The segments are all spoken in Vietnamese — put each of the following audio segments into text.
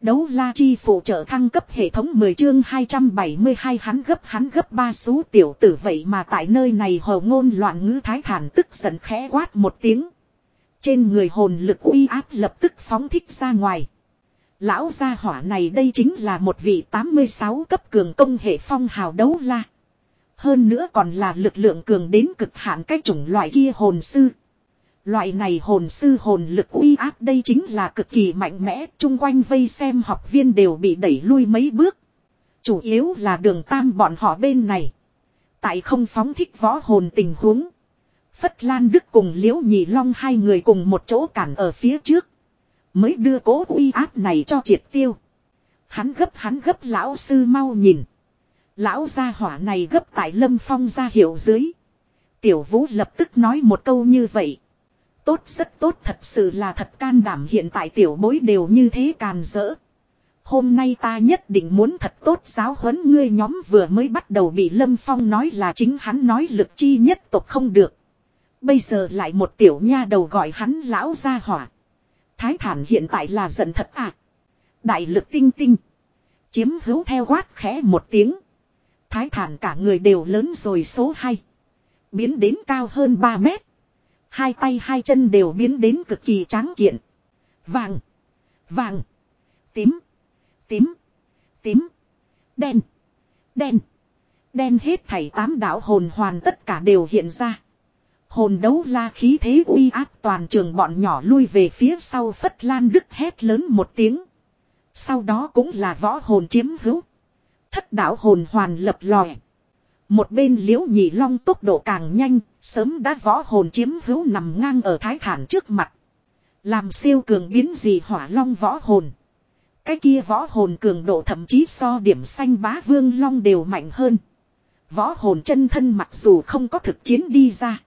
Đấu la chi phụ trợ thăng cấp hệ thống 10 chương 272 hắn gấp hắn gấp ba số tiểu tử vậy mà tại nơi này hồ ngôn loạn ngữ thái thản tức giận khẽ quát một tiếng. Trên người hồn lực uy áp lập tức phóng thích ra ngoài. Lão gia hỏa này đây chính là một vị 86 cấp cường công hệ phong hào đấu la. Hơn nữa còn là lực lượng cường đến cực hạn cái chủng loại kia hồn sư. Loại này hồn sư hồn lực uy áp đây chính là cực kỳ mạnh mẽ, chung quanh vây xem học viên đều bị đẩy lui mấy bước. Chủ yếu là đường tam bọn họ bên này. Tại không phóng thích võ hồn tình huống. Phất Lan Đức cùng Liễu Nhị Long hai người cùng một chỗ cản ở phía trước. Mới đưa cố uy áp này cho triệt tiêu. Hắn gấp hắn gấp lão sư mau nhìn. Lão gia hỏa này gấp tại lâm phong ra hiệu dưới. Tiểu vũ lập tức nói một câu như vậy. Tốt rất tốt thật sự là thật can đảm hiện tại tiểu bối đều như thế càn rỡ. Hôm nay ta nhất định muốn thật tốt giáo huấn ngươi nhóm vừa mới bắt đầu bị Lâm Phong nói là chính hắn nói lực chi nhất tộc không được. Bây giờ lại một tiểu nha đầu gọi hắn lão gia hỏa. Thái thản hiện tại là giận thật à. Đại lực tinh tinh. Chiếm hữu theo quát khẽ một tiếng. Thái thản cả người đều lớn rồi số 2. Biến đến cao hơn 3 mét. Hai tay hai chân đều biến đến cực kỳ tráng kiện. Vàng. Vàng. Tím. Tím. Tím. Đen. Đen. Đen hết thảy tám đạo hồn hoàn tất cả đều hiện ra. Hồn đấu la khí thế uy áp toàn trường bọn nhỏ lui về phía sau phất lan đức hét lớn một tiếng. Sau đó cũng là võ hồn chiếm hữu. Thất đạo hồn hoàn lập lòe. Một bên liễu nhị long tốc độ càng nhanh, sớm đã võ hồn chiếm hữu nằm ngang ở thái thản trước mặt. Làm siêu cường biến gì hỏa long võ hồn. Cái kia võ hồn cường độ thậm chí so điểm xanh bá vương long đều mạnh hơn. Võ hồn chân thân mặc dù không có thực chiến đi ra.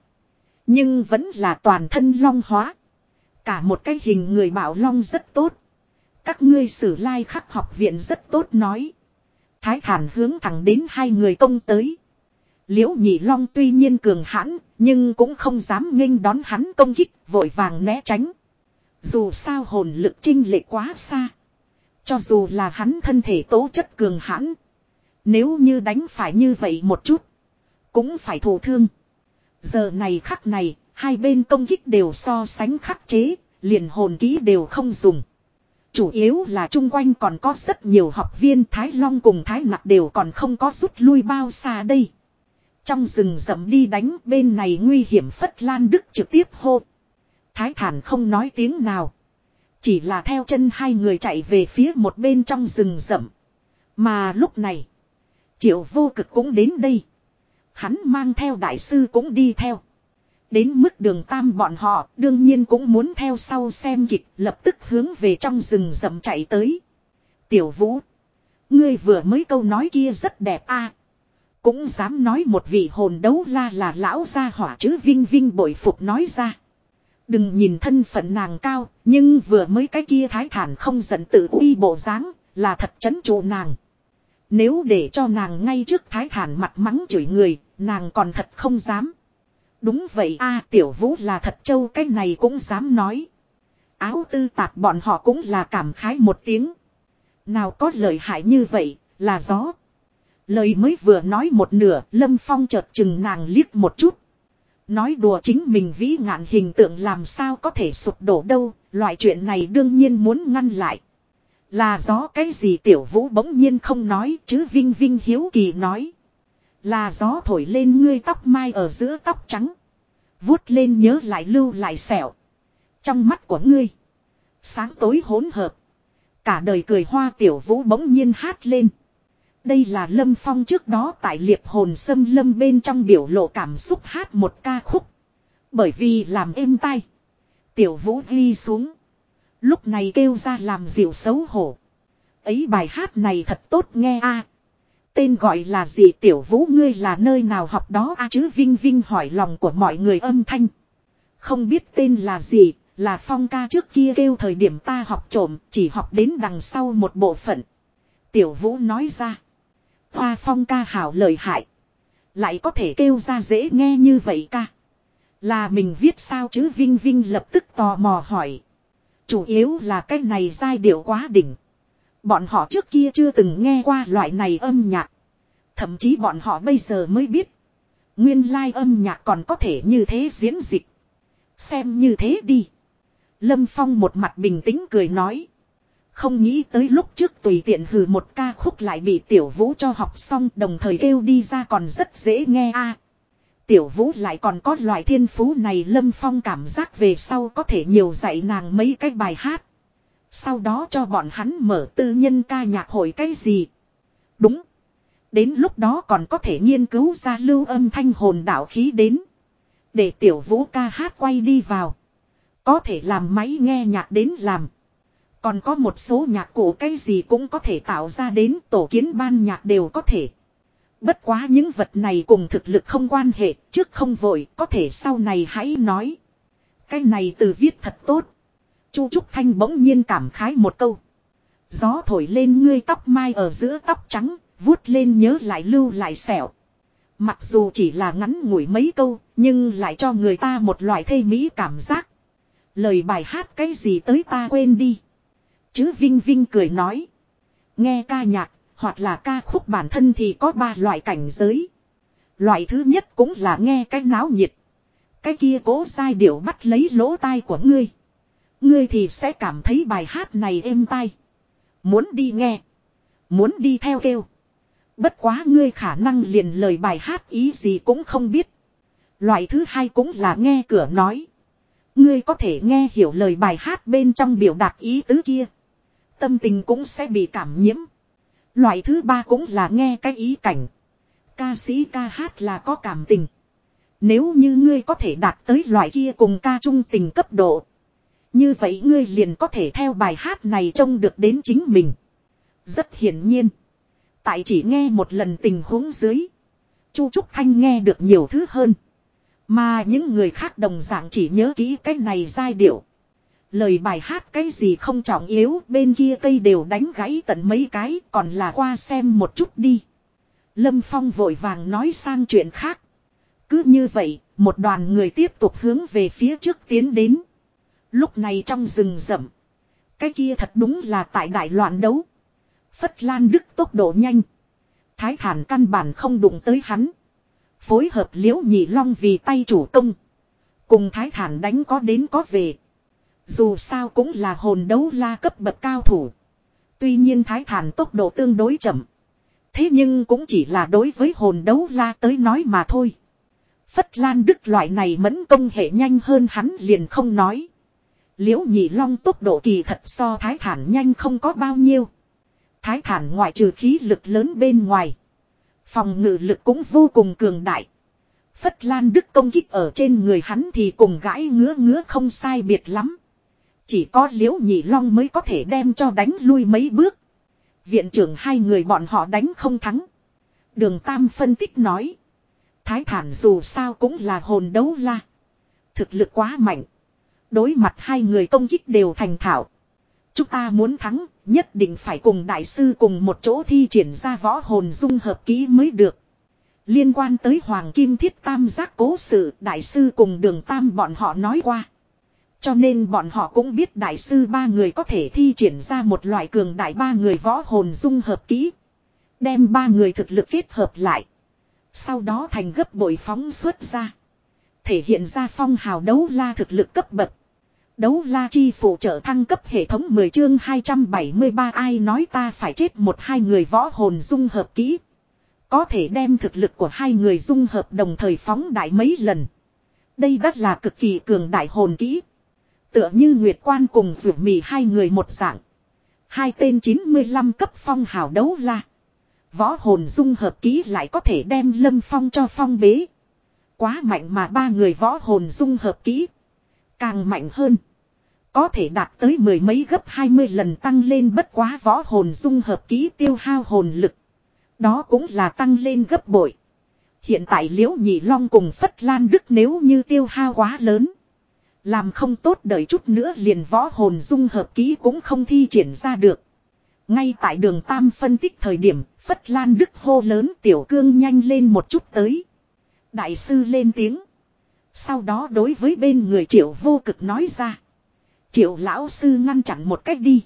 Nhưng vẫn là toàn thân long hóa. Cả một cái hình người bảo long rất tốt. Các ngươi sử lai khắc học viện rất tốt nói. Thái thản hướng thẳng đến hai người công tới. Liễu nhị long tuy nhiên cường hãn, nhưng cũng không dám nghênh đón hắn công kích, vội vàng né tránh. Dù sao hồn lực trinh lệ quá xa. Cho dù là hắn thân thể tố chất cường hãn. Nếu như đánh phải như vậy một chút. Cũng phải thổ thương. Giờ này khắc này, hai bên công kích đều so sánh khắc chế, liền hồn ký đều không dùng. Chủ yếu là chung quanh còn có rất nhiều học viên Thái Long cùng Thái Nặc đều còn không có rút lui bao xa đây. Trong rừng rậm đi đánh, bên này nguy hiểm Phất Lan Đức trực tiếp hô. Thái thản không nói tiếng nào. Chỉ là theo chân hai người chạy về phía một bên trong rừng rậm. Mà lúc này. Triệu vô cực cũng đến đây. Hắn mang theo đại sư cũng đi theo. Đến mức đường tam bọn họ, đương nhiên cũng muốn theo sau xem kịch, lập tức hướng về trong rừng rậm chạy tới. Tiểu vũ. Ngươi vừa mới câu nói kia rất đẹp a cũng dám nói một vị hồn đấu la là lão gia hỏa chứ vinh vinh bội phục nói ra. Đừng nhìn thân phận nàng cao, nhưng vừa mới cái kia thái thản không giận tự uy bộ dáng là thật chấn trụ nàng. Nếu để cho nàng ngay trước thái thản mặt mắng chửi người, nàng còn thật không dám. Đúng vậy a tiểu vũ là thật châu cái này cũng dám nói. Áo tư tạp bọn họ cũng là cảm khái một tiếng. Nào có lời hại như vậy, là gió. Lời mới vừa nói một nửa, Lâm Phong chợt chừng nàng liếc một chút. Nói đùa chính mình vĩ ngạn hình tượng làm sao có thể sụp đổ đâu, loại chuyện này đương nhiên muốn ngăn lại. Là gió cái gì tiểu vũ bỗng nhiên không nói chứ Vinh Vinh hiếu kỳ nói. Là gió thổi lên ngươi tóc mai ở giữa tóc trắng. vuốt lên nhớ lại lưu lại sẹo. Trong mắt của ngươi. Sáng tối hỗn hợp. Cả đời cười hoa tiểu vũ bỗng nhiên hát lên. Đây là Lâm Phong trước đó tại liệp hồn sâm lâm bên trong biểu lộ cảm xúc hát một ca khúc. Bởi vì làm êm tay. Tiểu vũ ghi xuống. Lúc này kêu ra làm dịu xấu hổ. Ấy bài hát này thật tốt nghe a Tên gọi là gì tiểu vũ ngươi là nơi nào học đó a chứ Vinh Vinh hỏi lòng của mọi người âm thanh. Không biết tên là gì, là phong ca trước kia kêu thời điểm ta học trộm, chỉ học đến đằng sau một bộ phận. Tiểu vũ nói ra. Hoa phong ca hảo lời hại. Lại có thể kêu ra dễ nghe như vậy ca. Là mình viết sao chứ Vinh Vinh lập tức tò mò hỏi. Chủ yếu là cái này giai điệu quá đỉnh. Bọn họ trước kia chưa từng nghe qua loại này âm nhạc. Thậm chí bọn họ bây giờ mới biết. Nguyên lai âm nhạc còn có thể như thế diễn dịch. Xem như thế đi. Lâm Phong một mặt bình tĩnh cười nói. Không nghĩ tới lúc trước tùy tiện hừ một ca khúc lại bị tiểu vũ cho học xong, đồng thời kêu đi ra còn rất dễ nghe a Tiểu vũ lại còn có loại thiên phú này, Lâm Phong cảm giác về sau có thể nhiều dạy nàng mấy cái bài hát. Sau đó cho bọn hắn mở tư nhân ca nhạc hội cái gì. Đúng. Đến lúc đó còn có thể nghiên cứu ra lưu âm thanh hồn đạo khí đến. Để tiểu vũ ca hát quay đi vào. Có thể làm máy nghe nhạc đến làm. Còn có một số nhạc cụ cái gì cũng có thể tạo ra đến tổ kiến ban nhạc đều có thể. Bất quá những vật này cùng thực lực không quan hệ, trước không vội, có thể sau này hãy nói. Cái này từ viết thật tốt. Chu Trúc Thanh bỗng nhiên cảm khái một câu. Gió thổi lên ngươi tóc mai ở giữa tóc trắng, vuốt lên nhớ lại lưu lại sẹo. Mặc dù chỉ là ngắn ngủi mấy câu, nhưng lại cho người ta một loại thê mỹ cảm giác. Lời bài hát cái gì tới ta quên đi. Chứ Vinh Vinh cười nói. Nghe ca nhạc, hoặc là ca khúc bản thân thì có ba loại cảnh giới. Loại thứ nhất cũng là nghe cái náo nhiệt. Cái kia cố sai điệu bắt lấy lỗ tai của ngươi. Ngươi thì sẽ cảm thấy bài hát này êm tai. Muốn đi nghe. Muốn đi theo kêu. Bất quá ngươi khả năng liền lời bài hát ý gì cũng không biết. Loại thứ hai cũng là nghe cửa nói. Ngươi có thể nghe hiểu lời bài hát bên trong biểu đạt ý tứ kia. Tâm tình cũng sẽ bị cảm nhiễm. Loại thứ ba cũng là nghe cái ý cảnh. Ca sĩ ca hát là có cảm tình. Nếu như ngươi có thể đạt tới loại kia cùng ca trung tình cấp độ. Như vậy ngươi liền có thể theo bài hát này trông được đến chính mình. Rất hiển nhiên. Tại chỉ nghe một lần tình huống dưới. Chu Trúc Thanh nghe được nhiều thứ hơn. Mà những người khác đồng dạng chỉ nhớ kỹ cái này giai điệu. Lời bài hát cái gì không trọng yếu bên kia cây đều đánh gãy tận mấy cái còn là qua xem một chút đi. Lâm Phong vội vàng nói sang chuyện khác. Cứ như vậy, một đoàn người tiếp tục hướng về phía trước tiến đến. Lúc này trong rừng rậm. Cái kia thật đúng là tại đại loạn đấu. Phất Lan Đức tốc độ nhanh. Thái thản căn bản không đụng tới hắn. Phối hợp liễu nhị long vì tay chủ công. Cùng thái thản đánh có đến có về. Dù sao cũng là hồn đấu la cấp bậc cao thủ. Tuy nhiên thái thản tốc độ tương đối chậm. Thế nhưng cũng chỉ là đối với hồn đấu la tới nói mà thôi. Phất Lan Đức loại này mẫn công hệ nhanh hơn hắn liền không nói. Liễu nhị long tốc độ kỳ thật so thái thản nhanh không có bao nhiêu. Thái thản ngoại trừ khí lực lớn bên ngoài. Phòng ngự lực cũng vô cùng cường đại. Phất Lan Đức công kích ở trên người hắn thì cùng gãi ngứa ngứa không sai biệt lắm. Chỉ có liễu nhị long mới có thể đem cho đánh lui mấy bước. Viện trưởng hai người bọn họ đánh không thắng. Đường Tam phân tích nói. Thái thản dù sao cũng là hồn đấu la. Thực lực quá mạnh. Đối mặt hai người công kích đều thành thạo. Chúng ta muốn thắng, nhất định phải cùng đại sư cùng một chỗ thi triển ra võ hồn dung hợp ký mới được. Liên quan tới Hoàng Kim Thiết Tam giác cố sự, đại sư cùng đường Tam bọn họ nói qua. Cho nên bọn họ cũng biết đại sư ba người có thể thi triển ra một loại cường đại ba người võ hồn dung hợp ký. Đem ba người thực lực kết hợp lại. Sau đó thành gấp bội phóng xuất ra. Thể hiện ra phong hào đấu la thực lực cấp bậc. Đấu la chi phụ trợ thăng cấp hệ thống 10 chương 273 ai nói ta phải chết một hai người võ hồn dung hợp kỹ. Có thể đem thực lực của hai người dung hợp đồng thời phóng đại mấy lần. Đây đắt là cực kỳ cường đại hồn kỹ. Tựa như Nguyệt Quan cùng Dược mì hai người một dạng. Hai tên 95 cấp phong hào đấu la. Võ hồn dung hợp kỹ lại có thể đem lâm phong cho phong bế. Quá mạnh mà ba người võ hồn dung hợp kỹ. Càng mạnh hơn. Có thể đạt tới mười mấy gấp 20 lần tăng lên bất quá võ hồn dung hợp ký tiêu hao hồn lực. Đó cũng là tăng lên gấp bội. Hiện tại liễu nhị long cùng Phất Lan Đức nếu như tiêu hao quá lớn. Làm không tốt đợi chút nữa liền võ hồn dung hợp ký cũng không thi triển ra được. Ngay tại đường Tam phân tích thời điểm, Phất Lan Đức hô lớn tiểu cương nhanh lên một chút tới. Đại sư lên tiếng. Sau đó đối với bên người triệu vô cực nói ra. Triệu lão sư ngăn chặn một cách đi.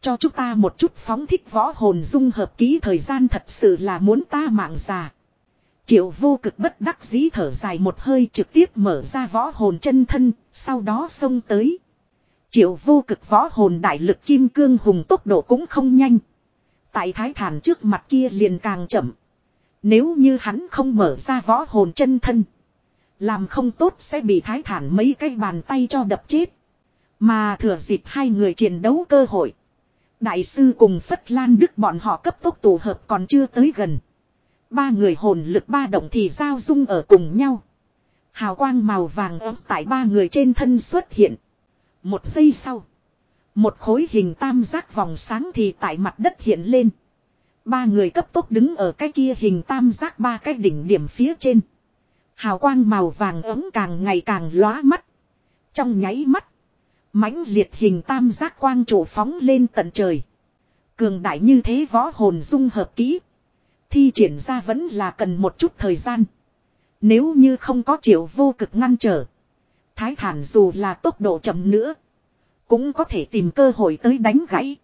Cho chúng ta một chút phóng thích võ hồn dung hợp ký thời gian thật sự là muốn ta mạng già. Triệu vô cực bất đắc dĩ thở dài một hơi trực tiếp mở ra võ hồn chân thân, sau đó xông tới. Triệu vô cực võ hồn đại lực kim cương hùng tốc độ cũng không nhanh. Tại thái thản trước mặt kia liền càng chậm. Nếu như hắn không mở ra võ hồn chân thân. Làm không tốt sẽ bị thái thản mấy cái bàn tay cho đập chết. Mà thừa dịp hai người chiến đấu cơ hội. Đại sư cùng Phất Lan Đức bọn họ cấp tốc tụ hợp còn chưa tới gần. Ba người hồn lực ba động thì giao dung ở cùng nhau. Hào quang màu vàng ấm tại ba người trên thân xuất hiện. Một giây sau. Một khối hình tam giác vòng sáng thì tại mặt đất hiện lên. Ba người cấp tốc đứng ở cái kia hình tam giác ba cái đỉnh điểm phía trên. Hào quang màu vàng ấm càng ngày càng lóa mắt. Trong nháy mắt. mãnh liệt hình tam giác quang trụ phóng lên tận trời. Cường đại như thế võ hồn dung hợp kỹ. Thi triển ra vẫn là cần một chút thời gian. Nếu như không có triệu vô cực ngăn trở. Thái thản dù là tốc độ chậm nữa. Cũng có thể tìm cơ hội tới đánh gãy.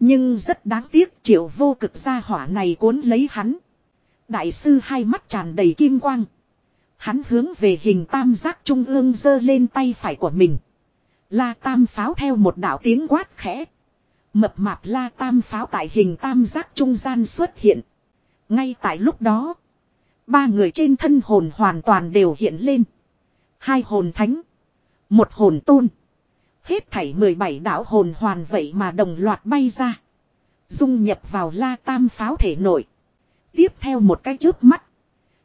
Nhưng rất đáng tiếc triệu vô cực gia hỏa này cuốn lấy hắn. Đại sư hai mắt tràn đầy kim quang. Hắn hướng về hình tam giác trung ương giơ lên tay phải của mình. La tam pháo theo một đạo tiếng quát khẽ. Mập mạp la tam pháo tại hình tam giác trung gian xuất hiện. Ngay tại lúc đó. Ba người trên thân hồn hoàn toàn đều hiện lên. Hai hồn thánh. Một hồn tôn. Hết thảy 17 đạo hồn hoàn vậy mà đồng loạt bay ra. Dung nhập vào la tam pháo thể nội. Tiếp theo một cái chớp mắt.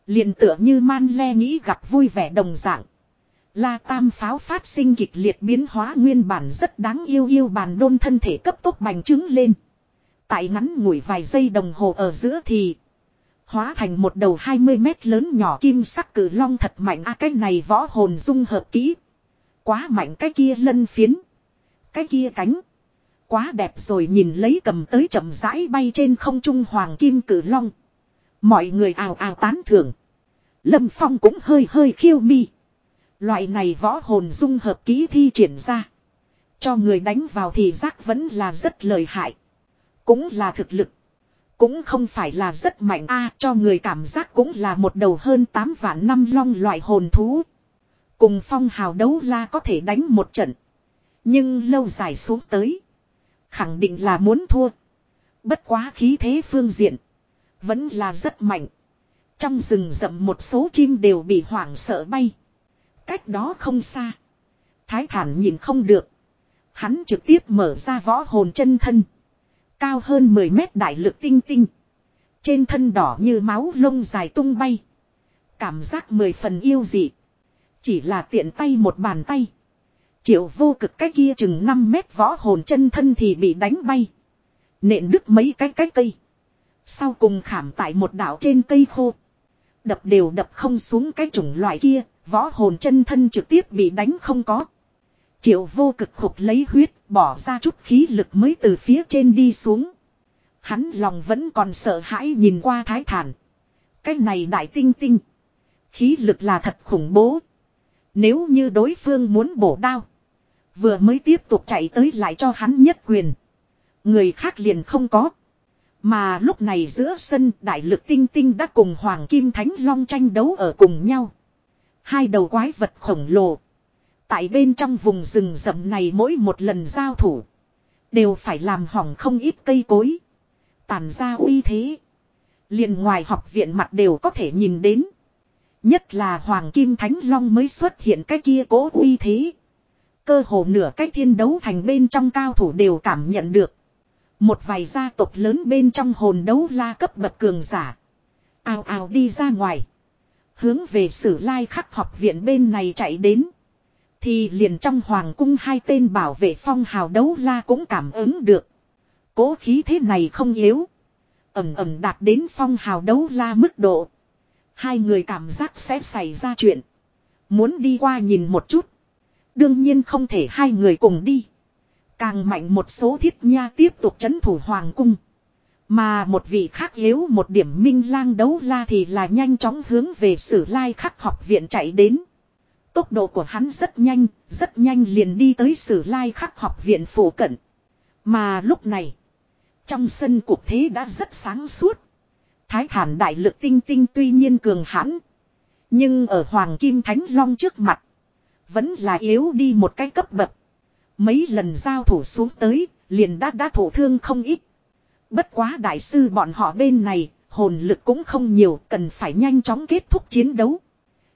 liền tựa như man le nghĩ gặp vui vẻ đồng dạng. La tam pháo phát sinh kịch liệt biến hóa nguyên bản rất đáng yêu yêu bàn đôn thân thể cấp tốc bành trứng lên. Tại ngắn ngủi vài giây đồng hồ ở giữa thì Hóa thành một đầu 20 mét lớn nhỏ kim sắc cử long thật mạnh a cái này võ hồn dung hợp kỹ. Quá mạnh cái kia lân phiến. Cái kia cánh. Quá đẹp rồi nhìn lấy cầm tới chậm rãi bay trên không trung hoàng kim cử long. Mọi người ào ào tán thưởng. Lâm Phong cũng hơi hơi khiêu mi. Loại này võ hồn dung hợp kỹ thi triển ra. Cho người đánh vào thì giác vẫn là rất lợi hại. Cũng là thực lực. Cũng không phải là rất mạnh a, cho người cảm giác cũng là một đầu hơn 8 vạn năm long loại hồn thú. Cùng phong hào đấu la có thể đánh một trận. Nhưng lâu dài xuống tới. Khẳng định là muốn thua. Bất quá khí thế phương diện. Vẫn là rất mạnh. Trong rừng rậm một số chim đều bị hoảng sợ bay. Cách đó không xa. Thái thản nhìn không được. Hắn trực tiếp mở ra võ hồn chân thân. Cao hơn 10 mét đại lực tinh tinh. Trên thân đỏ như máu lông dài tung bay. Cảm giác mười phần yêu dị. Chỉ là tiện tay một bàn tay. Triệu vô cực cái kia chừng 5 mét võ hồn chân thân thì bị đánh bay. Nện đứt mấy cái cái cây. Sau cùng khảm tại một đảo trên cây khô. Đập đều đập không xuống cái chủng loại kia. Võ hồn chân thân trực tiếp bị đánh không có. Triệu vô cực khục lấy huyết, bỏ ra chút khí lực mới từ phía trên đi xuống. Hắn lòng vẫn còn sợ hãi nhìn qua thái thản. Cái này đại tinh tinh. Khí lực là thật khủng bố. Nếu như đối phương muốn bổ đao. Vừa mới tiếp tục chạy tới lại cho hắn nhất quyền. Người khác liền không có. Mà lúc này giữa sân đại lực tinh tinh đã cùng Hoàng Kim Thánh Long tranh đấu ở cùng nhau. Hai đầu quái vật khổng lồ Tại bên trong vùng rừng rậm này mỗi một lần giao thủ. Đều phải làm hỏng không ít cây cối. Tàn ra uy thế. liền ngoài học viện mặt đều có thể nhìn đến. Nhất là Hoàng Kim Thánh Long mới xuất hiện cái kia cố uy thế. Cơ hồ nửa cách thiên đấu thành bên trong cao thủ đều cảm nhận được. Một vài gia tộc lớn bên trong hồn đấu la cấp bậc cường giả. Ào ào đi ra ngoài. Hướng về sử lai khắc học viện bên này chạy đến. Thì liền trong hoàng cung hai tên bảo vệ phong hào đấu la cũng cảm ứng được. Cố khí thế này không yếu. Ẩm ẩm đạt đến phong hào đấu la mức độ. Hai người cảm giác sẽ xảy ra chuyện. Muốn đi qua nhìn một chút. Đương nhiên không thể hai người cùng đi. Càng mạnh một số thiết nha tiếp tục chấn thủ hoàng cung. Mà một vị khác yếu một điểm minh lang đấu la thì là nhanh chóng hướng về sử lai khắc học viện chạy đến. Tốc độ của hắn rất nhanh, rất nhanh liền đi tới sử lai khắc học viện phủ cận. Mà lúc này. Trong sân cuộc thế đã rất sáng suốt. Thái thản đại lực tinh tinh tuy nhiên cường hãn. Nhưng ở Hoàng Kim Thánh Long trước mặt. Vẫn là yếu đi một cái cấp bậc. Mấy lần giao thủ xuống tới. Liền đã đã thổ thương không ít. Bất quá đại sư bọn họ bên này. Hồn lực cũng không nhiều. Cần phải nhanh chóng kết thúc chiến đấu.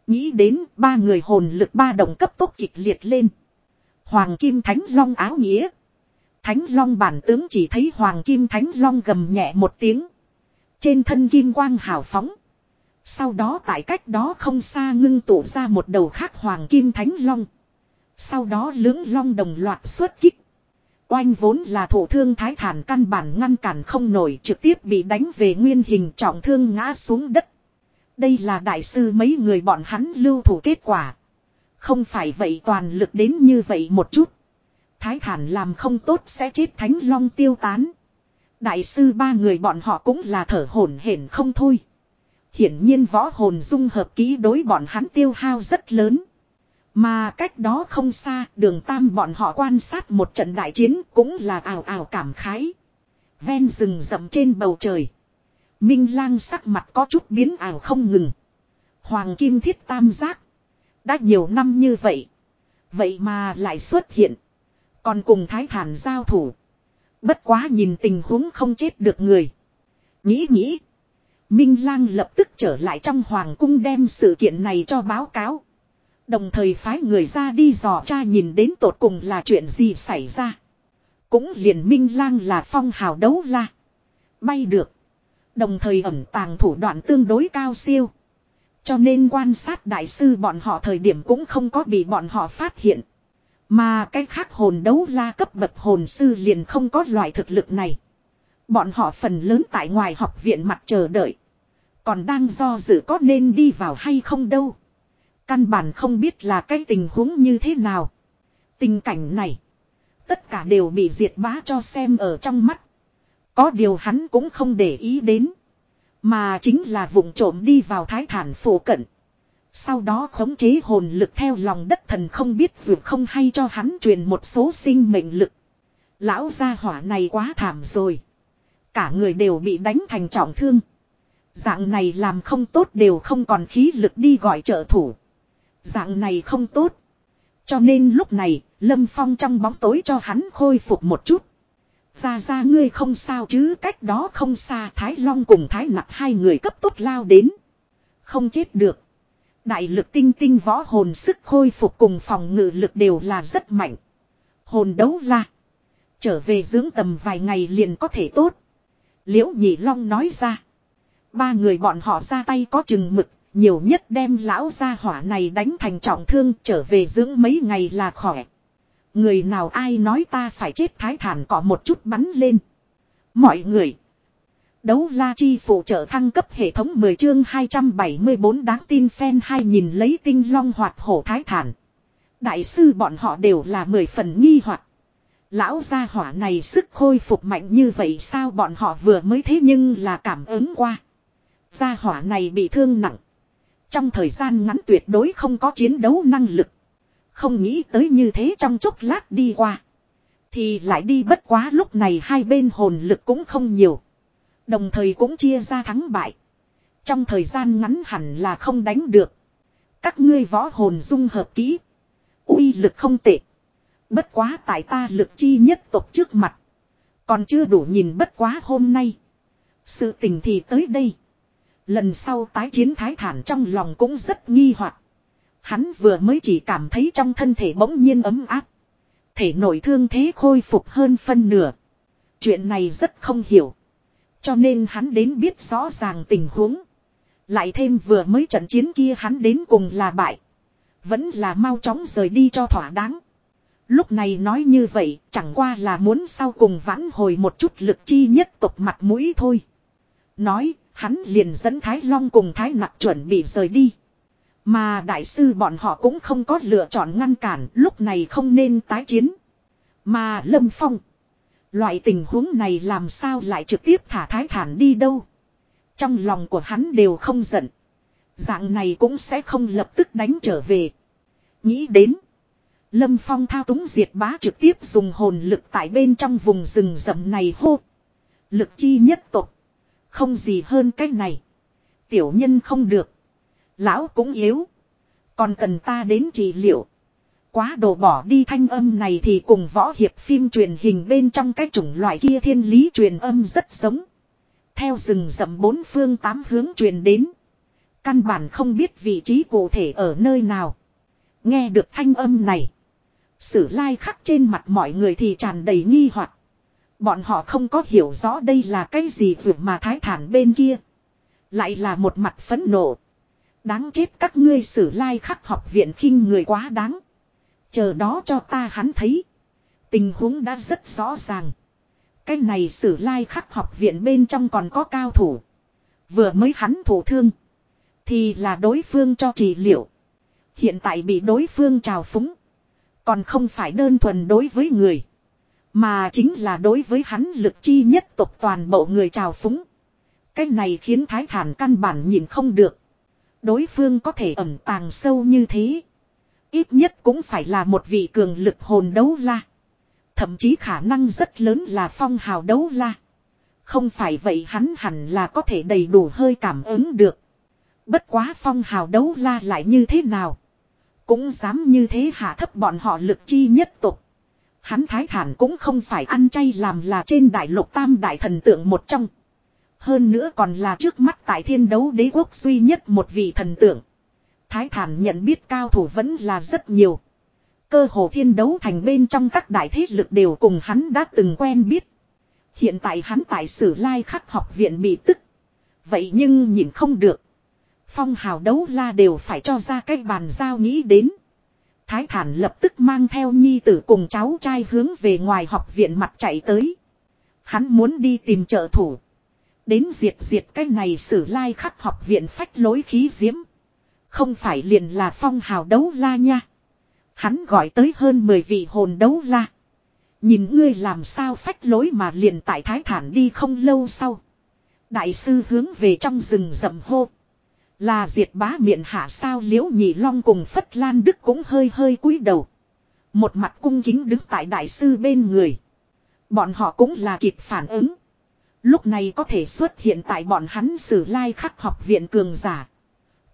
Nghĩ đến ba người hồn lực ba đồng cấp tốc kịch liệt lên. Hoàng Kim Thánh Long áo nghĩa. Thánh Long bản tướng chỉ thấy Hoàng Kim Thánh Long gầm nhẹ một tiếng. Trên thân kim quang hào phóng. Sau đó tại cách đó không xa ngưng tụ ra một đầu khác Hoàng Kim Thánh Long. Sau đó lưỡng long đồng loạt xuất kích. Oanh vốn là thổ thương thái thản căn bản ngăn cản không nổi trực tiếp bị đánh về nguyên hình trọng thương ngã xuống đất. Đây là đại sư mấy người bọn hắn lưu thủ kết quả. Không phải vậy toàn lực đến như vậy một chút. Thái thản làm không tốt sẽ chết thánh long tiêu tán. Đại sư ba người bọn họ cũng là thở hổn hển không thôi. Hiển nhiên võ hồn dung hợp ký đối bọn hắn tiêu hao rất lớn. Mà cách đó không xa, đường tam bọn họ quan sát một trận đại chiến cũng là ảo ảo cảm khái. Ven rừng rậm trên bầu trời. Minh lang sắc mặt có chút biến ảo không ngừng. Hoàng kim thiết tam giác. Đã nhiều năm như vậy. Vậy mà lại xuất hiện. Còn cùng thái thản giao thủ. Bất quá nhìn tình huống không chết được người. Nghĩ nghĩ. Minh lang lập tức trở lại trong hoàng cung đem sự kiện này cho báo cáo. Đồng thời phái người ra đi dò cha nhìn đến tột cùng là chuyện gì xảy ra. Cũng liền Minh lang là phong hào đấu la. Bay được. Đồng thời ẩn tàng thủ đoạn tương đối cao siêu. Cho nên quan sát đại sư bọn họ thời điểm cũng không có bị bọn họ phát hiện. Mà cái khác hồn đấu la cấp bậc hồn sư liền không có loại thực lực này. Bọn họ phần lớn tại ngoài học viện mặt chờ đợi. Còn đang do dự có nên đi vào hay không đâu. Căn bản không biết là cái tình huống như thế nào. Tình cảnh này. Tất cả đều bị diệt bá cho xem ở trong mắt. Có điều hắn cũng không để ý đến. Mà chính là vụng trộm đi vào thái thản phổ cận. Sau đó khống chế hồn lực theo lòng đất thần không biết dù không hay cho hắn truyền một số sinh mệnh lực. Lão gia hỏa này quá thảm rồi. Cả người đều bị đánh thành trọng thương. Dạng này làm không tốt đều không còn khí lực đi gọi trợ thủ. Dạng này không tốt. Cho nên lúc này, Lâm Phong trong bóng tối cho hắn khôi phục một chút. Ra ra ngươi không sao chứ, cách đó không xa, Thái Long cùng Thái Nặc hai người cấp tốt lao đến. Không chết được. Đại lực tinh tinh võ hồn sức khôi phục cùng phòng ngự lực đều là rất mạnh. Hồn đấu la. Trở về dưỡng tầm vài ngày liền có thể tốt. Liễu nhị long nói ra. Ba người bọn họ ra tay có chừng mực. Nhiều nhất đem lão gia hỏa này đánh thành trọng thương, trở về dưỡng mấy ngày là khỏi. Người nào ai nói ta phải chết thái thản có một chút bắn lên. Mọi người. Đấu la chi phụ trợ thăng cấp hệ thống 10 chương 274 đáng tin fan hay nhìn lấy tinh long hoạt hổ thái thản. Đại sư bọn họ đều là mười phần nghi hoặc. Lão gia hỏa này sức khôi phục mạnh như vậy sao bọn họ vừa mới thế nhưng là cảm ứng qua. Gia hỏa này bị thương nặng. Trong thời gian ngắn tuyệt đối không có chiến đấu năng lực. Không nghĩ tới như thế trong chốc lát đi qua. Thì lại đi bất quá lúc này hai bên hồn lực cũng không nhiều. Đồng thời cũng chia ra thắng bại. Trong thời gian ngắn hẳn là không đánh được. Các ngươi võ hồn dung hợp kỹ. uy lực không tệ. Bất quá tại ta lực chi nhất tộc trước mặt. Còn chưa đủ nhìn bất quá hôm nay. Sự tình thì tới đây. Lần sau tái chiến thái thản trong lòng cũng rất nghi hoặc. Hắn vừa mới chỉ cảm thấy trong thân thể bỗng nhiên ấm áp. Thể nội thương thế khôi phục hơn phân nửa. Chuyện này rất không hiểu. Cho nên hắn đến biết rõ ràng tình huống. Lại thêm vừa mới trận chiến kia hắn đến cùng là bại. Vẫn là mau chóng rời đi cho thỏa đáng. Lúc này nói như vậy, chẳng qua là muốn sau cùng vãn hồi một chút lực chi nhất tục mặt mũi thôi. Nói, hắn liền dẫn Thái Long cùng Thái Nặc chuẩn bị rời đi. Mà đại sư bọn họ cũng không có lựa chọn ngăn cản, lúc này không nên tái chiến. Mà Lâm Phong. Loại tình huống này làm sao lại trực tiếp thả thái thản đi đâu. Trong lòng của hắn đều không giận. Dạng này cũng sẽ không lập tức đánh trở về. Nghĩ đến. Lâm Phong thao túng diệt bá trực tiếp dùng hồn lực tại bên trong vùng rừng rậm này hô. Lực chi nhất tục. Không gì hơn cái này. Tiểu nhân không được. Lão cũng yếu. Còn cần ta đến trị liệu. Quá đồ bỏ đi thanh âm này thì cùng võ hiệp phim truyền hình bên trong cái chủng loại kia thiên lý truyền âm rất giống. Theo rừng rậm bốn phương tám hướng truyền đến. Căn bản không biết vị trí cụ thể ở nơi nào. Nghe được thanh âm này. Sử lai khắc trên mặt mọi người thì tràn đầy nghi hoặc Bọn họ không có hiểu rõ đây là cái gì vượt mà thái thản bên kia. Lại là một mặt phẫn nộ. Đáng chết các ngươi sử lai khắc học viện khinh người quá đáng. Chờ đó cho ta hắn thấy. Tình huống đã rất rõ ràng. Cái này sử lai khắc học viện bên trong còn có cao thủ. Vừa mới hắn thủ thương. Thì là đối phương cho trị liệu. Hiện tại bị đối phương trào phúng. Còn không phải đơn thuần đối với người. Mà chính là đối với hắn lực chi nhất tộc toàn bộ người trào phúng. Cái này khiến thái thản căn bản nhìn không được. Đối phương có thể ẩn tàng sâu như thế. Ít nhất cũng phải là một vị cường lực hồn đấu la. Thậm chí khả năng rất lớn là phong hào đấu la. Không phải vậy hắn hẳn là có thể đầy đủ hơi cảm ứng được. Bất quá phong hào đấu la lại như thế nào. Cũng dám như thế hạ thấp bọn họ lực chi nhất tục. Hắn thái thản cũng không phải ăn chay làm là trên đại lục tam đại thần tượng một trong. Hơn nữa còn là trước mắt tại thiên đấu đế quốc duy nhất một vị thần tượng. Thái thản nhận biết cao thủ vẫn là rất nhiều. Cơ hồ thiên đấu thành bên trong các đại thế lực đều cùng hắn đã từng quen biết. Hiện tại hắn tại sử lai khắc học viện bị tức. Vậy nhưng nhìn không được. Phong hào đấu la đều phải cho ra cái bàn giao nghĩ đến. Thái thản lập tức mang theo nhi tử cùng cháu trai hướng về ngoài học viện mặt chạy tới. Hắn muốn đi tìm trợ thủ. Đến diệt diệt cái này sử lai khắc học viện phách lối khí diễm. Không phải liền là phong hào đấu la nha. Hắn gọi tới hơn 10 vị hồn đấu la. Nhìn ngươi làm sao phách lối mà liền tại thái thản đi không lâu sau. Đại sư hướng về trong rừng rậm hô. Là diệt bá miệng hạ sao liễu nhị long cùng Phất Lan Đức cũng hơi hơi cúi đầu. Một mặt cung kính đứng tại đại sư bên người. Bọn họ cũng là kịp phản ứng. Lúc này có thể xuất hiện tại bọn hắn sử lai khắc học viện cường giả.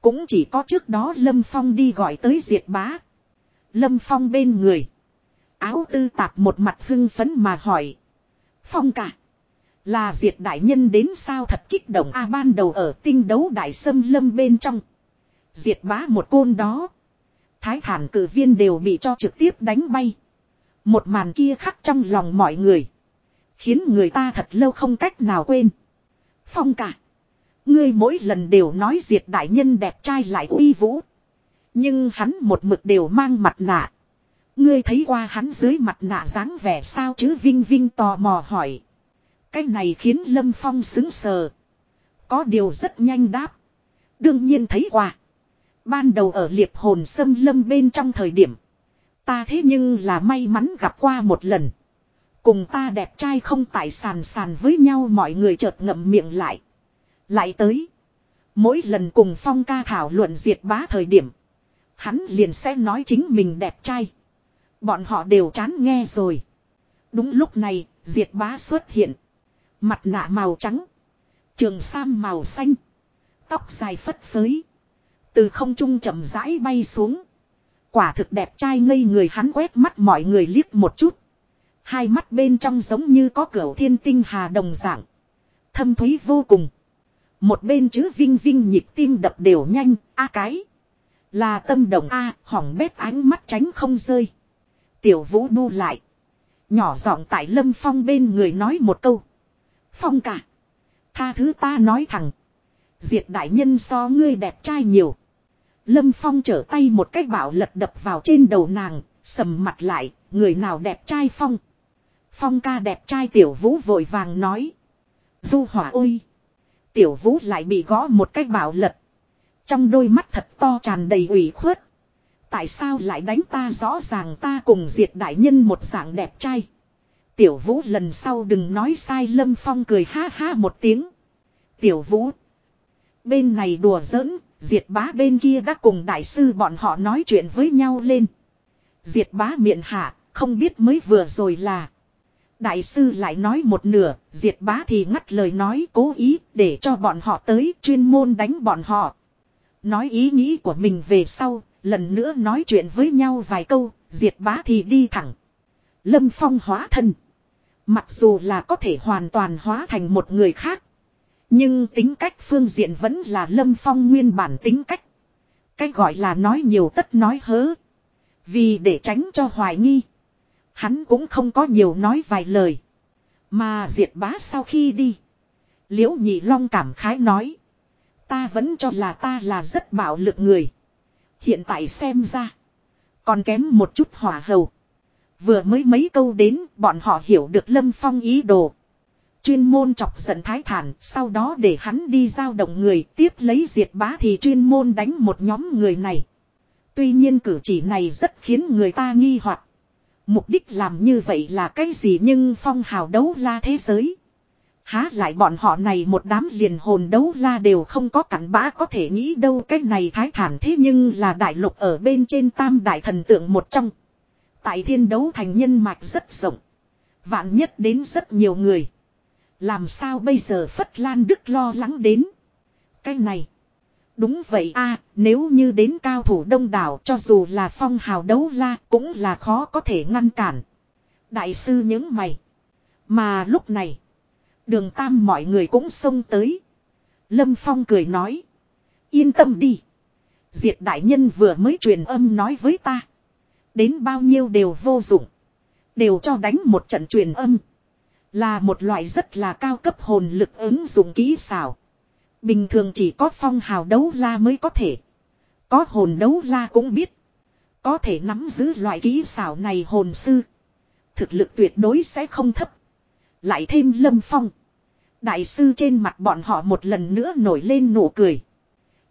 Cũng chỉ có trước đó Lâm Phong đi gọi tới diệt bá. Lâm Phong bên người. Áo tư tạp một mặt hưng phấn mà hỏi. Phong cả. Là diệt đại nhân đến sao thật kích động a ban đầu ở tinh đấu đại sâm lâm bên trong. Diệt bá một côn đó. Thái thản cử viên đều bị cho trực tiếp đánh bay. Một màn kia khắc trong lòng mọi người. Khiến người ta thật lâu không cách nào quên. Phong cả. Ngươi mỗi lần đều nói diệt đại nhân đẹp trai lại uy vũ. Nhưng hắn một mực đều mang mặt nạ. Ngươi thấy qua hắn dưới mặt nạ dáng vẻ sao chứ Vinh Vinh tò mò hỏi. Cái này khiến Lâm Phong xứng sờ. Có điều rất nhanh đáp. Đương nhiên thấy qua. Ban đầu ở liệp hồn sâm lâm bên trong thời điểm. Ta thế nhưng là may mắn gặp qua một lần. Cùng ta đẹp trai không tại sàn sàn với nhau mọi người chợt ngậm miệng lại. Lại tới. Mỗi lần cùng Phong ca thảo luận diệt bá thời điểm. Hắn liền sẽ nói chính mình đẹp trai. Bọn họ đều chán nghe rồi. Đúng lúc này, diệt bá xuất hiện. Mặt nạ màu trắng. Trường sam màu xanh. Tóc dài phất phới. Từ không trung chậm rãi bay xuống. Quả thực đẹp trai ngây người hắn quét mắt mọi người liếc một chút. Hai mắt bên trong giống như có cửa thiên tinh hà đồng dạng. Thâm thúy vô cùng. Một bên chữ vinh vinh nhịp tim đập đều nhanh, a cái. Là tâm đồng a hỏng bét ánh mắt tránh không rơi. Tiểu vũ đu lại. Nhỏ giọng tại lâm phong bên người nói một câu. Phong cả. Tha thứ ta nói thẳng. Diệt đại nhân so ngươi đẹp trai nhiều. Lâm Phong trở tay một cách bảo lật đập vào trên đầu nàng, sầm mặt lại, người nào đẹp trai Phong. Phong ca đẹp trai tiểu vũ vội vàng nói. Du hỏa ôi. Tiểu vũ lại bị gõ một cách bảo lật. Trong đôi mắt thật to tràn đầy ủy khuất. Tại sao lại đánh ta rõ ràng ta cùng diệt đại nhân một dạng đẹp trai. Tiểu vũ lần sau đừng nói sai lâm phong cười ha ha một tiếng. Tiểu vũ. Bên này đùa giỡn, diệt bá bên kia đã cùng đại sư bọn họ nói chuyện với nhau lên. Diệt bá miệng hạ, không biết mới vừa rồi là. Đại sư lại nói một nửa, diệt bá thì ngắt lời nói cố ý để cho bọn họ tới chuyên môn đánh bọn họ. Nói ý nghĩ của mình về sau, lần nữa nói chuyện với nhau vài câu, diệt bá thì đi thẳng. Lâm Phong hóa thân. Mặc dù là có thể hoàn toàn hóa thành một người khác. Nhưng tính cách phương diện vẫn là Lâm Phong nguyên bản tính cách. Cách gọi là nói nhiều tất nói hớ. Vì để tránh cho hoài nghi. Hắn cũng không có nhiều nói vài lời. Mà diệt bá sau khi đi. Liễu nhị long cảm khái nói. Ta vẫn cho là ta là rất bạo lực người. Hiện tại xem ra. Còn kém một chút hỏa hầu. Vừa mới mấy câu đến, bọn họ hiểu được Lâm Phong ý đồ. Chuyên môn chọc giận thái thản, sau đó để hắn đi giao động người, tiếp lấy diệt bá thì chuyên môn đánh một nhóm người này. Tuy nhiên cử chỉ này rất khiến người ta nghi hoặc Mục đích làm như vậy là cái gì nhưng phong hào đấu la thế giới. Há lại bọn họ này một đám liền hồn đấu la đều không có cảnh bã có thể nghĩ đâu cái này thái thản thế nhưng là đại lục ở bên trên tam đại thần tượng một trong. Tại thiên đấu thành nhân mạch rất rộng. Vạn nhất đến rất nhiều người. Làm sao bây giờ Phất Lan Đức lo lắng đến. Cái này. Đúng vậy a, nếu như đến cao thủ đông đảo cho dù là phong hào đấu la cũng là khó có thể ngăn cản. Đại sư những mày. Mà lúc này. Đường tam mọi người cũng xông tới. Lâm Phong cười nói. Yên tâm đi. Diệt đại nhân vừa mới truyền âm nói với ta. Đến bao nhiêu đều vô dụng. Đều cho đánh một trận truyền âm. Là một loại rất là cao cấp hồn lực ứng dụng kỹ xảo. Bình thường chỉ có phong hào đấu la mới có thể. Có hồn đấu la cũng biết. Có thể nắm giữ loại kỹ xảo này hồn sư. Thực lực tuyệt đối sẽ không thấp. Lại thêm lâm phong. Đại sư trên mặt bọn họ một lần nữa nổi lên nụ cười.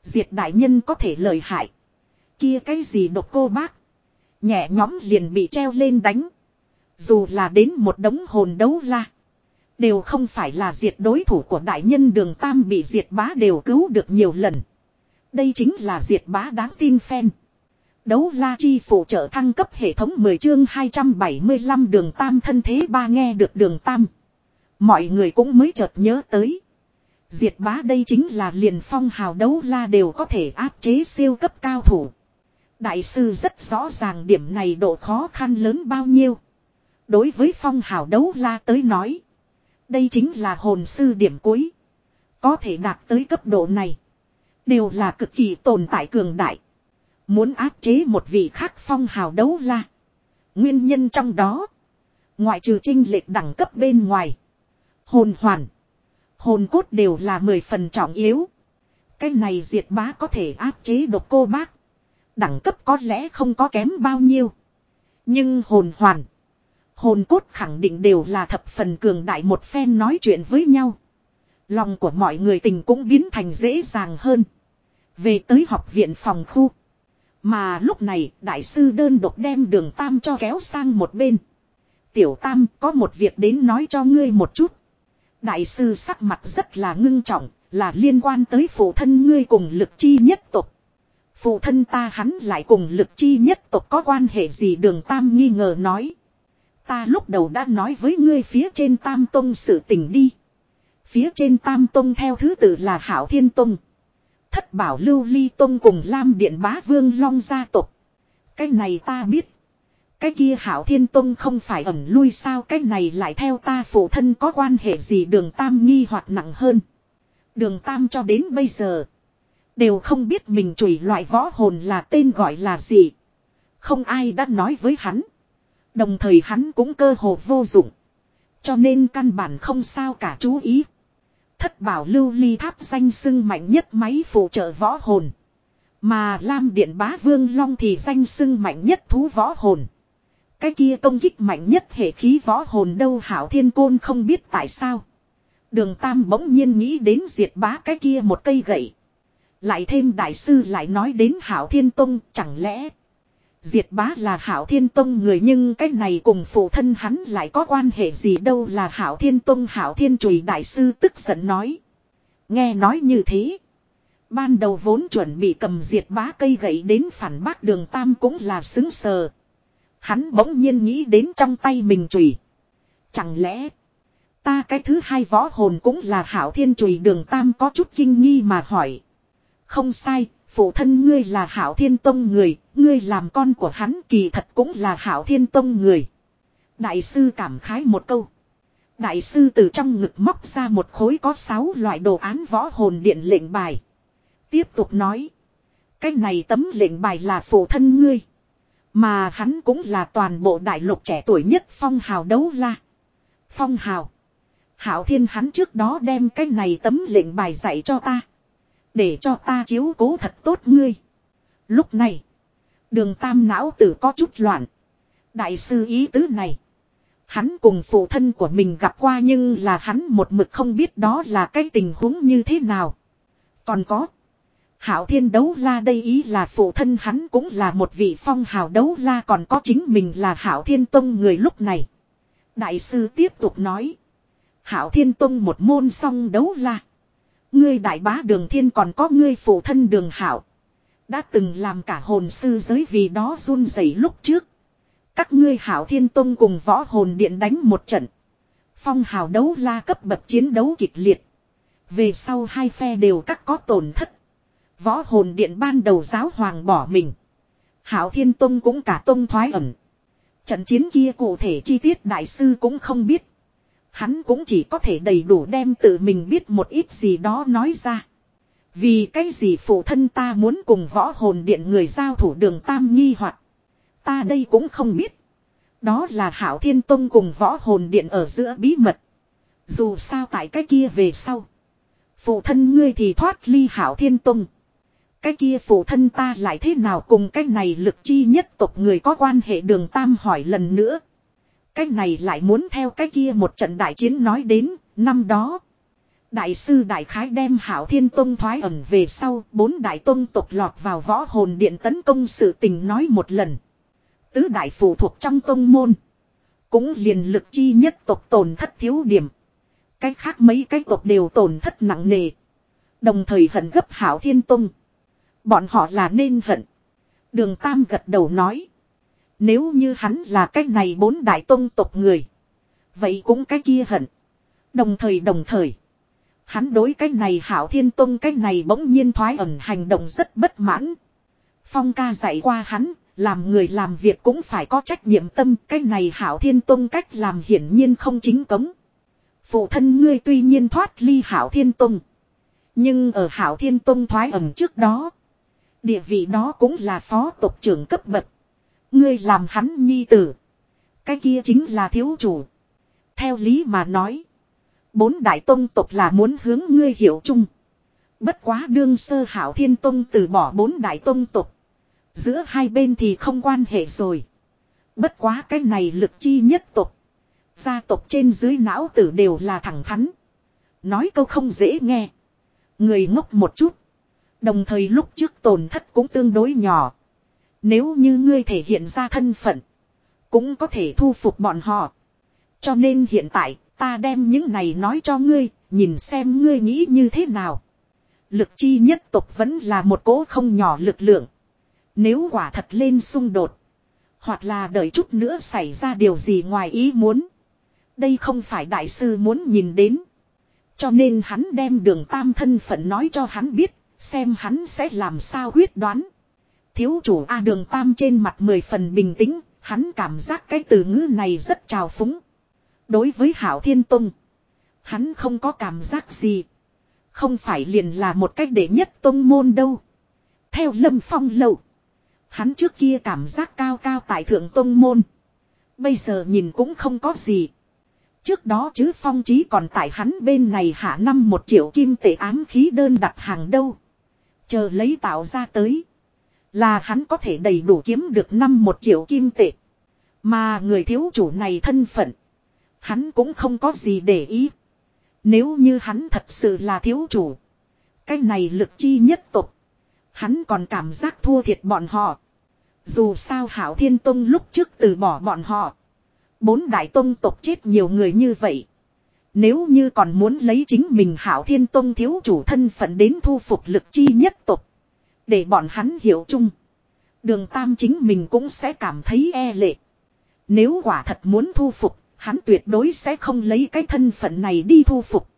Diệt đại nhân có thể lời hại. Kia cái gì độc cô bác. Nhẹ nhóm liền bị treo lên đánh. Dù là đến một đống hồn đấu la. Đều không phải là diệt đối thủ của đại nhân đường Tam bị diệt bá đều cứu được nhiều lần. Đây chính là diệt bá đáng tin phen. Đấu la chi phụ trợ thăng cấp hệ thống 10 chương 275 đường Tam thân thế ba nghe được đường Tam. Mọi người cũng mới chợt nhớ tới. Diệt bá đây chính là liền phong hào đấu la đều có thể áp chế siêu cấp cao thủ. Đại sư rất rõ ràng điểm này độ khó khăn lớn bao nhiêu. Đối với phong hào đấu la tới nói. Đây chính là hồn sư điểm cuối. Có thể đạt tới cấp độ này. Đều là cực kỳ tồn tại cường đại. Muốn áp chế một vị khác phong hào đấu la. Nguyên nhân trong đó. Ngoại trừ trinh lệch đẳng cấp bên ngoài. Hồn hoàn. Hồn cốt đều là mười phần trọng yếu. Cái này diệt bá có thể áp chế độc cô bác. Đẳng cấp có lẽ không có kém bao nhiêu. Nhưng hồn hoàn. Hồn cốt khẳng định đều là thập phần cường đại một phen nói chuyện với nhau. Lòng của mọi người tình cũng biến thành dễ dàng hơn. Về tới học viện phòng khu. Mà lúc này đại sư đơn độc đem đường Tam cho kéo sang một bên. Tiểu Tam có một việc đến nói cho ngươi một chút. Đại sư sắc mặt rất là ngưng trọng, là liên quan tới phụ thân ngươi cùng lực chi nhất tục. Phụ thân ta hắn lại cùng lực chi nhất tục có quan hệ gì đường Tam nghi ngờ nói. Ta lúc đầu đã nói với ngươi phía trên Tam Tông sự tình đi. Phía trên Tam Tông theo thứ tự là Hảo Thiên Tông. Thất Bảo Lưu Ly Tông cùng Lam Điện Bá Vương Long gia tộc. Cái này ta biết. Cái kia Hảo Thiên Tông không phải ẩn lui sao cái này lại theo ta phụ thân có quan hệ gì đường Tam nghi hoặc nặng hơn. Đường Tam cho đến bây giờ. Đều không biết mình chửi loại võ hồn là tên gọi là gì. Không ai đã nói với hắn. Đồng thời hắn cũng cơ hồ vô dụng. Cho nên căn bản không sao cả chú ý. Thất bảo lưu ly tháp danh sưng mạnh nhất máy phụ trợ võ hồn. Mà Lam Điện Bá Vương Long thì danh sưng mạnh nhất thú võ hồn. Cái kia công kích mạnh nhất hệ khí võ hồn đâu hảo thiên côn không biết tại sao. Đường Tam bỗng nhiên nghĩ đến diệt bá cái kia một cây gậy. Lại thêm đại sư lại nói đến hảo thiên tông, chẳng lẽ Diệt bá là hảo thiên tông người nhưng cái này cùng phụ thân hắn lại có quan hệ gì đâu là hảo thiên tông hảo thiên chùy đại sư tức giận nói. Nghe nói như thế. Ban đầu vốn chuẩn bị cầm diệt bá cây gậy đến phản bác đường tam cũng là xứng sờ. Hắn bỗng nhiên nghĩ đến trong tay mình chùy. Chẳng lẽ. Ta cái thứ hai võ hồn cũng là hảo thiên chùy đường tam có chút kinh nghi mà hỏi. Không sai, phụ thân ngươi là hảo thiên tông người, ngươi làm con của hắn kỳ thật cũng là hảo thiên tông người. Đại sư cảm khái một câu. Đại sư từ trong ngực móc ra một khối có sáu loại đồ án võ hồn điện lệnh bài. Tiếp tục nói. Cái này tấm lệnh bài là phụ thân ngươi. Mà hắn cũng là toàn bộ đại lục trẻ tuổi nhất phong hào đấu la. Phong hào. Hảo thiên hắn trước đó đem cái này tấm lệnh bài dạy cho ta. Để cho ta chiếu cố thật tốt ngươi. Lúc này. Đường tam não tử có chút loạn. Đại sư ý tứ này. Hắn cùng phụ thân của mình gặp qua nhưng là hắn một mực không biết đó là cái tình huống như thế nào. Còn có. Hảo thiên đấu la đây ý là phụ thân hắn cũng là một vị phong hào đấu la còn có chính mình là hảo thiên tông người lúc này. Đại sư tiếp tục nói. Hảo thiên tông một môn song đấu la. Ngươi đại bá đường thiên còn có ngươi phụ thân đường hảo. Đã từng làm cả hồn sư giới vì đó run rẩy lúc trước. Các ngươi hảo thiên tông cùng võ hồn điện đánh một trận. Phong hào đấu la cấp bậc chiến đấu kịch liệt. Về sau hai phe đều các có tổn thất. Võ hồn điện ban đầu giáo hoàng bỏ mình. Hảo thiên tông cũng cả tông thoái ẩn. Trận chiến kia cụ thể chi tiết đại sư cũng không biết. Hắn cũng chỉ có thể đầy đủ đem tự mình biết một ít gì đó nói ra. Vì cái gì phụ thân ta muốn cùng võ hồn điện người giao thủ đường tam nghi hoặc Ta đây cũng không biết. Đó là hảo thiên tông cùng võ hồn điện ở giữa bí mật. Dù sao tại cái kia về sau. Phụ thân ngươi thì thoát ly hảo thiên tông. Cái kia phụ thân ta lại thế nào cùng cái này lực chi nhất tộc người có quan hệ đường tam hỏi lần nữa. Cái này lại muốn theo cái kia một trận đại chiến nói đến, năm đó. Đại sư Đại Khái đem Hảo Thiên Tông thoái ẩn về sau, bốn đại tông tộc lọt vào võ hồn điện tấn công sự tình nói một lần. Tứ đại phụ thuộc trong tông môn. Cũng liền lực chi nhất tộc tổn thất thiếu điểm. Cái khác mấy cái tộc đều tổn thất nặng nề. Đồng thời hận gấp Hảo Thiên Tông. Bọn họ là nên hận. Đường Tam gật đầu nói. Nếu như hắn là cái này bốn đại tông tộc người. Vậy cũng cái kia hận. Đồng thời đồng thời. Hắn đối cái này hảo thiên tông cái này bỗng nhiên thoái ẩn hành động rất bất mãn. Phong ca dạy qua hắn, làm người làm việc cũng phải có trách nhiệm tâm. Cái này hảo thiên tông cách làm hiển nhiên không chính cống. Phụ thân ngươi tuy nhiên thoát ly hảo thiên tông. Nhưng ở hảo thiên tông thoái ẩn trước đó. Địa vị đó cũng là phó tộc trưởng cấp bậc. Ngươi làm hắn nhi tử. Cái kia chính là thiếu chủ. Theo lý mà nói. Bốn đại tông tộc là muốn hướng ngươi hiểu chung. Bất quá đương sơ hảo thiên tông từ bỏ bốn đại tông tộc. Giữa hai bên thì không quan hệ rồi. Bất quá cái này lực chi nhất tộc. Gia tộc trên dưới não tử đều là thẳng thắn. Nói câu không dễ nghe. Người ngốc một chút. Đồng thời lúc trước tổn thất cũng tương đối nhỏ. Nếu như ngươi thể hiện ra thân phận. Cũng có thể thu phục bọn họ. Cho nên hiện tại, ta đem những này nói cho ngươi. Nhìn xem ngươi nghĩ như thế nào. Lực chi nhất tục vẫn là một cố không nhỏ lực lượng. Nếu quả thật lên xung đột. Hoặc là đợi chút nữa xảy ra điều gì ngoài ý muốn. Đây không phải đại sư muốn nhìn đến. Cho nên hắn đem đường tam thân phận nói cho hắn biết. Xem hắn sẽ làm sao quyết đoán. Thiếu chủ A đường tam trên mặt mười phần bình tĩnh, hắn cảm giác cái từ ngữ này rất trào phúng. Đối với Hảo Thiên Tông, hắn không có cảm giác gì. Không phải liền là một cách để nhất tông môn đâu. Theo Lâm Phong lậu, hắn trước kia cảm giác cao cao tại thượng tông môn. Bây giờ nhìn cũng không có gì. Trước đó chứ phong trí còn tại hắn bên này hạ năm một triệu kim tệ ám khí đơn đặt hàng đâu. Chờ lấy tạo ra tới. Là hắn có thể đầy đủ kiếm được năm một triệu kim tệ. Mà người thiếu chủ này thân phận. Hắn cũng không có gì để ý. Nếu như hắn thật sự là thiếu chủ. Cái này lực chi nhất tục. Hắn còn cảm giác thua thiệt bọn họ. Dù sao Hảo Thiên Tông lúc trước từ bỏ bọn họ. Bốn đại tông tộc chết nhiều người như vậy. Nếu như còn muốn lấy chính mình Hảo Thiên Tông thiếu chủ thân phận đến thu phục lực chi nhất tộc. Để bọn hắn hiểu chung. Đường Tam chính mình cũng sẽ cảm thấy e lệ. Nếu quả thật muốn thu phục, hắn tuyệt đối sẽ không lấy cái thân phận này đi thu phục.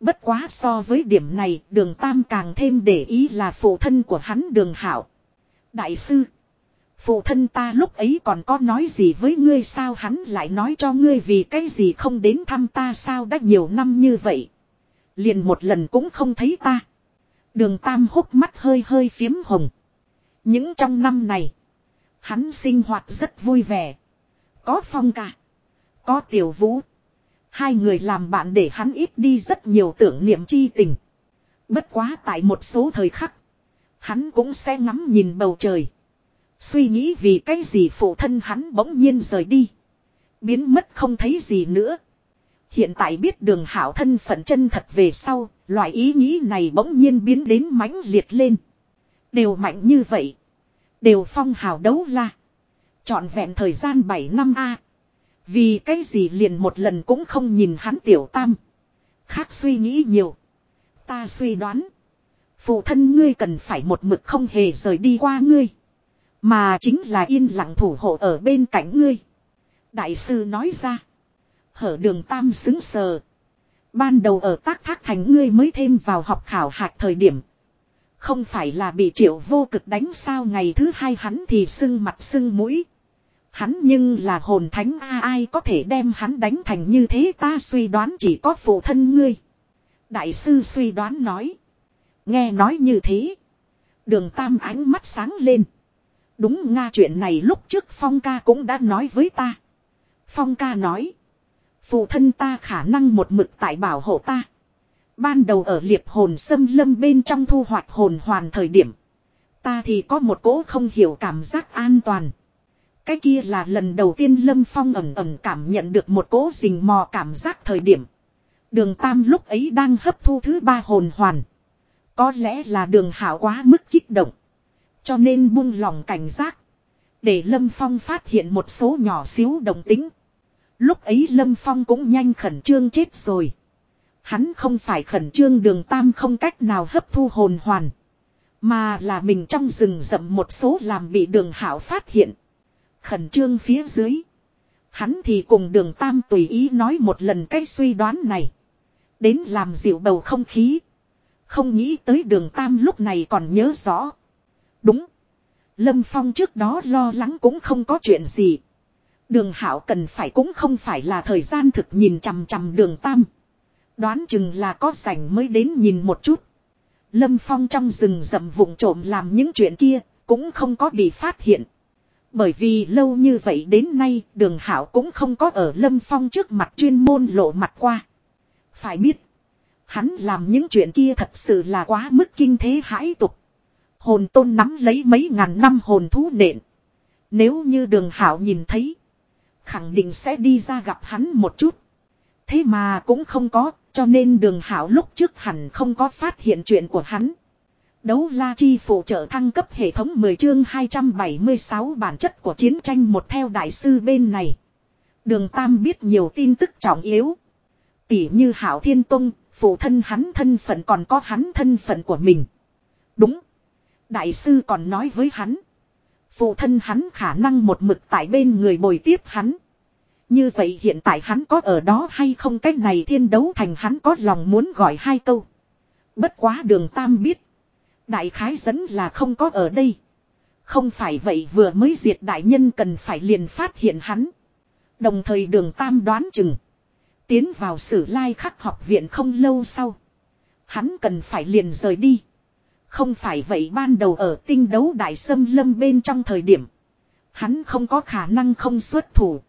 Bất quá so với điểm này, đường Tam càng thêm để ý là phụ thân của hắn đường Hảo. Đại sư, phụ thân ta lúc ấy còn có nói gì với ngươi sao hắn lại nói cho ngươi vì cái gì không đến thăm ta sao đã nhiều năm như vậy. Liền một lần cũng không thấy ta. Đường Tam hốc mắt hơi hơi phiếm hồng. Những trong năm này, hắn sinh hoạt rất vui vẻ. Có phong cả. Có tiểu vũ. Hai người làm bạn để hắn ít đi rất nhiều tưởng niệm chi tình. Bất quá tại một số thời khắc. Hắn cũng sẽ ngắm nhìn bầu trời. Suy nghĩ vì cái gì phụ thân hắn bỗng nhiên rời đi. Biến mất không thấy gì nữa. Hiện tại biết đường hảo thân phận chân thật về sau, loại ý nghĩ này bỗng nhiên biến đến mãnh liệt lên. Đều mạnh như vậy. Đều phong hào đấu la. Chọn vẹn thời gian 7 năm A. Vì cái gì liền một lần cũng không nhìn hắn tiểu tam. Khác suy nghĩ nhiều. Ta suy đoán. Phụ thân ngươi cần phải một mực không hề rời đi qua ngươi. Mà chính là yên lặng thủ hộ ở bên cạnh ngươi. Đại sư nói ra. Hở đường tam xứng sờ. Ban đầu ở tác thác thành ngươi mới thêm vào học khảo hạch thời điểm. Không phải là bị triệu vô cực đánh sao ngày thứ hai hắn thì sưng mặt sưng mũi. Hắn nhưng là hồn thánh a, ai có thể đem hắn đánh thành như thế ta suy đoán chỉ có phụ thân ngươi. Đại sư suy đoán nói. Nghe nói như thế. Đường tam ánh mắt sáng lên. Đúng nga chuyện này lúc trước Phong ca cũng đã nói với ta. Phong ca nói. Phụ thân ta khả năng một mực tại bảo hộ ta. Ban đầu ở liệp hồn sâm lâm bên trong thu hoạch hồn hoàn thời điểm. Ta thì có một cỗ không hiểu cảm giác an toàn. Cái kia là lần đầu tiên Lâm Phong ẩm ẩm cảm nhận được một cỗ rình mò cảm giác thời điểm. Đường Tam lúc ấy đang hấp thu thứ ba hồn hoàn. Có lẽ là đường hảo quá mức kích động. Cho nên buông lòng cảnh giác. Để Lâm Phong phát hiện một số nhỏ xíu đồng tính. Lúc ấy Lâm Phong cũng nhanh khẩn trương chết rồi. Hắn không phải khẩn trương đường Tam không cách nào hấp thu hồn hoàn. Mà là mình trong rừng rậm một số làm bị đường hảo phát hiện. Khẩn trương phía dưới. Hắn thì cùng đường Tam tùy ý nói một lần cái suy đoán này. Đến làm dịu bầu không khí. Không nghĩ tới đường Tam lúc này còn nhớ rõ. Đúng. Lâm Phong trước đó lo lắng cũng không có chuyện gì. Đường Hảo cần phải cũng không phải là thời gian thực nhìn chằm chằm đường Tam. Đoán chừng là có sảnh mới đến nhìn một chút. Lâm Phong trong rừng rậm vụng trộm làm những chuyện kia, cũng không có bị phát hiện. Bởi vì lâu như vậy đến nay đường hảo cũng không có ở Lâm Phong trước mặt chuyên môn lộ mặt qua. Phải biết. Hắn làm những chuyện kia thật sự là quá mức kinh thế hãi tục. Hồn tôn nắm lấy mấy ngàn năm hồn thú nện. Nếu như đường hảo nhìn thấy. Khẳng định sẽ đi ra gặp hắn một chút. Thế mà cũng không có, cho nên đường hảo lúc trước hẳn không có phát hiện chuyện của hắn. Đấu la chi phụ trợ thăng cấp hệ thống 10 chương 276 bản chất của chiến tranh một theo đại sư bên này. Đường Tam biết nhiều tin tức trọng yếu. Tỉ như Hảo Thiên Tông, phụ thân hắn thân phận còn có hắn thân phận của mình. Đúng. Đại sư còn nói với hắn. Phụ thân hắn khả năng một mực tại bên người bồi tiếp hắn. Như vậy hiện tại hắn có ở đó hay không cách này thiên đấu thành hắn có lòng muốn gọi hai câu. Bất quá đường Tam biết. Đại khái dẫn là không có ở đây. Không phải vậy vừa mới diệt đại nhân cần phải liền phát hiện hắn. Đồng thời đường tam đoán chừng. Tiến vào sử lai khắc học viện không lâu sau. Hắn cần phải liền rời đi. Không phải vậy ban đầu ở tinh đấu đại sâm lâm bên trong thời điểm. Hắn không có khả năng không xuất thủ.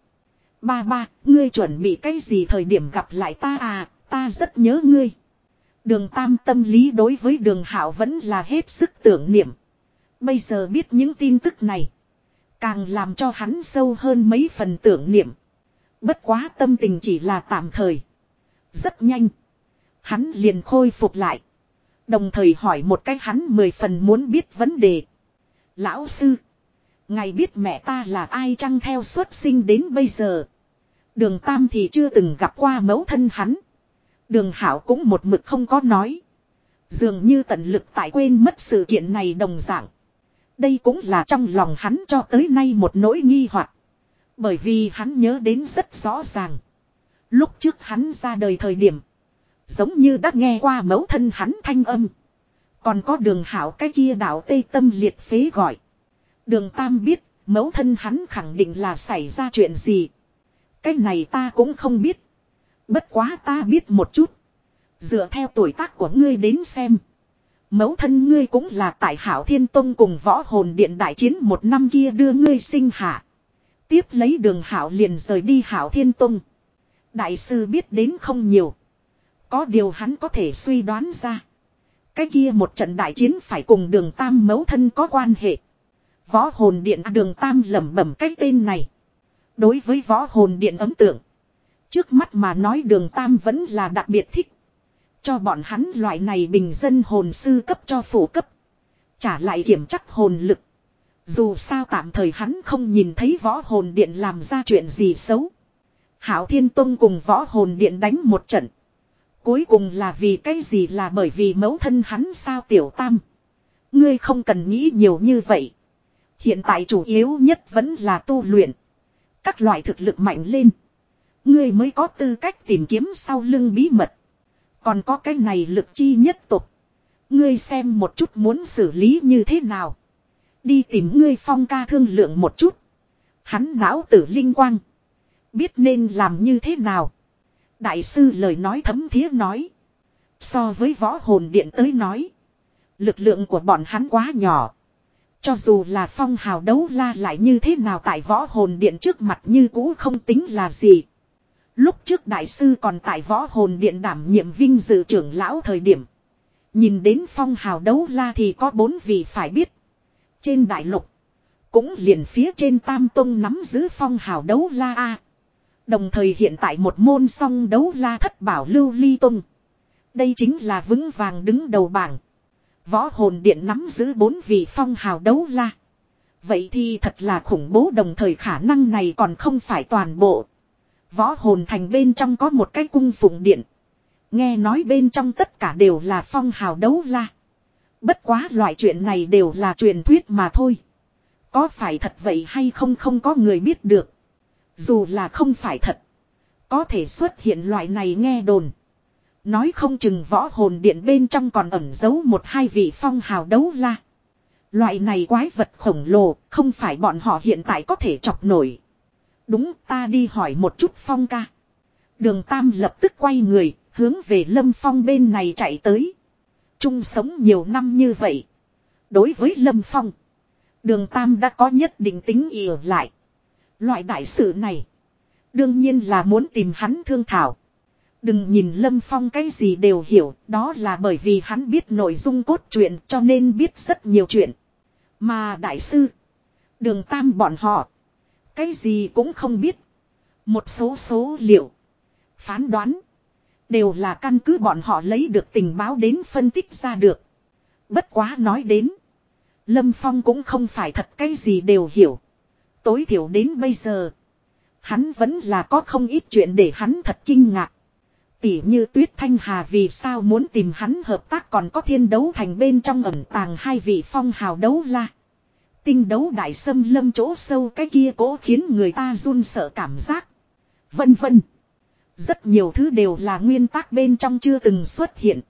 Ba ba, ngươi chuẩn bị cái gì thời điểm gặp lại ta à, ta rất nhớ ngươi. Đường tam tâm lý đối với đường hảo vẫn là hết sức tưởng niệm. Bây giờ biết những tin tức này. Càng làm cho hắn sâu hơn mấy phần tưởng niệm. Bất quá tâm tình chỉ là tạm thời. Rất nhanh. Hắn liền khôi phục lại. Đồng thời hỏi một cách hắn mười phần muốn biết vấn đề. Lão sư. Ngài biết mẹ ta là ai chăng theo xuất sinh đến bây giờ. Đường Tam thì chưa từng gặp qua mẫu thân hắn. Đường Hảo cũng một mực không có nói. Dường như tận lực tại quên mất sự kiện này đồng dạng. Đây cũng là trong lòng hắn cho tới nay một nỗi nghi hoặc. Bởi vì hắn nhớ đến rất rõ ràng. Lúc trước hắn ra đời thời điểm. Giống như đã nghe qua mẫu thân hắn thanh âm. Còn có đường hảo cái kia đạo tây tâm liệt phế gọi. Đường Tam biết, mẫu thân hắn khẳng định là xảy ra chuyện gì. Cái này ta cũng không biết. Bất quá ta biết một chút. Dựa theo tuổi tác của ngươi đến xem. Mẫu thân ngươi cũng là tại Hảo Thiên Tông cùng võ hồn điện đại chiến một năm kia đưa ngươi sinh hạ. Tiếp lấy đường Hảo liền rời đi Hảo Thiên Tông. Đại sư biết đến không nhiều. Có điều hắn có thể suy đoán ra. Cái kia một trận đại chiến phải cùng đường Tam mẫu thân có quan hệ. Võ hồn điện à, đường Tam lẩm bẩm cái tên này. Đối với võ hồn điện ấm tượng. Trước mắt mà nói đường Tam vẫn là đặc biệt thích. Cho bọn hắn loại này bình dân hồn sư cấp cho phủ cấp. Trả lại kiểm chắc hồn lực. Dù sao tạm thời hắn không nhìn thấy võ hồn điện làm ra chuyện gì xấu. Hảo Thiên Tông cùng võ hồn điện đánh một trận. Cuối cùng là vì cái gì là bởi vì mẫu thân hắn sao tiểu tam. Ngươi không cần nghĩ nhiều như vậy. Hiện tại chủ yếu nhất vẫn là tu luyện. Các loại thực lực mạnh lên. Ngươi mới có tư cách tìm kiếm sau lưng bí mật. Còn có cái này lực chi nhất tục. Ngươi xem một chút muốn xử lý như thế nào. Đi tìm ngươi phong ca thương lượng một chút. Hắn não tử linh quang. Biết nên làm như thế nào. Đại sư lời nói thấm thía nói. So với võ hồn điện tới nói. Lực lượng của bọn hắn quá nhỏ. Cho dù là phong hào đấu la lại như thế nào tại võ hồn điện trước mặt như cũ không tính là gì. Lúc trước đại sư còn tại võ hồn điện đảm nhiệm vinh dự trưởng lão thời điểm. Nhìn đến phong hào đấu la thì có bốn vị phải biết. Trên đại lục. Cũng liền phía trên tam tông nắm giữ phong hào đấu la A. Đồng thời hiện tại một môn song đấu la thất bảo lưu ly tung. Đây chính là vững vàng đứng đầu bảng. Võ hồn điện nắm giữ bốn vị phong hào đấu la. Vậy thì thật là khủng bố đồng thời khả năng này còn không phải toàn bộ. Võ hồn thành bên trong có một cái cung phụng điện. Nghe nói bên trong tất cả đều là phong hào đấu la. Bất quá loại chuyện này đều là truyền thuyết mà thôi. Có phải thật vậy hay không không có người biết được. Dù là không phải thật. Có thể xuất hiện loại này nghe đồn. Nói không chừng võ hồn điện bên trong còn ẩn giấu một hai vị phong hào đấu la. Loại này quái vật khổng lồ, không phải bọn họ hiện tại có thể chọc nổi. Đúng, ta đi hỏi một chút phong ca. Đường Tam lập tức quay người, hướng về Lâm Phong bên này chạy tới. Chung sống nhiều năm như vậy. Đối với Lâm Phong. Đường Tam đã có nhất định tính ỉa lại. Loại đại sự này. Đương nhiên là muốn tìm hắn thương thảo. Đừng nhìn Lâm Phong cái gì đều hiểu, đó là bởi vì hắn biết nội dung cốt truyện cho nên biết rất nhiều chuyện. Mà đại sư, đường tam bọn họ, cái gì cũng không biết. Một số số liệu, phán đoán, đều là căn cứ bọn họ lấy được tình báo đến phân tích ra được. Bất quá nói đến, Lâm Phong cũng không phải thật cái gì đều hiểu. Tối thiểu đến bây giờ, hắn vẫn là có không ít chuyện để hắn thật kinh ngạc. Tỉ như Tuyết Thanh Hà vì sao muốn tìm hắn hợp tác còn có thiên đấu thành bên trong ẩn tàng hai vị phong hào đấu la. Tinh đấu đại sâm lâm chỗ sâu cái kia cố khiến người ta run sợ cảm giác. Vân vân. Rất nhiều thứ đều là nguyên tắc bên trong chưa từng xuất hiện.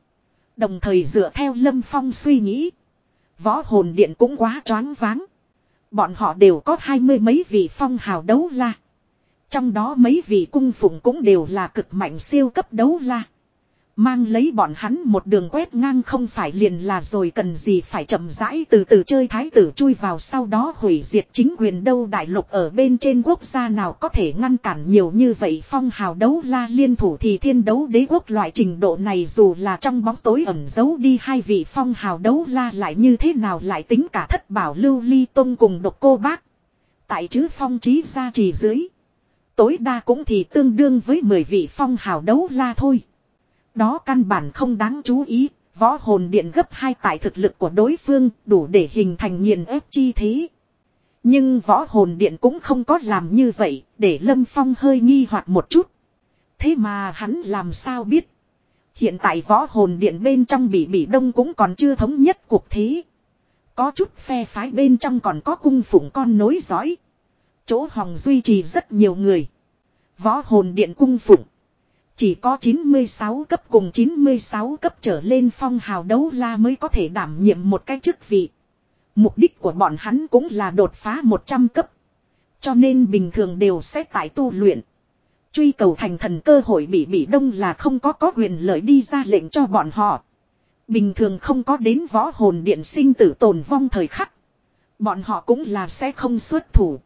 Đồng thời dựa theo lâm phong suy nghĩ. Võ hồn điện cũng quá choáng váng. Bọn họ đều có hai mươi mấy vị phong hào đấu la. Trong đó mấy vị cung phụng cũng đều là cực mạnh siêu cấp đấu la. Mang lấy bọn hắn một đường quét ngang không phải liền là rồi cần gì phải chậm rãi từ từ chơi thái tử chui vào sau đó hủy diệt chính quyền đâu đại lục ở bên trên quốc gia nào có thể ngăn cản nhiều như vậy phong hào đấu la liên thủ thì thiên đấu đế quốc loại trình độ này dù là trong bóng tối ẩn giấu đi hai vị phong hào đấu la lại như thế nào lại tính cả thất bảo lưu ly tông cùng độc cô bác. Tại chữ phong trí gia trì dưới. Tối đa cũng thì tương đương với 10 vị phong hào đấu la thôi. Đó căn bản không đáng chú ý, võ hồn điện gấp hai tại thực lực của đối phương đủ để hình thành nghiền ép chi thế. Nhưng võ hồn điện cũng không có làm như vậy, để Lâm Phong hơi nghi hoặc một chút. Thế mà hắn làm sao biết. Hiện tại võ hồn điện bên trong bị bị đông cũng còn chưa thống nhất cuộc thế. Có chút phe phái bên trong còn có cung phụng con nối dõi. Chỗ hòng duy trì rất nhiều người. Võ hồn điện cung phụng. Chỉ có 96 cấp cùng 96 cấp trở lên phong hào đấu la mới có thể đảm nhiệm một cái chức vị. Mục đích của bọn hắn cũng là đột phá 100 cấp. Cho nên bình thường đều sẽ tại tu luyện. Truy cầu thành thần cơ hội bị bị đông là không có có quyền lợi đi ra lệnh cho bọn họ. Bình thường không có đến võ hồn điện sinh tử tồn vong thời khắc. Bọn họ cũng là sẽ không xuất thủ.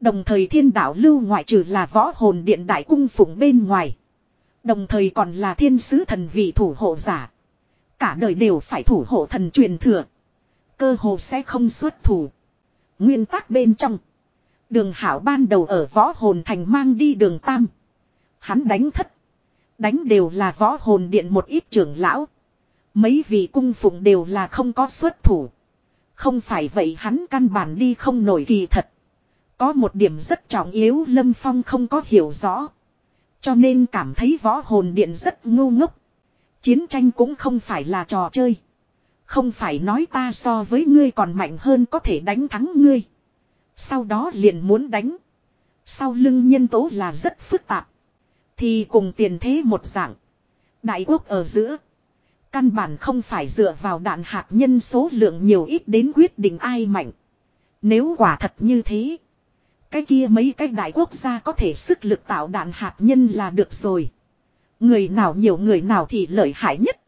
Đồng thời thiên đạo lưu ngoại trừ là võ hồn điện đại cung phụng bên ngoài. Đồng thời còn là thiên sứ thần vị thủ hộ giả. Cả đời đều phải thủ hộ thần truyền thừa. Cơ hồ sẽ không xuất thủ. Nguyên tắc bên trong. Đường hảo ban đầu ở võ hồn thành mang đi đường tam. Hắn đánh thất. Đánh đều là võ hồn điện một ít trưởng lão. Mấy vị cung phụng đều là không có xuất thủ. Không phải vậy hắn căn bản đi không nổi kỳ thật. Có một điểm rất trọng yếu Lâm Phong không có hiểu rõ. Cho nên cảm thấy võ hồn điện rất ngu ngốc. Chiến tranh cũng không phải là trò chơi. Không phải nói ta so với ngươi còn mạnh hơn có thể đánh thắng ngươi. Sau đó liền muốn đánh. Sau lưng nhân tố là rất phức tạp. Thì cùng tiền thế một dạng. Đại quốc ở giữa. Căn bản không phải dựa vào đạn hạt nhân số lượng nhiều ít đến quyết định ai mạnh. Nếu quả thật như thế. Cái kia mấy cái đại quốc gia có thể sức lực tạo đạn hạt nhân là được rồi. Người nào nhiều người nào thì lợi hại nhất.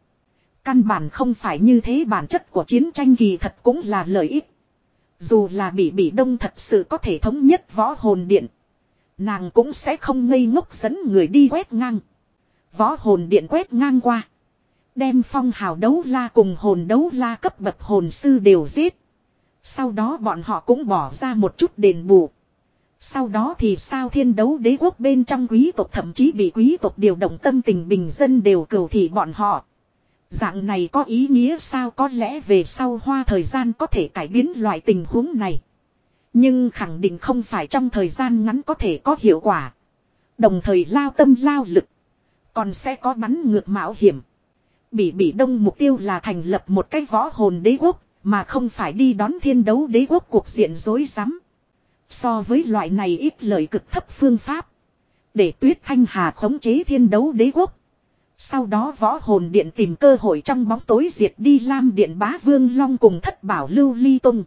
Căn bản không phải như thế bản chất của chiến tranh kỳ thật cũng là lợi ích. Dù là bị bị đông thật sự có thể thống nhất võ hồn điện. Nàng cũng sẽ không ngây ngốc dẫn người đi quét ngang. Võ hồn điện quét ngang qua. Đem phong hào đấu la cùng hồn đấu la cấp bậc hồn sư đều giết. Sau đó bọn họ cũng bỏ ra một chút đền bù. Sau đó thì sao thiên đấu đế quốc bên trong quý tộc thậm chí bị quý tộc điều động tâm tình bình dân đều cầu thị bọn họ. Dạng này có ý nghĩa sao có lẽ về sau hoa thời gian có thể cải biến loại tình huống này. Nhưng khẳng định không phải trong thời gian ngắn có thể có hiệu quả. Đồng thời lao tâm lao lực. Còn sẽ có bắn ngược mạo hiểm. Bỉ bỉ đông mục tiêu là thành lập một cái võ hồn đế quốc. Mà không phải đi đón thiên đấu đế quốc cuộc diện dối rắm So với loại này ít lợi cực thấp phương pháp. Để tuyết thanh hà khống chế thiên đấu đế quốc. Sau đó võ hồn điện tìm cơ hội trong bóng tối diệt đi Lam Điện Bá Vương Long cùng thất bảo lưu ly tung.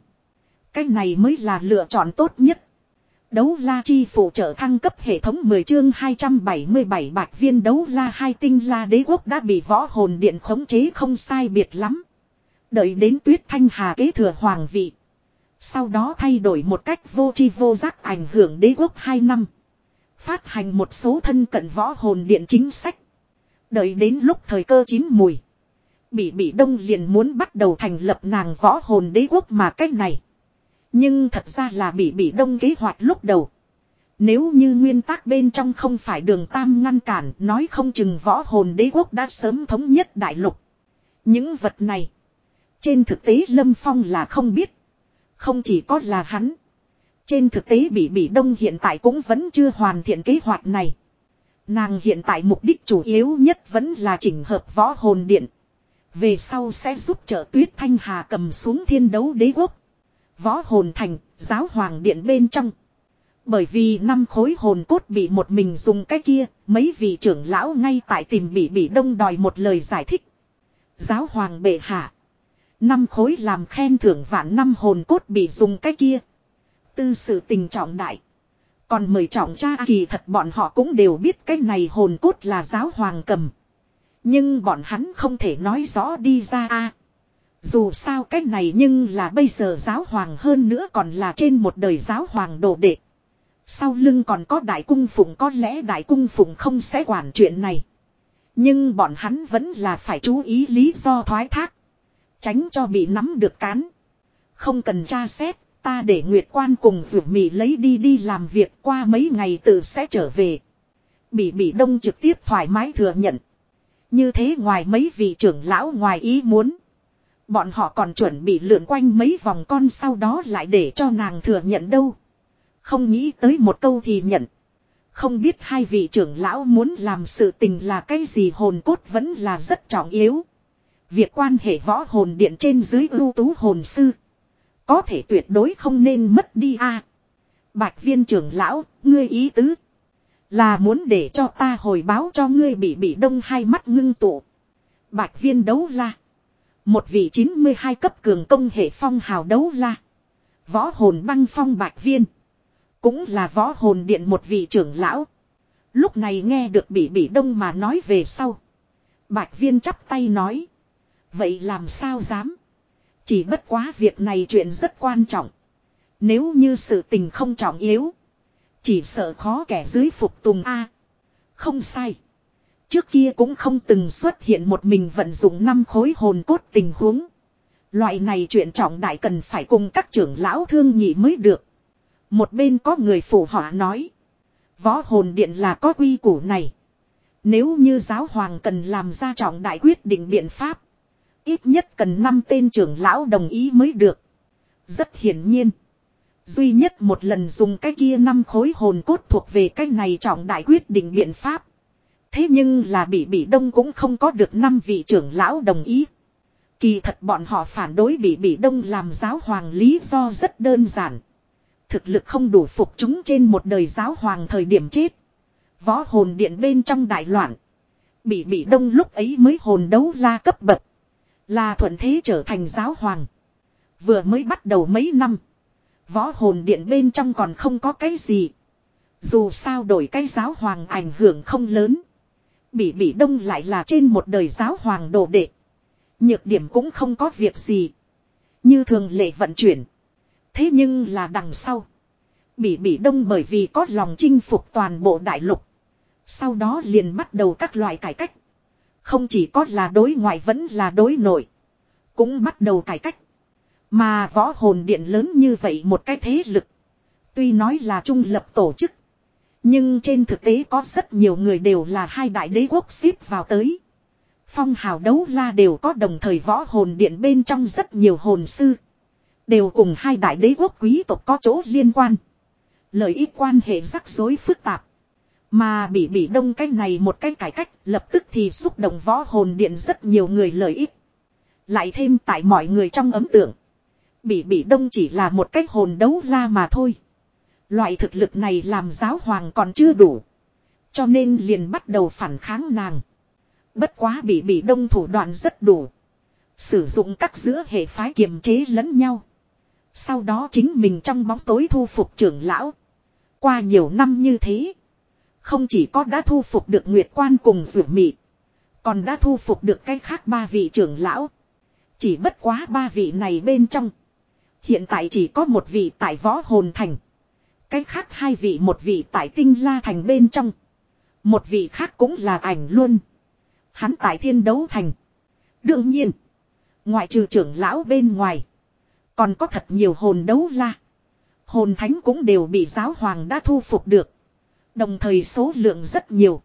Cái này mới là lựa chọn tốt nhất. Đấu la chi phụ trợ thăng cấp hệ thống 10 chương 277 bạc viên đấu la hai tinh la đế quốc đã bị võ hồn điện khống chế không sai biệt lắm. Đợi đến tuyết thanh hà kế thừa hoàng vị. Sau đó thay đổi một cách vô chi vô giác ảnh hưởng đế quốc 2 năm. Phát hành một số thân cận võ hồn điện chính sách. Đợi đến lúc thời cơ chín mùi. Bị bị đông liền muốn bắt đầu thành lập nàng võ hồn đế quốc mà cách này. Nhưng thật ra là bị bị đông kế hoạch lúc đầu. Nếu như nguyên tắc bên trong không phải đường tam ngăn cản, nói không chừng võ hồn đế quốc đã sớm thống nhất đại lục. Những vật này. Trên thực tế Lâm Phong là không biết. Không chỉ có là hắn. Trên thực tế bị bị đông hiện tại cũng vẫn chưa hoàn thiện kế hoạch này. Nàng hiện tại mục đích chủ yếu nhất vẫn là chỉnh hợp võ hồn điện. Về sau sẽ giúp trợ tuyết thanh hà cầm xuống thiên đấu đế quốc. Võ hồn thành, giáo hoàng điện bên trong. Bởi vì năm khối hồn cốt bị một mình dùng cái kia, mấy vị trưởng lão ngay tại tìm bị bị đông đòi một lời giải thích. Giáo hoàng bệ hạ. Năm khối làm khen thưởng vạn năm hồn cốt bị dùng cái kia. Tư sự tình trọng đại. Còn mời trọng cha kỳ thật bọn họ cũng đều biết cái này hồn cốt là giáo hoàng cầm. Nhưng bọn hắn không thể nói rõ đi ra a. Dù sao cái này nhưng là bây giờ giáo hoàng hơn nữa còn là trên một đời giáo hoàng đồ đệ. Sau lưng còn có đại cung phụng, có lẽ đại cung phụng không sẽ quản chuyện này. Nhưng bọn hắn vẫn là phải chú ý lý do thoái thác. Tránh cho bị nắm được cán. Không cần tra xét, ta để Nguyệt Quan cùng Dược Mị lấy đi đi làm việc qua mấy ngày tự sẽ trở về. Bỉ Bỉ Đông trực tiếp thoải mái thừa nhận. Như thế ngoài mấy vị trưởng lão ngoài ý muốn. Bọn họ còn chuẩn bị lượn quanh mấy vòng con sau đó lại để cho nàng thừa nhận đâu. Không nghĩ tới một câu thì nhận. Không biết hai vị trưởng lão muốn làm sự tình là cái gì hồn cốt vẫn là rất trọng yếu. Việc quan hệ võ hồn điện trên dưới ưu tú hồn sư. Có thể tuyệt đối không nên mất đi a. Bạch viên trưởng lão, ngươi ý tứ. Là muốn để cho ta hồi báo cho ngươi bị bị đông hai mắt ngưng tụ. Bạch viên đấu la. Một vị 92 cấp cường công hệ phong hào đấu la. Võ hồn băng phong bạch viên. Cũng là võ hồn điện một vị trưởng lão. Lúc này nghe được bị bị đông mà nói về sau. Bạch viên chắp tay nói. Vậy làm sao dám. Chỉ bất quá việc này chuyện rất quan trọng. Nếu như sự tình không trọng yếu. Chỉ sợ khó kẻ dưới phục tùng A. Không sai. Trước kia cũng không từng xuất hiện một mình vận dụng năm khối hồn cốt tình huống. Loại này chuyện trọng đại cần phải cùng các trưởng lão thương nhị mới được. Một bên có người phụ họa nói. Võ hồn điện là có quy củ này. Nếu như giáo hoàng cần làm ra trọng đại quyết định biện pháp. Ít nhất cần 5 tên trưởng lão đồng ý mới được. Rất hiển nhiên. Duy nhất một lần dùng cái kia năm khối hồn cốt thuộc về cái này trọng đại quyết định biện pháp. Thế nhưng là bị bị đông cũng không có được năm vị trưởng lão đồng ý. Kỳ thật bọn họ phản đối bị bị đông làm giáo hoàng lý do rất đơn giản. Thực lực không đủ phục chúng trên một đời giáo hoàng thời điểm chết. Võ hồn điện bên trong đại loạn. Bị bị đông lúc ấy mới hồn đấu la cấp bậc. Là thuận thế trở thành giáo hoàng. Vừa mới bắt đầu mấy năm. Võ hồn điện bên trong còn không có cái gì. Dù sao đổi cái giáo hoàng ảnh hưởng không lớn. Bỉ Bỉ đông lại là trên một đời giáo hoàng đồ đệ. Nhược điểm cũng không có việc gì. Như thường lệ vận chuyển. Thế nhưng là đằng sau. Bỉ Bỉ đông bởi vì có lòng chinh phục toàn bộ đại lục. Sau đó liền bắt đầu các loại cải cách. Không chỉ có là đối ngoại vẫn là đối nội. Cũng bắt đầu cải cách. Mà võ hồn điện lớn như vậy một cái thế lực. Tuy nói là trung lập tổ chức. Nhưng trên thực tế có rất nhiều người đều là hai đại đế quốc xếp vào tới. Phong hào đấu la đều có đồng thời võ hồn điện bên trong rất nhiều hồn sư. Đều cùng hai đại đế quốc quý tộc có chỗ liên quan. Lợi ích quan hệ rắc rối phức tạp. Mà bị bị đông cái này một cái cải cách, lập tức thì xúc động võ hồn điện rất nhiều người lợi ích. Lại thêm tại mọi người trong ấm tượng. Bị bị đông chỉ là một cách hồn đấu la mà thôi. Loại thực lực này làm giáo hoàng còn chưa đủ. Cho nên liền bắt đầu phản kháng nàng. Bất quá bị bị đông thủ đoạn rất đủ. Sử dụng các giữa hệ phái kiềm chế lẫn nhau. Sau đó chính mình trong bóng tối thu phục trưởng lão. Qua nhiều năm như thế. Không chỉ có đã thu phục được Nguyệt Quan cùng Dược Mị. Còn đã thu phục được cái khác ba vị trưởng lão. Chỉ bất quá ba vị này bên trong. Hiện tại chỉ có một vị tại võ hồn thành. Cái khác hai vị một vị tại tinh la thành bên trong. Một vị khác cũng là ảnh luôn. Hắn tại thiên đấu thành. Đương nhiên. Ngoại trừ trưởng lão bên ngoài. Còn có thật nhiều hồn đấu la. Hồn thánh cũng đều bị giáo hoàng đã thu phục được. Đồng thời số lượng rất nhiều.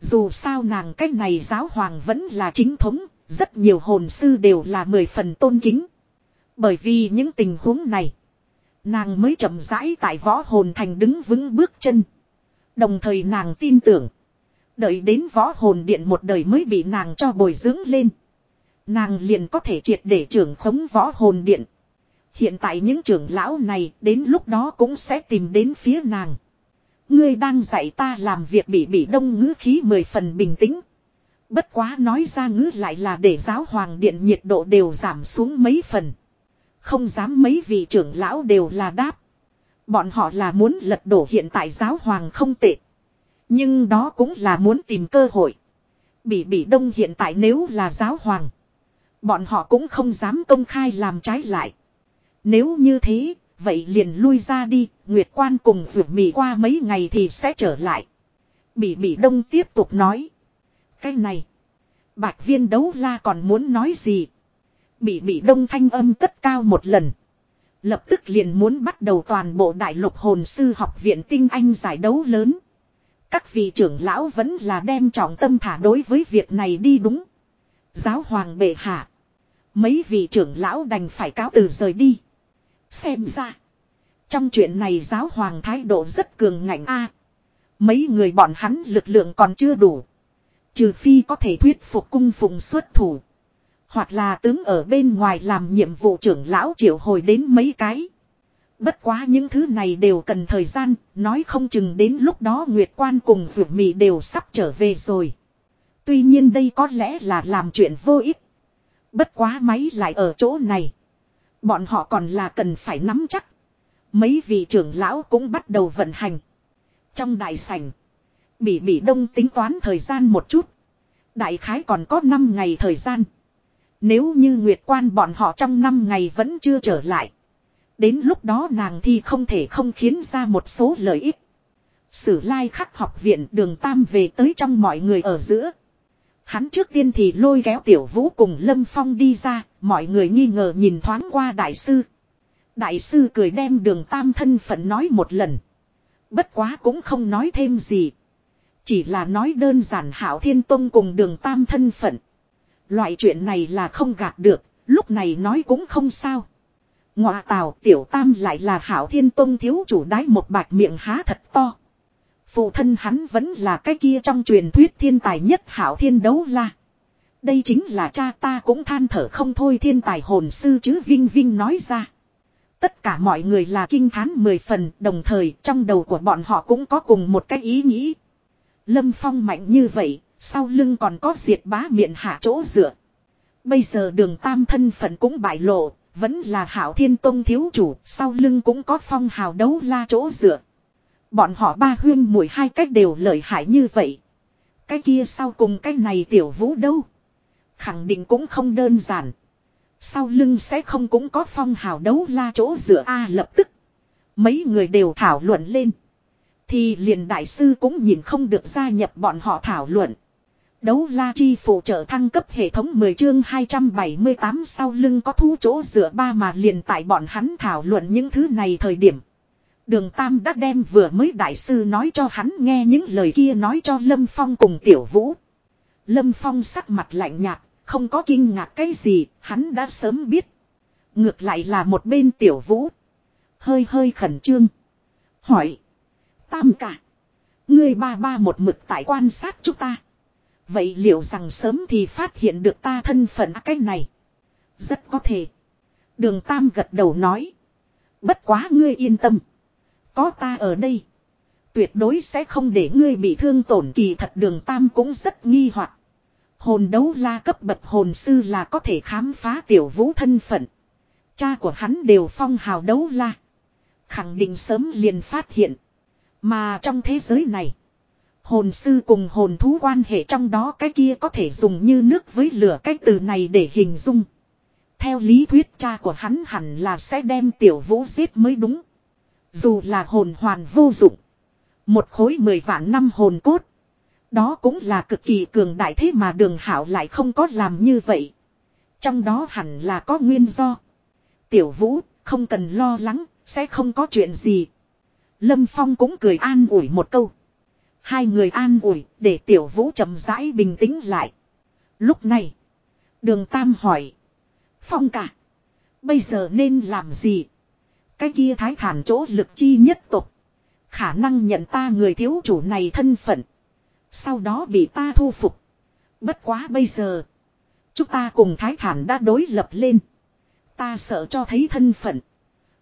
Dù sao nàng cách này giáo hoàng vẫn là chính thống. Rất nhiều hồn sư đều là mười phần tôn kính. Bởi vì những tình huống này. Nàng mới chậm rãi tại võ hồn thành đứng vững bước chân. Đồng thời nàng tin tưởng. Đợi đến võ hồn điện một đời mới bị nàng cho bồi dưỡng lên. Nàng liền có thể triệt để trưởng khống võ hồn điện. Hiện tại những trưởng lão này đến lúc đó cũng sẽ tìm đến phía nàng. Ngươi đang dạy ta làm việc bị bị đông ngữ khí mười phần bình tĩnh. Bất quá nói ra ngữ lại là để giáo hoàng điện nhiệt độ đều giảm xuống mấy phần. Không dám mấy vị trưởng lão đều là đáp. Bọn họ là muốn lật đổ hiện tại giáo hoàng không tệ. Nhưng đó cũng là muốn tìm cơ hội. Bị bị đông hiện tại nếu là giáo hoàng. Bọn họ cũng không dám công khai làm trái lại. Nếu như thế, vậy liền lui ra đi, Nguyệt Quan cùng vượt Mị qua mấy ngày thì sẽ trở lại. Bị bị đông tiếp tục nói. Cái này, bạch viên đấu la còn muốn nói gì? Bị bị đông thanh âm cất cao một lần. Lập tức liền muốn bắt đầu toàn bộ đại lục hồn sư học viện tinh anh giải đấu lớn. Các vị trưởng lão vẫn là đem trọng tâm thả đối với việc này đi đúng. Giáo hoàng bệ hạ. Mấy vị trưởng lão đành phải cáo từ rời đi. Xem ra. Trong chuyện này giáo hoàng thái độ rất cường ngạnh a. mấy người bọn hắn lực lượng còn chưa đủ. Trừ phi có thể thuyết phục cung phụng xuất thủ. Hoặc là tướng ở bên ngoài làm nhiệm vụ trưởng lão triệu hồi đến mấy cái. Bất quá những thứ này đều cần thời gian, nói không chừng đến lúc đó Nguyệt Quan cùng Vượt Mị đều sắp trở về rồi. Tuy nhiên đây có lẽ là làm chuyện vô ích. Bất quá máy lại ở chỗ này. Bọn họ còn là cần phải nắm chắc. Mấy vị trưởng lão cũng bắt đầu vận hành. Trong đại sảnh. Bỉ bỉ đông tính toán thời gian một chút. Đại khái còn có 5 ngày thời gian. Nếu như Nguyệt Quan bọn họ trong 5 ngày vẫn chưa trở lại. Đến lúc đó nàng thì không thể không khiến ra một số lợi ích. Sử lai khắc học viện đường Tam về tới trong mọi người ở giữa. Hắn trước tiên thì lôi kéo tiểu vũ cùng Lâm Phong đi ra, mọi người nghi ngờ nhìn thoáng qua đại sư. Đại sư cười đem đường Tam thân phận nói một lần. Bất quá cũng không nói thêm gì. Chỉ là nói đơn giản Hảo Thiên Tông cùng đường Tam thân phận. Loại chuyện này là không gạt được, lúc này nói cũng không sao. Ngọa tào tiểu tam lại là hảo thiên tông thiếu chủ đái một bạch miệng há thật to. Phụ thân hắn vẫn là cái kia trong truyền thuyết thiên tài nhất hảo thiên đấu la. Đây chính là cha ta cũng than thở không thôi thiên tài hồn sư chứ Vinh Vinh nói ra. Tất cả mọi người là kinh thán mười phần đồng thời trong đầu của bọn họ cũng có cùng một cái ý nghĩ. Lâm Phong mạnh như vậy, sau lưng còn có diệt bá miệng hạ chỗ dựa. Bây giờ đường tam thân phận cũng bại lộ, vẫn là hảo thiên tông thiếu chủ, sau lưng cũng có phong hào đấu la chỗ dựa. Bọn họ ba huyên mùi hai cách đều lợi hại như vậy. Cái kia sau cùng cái này tiểu vũ đâu. Khẳng định cũng không đơn giản. Sau lưng sẽ không cũng có phong hào đấu la chỗ dựa A lập tức. Mấy người đều thảo luận lên. Thì liền đại sư cũng nhìn không được gia nhập bọn họ thảo luận. Đấu la chi phụ trợ thăng cấp hệ thống 10 chương 278 sau lưng có thu chỗ dựa ba mà liền tại bọn hắn thảo luận những thứ này thời điểm. Đường Tam đã đem vừa mới đại sư nói cho hắn nghe những lời kia nói cho Lâm Phong cùng Tiểu Vũ. Lâm Phong sắc mặt lạnh nhạt, không có kinh ngạc cái gì, hắn đã sớm biết. Ngược lại là một bên Tiểu Vũ. Hơi hơi khẩn trương. Hỏi. Tam cả. Người ba ba một mực tại quan sát chúng ta. Vậy liệu rằng sớm thì phát hiện được ta thân phận cái này? Rất có thể. Đường Tam gật đầu nói. Bất quá ngươi yên tâm. Có ta ở đây. Tuyệt đối sẽ không để ngươi bị thương tổn kỳ thật đường Tam cũng rất nghi hoặc. Hồn đấu la cấp bậc hồn sư là có thể khám phá tiểu vũ thân phận. Cha của hắn đều phong hào đấu la. Khẳng định sớm liền phát hiện. Mà trong thế giới này. Hồn sư cùng hồn thú quan hệ trong đó cái kia có thể dùng như nước với lửa cái từ này để hình dung. Theo lý thuyết cha của hắn hẳn là sẽ đem tiểu vũ giết mới đúng. Dù là hồn hoàn vô dụng. Một khối mười vạn năm hồn cốt. Đó cũng là cực kỳ cường đại thế mà đường hảo lại không có làm như vậy. Trong đó hẳn là có nguyên do. Tiểu vũ, không cần lo lắng, sẽ không có chuyện gì. Lâm Phong cũng cười an ủi một câu. Hai người an ủi để tiểu vũ chậm rãi bình tĩnh lại. Lúc này. Đường Tam hỏi. Phong cả. Bây giờ nên làm gì? Cái kia thái thản chỗ lực chi nhất tục. Khả năng nhận ta người thiếu chủ này thân phận. Sau đó bị ta thu phục. Bất quá bây giờ. Chúng ta cùng thái thản đã đối lập lên. Ta sợ cho thấy thân phận.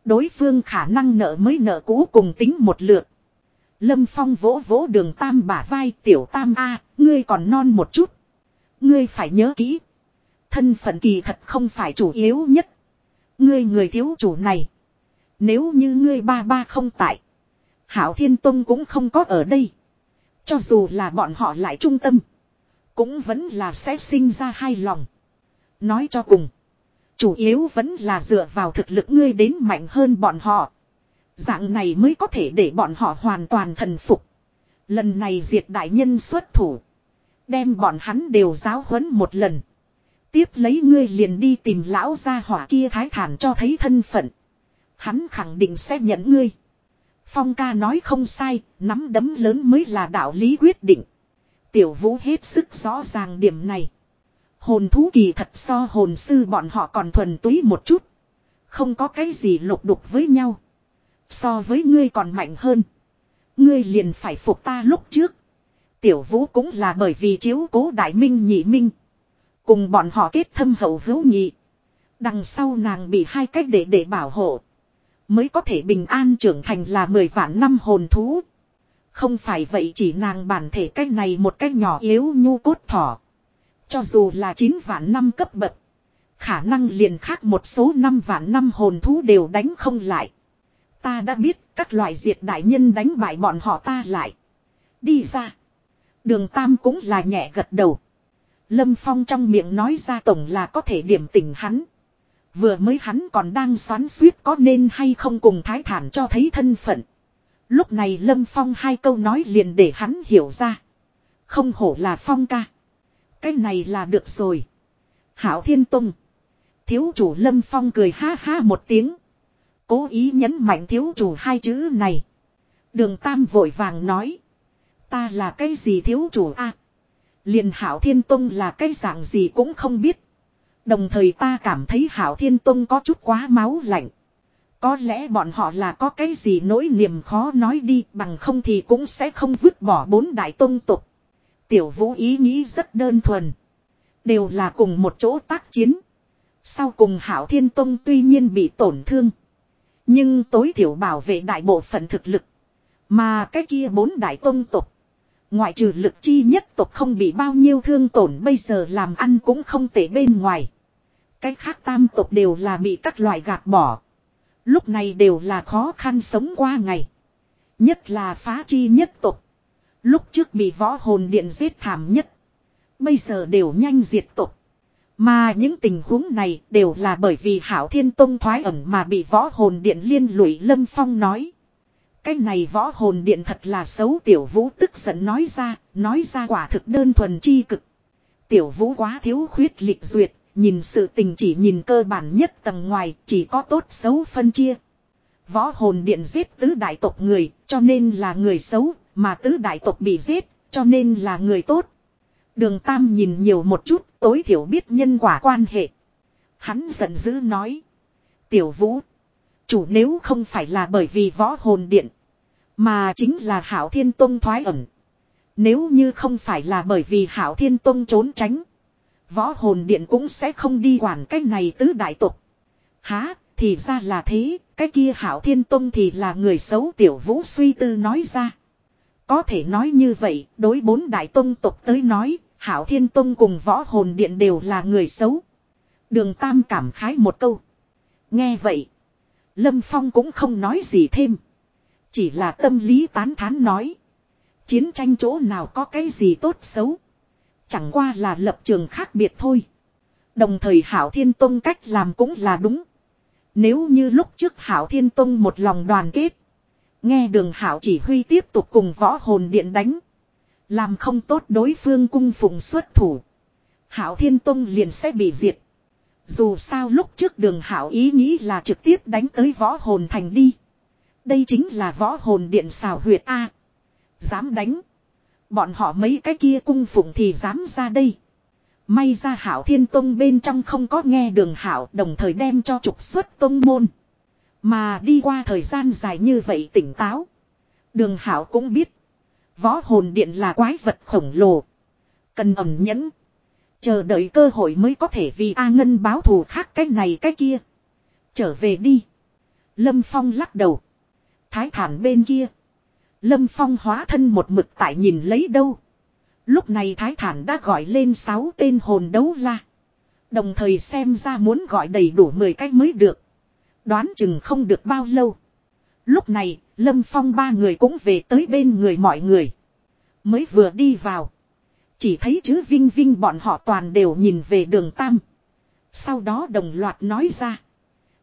Đối phương khả năng nợ mới nợ cũ cùng tính một lượt. Lâm Phong vỗ vỗ đường tam bả vai tiểu tam A, ngươi còn non một chút. Ngươi phải nhớ kỹ. Thân phận kỳ thật không phải chủ yếu nhất. Ngươi người thiếu chủ này. Nếu như ngươi ba ba không tại. Hảo Thiên Tông cũng không có ở đây. Cho dù là bọn họ lại trung tâm. Cũng vẫn là sẽ sinh ra hai lòng. Nói cho cùng. Chủ yếu vẫn là dựa vào thực lực ngươi đến mạnh hơn bọn họ. Dạng này mới có thể để bọn họ hoàn toàn thần phục. Lần này diệt đại nhân xuất thủ. Đem bọn hắn đều giáo huấn một lần. Tiếp lấy ngươi liền đi tìm lão gia hỏa kia thái thản cho thấy thân phận. Hắn khẳng định sẽ nhận ngươi. Phong ca nói không sai, nắm đấm lớn mới là đạo lý quyết định. Tiểu vũ hết sức rõ ràng điểm này. Hồn thú kỳ thật so hồn sư bọn họ còn thuần túy một chút. Không có cái gì lục đục với nhau. So với ngươi còn mạnh hơn. Ngươi liền phải phục ta lúc trước. Tiểu vũ cũng là bởi vì chiếu cố đại minh nhị minh. Cùng bọn họ kết thâm hậu hữu nhị. Đằng sau nàng bị hai cách để để bảo hộ. Mới có thể bình an trưởng thành là 10 vạn năm hồn thú. Không phải vậy chỉ nàng bản thể cách này một cách nhỏ yếu nhu cốt thỏ. Cho dù là 9 vạn năm cấp bậc. Khả năng liền khác một số năm vạn năm hồn thú đều đánh không lại. Ta đã biết các loại diệt đại nhân đánh bại bọn họ ta lại. Đi ra. Đường Tam cũng là nhẹ gật đầu. Lâm Phong trong miệng nói ra tổng là có thể điểm tỉnh hắn. Vừa mới hắn còn đang xoắn suýt có nên hay không cùng thái thản cho thấy thân phận. Lúc này Lâm Phong hai câu nói liền để hắn hiểu ra. Không hổ là Phong ca. Cái này là được rồi. Hảo Thiên Tông. Thiếu chủ Lâm Phong cười ha ha một tiếng. Cố ý nhấn mạnh thiếu chủ hai chữ này. Đường Tam vội vàng nói. Ta là cái gì thiếu chủ a? liền Hảo Thiên Tông là cái dạng gì cũng không biết. Đồng thời ta cảm thấy Hảo Thiên Tông có chút quá máu lạnh. Có lẽ bọn họ là có cái gì nỗi niềm khó nói đi, bằng không thì cũng sẽ không vứt bỏ bốn đại tông tục. Tiểu vũ ý nghĩ rất đơn thuần. Đều là cùng một chỗ tác chiến. Sau cùng Hảo Thiên Tông tuy nhiên bị tổn thương. Nhưng tối thiểu bảo vệ đại bộ phận thực lực. Mà cái kia bốn đại tông tục. Ngoại trừ lực chi nhất tộc không bị bao nhiêu thương tổn, bây giờ làm ăn cũng không tệ bên ngoài. Cái khác tam tộc đều là bị các loại gạt bỏ. Lúc này đều là khó khăn sống qua ngày. Nhất là phá chi nhất tộc. Lúc trước bị võ hồn điện giết thảm nhất. Bây giờ đều nhanh diệt tộc. Mà những tình huống này đều là bởi vì Hảo Thiên Tông thoái ẩn mà bị võ hồn điện liên lụy Lâm Phong nói. Cái này võ hồn điện thật là xấu tiểu vũ tức giận nói ra, nói ra quả thực đơn thuần chi cực. Tiểu vũ quá thiếu khuyết lịch duyệt, nhìn sự tình chỉ nhìn cơ bản nhất tầng ngoài, chỉ có tốt xấu phân chia. Võ hồn điện giết tứ đại tộc người, cho nên là người xấu, mà tứ đại tộc bị giết, cho nên là người tốt. Đường Tam nhìn nhiều một chút, tối thiểu biết nhân quả quan hệ. Hắn giận dữ nói. Tiểu vũ. Chủ nếu không phải là bởi vì võ hồn điện. Mà chính là Hảo Thiên Tông thoái ẩn. Nếu như không phải là bởi vì Hảo Thiên Tông trốn tránh. Võ hồn điện cũng sẽ không đi quản cái này tứ đại tục. Há, thì ra là thế, cái kia Hảo Thiên Tông thì là người xấu tiểu vũ suy tư nói ra. Có thể nói như vậy, đối bốn đại tông tục tới nói, Hảo Thiên Tông cùng võ hồn điện đều là người xấu. Đường Tam cảm khái một câu. Nghe vậy. Lâm Phong cũng không nói gì thêm. Chỉ là tâm lý tán thán nói. Chiến tranh chỗ nào có cái gì tốt xấu. Chẳng qua là lập trường khác biệt thôi. Đồng thời Hảo Thiên Tông cách làm cũng là đúng. Nếu như lúc trước Hảo Thiên Tông một lòng đoàn kết. Nghe đường Hảo chỉ huy tiếp tục cùng võ hồn điện đánh. Làm không tốt đối phương cung phụng xuất thủ. Hảo Thiên Tông liền sẽ bị diệt. Dù sao lúc trước đường Hảo ý nghĩ là trực tiếp đánh tới võ hồn thành đi. Đây chính là võ hồn điện xào huyệt A. Dám đánh. Bọn họ mấy cái kia cung phụng thì dám ra đây. May ra Hảo Thiên Tông bên trong không có nghe đường Hảo, đồng thời đem cho trục xuất tông môn. Mà đi qua thời gian dài như vậy tỉnh táo. Đường Hảo cũng biết. Võ hồn điện là quái vật khổng lồ. Cần ẩm nhẫn. Chờ đợi cơ hội mới có thể vì A Ngân báo thù khác cái này cái kia. Trở về đi. Lâm Phong lắc đầu. Thái thản bên kia. Lâm Phong hóa thân một mực tại nhìn lấy đâu. Lúc này Thái thản đã gọi lên 6 tên hồn đấu la. Đồng thời xem ra muốn gọi đầy đủ 10 cách mới được. Đoán chừng không được bao lâu. Lúc này, Lâm Phong ba người cũng về tới bên người mọi người. Mới vừa đi vào. Chỉ thấy chữ Vinh Vinh bọn họ toàn đều nhìn về đường Tam. Sau đó đồng loạt nói ra.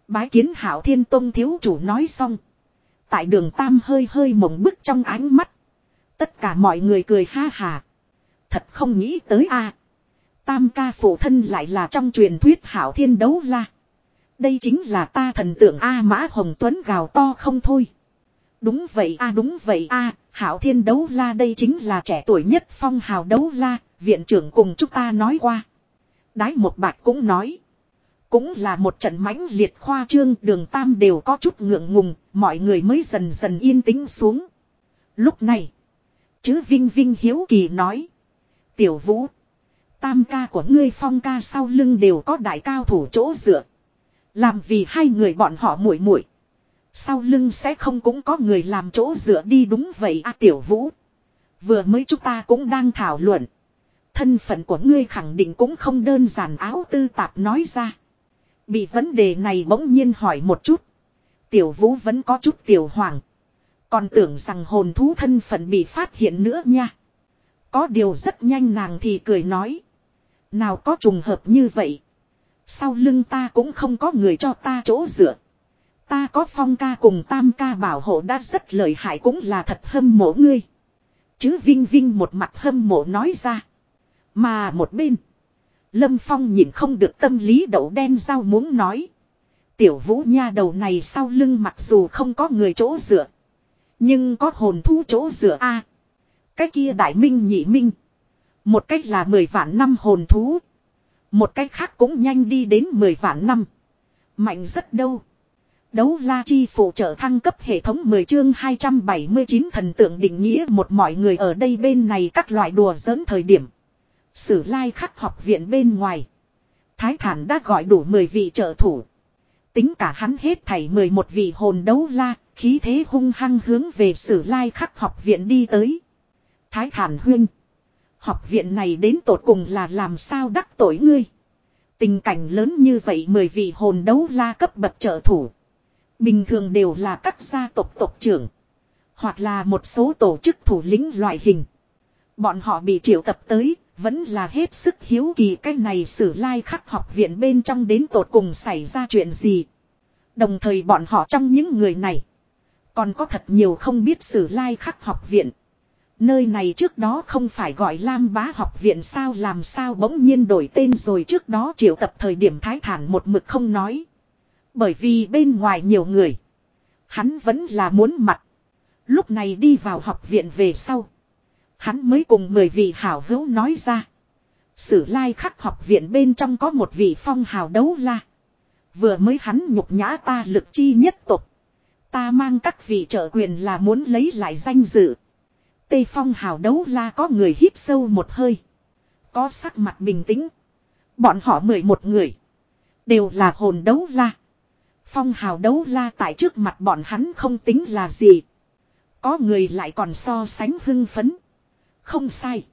Bái kiến hảo thiên tông thiếu chủ nói xong. Tại đường Tam hơi hơi mộng bức trong ánh mắt. Tất cả mọi người cười ha hà. Thật không nghĩ tới a Tam ca phụ thân lại là trong truyền thuyết hảo thiên đấu la. Đây chính là ta thần tượng A Mã Hồng Tuấn gào to không thôi. Đúng vậy a đúng vậy a Hảo thiên đấu la đây chính là trẻ tuổi nhất phong hào đấu la, viện trưởng cùng chúng ta nói qua. Đái một bạc cũng nói. Cũng là một trận mãnh liệt khoa trương đường tam đều có chút ngượng ngùng, mọi người mới dần dần yên tĩnh xuống. Lúc này, chứ Vinh Vinh hiếu kỳ nói. Tiểu vũ, tam ca của ngươi phong ca sau lưng đều có đại cao thủ chỗ dựa. Làm vì hai người bọn họ muội muội Sau lưng sẽ không cũng có người làm chỗ dựa đi đúng vậy a tiểu vũ. Vừa mới chúng ta cũng đang thảo luận. Thân phận của ngươi khẳng định cũng không đơn giản áo tư tạp nói ra. Bị vấn đề này bỗng nhiên hỏi một chút. Tiểu vũ vẫn có chút tiểu hoàng. Còn tưởng rằng hồn thú thân phận bị phát hiện nữa nha. Có điều rất nhanh nàng thì cười nói. Nào có trùng hợp như vậy. Sau lưng ta cũng không có người cho ta chỗ dựa. Ta có phong ca cùng tam ca bảo hộ đã rất lợi hại cũng là thật hâm mộ ngươi. Chứ Vinh Vinh một mặt hâm mộ nói ra. Mà một bên. Lâm Phong nhìn không được tâm lý đậu đen giao muốn nói. Tiểu vũ nha đầu này sau lưng mặc dù không có người chỗ dựa. Nhưng có hồn thú chỗ dựa a Cái kia đại minh nhị minh. Một cách là mười vạn năm hồn thú. Một cách khác cũng nhanh đi đến mười vạn năm. Mạnh rất đâu. Đấu la chi phụ trợ thăng cấp hệ thống 10 chương 279 thần tượng định nghĩa một mọi người ở đây bên này các loại đùa giỡn thời điểm. Sử lai khắc học viện bên ngoài. Thái thản đã gọi đủ 10 vị trợ thủ. Tính cả hắn hết thảy 11 vị hồn đấu la, khí thế hung hăng hướng về sử lai khắc học viện đi tới. Thái thản huyên. Học viện này đến tột cùng là làm sao đắc tội ngươi. Tình cảnh lớn như vậy 10 vị hồn đấu la cấp bậc trợ thủ. Bình thường đều là các gia tộc tộc trưởng. Hoặc là một số tổ chức thủ lĩnh loại hình. Bọn họ bị triệu tập tới, vẫn là hết sức hiếu kỳ cái này sử lai khắc học viện bên trong đến tột cùng xảy ra chuyện gì. Đồng thời bọn họ trong những người này. Còn có thật nhiều không biết sử lai khắc học viện. Nơi này trước đó không phải gọi Lam bá học viện sao làm sao bỗng nhiên đổi tên rồi trước đó triệu tập thời điểm thái thản một mực không nói. Bởi vì bên ngoài nhiều người. Hắn vẫn là muốn mặt. Lúc này đi vào học viện về sau. Hắn mới cùng mười vị hảo hữu nói ra. Sử lai khắc học viện bên trong có một vị phong hào đấu la. Vừa mới hắn nhục nhã ta lực chi nhất tục. Ta mang các vị trợ quyền là muốn lấy lại danh dự. Tây phong hào đấu la có người hít sâu một hơi. Có sắc mặt bình tĩnh. Bọn họ mười một người. Đều là hồn đấu la. Phong hào đấu la tại trước mặt bọn hắn không tính là gì. Có người lại còn so sánh hưng phấn. Không sai.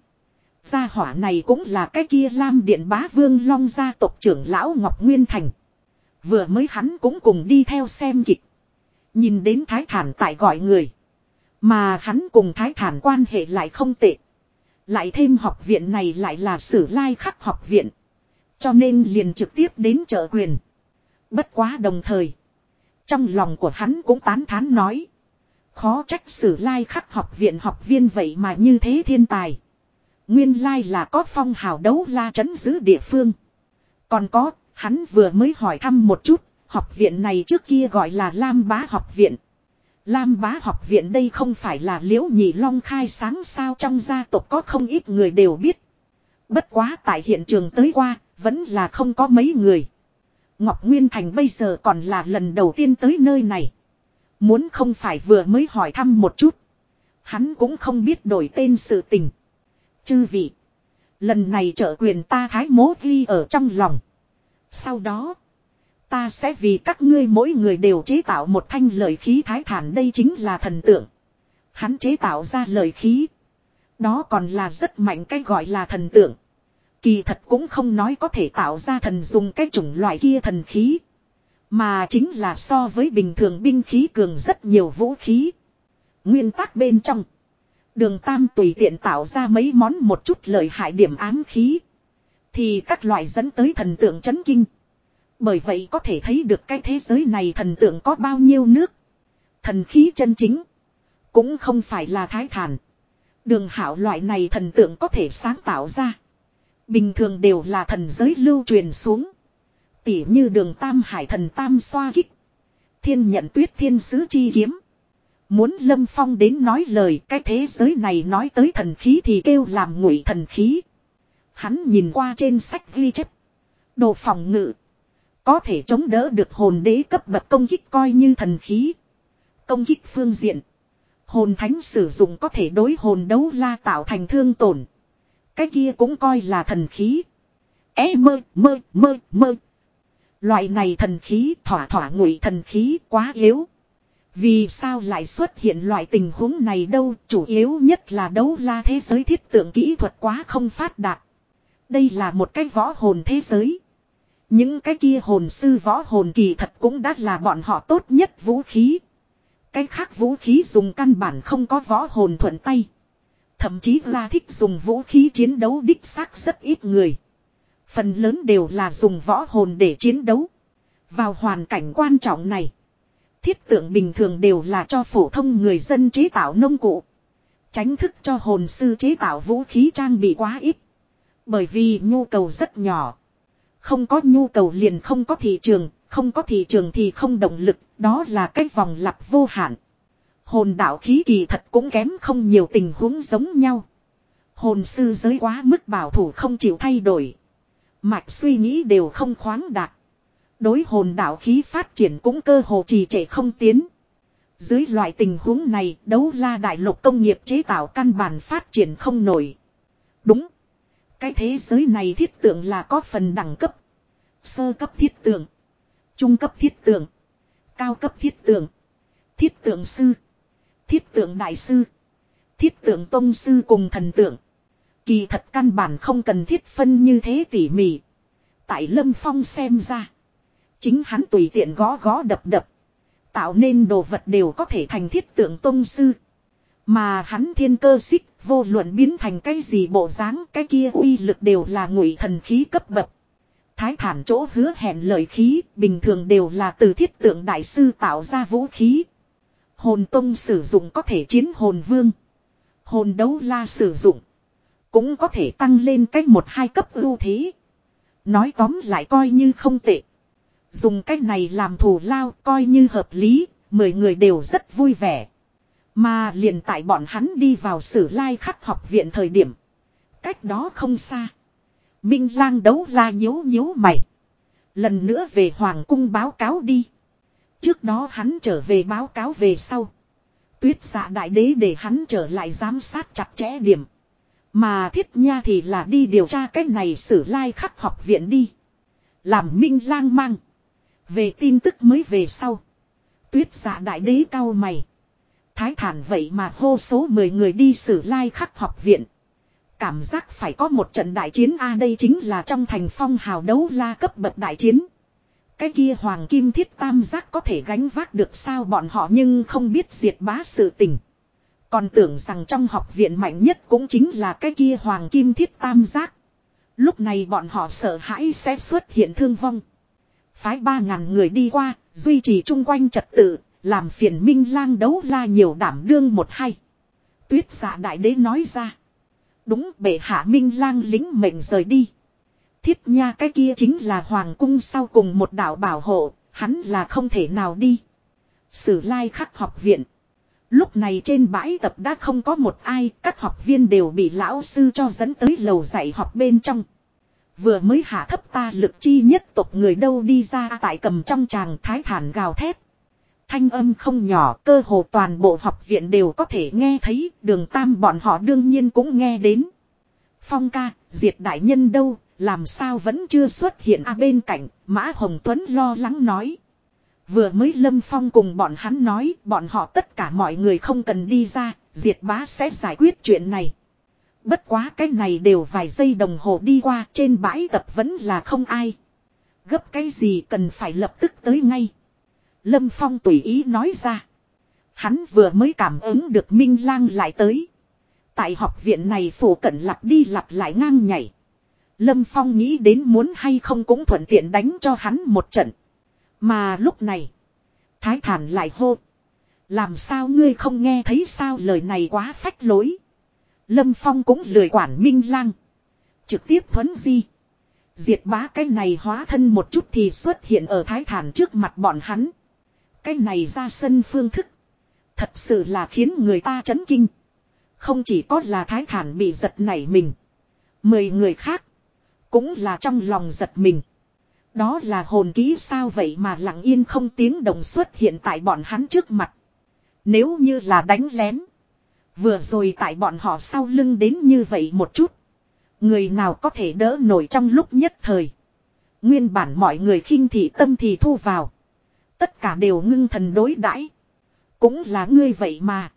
Gia hỏa này cũng là cái kia Lam Điện Bá Vương Long gia tộc trưởng lão Ngọc Nguyên Thành. Vừa mới hắn cũng cùng đi theo xem kịch. Nhìn đến Thái Thản tại gọi người. Mà hắn cùng Thái Thản quan hệ lại không tệ. Lại thêm học viện này lại là sử lai khắc học viện. Cho nên liền trực tiếp đến trợ quyền. Bất quá đồng thời. Trong lòng của hắn cũng tán thán nói. Khó trách sử lai khắc học viện học viên vậy mà như thế thiên tài. Nguyên lai là có phong hào đấu la chấn giữ địa phương. Còn có, hắn vừa mới hỏi thăm một chút, học viện này trước kia gọi là Lam Bá học viện. Lam Bá học viện đây không phải là liễu nhị long khai sáng sao trong gia tộc có không ít người đều biết. Bất quá tại hiện trường tới qua, vẫn là không có mấy người. Ngọc Nguyên Thành bây giờ còn là lần đầu tiên tới nơi này. Muốn không phải vừa mới hỏi thăm một chút. Hắn cũng không biết đổi tên sự tình. Chư vị. Lần này trợ quyền ta thái mố ghi ở trong lòng. Sau đó. Ta sẽ vì các ngươi mỗi người đều chế tạo một thanh lời khí thái thản đây chính là thần tượng. Hắn chế tạo ra lời khí. Đó còn là rất mạnh cái gọi là thần tượng. Kỳ thật cũng không nói có thể tạo ra thần dùng cái chủng loại kia thần khí. Mà chính là so với bình thường binh khí cường rất nhiều vũ khí. Nguyên tắc bên trong. Đường Tam tùy tiện tạo ra mấy món một chút lợi hại điểm ám khí. Thì các loại dẫn tới thần tượng chấn kinh. Bởi vậy có thể thấy được cái thế giới này thần tượng có bao nhiêu nước. Thần khí chân chính. Cũng không phải là thái thản. Đường hảo loại này thần tượng có thể sáng tạo ra. Bình thường đều là thần giới lưu truyền xuống. Tỉ như đường Tam Hải thần Tam xoa kích. Thiên nhận tuyết thiên sứ chi kiếm. Muốn Lâm Phong đến nói lời, cái thế giới này nói tới thần khí thì kêu làm ngụy thần khí. Hắn nhìn qua trên sách ghi chép. Đồ phòng ngự. Có thể chống đỡ được hồn đế cấp bậc công kích coi như thần khí. Công kích phương diện. Hồn thánh sử dụng có thể đối hồn đấu la tạo thành thương tổn. Cái kia cũng coi là thần khí. É mơ mơ mơ mơ. Loại này thần khí thỏa thỏa ngụy thần khí quá yếu. Vì sao lại xuất hiện loại tình huống này đâu, chủ yếu nhất là đấu la thế giới thiết tượng kỹ thuật quá không phát đạt. Đây là một cái võ hồn thế giới. Những cái kia hồn sư võ hồn kỳ thật cũng đã là bọn họ tốt nhất vũ khí. Cái khác vũ khí dùng căn bản không có võ hồn thuận tay. Thậm chí là thích dùng vũ khí chiến đấu đích xác rất ít người. Phần lớn đều là dùng võ hồn để chiến đấu. Vào hoàn cảnh quan trọng này. Thiết tượng bình thường đều là cho phổ thông người dân chế tạo nông cụ. Tránh thức cho hồn sư chế tạo vũ khí trang bị quá ít. Bởi vì nhu cầu rất nhỏ. Không có nhu cầu liền không có thị trường, không có thị trường thì không động lực, đó là cái vòng lặp vô hạn. Hồn đạo khí kỳ thật cũng kém không nhiều tình huống giống nhau. Hồn sư giới quá mức bảo thủ không chịu thay đổi. Mạch suy nghĩ đều không khoáng đạt. Đối hồn đạo khí phát triển cũng cơ hồ trì trệ không tiến. Dưới loại tình huống này, đấu la đại lục công nghiệp chế tạo căn bản phát triển không nổi. Đúng. Cái thế giới này thiết tượng là có phần đẳng cấp. Sơ cấp thiết tượng. Trung cấp thiết tượng. Cao cấp thiết tượng. Thiết tượng sư. Thiết tượng đại sư. Thiết tượng tông sư cùng thần tượng. Kỳ thật căn bản không cần thiết phân như thế tỉ mỉ. Tại Lâm Phong xem ra. Chính hắn tùy tiện gõ gõ đập đập. Tạo nên đồ vật đều có thể thành thiết tượng tông sư. Mà hắn thiên cơ xích, vô luận biến thành cái gì bộ dáng, cái kia uy lực đều là ngụy thần khí cấp bậc. Thái thản chỗ hứa hẹn lời khí, bình thường đều là từ thiết tượng đại sư tạo ra vũ khí. Hồn tông sử dụng có thể chiến hồn vương. Hồn đấu la sử dụng. Cũng có thể tăng lên cách một hai cấp ưu thế. Nói tóm lại coi như không tệ. Dùng cách này làm thù lao coi như hợp lý, mười người đều rất vui vẻ. Mà liền tại bọn hắn đi vào sử lai khắc học viện thời điểm. Cách đó không xa. Minh lang đấu la nhếu nhếu mày. Lần nữa về Hoàng cung báo cáo đi. Trước đó hắn trở về báo cáo về sau. Tuyết dạ đại đế để hắn trở lại giám sát chặt chẽ điểm. Mà thiết nha thì là đi điều tra cách này sử lai khắc học viện đi. Làm minh lang mang. Về tin tức mới về sau. Tuyết giả đại đế cao mày. Thái thản vậy mà hô số 10 người đi sử lai khắc học viện. Cảm giác phải có một trận đại chiến A đây chính là trong thành phong hào đấu la cấp bậc đại chiến. Cái kia hoàng kim thiết tam giác có thể gánh vác được sao bọn họ nhưng không biết diệt bá sự tình. Còn tưởng rằng trong học viện mạnh nhất cũng chính là cái kia hoàng kim thiết tam giác. Lúc này bọn họ sợ hãi sẽ xuất hiện thương vong. Phái ba ngàn người đi qua, duy trì chung quanh trật tự, làm phiền minh lang đấu la nhiều đảm đương một hay. Tuyết giả đại đế nói ra. Đúng bệ hạ minh lang lính mệnh rời đi. Thiết nha cái kia chính là hoàng cung sau cùng một đạo bảo hộ, hắn là không thể nào đi. Sử lai khắc học viện. Lúc này trên bãi tập đã không có một ai, các học viên đều bị lão sư cho dẫn tới lầu dạy học bên trong. Vừa mới hạ thấp ta lực chi nhất tộc người đâu đi ra tại cầm trong tràng thái thản gào thét. Thanh âm không nhỏ cơ hồ toàn bộ học viện đều có thể nghe thấy đường tam bọn họ đương nhiên cũng nghe đến. Phong ca, diệt đại nhân đâu, làm sao vẫn chưa xuất hiện à bên cạnh, Mã Hồng Tuấn lo lắng nói. Vừa mới Lâm Phong cùng bọn hắn nói, bọn họ tất cả mọi người không cần đi ra, diệt bá sẽ giải quyết chuyện này. Bất quá cái này đều vài giây đồng hồ đi qua, trên bãi tập vẫn là không ai. Gấp cái gì cần phải lập tức tới ngay. Lâm Phong tùy ý nói ra. Hắn vừa mới cảm ứng được Minh Lang lại tới. Tại học viện này phủ cận lặp đi lặp lại ngang nhảy. Lâm Phong nghĩ đến muốn hay không cũng thuận tiện đánh cho hắn một trận. Mà lúc này. Thái thản lại hô. Làm sao ngươi không nghe thấy sao lời này quá phách lối. Lâm Phong cũng lười quản Minh Lang. Trực tiếp thuấn di. Diệt bá cái này hóa thân một chút thì xuất hiện ở thái thản trước mặt bọn hắn. Cái này ra sân phương thức. Thật sự là khiến người ta chấn kinh. Không chỉ có là thái thản bị giật nảy mình. Mười người khác. Cũng là trong lòng giật mình. Đó là hồn ký sao vậy mà lặng yên không tiếng động xuất hiện tại bọn hắn trước mặt. Nếu như là đánh lén. Vừa rồi tại bọn họ sau lưng đến như vậy một chút. Người nào có thể đỡ nổi trong lúc nhất thời. Nguyên bản mọi người khinh thị tâm thì thu vào. Tất cả đều ngưng thần đối đãi Cũng là ngươi vậy mà.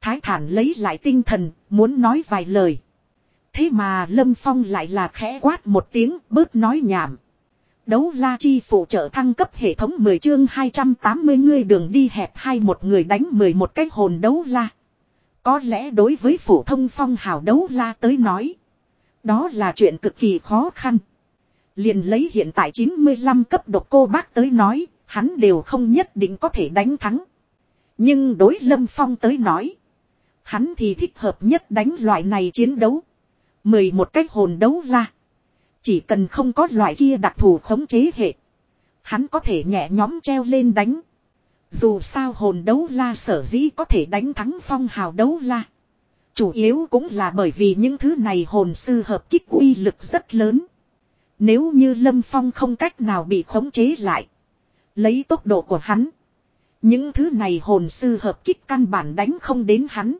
Thái thản lấy lại tinh thần, muốn nói vài lời. Thế mà Lâm Phong lại là khẽ quát một tiếng, bớt nói nhảm. Đấu la chi phụ trợ thăng cấp hệ thống 10 chương 280 người đường đi hẹp hay một người đánh 11 cái hồn đấu la. Có lẽ đối với phổ thông phong hào đấu la tới nói. Đó là chuyện cực kỳ khó khăn. Liền lấy hiện tại 95 cấp độc cô bác tới nói, hắn đều không nhất định có thể đánh thắng. Nhưng đối Lâm Phong tới nói, hắn thì thích hợp nhất đánh loại này chiến đấu. 11 cách hồn đấu la. Chỉ cần không có loại kia đặc thù khống chế hệ. Hắn có thể nhẹ nhóm treo lên đánh. Dù sao hồn đấu la sở dĩ có thể đánh thắng phong hào đấu la. Chủ yếu cũng là bởi vì những thứ này hồn sư hợp kích uy lực rất lớn. Nếu như Lâm Phong không cách nào bị khống chế lại. Lấy tốc độ của hắn. Những thứ này hồn sư hợp kích căn bản đánh không đến hắn.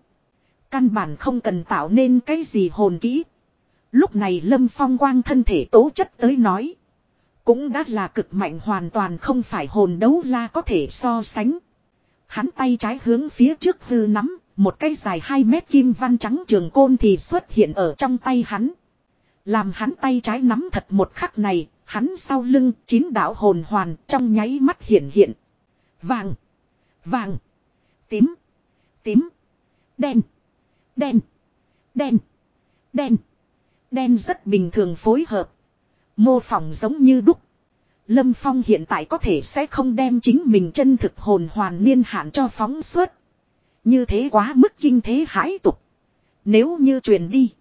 Căn bản không cần tạo nên cái gì hồn kỹ. Lúc này Lâm Phong quang thân thể tố chất tới nói. Cũng đã là cực mạnh hoàn toàn không phải hồn đấu la có thể so sánh. Hắn tay trái hướng phía trước hư nắm, một cây dài 2 mét kim văn trắng trường côn thì xuất hiện ở trong tay hắn. Làm hắn tay trái nắm thật một khắc này, hắn sau lưng chín đạo hồn hoàn trong nháy mắt hiện hiện. Vàng, vàng, tím, tím, đen, đen, đen, đen. Đen rất bình thường phối hợp. Mô phỏng giống như đúc. Lâm Phong hiện tại có thể sẽ không đem chính mình chân thực hồn hoàn niên hạn cho phóng suốt. Như thế quá mức kinh thế hãi tục. Nếu như truyền đi.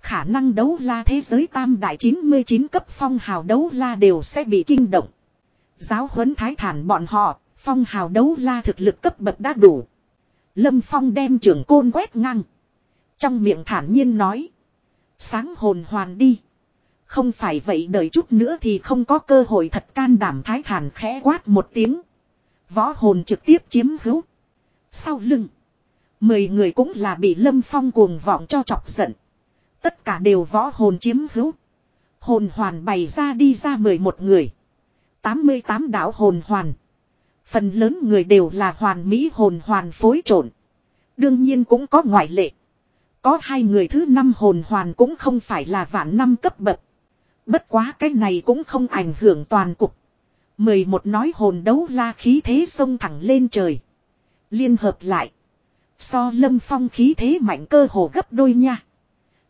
Khả năng đấu la thế giới tam đại 99 cấp phong hào đấu la đều sẽ bị kinh động. Giáo huấn thái thản bọn họ, phong hào đấu la thực lực cấp bậc đã đủ. Lâm Phong đem trưởng côn quét ngang. Trong miệng thản nhiên nói. Sáng hồn hoàn đi. Không phải vậy đợi chút nữa thì không có cơ hội thật can đảm thái thản khẽ quát một tiếng. Võ hồn trực tiếp chiếm hữu. Sau lưng. Mười người cũng là bị lâm phong cuồng vọng cho chọc giận. Tất cả đều võ hồn chiếm hữu. Hồn hoàn bày ra đi ra mười một người. 88 đạo hồn hoàn. Phần lớn người đều là hoàn mỹ hồn hoàn phối trộn. Đương nhiên cũng có ngoại lệ. Có hai người thứ năm hồn hoàn cũng không phải là vạn năm cấp bậc. Bất quá cái này cũng không ảnh hưởng toàn cục. mười một nói hồn đấu la khí thế sông thẳng lên trời. Liên hợp lại. So lâm phong khí thế mạnh cơ hồ gấp đôi nha.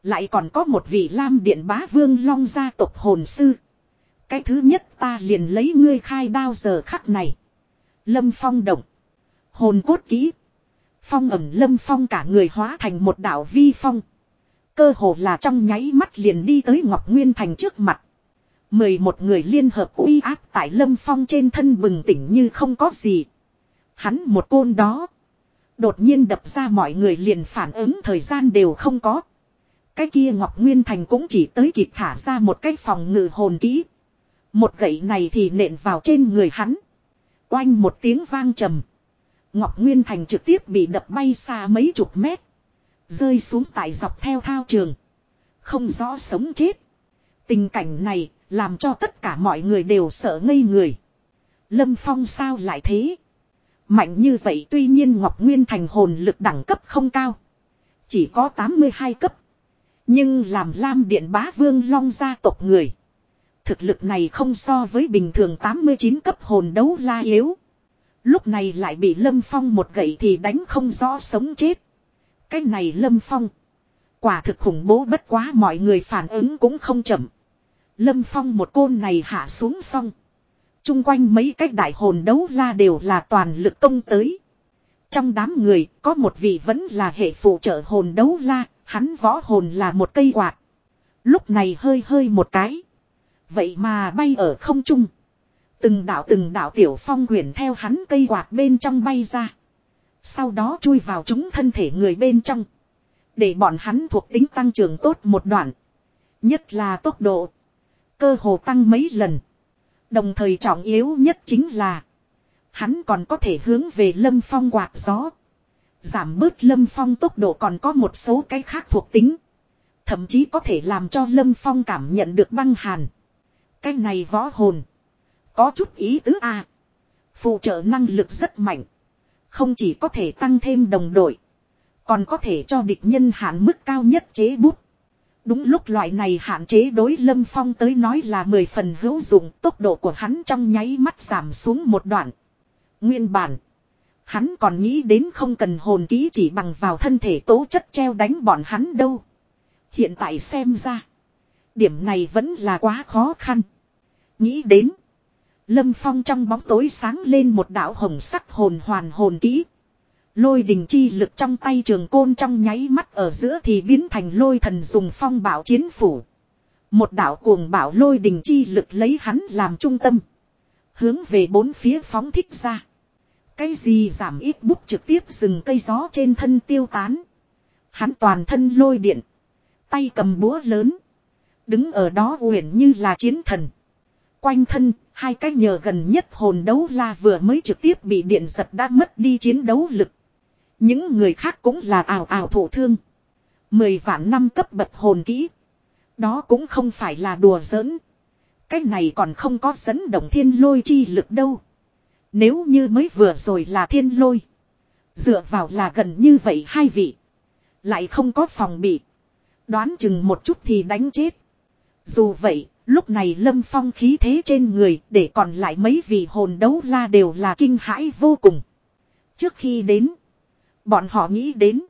Lại còn có một vị lam điện bá vương long gia tộc hồn sư. Cái thứ nhất ta liền lấy ngươi khai đao giờ khắc này. Lâm phong động. Hồn cốt kỹ. Phong ẩm lâm phong cả người hóa thành một đảo vi phong. Cơ hồ là trong nháy mắt liền đi tới Ngọc Nguyên Thành trước mặt. mười một người liên hợp uy áp tại lâm phong trên thân bừng tỉnh như không có gì. Hắn một côn đó. Đột nhiên đập ra mọi người liền phản ứng thời gian đều không có. Cái kia Ngọc Nguyên Thành cũng chỉ tới kịp thả ra một cái phòng ngự hồn kỹ. Một gậy này thì nện vào trên người hắn. Oanh một tiếng vang trầm. Ngọc Nguyên Thành trực tiếp bị đập bay xa mấy chục mét. Rơi xuống tại dọc theo thao trường. Không rõ sống chết. Tình cảnh này làm cho tất cả mọi người đều sợ ngây người. Lâm Phong sao lại thế? Mạnh như vậy tuy nhiên Ngọc Nguyên Thành hồn lực đẳng cấp không cao. Chỉ có 82 cấp. Nhưng làm Lam Điện Bá Vương Long gia tộc người. Thực lực này không so với bình thường 89 cấp hồn đấu la yếu. Lúc này lại bị Lâm Phong một gậy thì đánh không rõ sống chết. Cái này Lâm Phong. Quả thực khủng bố bất quá mọi người phản ứng cũng không chậm. Lâm Phong một côn này hạ xuống xong. Trung quanh mấy cái đại hồn đấu la đều là toàn lực công tới. Trong đám người có một vị vẫn là hệ phụ trợ hồn đấu la, hắn võ hồn là một cây quạt. Lúc này hơi hơi một cái. Vậy mà bay ở không trung. Từng đạo từng đạo tiểu phong quyển theo hắn cây quạt bên trong bay ra. Sau đó chui vào chúng thân thể người bên trong. Để bọn hắn thuộc tính tăng trưởng tốt một đoạn. Nhất là tốc độ. Cơ hồ tăng mấy lần. Đồng thời trọng yếu nhất chính là. Hắn còn có thể hướng về lâm phong quạt gió. Giảm bớt lâm phong tốc độ còn có một số cái khác thuộc tính. Thậm chí có thể làm cho lâm phong cảm nhận được băng hàn. Cái này võ hồn. Có chút ý tứ a Phụ trợ năng lực rất mạnh. Không chỉ có thể tăng thêm đồng đội. Còn có thể cho địch nhân hạn mức cao nhất chế bút. Đúng lúc loại này hạn chế đối Lâm Phong tới nói là mười phần hữu dụng, tốc độ của hắn trong nháy mắt giảm xuống một đoạn. Nguyên bản. Hắn còn nghĩ đến không cần hồn ký chỉ bằng vào thân thể tố chất treo đánh bọn hắn đâu. Hiện tại xem ra. Điểm này vẫn là quá khó khăn. Nghĩ đến. Lâm Phong trong bóng tối sáng lên một đạo hồng sắc hồn hoàn hồn kỹ. Lôi đình chi lực trong tay trường côn trong nháy mắt ở giữa thì biến thành lôi thần dùng phong bảo chiến phủ. Một đạo cuồng bảo lôi đình chi lực lấy hắn làm trung tâm. Hướng về bốn phía phóng thích ra. Cái gì giảm ít bút trực tiếp dừng cây gió trên thân tiêu tán. Hắn toàn thân lôi điện. Tay cầm búa lớn. Đứng ở đó uyển như là chiến thần. Quanh thân, hai cái nhờ gần nhất hồn đấu la vừa mới trực tiếp bị điện giật đã mất đi chiến đấu lực. Những người khác cũng là ảo ảo thổ thương. Mười vạn năm cấp bậc hồn kỹ. Đó cũng không phải là đùa giỡn. Cái này còn không có dẫn động thiên lôi chi lực đâu. Nếu như mới vừa rồi là thiên lôi. Dựa vào là gần như vậy hai vị. Lại không có phòng bị. Đoán chừng một chút thì đánh chết. Dù vậy, lúc này lâm phong khí thế trên người để còn lại mấy vị hồn đấu la đều là kinh hãi vô cùng. Trước khi đến, bọn họ nghĩ đến.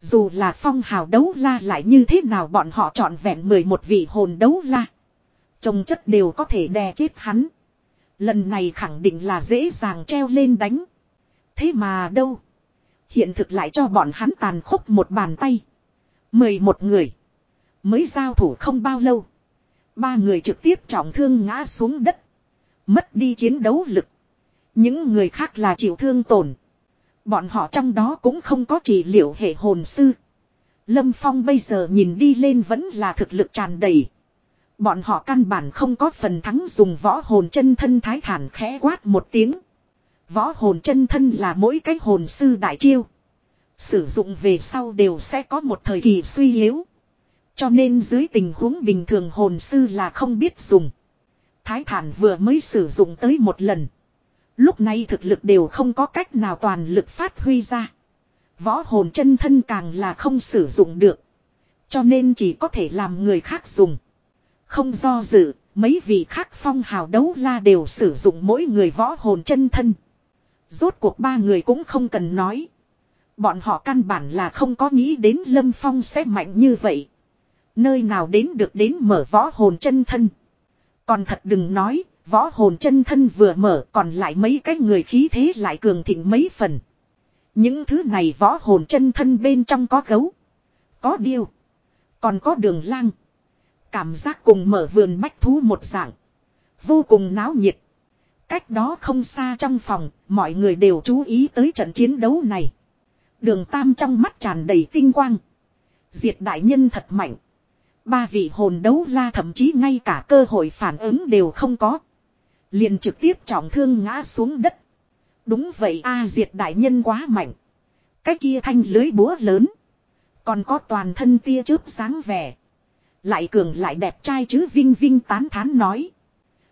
Dù là phong hào đấu la lại như thế nào bọn họ chọn vẹn 11 vị hồn đấu la. Trông chất đều có thể đè chết hắn. Lần này khẳng định là dễ dàng treo lên đánh. Thế mà đâu. Hiện thực lại cho bọn hắn tàn khốc một bàn tay. Mười một người. Mới giao thủ không bao lâu. Ba người trực tiếp trọng thương ngã xuống đất. Mất đi chiến đấu lực. Những người khác là chịu thương tổn. Bọn họ trong đó cũng không có trị liệu hệ hồn sư. Lâm Phong bây giờ nhìn đi lên vẫn là thực lực tràn đầy. Bọn họ căn bản không có phần thắng dùng võ hồn chân thân thái thản khẽ quát một tiếng. Võ hồn chân thân là mỗi cái hồn sư đại chiêu. Sử dụng về sau đều sẽ có một thời kỳ suy yếu. Cho nên dưới tình huống bình thường hồn sư là không biết dùng. Thái thản vừa mới sử dụng tới một lần. Lúc này thực lực đều không có cách nào toàn lực phát huy ra. Võ hồn chân thân càng là không sử dụng được. Cho nên chỉ có thể làm người khác dùng. Không do dự, mấy vị khác phong hào đấu la đều sử dụng mỗi người võ hồn chân thân. Rốt cuộc ba người cũng không cần nói. Bọn họ căn bản là không có nghĩ đến Lâm Phong sẽ mạnh như vậy. Nơi nào đến được đến mở võ hồn chân thân. Còn thật đừng nói, võ hồn chân thân vừa mở còn lại mấy cái người khí thế lại cường thịnh mấy phần. Những thứ này võ hồn chân thân bên trong có gấu, có điêu, còn có đường lang. Cảm giác cùng mở vườn bách thú một dạng. Vô cùng náo nhiệt. Cách đó không xa trong phòng, mọi người đều chú ý tới trận chiến đấu này. Đường Tam trong mắt tràn đầy tinh quang. Diệt đại nhân thật mạnh. Ba vị hồn đấu la thậm chí ngay cả cơ hội phản ứng đều không có. Liền trực tiếp trọng thương ngã xuống đất. Đúng vậy a diệt đại nhân quá mạnh. Cái kia thanh lưới búa lớn. Còn có toàn thân tia chớp sáng vẻ. Lại cường lại đẹp trai chứ Vinh Vinh tán thán nói.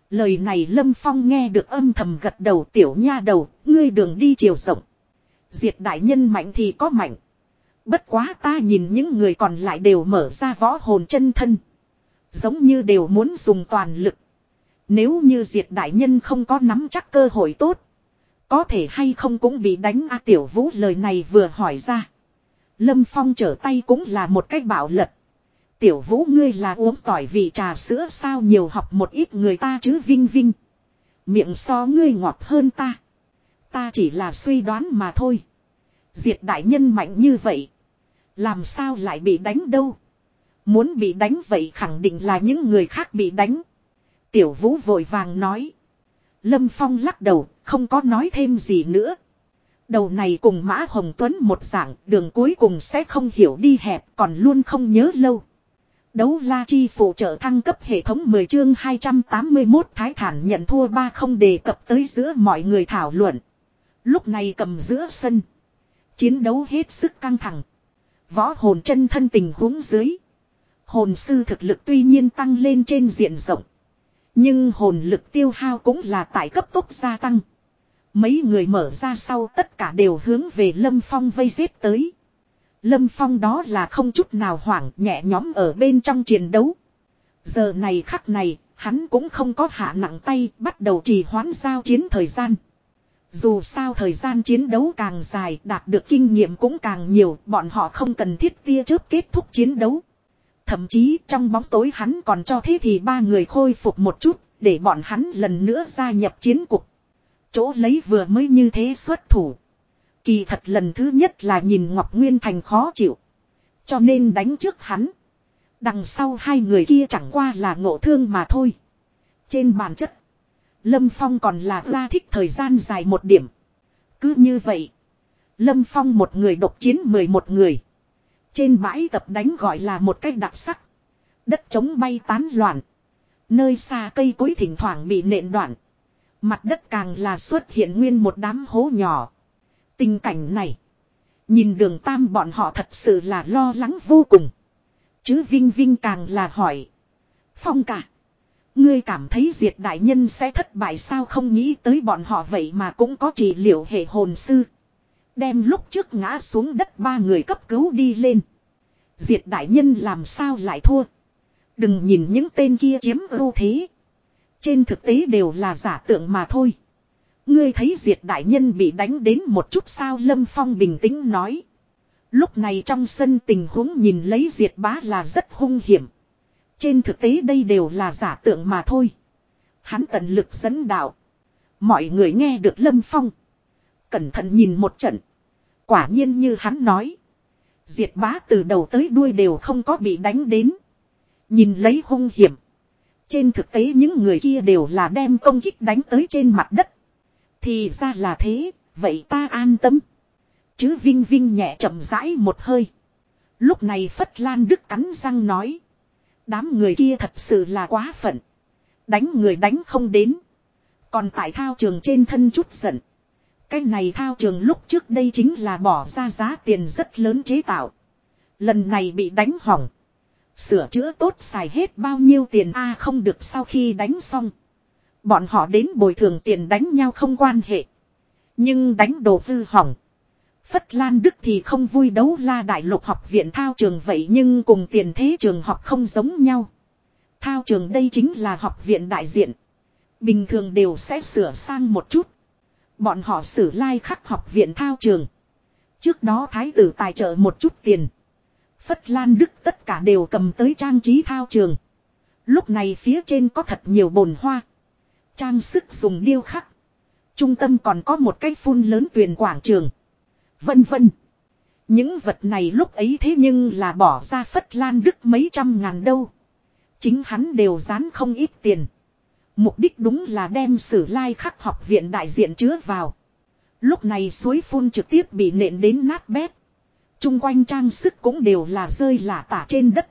Lời này Lâm Phong nghe được âm thầm gật đầu tiểu nha đầu, ngươi đường đi chiều rộng. Diệt đại nhân mạnh thì có mạnh. Bất quá ta nhìn những người còn lại đều mở ra võ hồn chân thân. Giống như đều muốn dùng toàn lực. Nếu như diệt đại nhân không có nắm chắc cơ hội tốt. Có thể hay không cũng bị đánh a tiểu vũ lời này vừa hỏi ra. Lâm Phong trở tay cũng là một cách bạo lật. Tiểu vũ ngươi là uống tỏi vị trà sữa sao nhiều học một ít người ta chứ vinh vinh. Miệng so ngươi ngọt hơn ta. Ta chỉ là suy đoán mà thôi. Diệt đại nhân mạnh như vậy. Làm sao lại bị đánh đâu. Muốn bị đánh vậy khẳng định là những người khác bị đánh. Tiểu vũ vội vàng nói. Lâm Phong lắc đầu, không có nói thêm gì nữa. Đầu này cùng Mã Hồng Tuấn một dạng, đường cuối cùng sẽ không hiểu đi hẹp, còn luôn không nhớ lâu. Đấu la chi phụ trợ thăng cấp hệ thống 10 chương 281 thái thản nhận thua ba không đề cập tới giữa mọi người thảo luận. Lúc này cầm giữa sân. Chiến đấu hết sức căng thẳng. Võ hồn chân thân tình huống dưới. Hồn sư thực lực tuy nhiên tăng lên trên diện rộng. Nhưng hồn lực tiêu hao cũng là tại cấp tốc gia tăng. Mấy người mở ra sau tất cả đều hướng về Lâm Phong vây giết tới. Lâm Phong đó là không chút nào hoảng nhẹ nhóm ở bên trong chiến đấu. Giờ này khắc này, hắn cũng không có hạ nặng tay bắt đầu trì hoãn giao chiến thời gian. Dù sao thời gian chiến đấu càng dài, đạt được kinh nghiệm cũng càng nhiều, bọn họ không cần thiết tia chớp kết thúc chiến đấu. Thậm chí, trong bóng tối hắn còn cho thế thì ba người khôi phục một chút, để bọn hắn lần nữa gia nhập chiến cục. Chỗ lấy vừa mới như thế xuất thủ. Kỳ thật lần thứ nhất là nhìn Ngọc Nguyên Thành khó chịu. Cho nên đánh trước hắn. Đằng sau hai người kia chẳng qua là ngộ thương mà thôi. Trên bản chất. Lâm Phong còn là ra thích thời gian dài một điểm. Cứ như vậy. Lâm Phong một người độc chiến mười một người. Trên bãi tập đánh gọi là một cách đặc sắc. Đất trống bay tán loạn. Nơi xa cây cối thỉnh thoảng bị nện đoạn. Mặt đất càng là xuất hiện nguyên một đám hố nhỏ. Tình cảnh này. Nhìn đường tam bọn họ thật sự là lo lắng vô cùng. Chứ Vinh Vinh càng là hỏi. Phong cả. Ngươi cảm thấy diệt đại nhân sẽ thất bại sao không nghĩ tới bọn họ vậy mà cũng có trị liệu hệ hồn sư. Đem lúc trước ngã xuống đất ba người cấp cứu đi lên. Diệt đại nhân làm sao lại thua. Đừng nhìn những tên kia chiếm ưu thế. Trên thực tế đều là giả tượng mà thôi. Ngươi thấy diệt đại nhân bị đánh đến một chút sao Lâm Phong bình tĩnh nói. Lúc này trong sân tình huống nhìn lấy diệt bá là rất hung hiểm. Trên thực tế đây đều là giả tượng mà thôi. Hắn tận lực dẫn đạo. Mọi người nghe được Lâm Phong. Cẩn thận nhìn một trận. Quả nhiên như hắn nói. Diệt bá từ đầu tới đuôi đều không có bị đánh đến. Nhìn lấy hung hiểm. Trên thực tế những người kia đều là đem công kích đánh tới trên mặt đất. Thì ra là thế, vậy ta an tâm. Chứ Vinh Vinh nhẹ chậm rãi một hơi. Lúc này Phất Lan Đức cắn răng nói. Đám người kia thật sự là quá phận. Đánh người đánh không đến. Còn tại thao trường trên thân chút giận. Cái này thao trường lúc trước đây chính là bỏ ra giá tiền rất lớn chế tạo. Lần này bị đánh hỏng. Sửa chữa tốt xài hết bao nhiêu tiền a không được sau khi đánh xong. Bọn họ đến bồi thường tiền đánh nhau không quan hệ. Nhưng đánh đồ hư hỏng. Phất Lan Đức thì không vui đấu la đại lục học viện thao trường vậy nhưng cùng tiền thế trường học không giống nhau. Thao trường đây chính là học viện đại diện. Bình thường đều sẽ sửa sang một chút. Bọn họ xử lai like khắc học viện thao trường. Trước đó thái tử tài trợ một chút tiền. Phất Lan Đức tất cả đều cầm tới trang trí thao trường. Lúc này phía trên có thật nhiều bồn hoa. Trang sức dùng điêu khắc. Trung tâm còn có một cái phun lớn tuyển quảng trường. Vân vân. Những vật này lúc ấy thế nhưng là bỏ ra Phất Lan Đức mấy trăm ngàn đâu. Chính hắn đều dán không ít tiền. Mục đích đúng là đem sử lai khắc học viện đại diện chứa vào. Lúc này suối phun trực tiếp bị nện đến nát bét. Trung quanh trang sức cũng đều là rơi lả tả trên đất.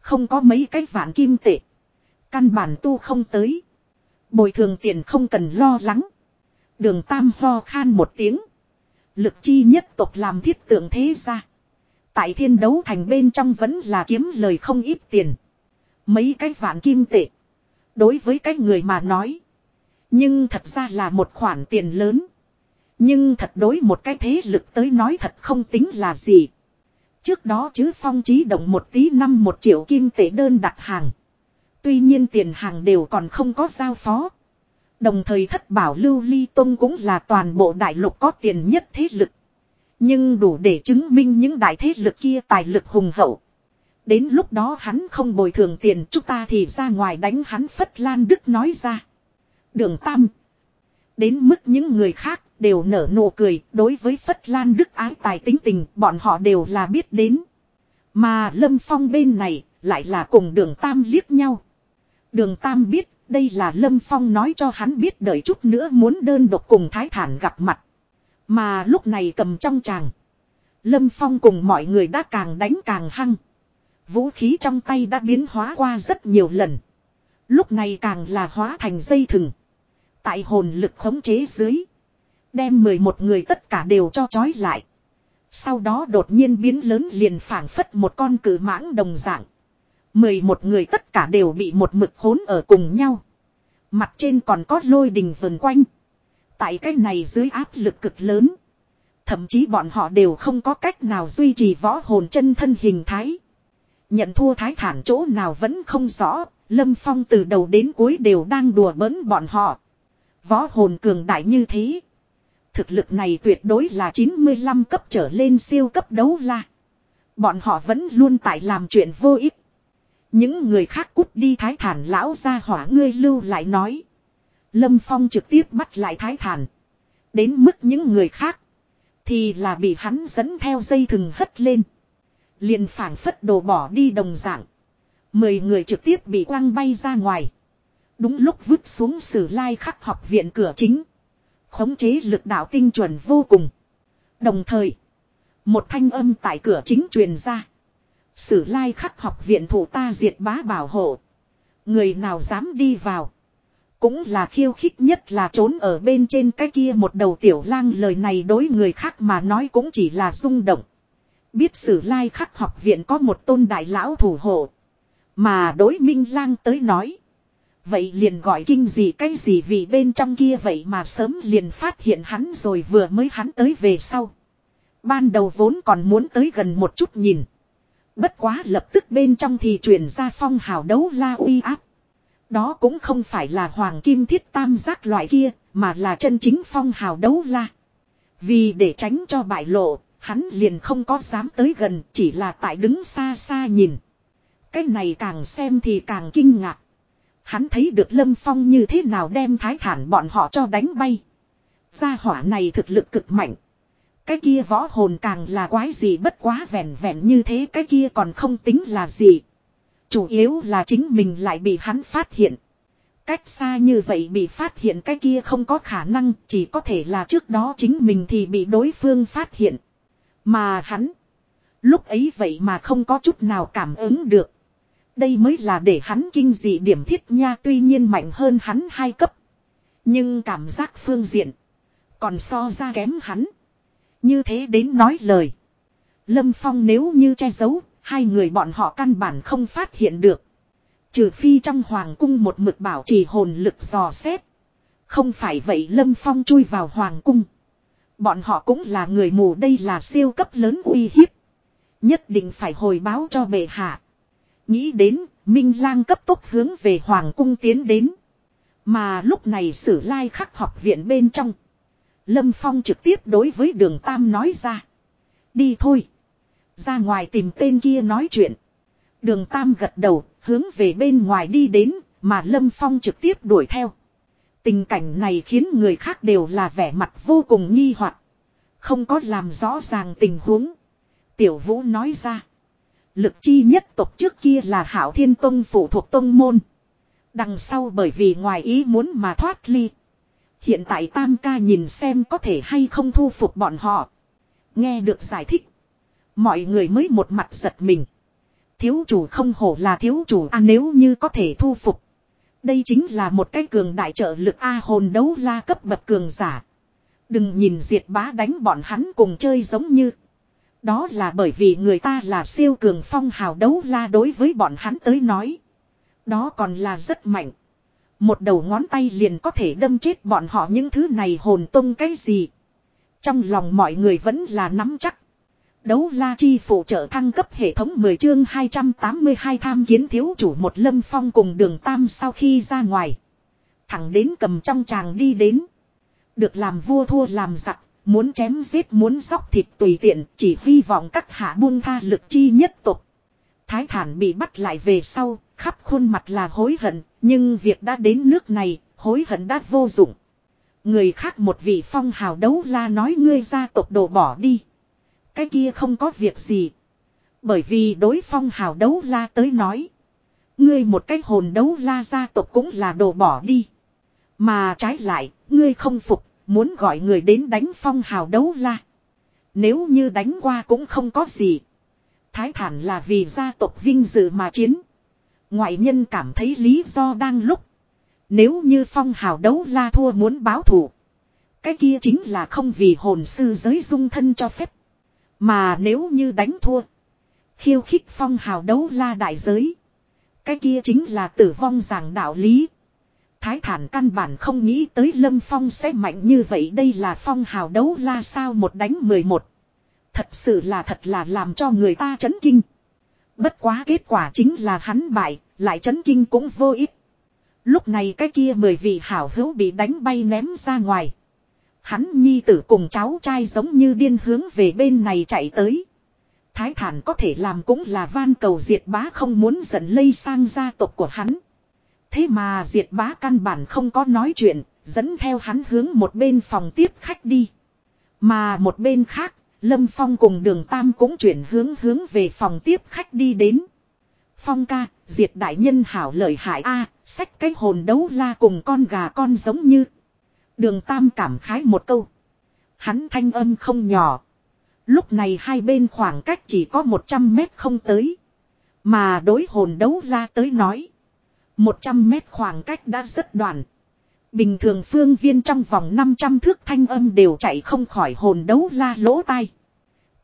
Không có mấy cái vạn kim tệ. Căn bản tu không tới. Bồi thường tiền không cần lo lắng. Đường Tam ho khan một tiếng. Lực chi nhất tộc làm thiết tượng thế ra. Tại thiên đấu thành bên trong vẫn là kiếm lời không ít tiền. Mấy cái vạn kim tệ. Đối với cái người mà nói. Nhưng thật ra là một khoản tiền lớn. Nhưng thật đối một cái thế lực tới nói thật không tính là gì. Trước đó chứ phong trí động một tí năm một triệu kim tệ đơn đặt hàng. Tuy nhiên tiền hàng đều còn không có giao phó. Đồng thời thất bảo lưu ly tông cũng là toàn bộ đại lục có tiền nhất thế lực. Nhưng đủ để chứng minh những đại thế lực kia tài lực hùng hậu. Đến lúc đó hắn không bồi thường tiền, chúng ta thì ra ngoài đánh hắn Phất Lan Đức nói ra. Đường Tam. Đến mức những người khác đều nở nụ cười, đối với Phất Lan Đức ái tài tính tình, bọn họ đều là biết đến. Mà Lâm Phong bên này lại là cùng đường Tam liếc nhau. Đường Tam biết đây là Lâm Phong nói cho hắn biết đợi chút nữa muốn đơn độc cùng Thái Thản gặp mặt. Mà lúc này cầm trong chàng. Lâm Phong cùng mọi người đã càng đánh càng hăng. Vũ khí trong tay đã biến hóa qua rất nhiều lần. Lúc này càng là hóa thành dây thừng. Tại hồn lực khống chế dưới. Đem 11 người tất cả đều cho trói lại. Sau đó đột nhiên biến lớn liền phảng phất một con cử mãng đồng dạng. 11 người tất cả đều bị một mực khốn ở cùng nhau. Mặt trên còn có lôi đình vần quanh. Tại cái này dưới áp lực cực lớn. Thậm chí bọn họ đều không có cách nào duy trì võ hồn chân thân hình thái. Nhận thua thái thản chỗ nào vẫn không rõ, Lâm Phong từ đầu đến cuối đều đang đùa bỡn bọn họ. Võ hồn cường đại như thế. Thực lực này tuyệt đối là 95 cấp trở lên siêu cấp đấu la. Bọn họ vẫn luôn tại làm chuyện vô ích. Những người khác cút đi thái thản lão ra hỏa ngươi lưu lại nói. Lâm Phong trực tiếp bắt lại thái thản. Đến mức những người khác. Thì là bị hắn dẫn theo dây thừng hất lên. Liền phản phất đồ bỏ đi đồng dạng. Mười người trực tiếp bị quăng bay ra ngoài. Đúng lúc vứt xuống sử lai khắc học viện cửa chính. Khống chế lực đạo tinh chuẩn vô cùng. Đồng thời. Một thanh âm tại cửa chính truyền ra. Sử lai khắc học viện thủ ta diệt bá bảo hộ. Người nào dám đi vào. Cũng là khiêu khích nhất là trốn ở bên trên cái kia một đầu tiểu lang lời này đối người khác mà nói cũng chỉ là rung động. Biết sử lai khắc học viện có một tôn đại lão thủ hộ. Mà đối minh lang tới nói. Vậy liền gọi kinh gì cái gì vì bên trong kia vậy mà sớm liền phát hiện hắn rồi vừa mới hắn tới về sau. Ban đầu vốn còn muốn tới gần một chút nhìn. Bất quá lập tức bên trong thì truyền ra phong hào đấu la uy áp. Đó cũng không phải là hoàng kim thiết tam giác loại kia, mà là chân chính phong hào đấu la. Vì để tránh cho bại lộ, hắn liền không có dám tới gần, chỉ là tại đứng xa xa nhìn. Cái này càng xem thì càng kinh ngạc. Hắn thấy được Lâm Phong như thế nào đem thái thản bọn họ cho đánh bay. Gia hỏa này thực lực cực mạnh. Cái kia võ hồn càng là quái gì bất quá vẹn vẹn như thế, cái kia còn không tính là gì. Chủ yếu là chính mình lại bị hắn phát hiện. Cách xa như vậy bị phát hiện cái kia không có khả năng, chỉ có thể là trước đó chính mình thì bị đối phương phát hiện. Mà hắn. Lúc ấy vậy mà không có chút nào cảm ứng được. Đây mới là để hắn kinh dị điểm thiết nha, tuy nhiên mạnh hơn hắn hai cấp. Nhưng cảm giác phương diện. Còn so ra kém hắn. Như thế đến nói lời. Lâm Phong nếu như che giấu, hai người bọn họ căn bản không phát hiện được. Trừ phi trong hoàng cung một mực bảo trì hồn lực dò xét. Không phải vậy Lâm Phong chui vào hoàng cung. Bọn họ cũng là người mù đây là siêu cấp lớn uy hiếp. Nhất định phải hồi báo cho bệ hạ. Nghĩ đến, Minh Lang cấp tốc hướng về Hoàng cung tiến đến. Mà lúc này sử lai khắc học viện bên trong. Lâm Phong trực tiếp đối với đường Tam nói ra. Đi thôi. Ra ngoài tìm tên kia nói chuyện. Đường Tam gật đầu, hướng về bên ngoài đi đến, mà Lâm Phong trực tiếp đuổi theo. Tình cảnh này khiến người khác đều là vẻ mặt vô cùng nghi hoặc Không có làm rõ ràng tình huống. Tiểu Vũ nói ra. Lực chi nhất tộc trước kia là Hảo Thiên Tông phụ thuộc tông môn. Đằng sau bởi vì ngoài ý muốn mà thoát ly. Hiện tại Tam ca nhìn xem có thể hay không thu phục bọn họ. Nghe được giải thích. Mọi người mới một mặt giật mình. Thiếu chủ không hổ là thiếu chủ a nếu như có thể thu phục. Đây chính là một cái cường đại trợ lực A hồn đấu la cấp bậc cường giả. Đừng nhìn diệt bá đánh bọn hắn cùng chơi giống như. Đó là bởi vì người ta là siêu cường phong hào đấu la đối với bọn hắn tới nói. Đó còn là rất mạnh. Một đầu ngón tay liền có thể đâm chết bọn họ những thứ này hồn tung cái gì. Trong lòng mọi người vẫn là nắm chắc. Đấu la chi phụ trợ thăng cấp hệ thống 10 chương 282 tham kiến thiếu chủ một lâm phong cùng đường tam sau khi ra ngoài. Thẳng đến cầm trong chàng đi đến. Được làm vua thua làm giặc, muốn chém giết muốn sóc thịt tùy tiện, chỉ hy vọng các hạ buông tha lực chi nhất tục. Thái thản bị bắt lại về sau, khắp khuôn mặt là hối hận, nhưng việc đã đến nước này, hối hận đã vô dụng. Người khác một vị phong hào đấu la nói ngươi ra tộc đồ bỏ đi. Cái kia không có việc gì. Bởi vì đối phong hào đấu la tới nói. Ngươi một cái hồn đấu la gia tộc cũng là đồ bỏ đi. Mà trái lại, ngươi không phục, muốn gọi người đến đánh phong hào đấu la. Nếu như đánh qua cũng không có gì. Thái thản là vì gia tộc vinh dự mà chiến. Ngoại nhân cảm thấy lý do đang lúc. Nếu như phong hào đấu la thua muốn báo thù. Cái kia chính là không vì hồn sư giới dung thân cho phép. Mà nếu như đánh thua. Khiêu khích phong hào đấu la đại giới. Cái kia chính là tử vong giảng đạo lý. Thái thản căn bản không nghĩ tới Lâm Phong sẽ mạnh như vậy, đây là phong hào đấu la sao một đánh 11. Thật sự là thật là làm cho người ta chấn kinh. Bất quá kết quả chính là hắn bại, lại chấn kinh cũng vô ích. Lúc này cái kia mười vị hảo hữu bị đánh bay ném ra ngoài. Hắn nhi tử cùng cháu trai giống như điên hướng về bên này chạy tới. Thái thản có thể làm cũng là van cầu diệt bá không muốn dẫn lây sang gia tộc của hắn. Thế mà diệt bá căn bản không có nói chuyện, dẫn theo hắn hướng một bên phòng tiếp khách đi. Mà một bên khác, Lâm Phong cùng đường Tam cũng chuyển hướng hướng về phòng tiếp khách đi đến. Phong ca, diệt đại nhân hảo lợi hại a sách cái hồn đấu la cùng con gà con giống như. Đường Tam cảm khái một câu. Hắn thanh âm không nhỏ. Lúc này hai bên khoảng cách chỉ có 100 mét không tới. Mà đối hồn đấu la tới nói. 100 mét khoảng cách đã rất đoạn. Bình thường phương viên trong vòng 500 thước thanh âm đều chạy không khỏi hồn đấu la lỗ tai.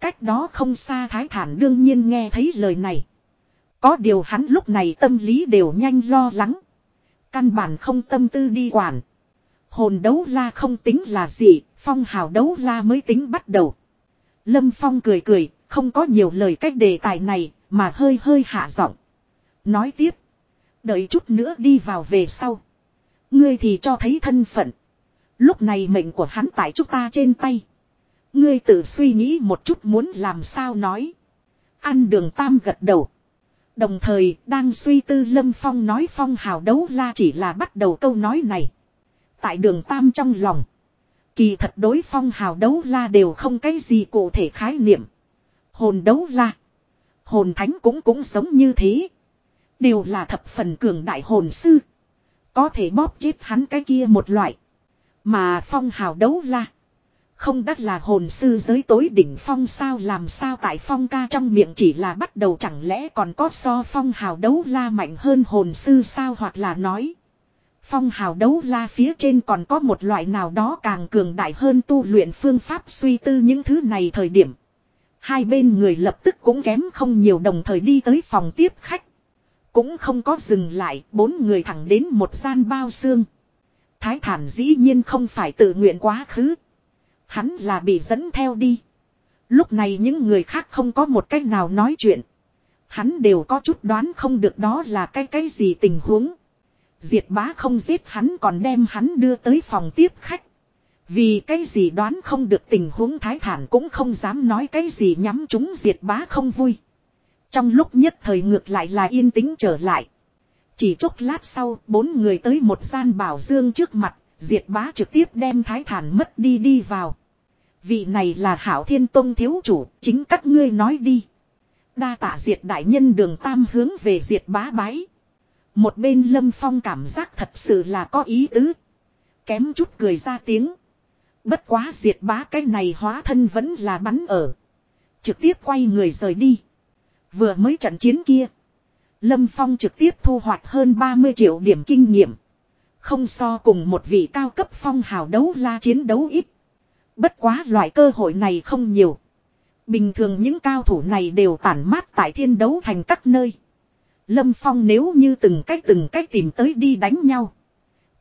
Cách đó không xa thái thản đương nhiên nghe thấy lời này. Có điều hắn lúc này tâm lý đều nhanh lo lắng. Căn bản không tâm tư đi quản. Hồn đấu la không tính là gì, phong hào đấu la mới tính bắt đầu. Lâm Phong cười cười, không có nhiều lời cách đề tài này, mà hơi hơi hạ giọng. Nói tiếp. Đợi chút nữa đi vào về sau. Ngươi thì cho thấy thân phận. Lúc này mệnh của hắn tại chúng ta trên tay. Ngươi tự suy nghĩ một chút muốn làm sao nói. Ăn đường tam gật đầu. Đồng thời, đang suy tư Lâm Phong nói Phong hào đấu la chỉ là bắt đầu câu nói này. Tại đường tam trong lòng. Kỳ thật đối Phong hào đấu la đều không cái gì cụ thể khái niệm. Hồn đấu la. Hồn thánh cũng cũng giống như thế. Đều là thập phần cường đại hồn sư. Có thể bóp chết hắn cái kia một loại. Mà phong hào đấu la. Không đắt là hồn sư giới tối đỉnh phong sao làm sao tại phong ca trong miệng chỉ là bắt đầu chẳng lẽ còn có so phong hào đấu la mạnh hơn hồn sư sao hoặc là nói. Phong hào đấu la phía trên còn có một loại nào đó càng cường đại hơn tu luyện phương pháp suy tư những thứ này thời điểm. Hai bên người lập tức cũng kém không nhiều đồng thời đi tới phòng tiếp khách. Cũng không có dừng lại, bốn người thẳng đến một gian bao xương. Thái thản dĩ nhiên không phải tự nguyện quá khứ. Hắn là bị dẫn theo đi. Lúc này những người khác không có một cách nào nói chuyện. Hắn đều có chút đoán không được đó là cái cái gì tình huống. Diệt bá không giết hắn còn đem hắn đưa tới phòng tiếp khách. Vì cái gì đoán không được tình huống thái thản cũng không dám nói cái gì nhắm chúng diệt bá không vui. Trong lúc nhất thời ngược lại là yên tĩnh trở lại. Chỉ chốc lát sau, bốn người tới một gian bảo dương trước mặt, diệt bá trực tiếp đem thái thản mất đi đi vào. Vị này là hảo thiên tông thiếu chủ, chính các ngươi nói đi. Đa tạ diệt đại nhân đường tam hướng về diệt bá bái. Một bên lâm phong cảm giác thật sự là có ý tứ. Kém chút cười ra tiếng. Bất quá diệt bá cái này hóa thân vẫn là bắn ở. Trực tiếp quay người rời đi. Vừa mới trận chiến kia. Lâm Phong trực tiếp thu hoạch hơn 30 triệu điểm kinh nghiệm. Không so cùng một vị cao cấp phong hào đấu la chiến đấu ít. Bất quá loại cơ hội này không nhiều. Bình thường những cao thủ này đều tản mát tại thiên đấu thành các nơi. Lâm Phong nếu như từng cách từng cách tìm tới đi đánh nhau.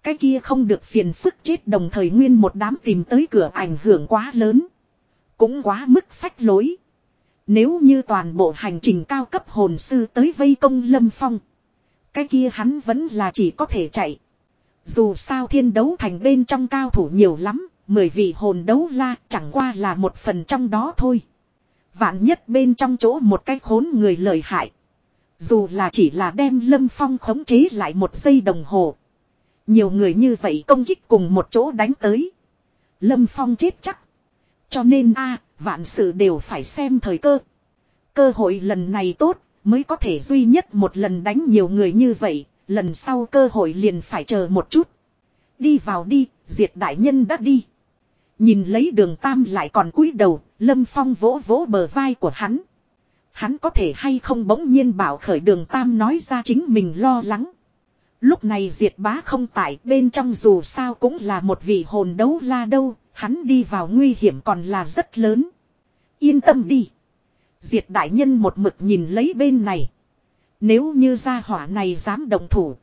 Cái kia không được phiền phức chết đồng thời nguyên một đám tìm tới cửa ảnh hưởng quá lớn. Cũng quá mức phách lối. Nếu như toàn bộ hành trình cao cấp hồn sư tới vây công Lâm Phong. Cái kia hắn vẫn là chỉ có thể chạy. Dù sao thiên đấu thành bên trong cao thủ nhiều lắm, mười vị hồn đấu la chẳng qua là một phần trong đó thôi. Vạn nhất bên trong chỗ một cái khốn người lợi hại. Dù là chỉ là đem Lâm Phong khống chế lại một giây đồng hồ. Nhiều người như vậy công kích cùng một chỗ đánh tới. Lâm Phong chết chắc. Cho nên a vạn sự đều phải xem thời cơ. Cơ hội lần này tốt, mới có thể duy nhất một lần đánh nhiều người như vậy, lần sau cơ hội liền phải chờ một chút. Đi vào đi, diệt đại nhân đã đi. Nhìn lấy đường tam lại còn cúi đầu, lâm phong vỗ vỗ bờ vai của hắn. Hắn có thể hay không bỗng nhiên bảo khởi đường tam nói ra chính mình lo lắng. Lúc này diệt bá không tại bên trong dù sao cũng là một vị hồn đấu la đâu, hắn đi vào nguy hiểm còn là rất lớn. Yên tâm đi. Diệt đại nhân một mực nhìn lấy bên này. Nếu như gia hỏa này dám động thủ.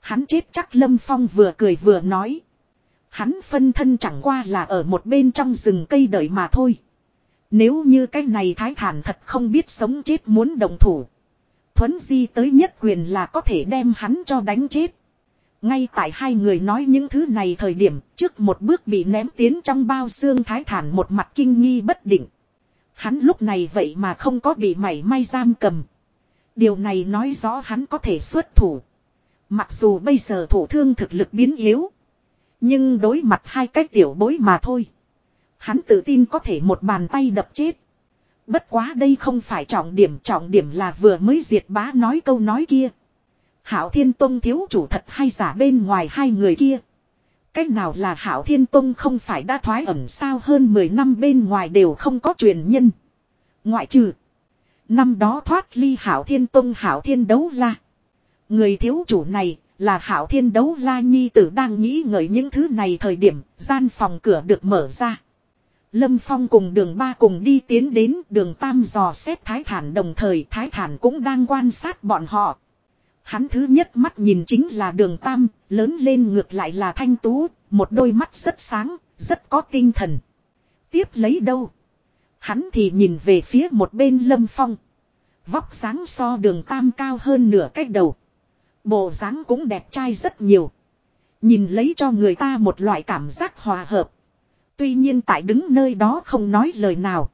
Hắn chết chắc Lâm Phong vừa cười vừa nói. Hắn phân thân chẳng qua là ở một bên trong rừng cây đợi mà thôi. Nếu như cái này thái thản thật không biết sống chết muốn đồng thủ. Thuấn di tới nhất quyền là có thể đem hắn cho đánh chết. Ngay tại hai người nói những thứ này thời điểm, trước một bước bị ném tiến trong bao xương thái thản một mặt kinh nghi bất định. Hắn lúc này vậy mà không có bị mảy may giam cầm. Điều này nói rõ hắn có thể xuất thủ. Mặc dù bây giờ thủ thương thực lực biến yếu. Nhưng đối mặt hai cái tiểu bối mà thôi. Hắn tự tin có thể một bàn tay đập chết. Bất quá đây không phải trọng điểm, trọng điểm là vừa mới diệt bá nói câu nói kia. Hảo Thiên Tông thiếu chủ thật hay giả bên ngoài hai người kia. Cách nào là Hảo Thiên Tông không phải đã thoái ẩn sao hơn 10 năm bên ngoài đều không có truyền nhân. Ngoại trừ. Năm đó thoát ly Hảo Thiên Tông Hảo Thiên Đấu La. Người thiếu chủ này là Hảo Thiên Đấu La Nhi tử đang nghĩ ngợi những thứ này thời điểm gian phòng cửa được mở ra. Lâm Phong cùng đường ba cùng đi tiến đến đường Tam dò xét Thái Thản đồng thời Thái Thản cũng đang quan sát bọn họ. Hắn thứ nhất mắt nhìn chính là đường Tam, lớn lên ngược lại là thanh tú, một đôi mắt rất sáng, rất có tinh thần. Tiếp lấy đâu? Hắn thì nhìn về phía một bên Lâm Phong. Vóc sáng so đường Tam cao hơn nửa cách đầu. Bộ dáng cũng đẹp trai rất nhiều. Nhìn lấy cho người ta một loại cảm giác hòa hợp. Tuy nhiên tại đứng nơi đó không nói lời nào.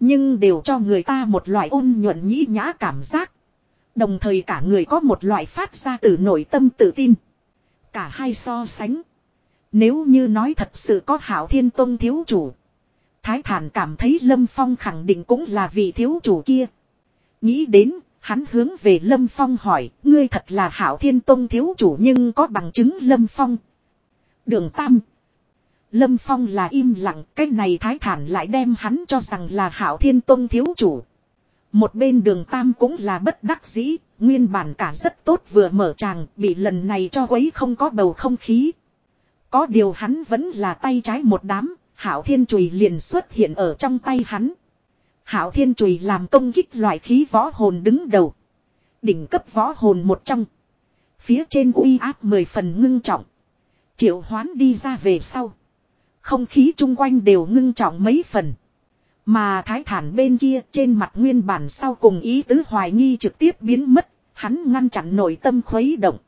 Nhưng đều cho người ta một loại ôn nhuận nhĩ nhã cảm giác. Đồng thời cả người có một loại phát ra từ nội tâm tự tin. Cả hai so sánh. Nếu như nói thật sự có hảo thiên tôn thiếu chủ. Thái thản cảm thấy Lâm Phong khẳng định cũng là vị thiếu chủ kia. Nghĩ đến, hắn hướng về Lâm Phong hỏi, ngươi thật là hảo thiên tôn thiếu chủ nhưng có bằng chứng Lâm Phong. Đường Tam, Lâm Phong là im lặng, cái này thái thản lại đem hắn cho rằng là hảo thiên tông thiếu chủ. Một bên đường Tam cũng là bất đắc dĩ, nguyên bản cả rất tốt vừa mở tràng, bị lần này cho quấy không có bầu không khí. Có điều hắn vẫn là tay trái một đám, hảo thiên chùy liền xuất hiện ở trong tay hắn. Hảo thiên chùy làm công kích loại khí võ hồn đứng đầu. Đỉnh cấp võ hồn một trong. Phía trên uy áp mười phần ngưng trọng. Triệu hoán đi ra về sau. Không khí chung quanh đều ngưng trọng mấy phần. Mà thái thản bên kia trên mặt nguyên bản sau cùng ý tứ hoài nghi trực tiếp biến mất, hắn ngăn chặn nội tâm khuấy động.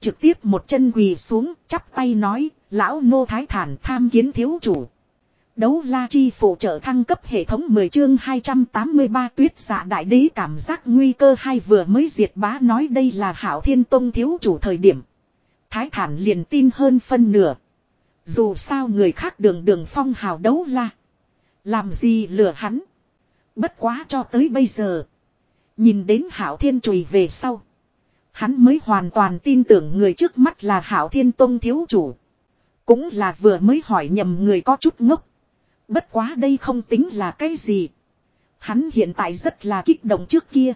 Trực tiếp một chân quỳ xuống, chắp tay nói, lão nô thái thản tham kiến thiếu chủ. Đấu la chi phụ trợ thăng cấp hệ thống 10 chương 283 tuyết giả đại đế cảm giác nguy cơ hay vừa mới diệt bá nói đây là hảo thiên tông thiếu chủ thời điểm. Thái thản liền tin hơn phân nửa. Dù sao người khác đường đường phong hào đấu la. Làm gì lừa hắn. Bất quá cho tới bây giờ. Nhìn đến hảo thiên chùi về sau. Hắn mới hoàn toàn tin tưởng người trước mắt là hảo thiên tông thiếu chủ. Cũng là vừa mới hỏi nhầm người có chút ngốc. Bất quá đây không tính là cái gì. Hắn hiện tại rất là kích động trước kia.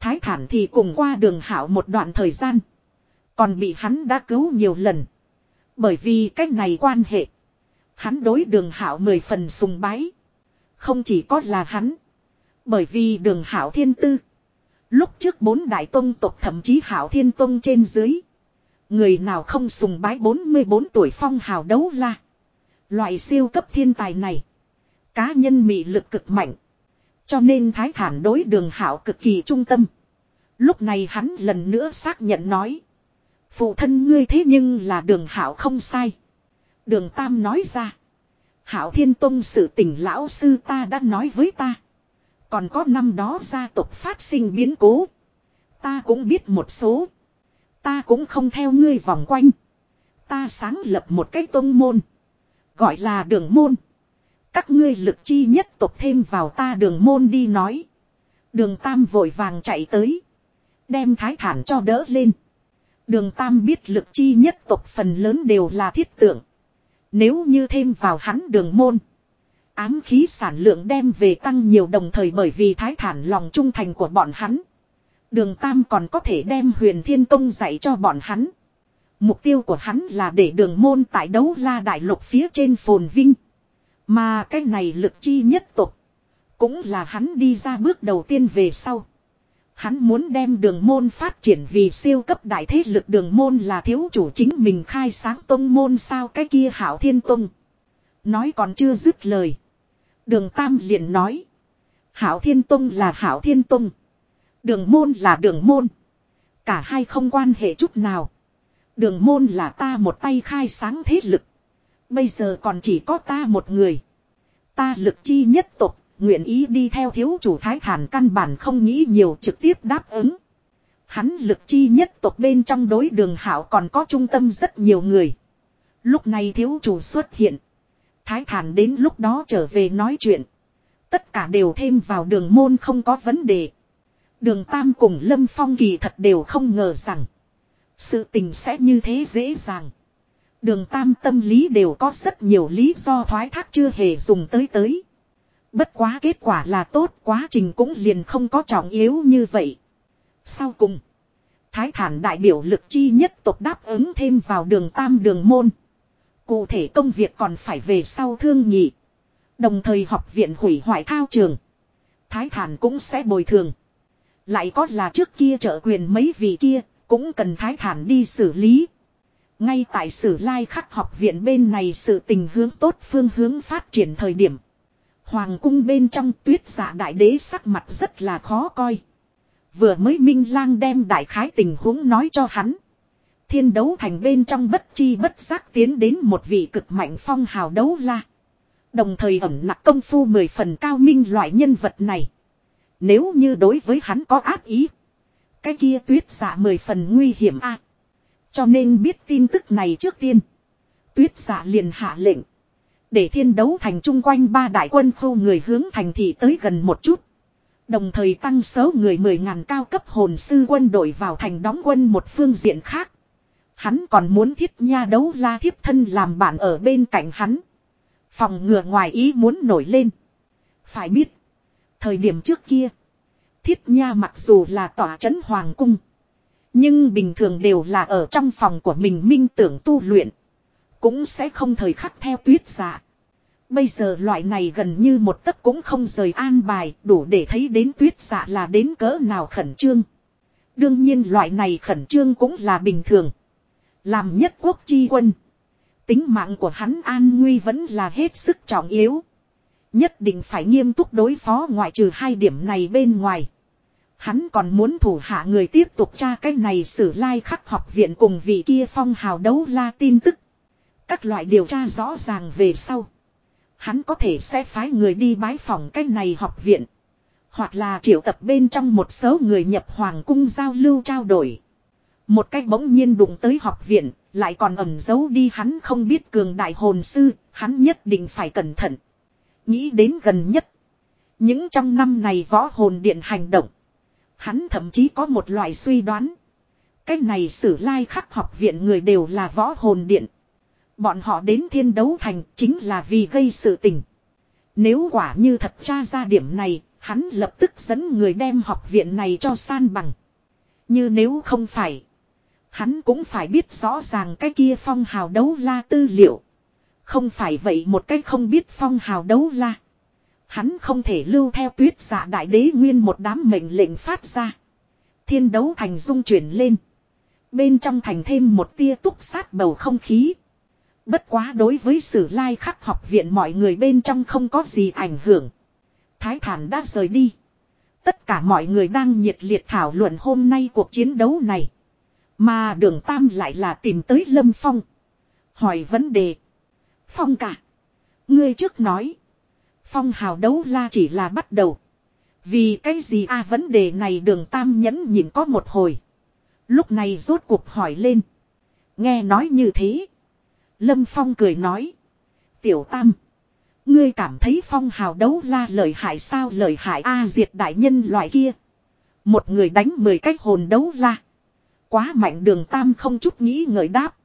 Thái thản thì cùng qua đường hảo một đoạn thời gian. Còn bị hắn đã cứu nhiều lần. Bởi vì cách này quan hệ. Hắn đối đường hảo mười phần sùng bái. Không chỉ có là hắn. Bởi vì đường hảo thiên tư. Lúc trước bốn đại tông tộc thậm chí hảo thiên tông trên dưới. Người nào không sùng bái 44 tuổi phong hào đấu la. Loại siêu cấp thiên tài này. Cá nhân mị lực cực mạnh. Cho nên thái thản đối đường hảo cực kỳ trung tâm. Lúc này hắn lần nữa xác nhận nói. Phụ thân ngươi thế nhưng là đường hảo không sai. Đường Tam nói ra. Hảo Thiên Tông sự tình lão sư ta đã nói với ta. Còn có năm đó gia tộc phát sinh biến cố. Ta cũng biết một số. Ta cũng không theo ngươi vòng quanh. Ta sáng lập một cái tông môn. Gọi là đường môn. Các ngươi lực chi nhất tộc thêm vào ta đường môn đi nói. Đường Tam vội vàng chạy tới. Đem thái thản cho đỡ lên. Đường Tam biết lực chi nhất tộc phần lớn đều là thiết tượng. Nếu như thêm vào hắn đường môn. Ám khí sản lượng đem về tăng nhiều đồng thời bởi vì thái thản lòng trung thành của bọn hắn. Đường Tam còn có thể đem huyền thiên công dạy cho bọn hắn. Mục tiêu của hắn là để đường môn tại đấu la đại lục phía trên phồn vinh. Mà cái này lực chi nhất tục. Cũng là hắn đi ra bước đầu tiên về sau. Hắn muốn đem đường môn phát triển vì siêu cấp đại thế lực đường môn là thiếu chủ chính mình khai sáng tông môn sao cái kia hảo thiên tông. Nói còn chưa dứt lời. Đường Tam liền nói. Hảo thiên tông là hảo thiên tông. Đường môn là đường môn. Cả hai không quan hệ chút nào. Đường môn là ta một tay khai sáng thế lực. Bây giờ còn chỉ có ta một người. Ta lực chi nhất tục, nguyện ý đi theo thiếu chủ thái thản căn bản không nghĩ nhiều trực tiếp đáp ứng. Hắn lực chi nhất tộc bên trong đối đường hảo còn có trung tâm rất nhiều người. Lúc này thiếu chủ xuất hiện. Thái thản đến lúc đó trở về nói chuyện. Tất cả đều thêm vào đường môn không có vấn đề. Đường Tam cùng Lâm Phong kỳ thật đều không ngờ rằng. Sự tình sẽ như thế dễ dàng. Đường Tam tâm lý đều có rất nhiều lý do thoái thác chưa hề dùng tới tới. Bất quá kết quả là tốt quá trình cũng liền không có trọng yếu như vậy. Sau cùng. Thái thản đại biểu lực chi nhất tộc đáp ứng thêm vào đường Tam đường môn. Cụ thể công việc còn phải về sau thương nhị. Đồng thời học viện hủy hoại thao trường. Thái thản cũng sẽ bồi thường. Lại có là trước kia trợ quyền mấy vị kia, cũng cần thái thản đi xử lý. Ngay tại sử lai khắc học viện bên này sự tình hướng tốt phương hướng phát triển thời điểm. Hoàng cung bên trong tuyết giả đại đế sắc mặt rất là khó coi. Vừa mới Minh Lang đem đại khái tình huống nói cho hắn. Thiên đấu thành bên trong bất chi bất giác tiến đến một vị cực mạnh phong hào đấu la. Đồng thời ẩm nặng công phu mười phần cao minh loại nhân vật này. Nếu như đối với hắn có ác ý. Cái kia tuyết giả mười phần nguy hiểm a Cho nên biết tin tức này trước tiên. Tuyết giả liền hạ lệnh. Để thiên đấu thành chung quanh ba đại quân khu người hướng thành thị tới gần một chút. Đồng thời tăng số người mười ngàn cao cấp hồn sư quân đội vào thành đóng quân một phương diện khác. Hắn còn muốn thiết nha đấu la thiếp thân làm bạn ở bên cạnh hắn. Phòng ngừa ngoài ý muốn nổi lên. Phải biết. Thời điểm trước kia. Thiết nha mặc dù là tỏa trấn hoàng cung. Nhưng bình thường đều là ở trong phòng của mình minh tưởng tu luyện. Cũng sẽ không thời khắc theo tuyết giả. Bây giờ loại này gần như một tấc cũng không rời an bài, đủ để thấy đến tuyết dạ là đến cỡ nào khẩn trương. Đương nhiên loại này khẩn trương cũng là bình thường. Làm nhất quốc chi quân. Tính mạng của hắn an nguy vẫn là hết sức trọng yếu. Nhất định phải nghiêm túc đối phó ngoại trừ hai điểm này bên ngoài. Hắn còn muốn thủ hạ người tiếp tục tra cái này xử lai like khắc học viện cùng vị kia phong hào đấu la tin tức. Các loại điều tra rõ ràng về sau. Hắn có thể sẽ phái người đi bái phòng cái này học viện. Hoặc là triệu tập bên trong một số người nhập hoàng cung giao lưu trao đổi. Một cách bỗng nhiên đụng tới học viện, lại còn ẩn giấu đi hắn không biết cường đại hồn sư, hắn nhất định phải cẩn thận. Nghĩ đến gần nhất. Những trong năm này võ hồn điện hành động. Hắn thậm chí có một loại suy đoán. Cái này sử lai khắc học viện người đều là võ hồn điện. Bọn họ đến thiên đấu thành chính là vì gây sự tình. Nếu quả như thật tra ra điểm này, hắn lập tức dẫn người đem học viện này cho san bằng. Như nếu không phải, hắn cũng phải biết rõ ràng cái kia phong hào đấu la tư liệu. Không phải vậy một cách không biết phong hào đấu la. Hắn không thể lưu theo tuyết giả đại đế nguyên một đám mệnh lệnh phát ra. Thiên đấu thành dung chuyển lên. Bên trong thành thêm một tia túc sát bầu không khí. Bất quá đối với sử lai khắc học viện mọi người bên trong không có gì ảnh hưởng. Thái thản đã rời đi. Tất cả mọi người đang nhiệt liệt thảo luận hôm nay cuộc chiến đấu này. Mà đường Tam lại là tìm tới Lâm Phong. Hỏi vấn đề. Phong cả. Ngươi trước nói. Phong hào đấu la chỉ là bắt đầu. Vì cái gì a vấn đề này đường Tam nhẫn nhìn có một hồi. Lúc này rốt cuộc hỏi lên. Nghe nói như thế. Lâm Phong cười nói. Tiểu Tam. Ngươi cảm thấy phong hào đấu la lợi hại sao lợi hại a diệt đại nhân loại kia. Một người đánh mười cách hồn đấu la. Quá mạnh đường Tam không chút nghĩ ngợi đáp.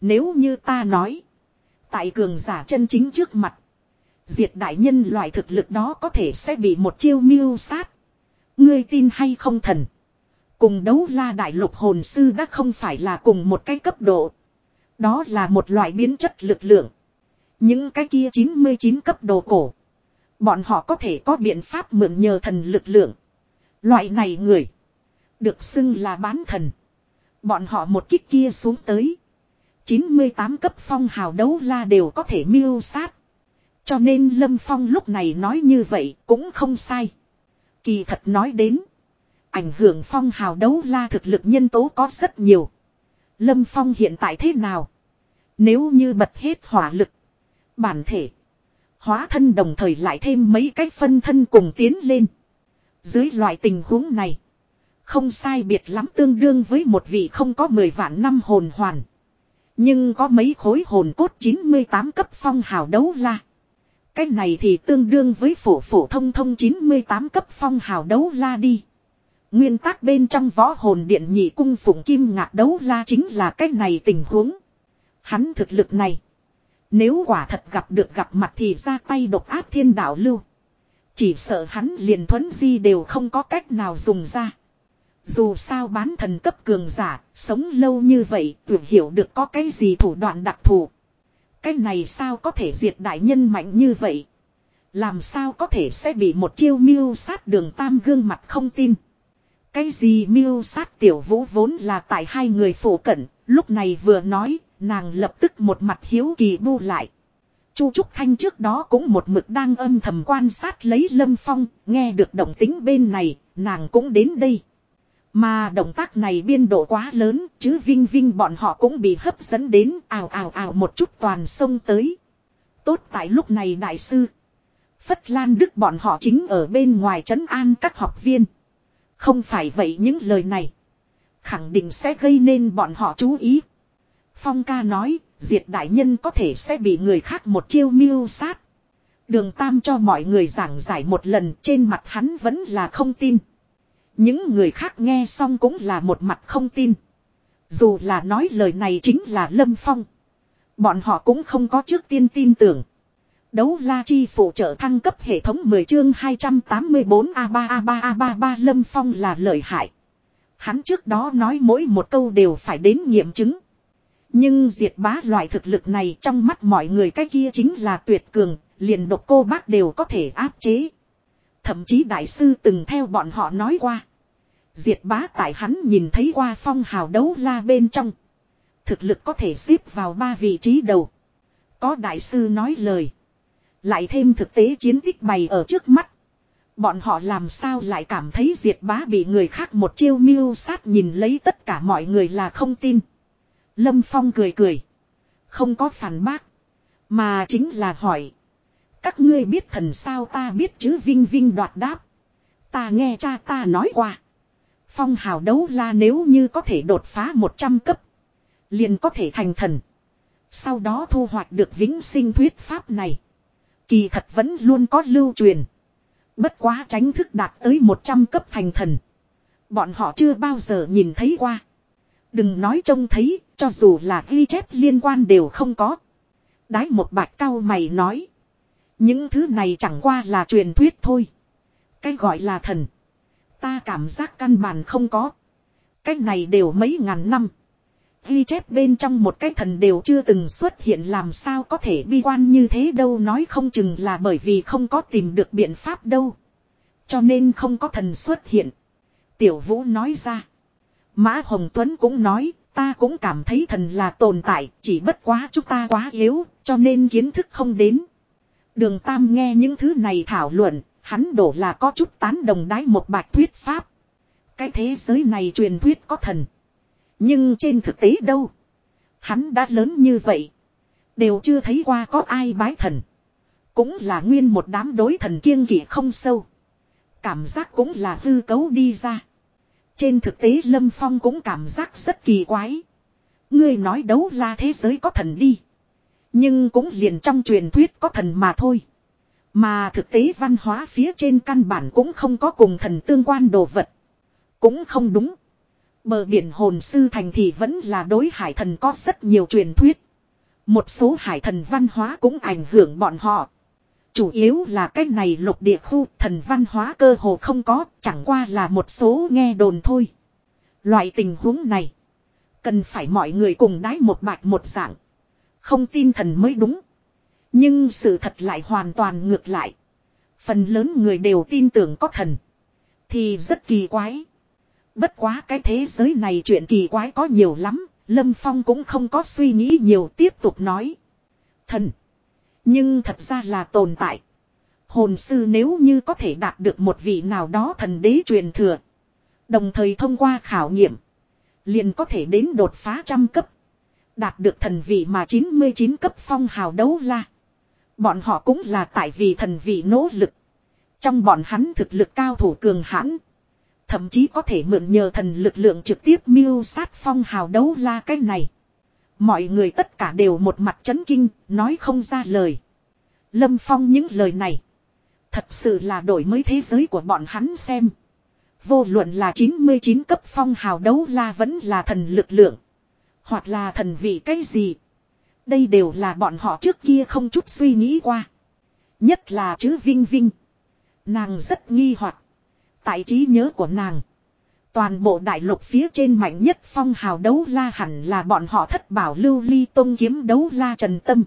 Nếu như ta nói. Tại cường giả chân chính trước mặt. Diệt đại nhân loại thực lực đó có thể sẽ bị một chiêu miêu sát. Ngươi tin hay không thần. Cùng đấu la đại lục hồn sư đã không phải là cùng một cái cấp độ. Đó là một loại biến chất lực lượng. Những cái kia 99 cấp đồ cổ. Bọn họ có thể có biện pháp mượn nhờ thần lực lượng. Loại này người. Được xưng là bán thần. Bọn họ một kích kia xuống tới. 98 cấp phong hào đấu la đều có thể miêu sát. Cho nên Lâm Phong lúc này nói như vậy cũng không sai. Kỳ thật nói đến. Ảnh hưởng phong hào đấu la thực lực nhân tố có rất nhiều. Lâm Phong hiện tại thế nào? Nếu như bật hết hỏa lực. Bản thể. Hóa thân đồng thời lại thêm mấy cái phân thân cùng tiến lên. Dưới loại tình huống này. Không sai biệt lắm tương đương với một vị không có 10 vạn năm hồn hoàn. Nhưng có mấy khối hồn cốt 98 cấp phong hào đấu la. Cái này thì tương đương với phổ phổ thông thông 98 cấp phong hào đấu la đi. Nguyên tắc bên trong võ hồn điện nhị cung phụng kim ngạc đấu la chính là cái này tình huống. Hắn thực lực này. Nếu quả thật gặp được gặp mặt thì ra tay độc áp thiên đạo lưu. Chỉ sợ hắn liền thuấn di đều không có cách nào dùng ra. Dù sao bán thần cấp cường giả, sống lâu như vậy, tưởng hiểu được có cái gì thủ đoạn đặc thù. Cái này sao có thể diệt đại nhân mạnh như vậy? Làm sao có thể sẽ bị một chiêu miêu sát đường tam gương mặt không tin? Cái gì miêu sát tiểu vũ vốn là tại hai người phổ cận, lúc này vừa nói, nàng lập tức một mặt hiếu kỳ bu lại. Chu Trúc Thanh trước đó cũng một mực đang âm thầm quan sát lấy Lâm Phong, nghe được động tính bên này, nàng cũng đến đây. Mà động tác này biên độ quá lớn, chứ Vinh Vinh bọn họ cũng bị hấp dẫn đến ào ào ào một chút toàn sông tới. Tốt tại lúc này đại sư. Phất Lan Đức bọn họ chính ở bên ngoài trấn an các học viên. Không phải vậy những lời này. Khẳng định sẽ gây nên bọn họ chú ý. Phong ca nói, diệt đại nhân có thể sẽ bị người khác một chiêu mưu sát. Đường Tam cho mọi người giảng giải một lần trên mặt hắn vẫn là không tin. Những người khác nghe xong cũng là một mặt không tin. Dù là nói lời này chính là Lâm Phong. Bọn họ cũng không có trước tiên tin tưởng. Đấu la chi phụ trợ thăng cấp hệ thống 10 chương 284 A3 A3 A3 3 Lâm Phong là lợi hại. Hắn trước đó nói mỗi một câu đều phải đến nghiệm chứng. Nhưng diệt bá loại thực lực này trong mắt mọi người cái kia chính là tuyệt cường, liền độc cô bác đều có thể áp chế. Thậm chí đại sư từng theo bọn họ nói qua. Diệt bá tại hắn nhìn thấy qua phong hào đấu la bên trong. Thực lực có thể xếp vào ba vị trí đầu. Có đại sư nói lời. Lại thêm thực tế chiến tích bày ở trước mắt. Bọn họ làm sao lại cảm thấy diệt bá bị người khác một chiêu mưu sát nhìn lấy tất cả mọi người là không tin. Lâm Phong cười cười. Không có phản bác. Mà chính là hỏi. Các ngươi biết thần sao ta biết chứ Vinh Vinh đoạt đáp. Ta nghe cha ta nói qua. Phong hào đấu la nếu như có thể đột phá 100 cấp. Liền có thể thành thần. Sau đó thu hoạch được vĩnh sinh thuyết pháp này. Kỳ thật vẫn luôn có lưu truyền. Bất quá tránh thức đạt tới 100 cấp thành thần. Bọn họ chưa bao giờ nhìn thấy qua. Đừng nói trông thấy, cho dù là ghi chép liên quan đều không có. Đái một bạch cao mày nói. Những thứ này chẳng qua là truyền thuyết thôi. Cái gọi là thần. Ta cảm giác căn bản không có. Cái này đều mấy ngàn năm. Ghi chép bên trong một cái thần đều chưa từng xuất hiện làm sao có thể bi quan như thế đâu nói không chừng là bởi vì không có tìm được biện pháp đâu. Cho nên không có thần xuất hiện. Tiểu vũ nói ra. Mã Hồng Tuấn cũng nói, ta cũng cảm thấy thần là tồn tại, chỉ bất quá chúng ta quá yếu, cho nên kiến thức không đến. Đường Tam nghe những thứ này thảo luận, hắn đổ là có chút tán đồng đái một bạch thuyết pháp. Cái thế giới này truyền thuyết có thần. Nhưng trên thực tế đâu? Hắn đã lớn như vậy. Đều chưa thấy qua có ai bái thần. Cũng là nguyên một đám đối thần kiêng kỵ không sâu. Cảm giác cũng là hư cấu đi ra. Trên thực tế Lâm Phong cũng cảm giác rất kỳ quái. Ngươi nói đấu la thế giới có thần đi. Nhưng cũng liền trong truyền thuyết có thần mà thôi. Mà thực tế văn hóa phía trên căn bản cũng không có cùng thần tương quan đồ vật. Cũng không đúng. Bờ biển hồn sư thành thì vẫn là đối hải thần có rất nhiều truyền thuyết. Một số hải thần văn hóa cũng ảnh hưởng bọn họ. Chủ yếu là cái này lục địa khu thần văn hóa cơ hồ không có, chẳng qua là một số nghe đồn thôi. Loại tình huống này, cần phải mọi người cùng đái một bạch một dạng. Không tin thần mới đúng. Nhưng sự thật lại hoàn toàn ngược lại. Phần lớn người đều tin tưởng có thần. Thì rất kỳ quái. Bất quá cái thế giới này chuyện kỳ quái có nhiều lắm, Lâm Phong cũng không có suy nghĩ nhiều tiếp tục nói. Thần. Nhưng thật ra là tồn tại. Hồn sư nếu như có thể đạt được một vị nào đó thần đế truyền thừa. Đồng thời thông qua khảo nghiệm. Liền có thể đến đột phá trăm cấp. Đạt được thần vị mà 99 cấp phong hào đấu la. Bọn họ cũng là tại vì thần vị nỗ lực. Trong bọn hắn thực lực cao thủ cường hãn. Thậm chí có thể mượn nhờ thần lực lượng trực tiếp miêu sát phong hào đấu la cái này. Mọi người tất cả đều một mặt chấn kinh, nói không ra lời. Lâm Phong những lời này. Thật sự là đổi mới thế giới của bọn hắn xem. Vô luận là 99 cấp phong hào đấu la vẫn là thần lực lượng. Hoặc là thần vị cái gì. Đây đều là bọn họ trước kia không chút suy nghĩ qua. Nhất là chữ Vinh Vinh. Nàng rất nghi hoặc Tại trí nhớ của nàng. Toàn bộ đại lục phía trên mạnh nhất phong hào đấu la hẳn là bọn họ thất bảo lưu ly tôn kiếm đấu la trần tâm.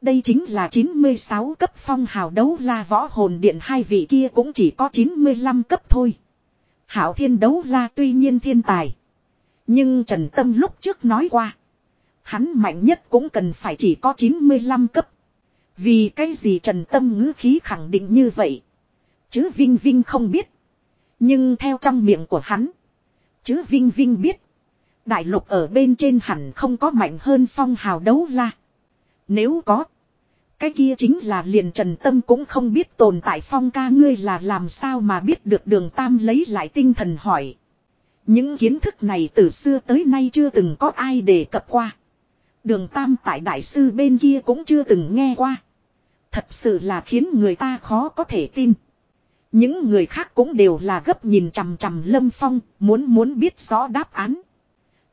Đây chính là 96 cấp phong hào đấu la võ hồn điện, hai vị kia cũng chỉ có 95 cấp thôi. Hảo thiên đấu la tuy nhiên thiên tài. Nhưng Trần Tâm lúc trước nói qua. Hắn mạnh nhất cũng cần phải chỉ có 95 cấp. Vì cái gì Trần Tâm ngữ khí khẳng định như vậy. Chứ Vinh Vinh không biết. Nhưng theo trong miệng của hắn. Chứ Vinh Vinh biết. Đại lục ở bên trên hẳn không có mạnh hơn phong hào đấu la. Nếu có. Cái kia chính là liền trần tâm cũng không biết tồn tại phong ca ngươi là làm sao mà biết được đường tam lấy lại tinh thần hỏi. Những kiến thức này từ xưa tới nay chưa từng có ai đề cập qua. Đường tam tại đại sư bên kia cũng chưa từng nghe qua. Thật sự là khiến người ta khó có thể tin. Những người khác cũng đều là gấp nhìn chằm chằm lâm phong, muốn muốn biết rõ đáp án.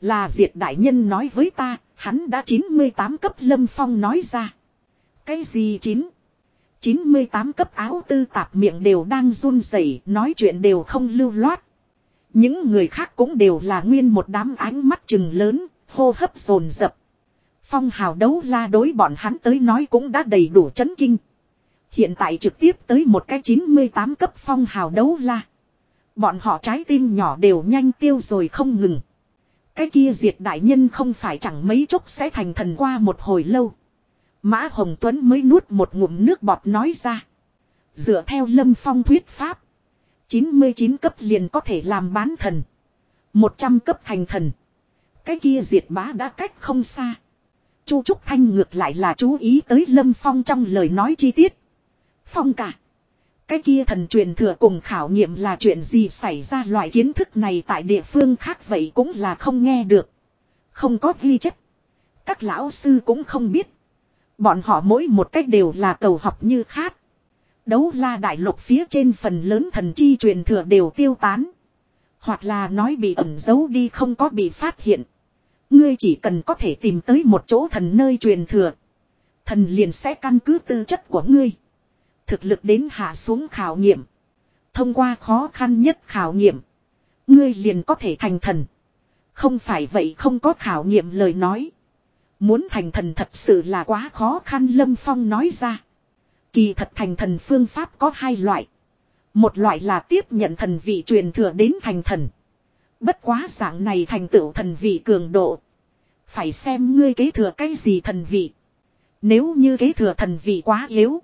Là diệt đại nhân nói với ta, hắn đã 98 cấp lâm phong nói ra. Cái gì chín? 98 cấp áo tư tạp miệng đều đang run rẩy nói chuyện đều không lưu loát. Những người khác cũng đều là nguyên một đám ánh mắt chừng lớn, hô hấp rồn rập Phong hào đấu la đối bọn hắn tới nói cũng đã đầy đủ chấn kinh. Hiện tại trực tiếp tới một cái 98 cấp phong hào đấu la. Bọn họ trái tim nhỏ đều nhanh tiêu rồi không ngừng. Cái kia diệt đại nhân không phải chẳng mấy chốc sẽ thành thần qua một hồi lâu. Mã Hồng Tuấn mới nuốt một ngụm nước bọt nói ra. Dựa theo lâm phong thuyết pháp. 99 cấp liền có thể làm bán thần. 100 cấp thành thần. Cái kia diệt bá đã cách không xa. Chu Trúc Thanh ngược lại là chú ý tới Lâm Phong trong lời nói chi tiết. Phong cả. Cái kia thần truyền thừa cùng khảo nghiệm là chuyện gì xảy ra loại kiến thức này tại địa phương khác vậy cũng là không nghe được. Không có ghi chép. Các lão sư cũng không biết. Bọn họ mỗi một cách đều là cầu học như khác. Đấu la đại lục phía trên phần lớn thần chi truyền thừa đều tiêu tán. Hoặc là nói bị ẩn giấu đi không có bị phát hiện. Ngươi chỉ cần có thể tìm tới một chỗ thần nơi truyền thừa. Thần liền sẽ căn cứ tư chất của ngươi. Thực lực đến hạ xuống khảo nghiệm. Thông qua khó khăn nhất khảo nghiệm. Ngươi liền có thể thành thần. Không phải vậy không có khảo nghiệm lời nói. Muốn thành thần thật sự là quá khó khăn, Lâm Phong nói ra. Kỳ thật thành thần phương pháp có hai loại. Một loại là tiếp nhận thần vị truyền thừa đến thành thần. Bất quá dạng này thành tựu thần vị cường độ. Phải xem ngươi kế thừa cái gì thần vị. Nếu như kế thừa thần vị quá yếu.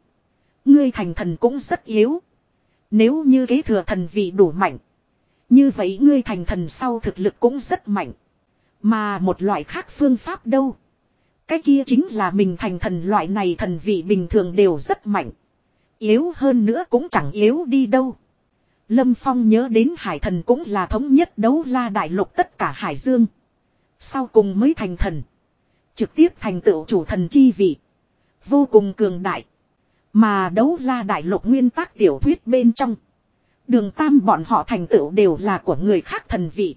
Ngươi thành thần cũng rất yếu. Nếu như kế thừa thần vị đủ mạnh. Như vậy ngươi thành thần sau thực lực cũng rất mạnh. Mà một loại khác phương pháp đâu. Cái kia chính là mình thành thần loại này thần vị bình thường đều rất mạnh. Yếu hơn nữa cũng chẳng yếu đi đâu. Lâm Phong nhớ đến hải thần cũng là thống nhất đấu la đại lục tất cả hải dương. Sau cùng mới thành thần. Trực tiếp thành tựu chủ thần chi vị. Vô cùng cường đại. Mà đấu la đại lục nguyên tác tiểu thuyết bên trong. Đường tam bọn họ thành tựu đều là của người khác thần vị.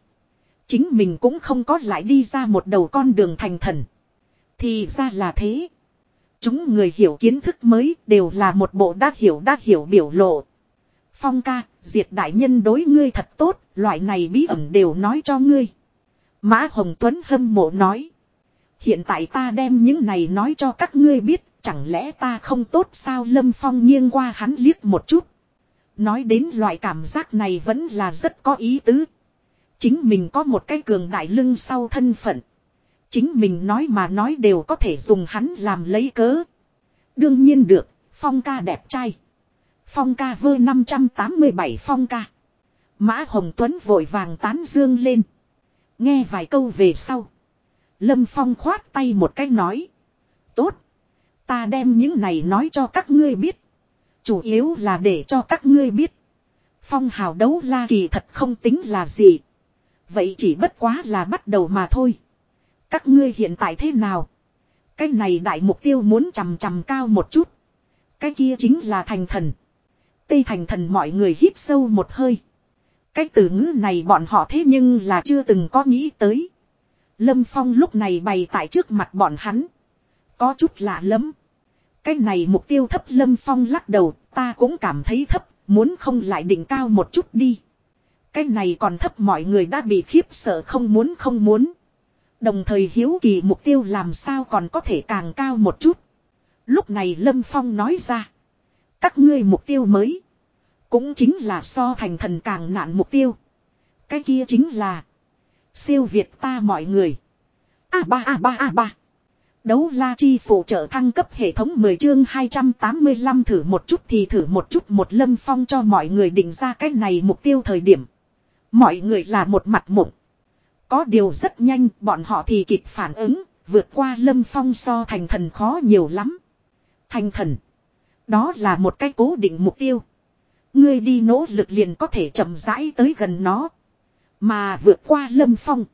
Chính mình cũng không có lại đi ra một đầu con đường thành thần. Thì ra là thế. Chúng người hiểu kiến thức mới đều là một bộ đa hiểu đa hiểu biểu lộ. Phong ca, diệt đại nhân đối ngươi thật tốt, loại này bí ẩn đều nói cho ngươi. Mã Hồng Tuấn hâm mộ nói. Hiện tại ta đem những này nói cho các ngươi biết, chẳng lẽ ta không tốt sao Lâm Phong nghiêng qua hắn liếc một chút. Nói đến loại cảm giác này vẫn là rất có ý tứ. Chính mình có một cái cường đại lưng sau thân phận. Chính mình nói mà nói đều có thể dùng hắn làm lấy cớ. Đương nhiên được, phong ca đẹp trai. Phong ca vơ 587 phong ca. Mã Hồng Tuấn vội vàng tán dương lên. Nghe vài câu về sau. Lâm Phong khoát tay một cái nói. Tốt. Ta đem những này nói cho các ngươi biết. Chủ yếu là để cho các ngươi biết. Phong hào đấu la kỳ thật không tính là gì. Vậy chỉ bất quá là bắt đầu mà thôi. Các ngươi hiện tại thế nào? Cái này đại mục tiêu muốn chầm chầm cao một chút. Cái kia chính là thành thần. Tây thành thần mọi người hít sâu một hơi. Cái từ ngữ này bọn họ thế nhưng là chưa từng có nghĩ tới. Lâm Phong lúc này bày tại trước mặt bọn hắn. Có chút lạ lắm. Cái này mục tiêu thấp Lâm Phong lắc đầu, ta cũng cảm thấy thấp, muốn không lại đỉnh cao một chút đi. Cái này còn thấp mọi người đã bị khiếp sợ không muốn không muốn. Đồng thời hiếu kỳ mục tiêu làm sao còn có thể càng cao một chút. Lúc này Lâm Phong nói ra. Các ngươi mục tiêu mới. Cũng chính là so thành thần càng nạn mục tiêu. Cái kia chính là. Siêu Việt ta mọi người. A ba a ba a ba. Đấu la chi phụ trợ thăng cấp hệ thống 10 chương 285 thử một chút thì thử một chút một lâm phong cho mọi người định ra cách này mục tiêu thời điểm. Mọi người là một mặt mộng. Có điều rất nhanh bọn họ thì kịp phản ứng, vượt qua lâm phong so thành thần khó nhiều lắm. Thành thần. Đó là một cái cố định mục tiêu. Ngươi đi nỗ lực liền có thể chậm rãi tới gần nó. Mà vượt qua lâm phong.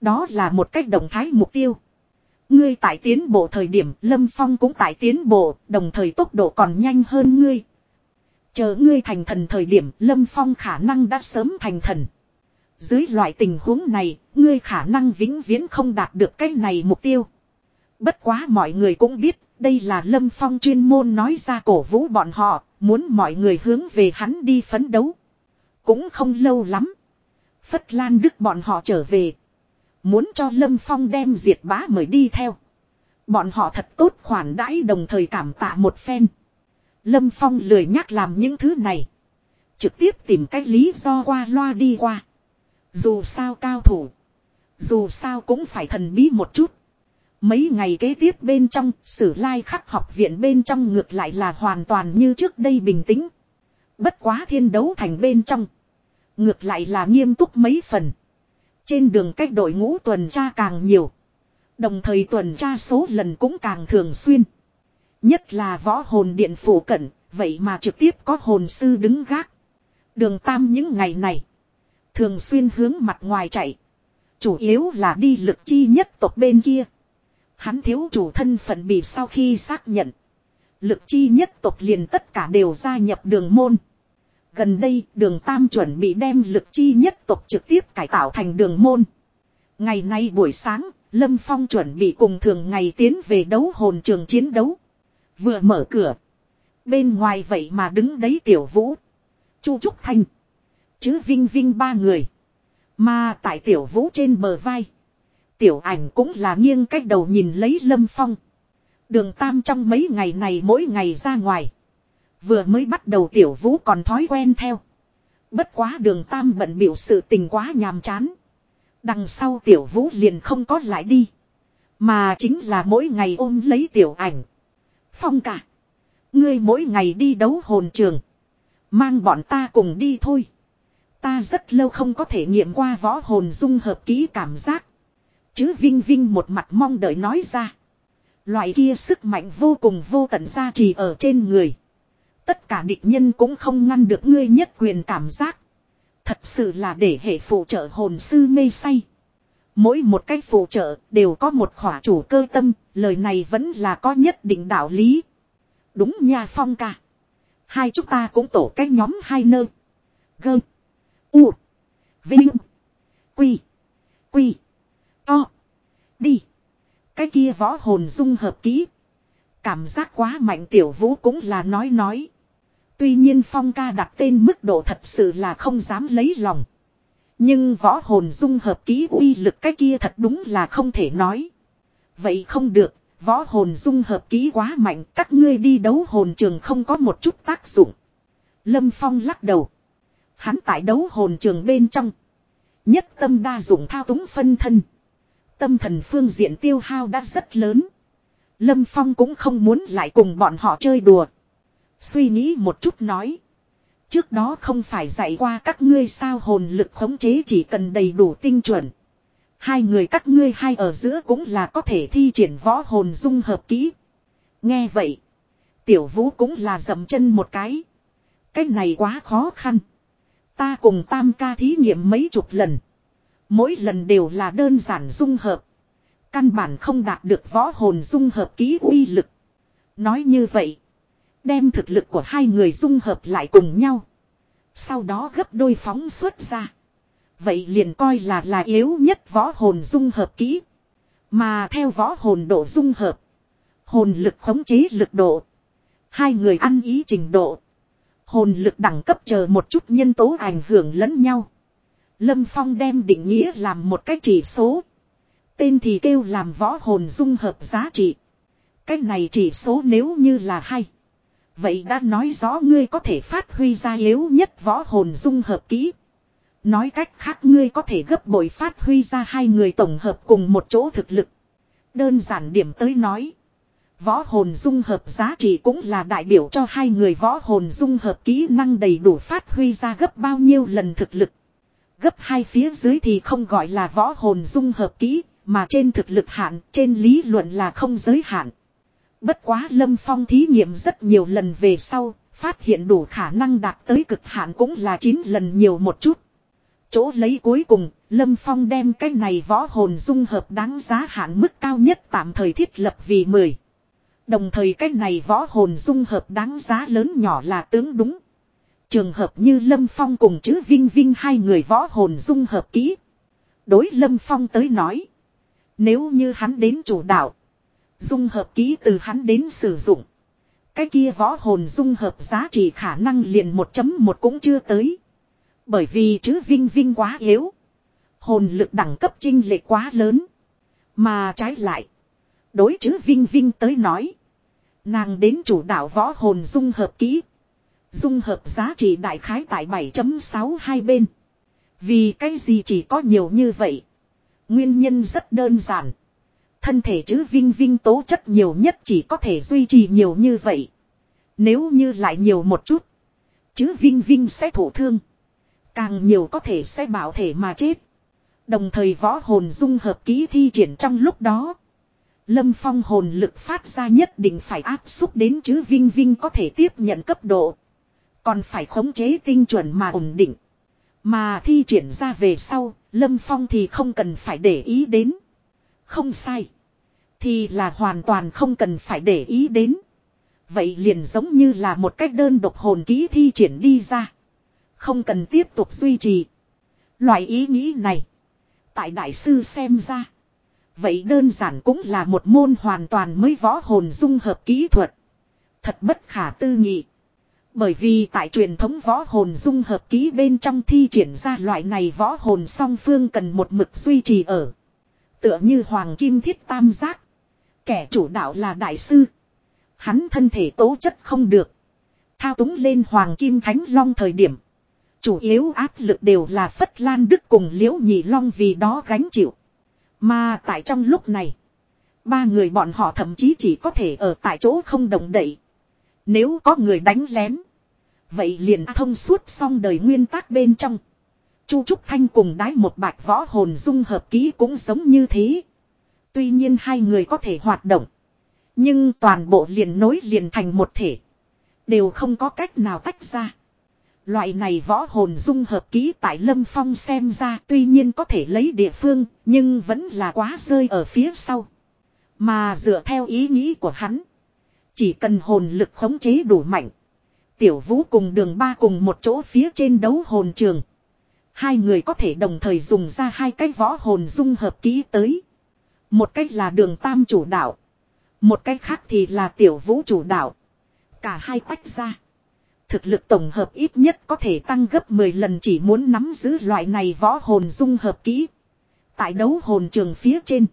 Đó là một cách động thái mục tiêu. Ngươi tại tiến bộ thời điểm lâm phong cũng tại tiến bộ, đồng thời tốc độ còn nhanh hơn ngươi. Chờ ngươi thành thần thời điểm lâm phong khả năng đã sớm thành thần. Dưới loại tình huống này, ngươi khả năng vĩnh viễn không đạt được cái này mục tiêu. Bất quá mọi người cũng biết, đây là Lâm Phong chuyên môn nói ra cổ vũ bọn họ, muốn mọi người hướng về hắn đi phấn đấu. Cũng không lâu lắm. Phất Lan Đức bọn họ trở về. Muốn cho Lâm Phong đem diệt bá mời đi theo. Bọn họ thật tốt khoản đãi đồng thời cảm tạ một phen. Lâm Phong lười nhắc làm những thứ này. Trực tiếp tìm cách lý do qua loa đi qua. Dù sao cao thủ. Dù sao cũng phải thần bí một chút. Mấy ngày kế tiếp bên trong, sử lai khắc học viện bên trong ngược lại là hoàn toàn như trước đây bình tĩnh. Bất quá thiên đấu thành bên trong. Ngược lại là nghiêm túc mấy phần. Trên đường cách đội ngũ tuần tra càng nhiều. Đồng thời tuần tra số lần cũng càng thường xuyên. Nhất là võ hồn điện phủ cận, vậy mà trực tiếp có hồn sư đứng gác. Đường tam những ngày này. Thường xuyên hướng mặt ngoài chạy. Chủ yếu là đi lực chi nhất tộc bên kia. Hắn thiếu chủ thân phận bị sau khi xác nhận. Lực chi nhất tộc liền tất cả đều gia nhập đường môn. Gần đây đường Tam chuẩn bị đem lực chi nhất tộc trực tiếp cải tạo thành đường môn. Ngày nay buổi sáng, Lâm Phong chuẩn bị cùng thường ngày tiến về đấu hồn trường chiến đấu. Vừa mở cửa. Bên ngoài vậy mà đứng đấy tiểu vũ. Chu Trúc Thanh. Chứ Vinh Vinh ba người. Mà tại tiểu vũ trên bờ vai. Tiểu ảnh cũng là nghiêng cách đầu nhìn lấy Lâm Phong. Đường Tam trong mấy ngày này mỗi ngày ra ngoài. Vừa mới bắt đầu tiểu vũ còn thói quen theo. Bất quá đường Tam bận biểu sự tình quá nhàm chán. Đằng sau tiểu vũ liền không có lại đi. Mà chính là mỗi ngày ôm lấy tiểu ảnh. Phong cả. Ngươi mỗi ngày đi đấu hồn trường. Mang bọn ta cùng đi thôi. Ta rất lâu không có thể nghiệm qua võ hồn dung hợp kỹ cảm giác. Chứ Vinh Vinh một mặt mong đợi nói ra. Loại kia sức mạnh vô cùng vô tận ra trì ở trên người. Tất cả địch nhân cũng không ngăn được ngươi nhất quyền cảm giác. Thật sự là để hệ phụ trợ hồn sư mê say. Mỗi một cách phụ trợ đều có một khỏa chủ cơ tâm, lời này vẫn là có nhất định đạo lý. Đúng nha phong ca. Hai chúng ta cũng tổ cách nhóm hai nơ. Gơ. U. Vinh. Quy. Quy. To. Đi. Cái kia võ hồn dung hợp kỹ. Cảm giác quá mạnh tiểu vũ cũng là nói nói. Tuy nhiên phong ca đặt tên mức độ thật sự là không dám lấy lòng. Nhưng võ hồn dung hợp ký uy lực cái kia thật đúng là không thể nói. Vậy không được, võ hồn dung hợp ký quá mạnh, các ngươi đi đấu hồn trường không có một chút tác dụng. Lâm Phong lắc đầu. Hắn tại đấu hồn trường bên trong. Nhất tâm đa dụng thao túng phân thân. Tâm thần phương diện tiêu hao đã rất lớn. Lâm Phong cũng không muốn lại cùng bọn họ chơi đùa. Suy nghĩ một chút nói. Trước đó không phải dạy qua các ngươi sao hồn lực khống chế chỉ cần đầy đủ tinh chuẩn. Hai người các ngươi hai ở giữa cũng là có thể thi triển võ hồn dung hợp kỹ. Nghe vậy. Tiểu vũ cũng là dậm chân một cái. Cái này quá khó khăn. Ta cùng tam ca thí nghiệm mấy chục lần. Mỗi lần đều là đơn giản dung hợp. Căn bản không đạt được võ hồn dung hợp ký uy lực. Nói như vậy. Đem thực lực của hai người dung hợp lại cùng nhau. Sau đó gấp đôi phóng xuất ra. Vậy liền coi là là yếu nhất võ hồn dung hợp kỹ. Mà theo võ hồn độ dung hợp. Hồn lực khống chế lực độ. Hai người ăn ý trình độ. Hồn lực đẳng cấp chờ một chút nhân tố ảnh hưởng lẫn nhau. Lâm Phong đem định nghĩa làm một cái chỉ số. Tên thì kêu làm võ hồn dung hợp giá trị. Cái này chỉ số nếu như là hay. Vậy đã nói rõ ngươi có thể phát huy ra yếu nhất võ hồn dung hợp kỹ. Nói cách khác ngươi có thể gấp bội phát huy ra hai người tổng hợp cùng một chỗ thực lực. Đơn giản điểm tới nói. Võ hồn dung hợp giá trị cũng là đại biểu cho hai người võ hồn dung hợp kỹ năng đầy đủ phát huy ra gấp bao nhiêu lần thực lực. Gấp hai phía dưới thì không gọi là võ hồn dung hợp kỹ, mà trên thực lực hạn, trên lý luận là không giới hạn. Bất quá Lâm Phong thí nghiệm rất nhiều lần về sau, phát hiện đủ khả năng đạt tới cực hạn cũng là 9 lần nhiều một chút. Chỗ lấy cuối cùng, Lâm Phong đem cái này võ hồn dung hợp đáng giá hạn mức cao nhất tạm thời thiết lập vì 10. Đồng thời cái này võ hồn dung hợp đáng giá lớn nhỏ là tướng đúng. Trường hợp như Lâm Phong cùng chữ Vinh Vinh hai người võ hồn dung hợp kỹ. Đối Lâm Phong tới nói. Nếu như hắn đến chủ đạo. Dung hợp ký từ hắn đến sử dụng. Cái kia võ hồn dung hợp giá trị khả năng liền 1.1 cũng chưa tới. Bởi vì chữ Vinh Vinh quá yếu. Hồn lực đẳng cấp trinh lệ quá lớn. Mà trái lại. Đối chữ Vinh Vinh tới nói. Nàng đến chủ đạo võ hồn dung hợp kỹ. Dung hợp giá trị đại khái tại 7.6 hai bên. Vì cái gì chỉ có nhiều như vậy. Nguyên nhân rất đơn giản. Thân thể chứ vinh vinh tố chất nhiều nhất chỉ có thể duy trì nhiều như vậy. Nếu như lại nhiều một chút. Chứ vinh vinh sẽ thổ thương. Càng nhiều có thể sẽ bảo thể mà chết. Đồng thời võ hồn dung hợp ký thi triển trong lúc đó. Lâm phong hồn lực phát ra nhất định phải áp xúc đến chứ vinh vinh có thể tiếp nhận cấp độ. Còn phải khống chế tinh chuẩn mà ổn định. Mà thi triển ra về sau, Lâm Phong thì không cần phải để ý đến. Không sai. Thì là hoàn toàn không cần phải để ý đến. Vậy liền giống như là một cách đơn độc hồn ký thi triển đi ra. Không cần tiếp tục duy trì. Loại ý nghĩ này. Tại đại sư xem ra. Vậy đơn giản cũng là một môn hoàn toàn mới võ hồn dung hợp kỹ thuật. Thật bất khả tư nghị. Bởi vì tại truyền thống võ hồn dung hợp ký bên trong thi triển ra loại này võ hồn song phương cần một mực duy trì ở. Tựa như Hoàng Kim Thiết Tam Giác. Kẻ chủ đạo là đại sư. Hắn thân thể tố chất không được. Thao túng lên Hoàng Kim Thánh Long thời điểm. Chủ yếu áp lực đều là Phất Lan Đức cùng Liễu Nhị Long vì đó gánh chịu. Mà tại trong lúc này. Ba người bọn họ thậm chí chỉ có thể ở tại chỗ không động đậy. Nếu có người đánh lén. Vậy liền thông suốt xong đời nguyên tắc bên trong. Chu Trúc Thanh cùng đái một bạch võ hồn dung hợp ký cũng giống như thế. Tuy nhiên hai người có thể hoạt động. Nhưng toàn bộ liền nối liền thành một thể. Đều không có cách nào tách ra. Loại này võ hồn dung hợp ký tại Lâm Phong xem ra tuy nhiên có thể lấy địa phương, nhưng vẫn là quá rơi ở phía sau. Mà dựa theo ý nghĩ của hắn. Chỉ cần hồn lực khống chế đủ mạnh. Tiểu vũ cùng đường ba cùng một chỗ phía trên đấu hồn trường. Hai người có thể đồng thời dùng ra hai cái võ hồn dung hợp ký tới. Một cách là đường tam chủ đạo. Một cách khác thì là tiểu vũ chủ đạo. Cả hai tách ra. Thực lực tổng hợp ít nhất có thể tăng gấp 10 lần chỉ muốn nắm giữ loại này võ hồn dung hợp kỹ. Tại đấu hồn trường phía trên.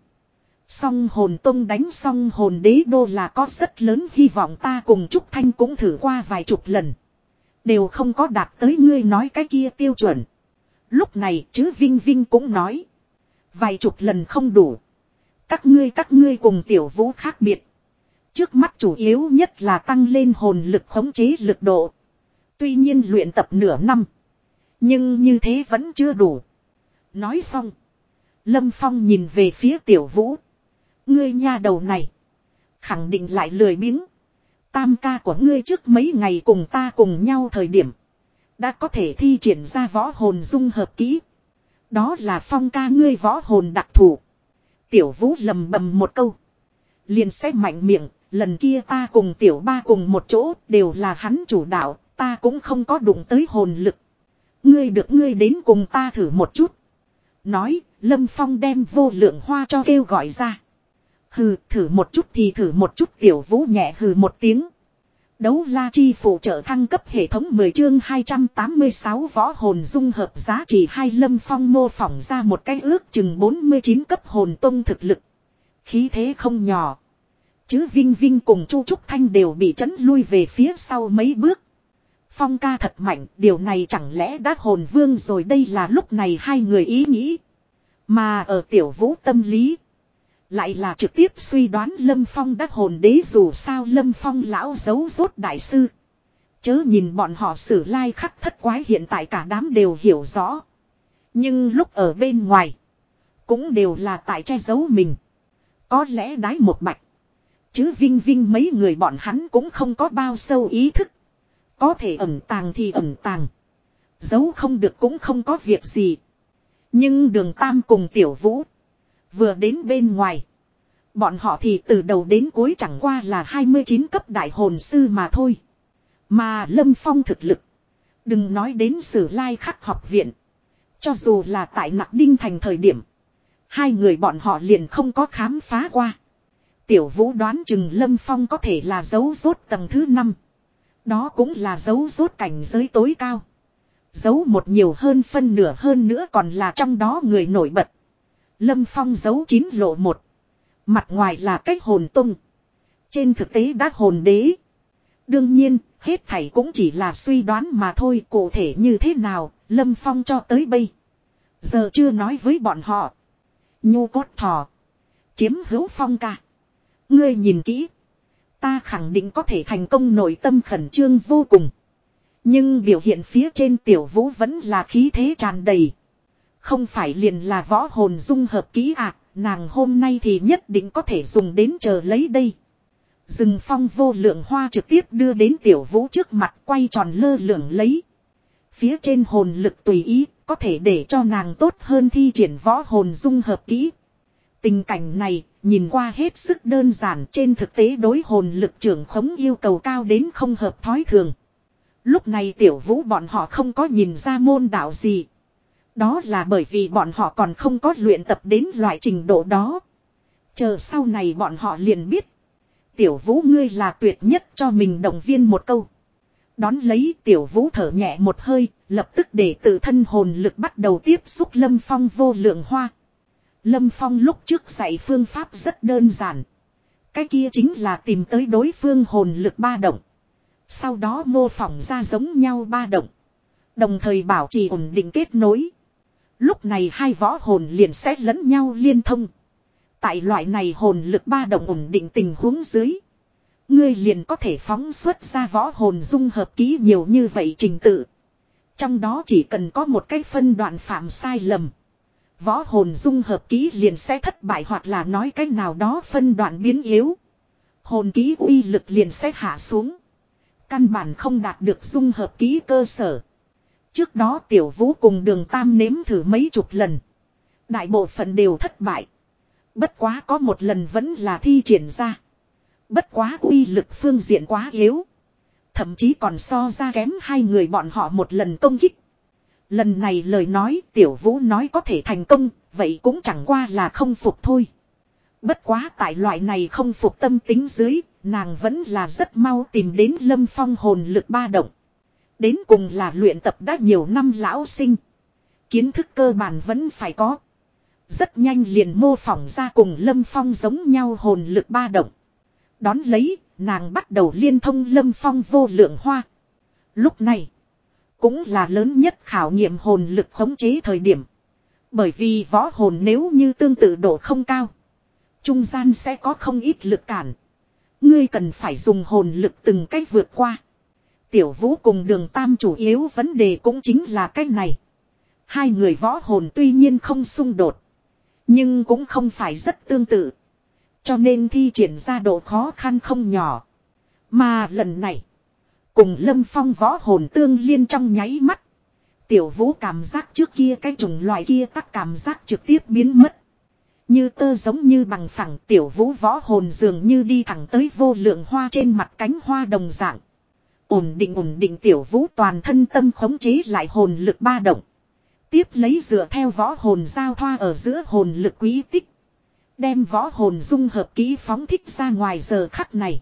Song hồn tông đánh song hồn đế đô là có rất lớn hy vọng ta cùng Trúc Thanh cũng thử qua vài chục lần. Đều không có đạt tới ngươi nói cái kia tiêu chuẩn. Lúc này chứ Vinh Vinh cũng nói. Vài chục lần không đủ. Các ngươi các ngươi cùng tiểu vũ khác biệt. Trước mắt chủ yếu nhất là tăng lên hồn lực khống chế lực độ. Tuy nhiên luyện tập nửa năm. Nhưng như thế vẫn chưa đủ. Nói xong. Lâm Phong nhìn về phía tiểu vũ. Ngươi nha đầu này. Khẳng định lại lười biếng. Tam ca của ngươi trước mấy ngày cùng ta cùng nhau thời điểm. Đã có thể thi triển ra võ hồn dung hợp kỹ. Đó là phong ca ngươi võ hồn đặc thù. Tiểu vũ lầm bầm một câu. Liền sẽ mạnh miệng, lần kia ta cùng tiểu ba cùng một chỗ đều là hắn chủ đạo, ta cũng không có đụng tới hồn lực. Ngươi được ngươi đến cùng ta thử một chút. Nói, Lâm Phong đem vô lượng hoa cho kêu gọi ra. Hừ, thử một chút thì thử một chút tiểu vũ nhẹ hừ một tiếng. Đấu la chi phụ trợ thăng cấp hệ thống 10 chương 286 võ hồn dung hợp giá trị hai lâm phong mô phỏng ra một cái ước chừng 49 cấp hồn tông thực lực. Khí thế không nhỏ. Chứ Vinh Vinh cùng Chu Trúc Thanh đều bị chấn lui về phía sau mấy bước. Phong ca thật mạnh, điều này chẳng lẽ đã hồn vương rồi đây là lúc này hai người ý nghĩ. Mà ở tiểu vũ tâm lý. Lại là trực tiếp suy đoán Lâm Phong đã hồn đế dù sao Lâm Phong lão giấu rốt đại sư. Chớ nhìn bọn họ sử lai khắc thất quái hiện tại cả đám đều hiểu rõ. Nhưng lúc ở bên ngoài. Cũng đều là tại che giấu mình. Có lẽ đái một bạch. Chứ vinh vinh mấy người bọn hắn cũng không có bao sâu ý thức. Có thể ẩn tàng thì ẩn tàng. Giấu không được cũng không có việc gì. Nhưng đường Tam cùng Tiểu Vũ. Vừa đến bên ngoài. Bọn họ thì từ đầu đến cuối chẳng qua là 29 cấp đại hồn sư mà thôi. Mà Lâm Phong thực lực. Đừng nói đến sử lai khắc học viện. Cho dù là tại nặc đinh thành thời điểm. Hai người bọn họ liền không có khám phá qua. Tiểu vũ đoán chừng Lâm Phong có thể là dấu rốt tầng thứ 5. Đó cũng là dấu rốt cảnh giới tối cao. Dấu một nhiều hơn phân nửa hơn nữa còn là trong đó người nổi bật. Lâm Phong giấu chín lộ một. Mặt ngoài là cách hồn tung. Trên thực tế đã hồn đế. Đương nhiên, hết thảy cũng chỉ là suy đoán mà thôi cụ thể như thế nào, Lâm Phong cho tới bây. Giờ chưa nói với bọn họ. Nhu cốt Thò, Chiếm hữu phong ca. Ngươi nhìn kỹ. Ta khẳng định có thể thành công nội tâm khẩn trương vô cùng. Nhưng biểu hiện phía trên tiểu vũ vẫn là khí thế tràn đầy. Không phải liền là võ hồn dung hợp kỹ ạ, à, nàng hôm nay thì nhất định có thể dùng đến chờ lấy đây. Rừng phong vô lượng hoa trực tiếp đưa đến tiểu vũ trước mặt quay tròn lơ lửng lấy. Phía trên hồn lực tùy ý, có thể để cho nàng tốt hơn thi triển võ hồn dung hợp kỹ. Tình cảnh này, nhìn qua hết sức đơn giản trên thực tế đối hồn lực trưởng khống yêu cầu cao đến không hợp thói thường. Lúc này tiểu vũ bọn họ không có nhìn ra môn đạo gì. Đó là bởi vì bọn họ còn không có luyện tập đến loại trình độ đó. Chờ sau này bọn họ liền biết. Tiểu vũ ngươi là tuyệt nhất cho mình động viên một câu. Đón lấy tiểu vũ thở nhẹ một hơi, lập tức để tự thân hồn lực bắt đầu tiếp xúc lâm phong vô lượng hoa. Lâm phong lúc trước dạy phương pháp rất đơn giản. Cái kia chính là tìm tới đối phương hồn lực ba động. Sau đó mô phỏng ra giống nhau ba động. Đồng thời bảo trì ổn định kết nối. Lúc này hai võ hồn liền sẽ lẫn nhau liên thông. Tại loại này hồn lực ba động ổn định tình huống dưới. Ngươi liền có thể phóng xuất ra võ hồn dung hợp ký nhiều như vậy trình tự. Trong đó chỉ cần có một cái phân đoạn phạm sai lầm. Võ hồn dung hợp ký liền sẽ thất bại hoặc là nói cái nào đó phân đoạn biến yếu. Hồn ký uy lực liền sẽ hạ xuống. Căn bản không đạt được dung hợp ký cơ sở. Trước đó tiểu vũ cùng đường tam nếm thử mấy chục lần. Đại bộ phận đều thất bại. Bất quá có một lần vẫn là thi triển ra. Bất quá uy lực phương diện quá yếu. Thậm chí còn so ra kém hai người bọn họ một lần công kích. Lần này lời nói tiểu vũ nói có thể thành công, vậy cũng chẳng qua là không phục thôi. Bất quá tại loại này không phục tâm tính dưới, nàng vẫn là rất mau tìm đến lâm phong hồn lực ba động. Đến cùng là luyện tập đã nhiều năm lão sinh. Kiến thức cơ bản vẫn phải có. Rất nhanh liền mô phỏng ra cùng lâm phong giống nhau hồn lực ba động. Đón lấy, nàng bắt đầu liên thông lâm phong vô lượng hoa. Lúc này, Cũng là lớn nhất khảo nghiệm hồn lực khống chế thời điểm. Bởi vì võ hồn nếu như tương tự độ không cao. Trung gian sẽ có không ít lực cản. Ngươi cần phải dùng hồn lực từng cách vượt qua. Tiểu vũ cùng đường tam chủ yếu vấn đề cũng chính là cách này. Hai người võ hồn tuy nhiên không xung đột. Nhưng cũng không phải rất tương tự. Cho nên thi triển ra độ khó khăn không nhỏ. Mà lần này. Cùng lâm phong võ hồn tương liên trong nháy mắt. Tiểu vũ cảm giác trước kia cái chủng loại kia tắc cảm giác trực tiếp biến mất. Như tơ giống như bằng phẳng, tiểu vũ võ hồn dường như đi thẳng tới vô lượng hoa trên mặt cánh hoa đồng dạng. Ổn định ổn định tiểu vũ toàn thân tâm khống chế lại hồn lực ba động. Tiếp lấy dựa theo võ hồn giao thoa ở giữa hồn lực quý tích. Đem võ hồn dung hợp ký phóng thích ra ngoài giờ khắc này.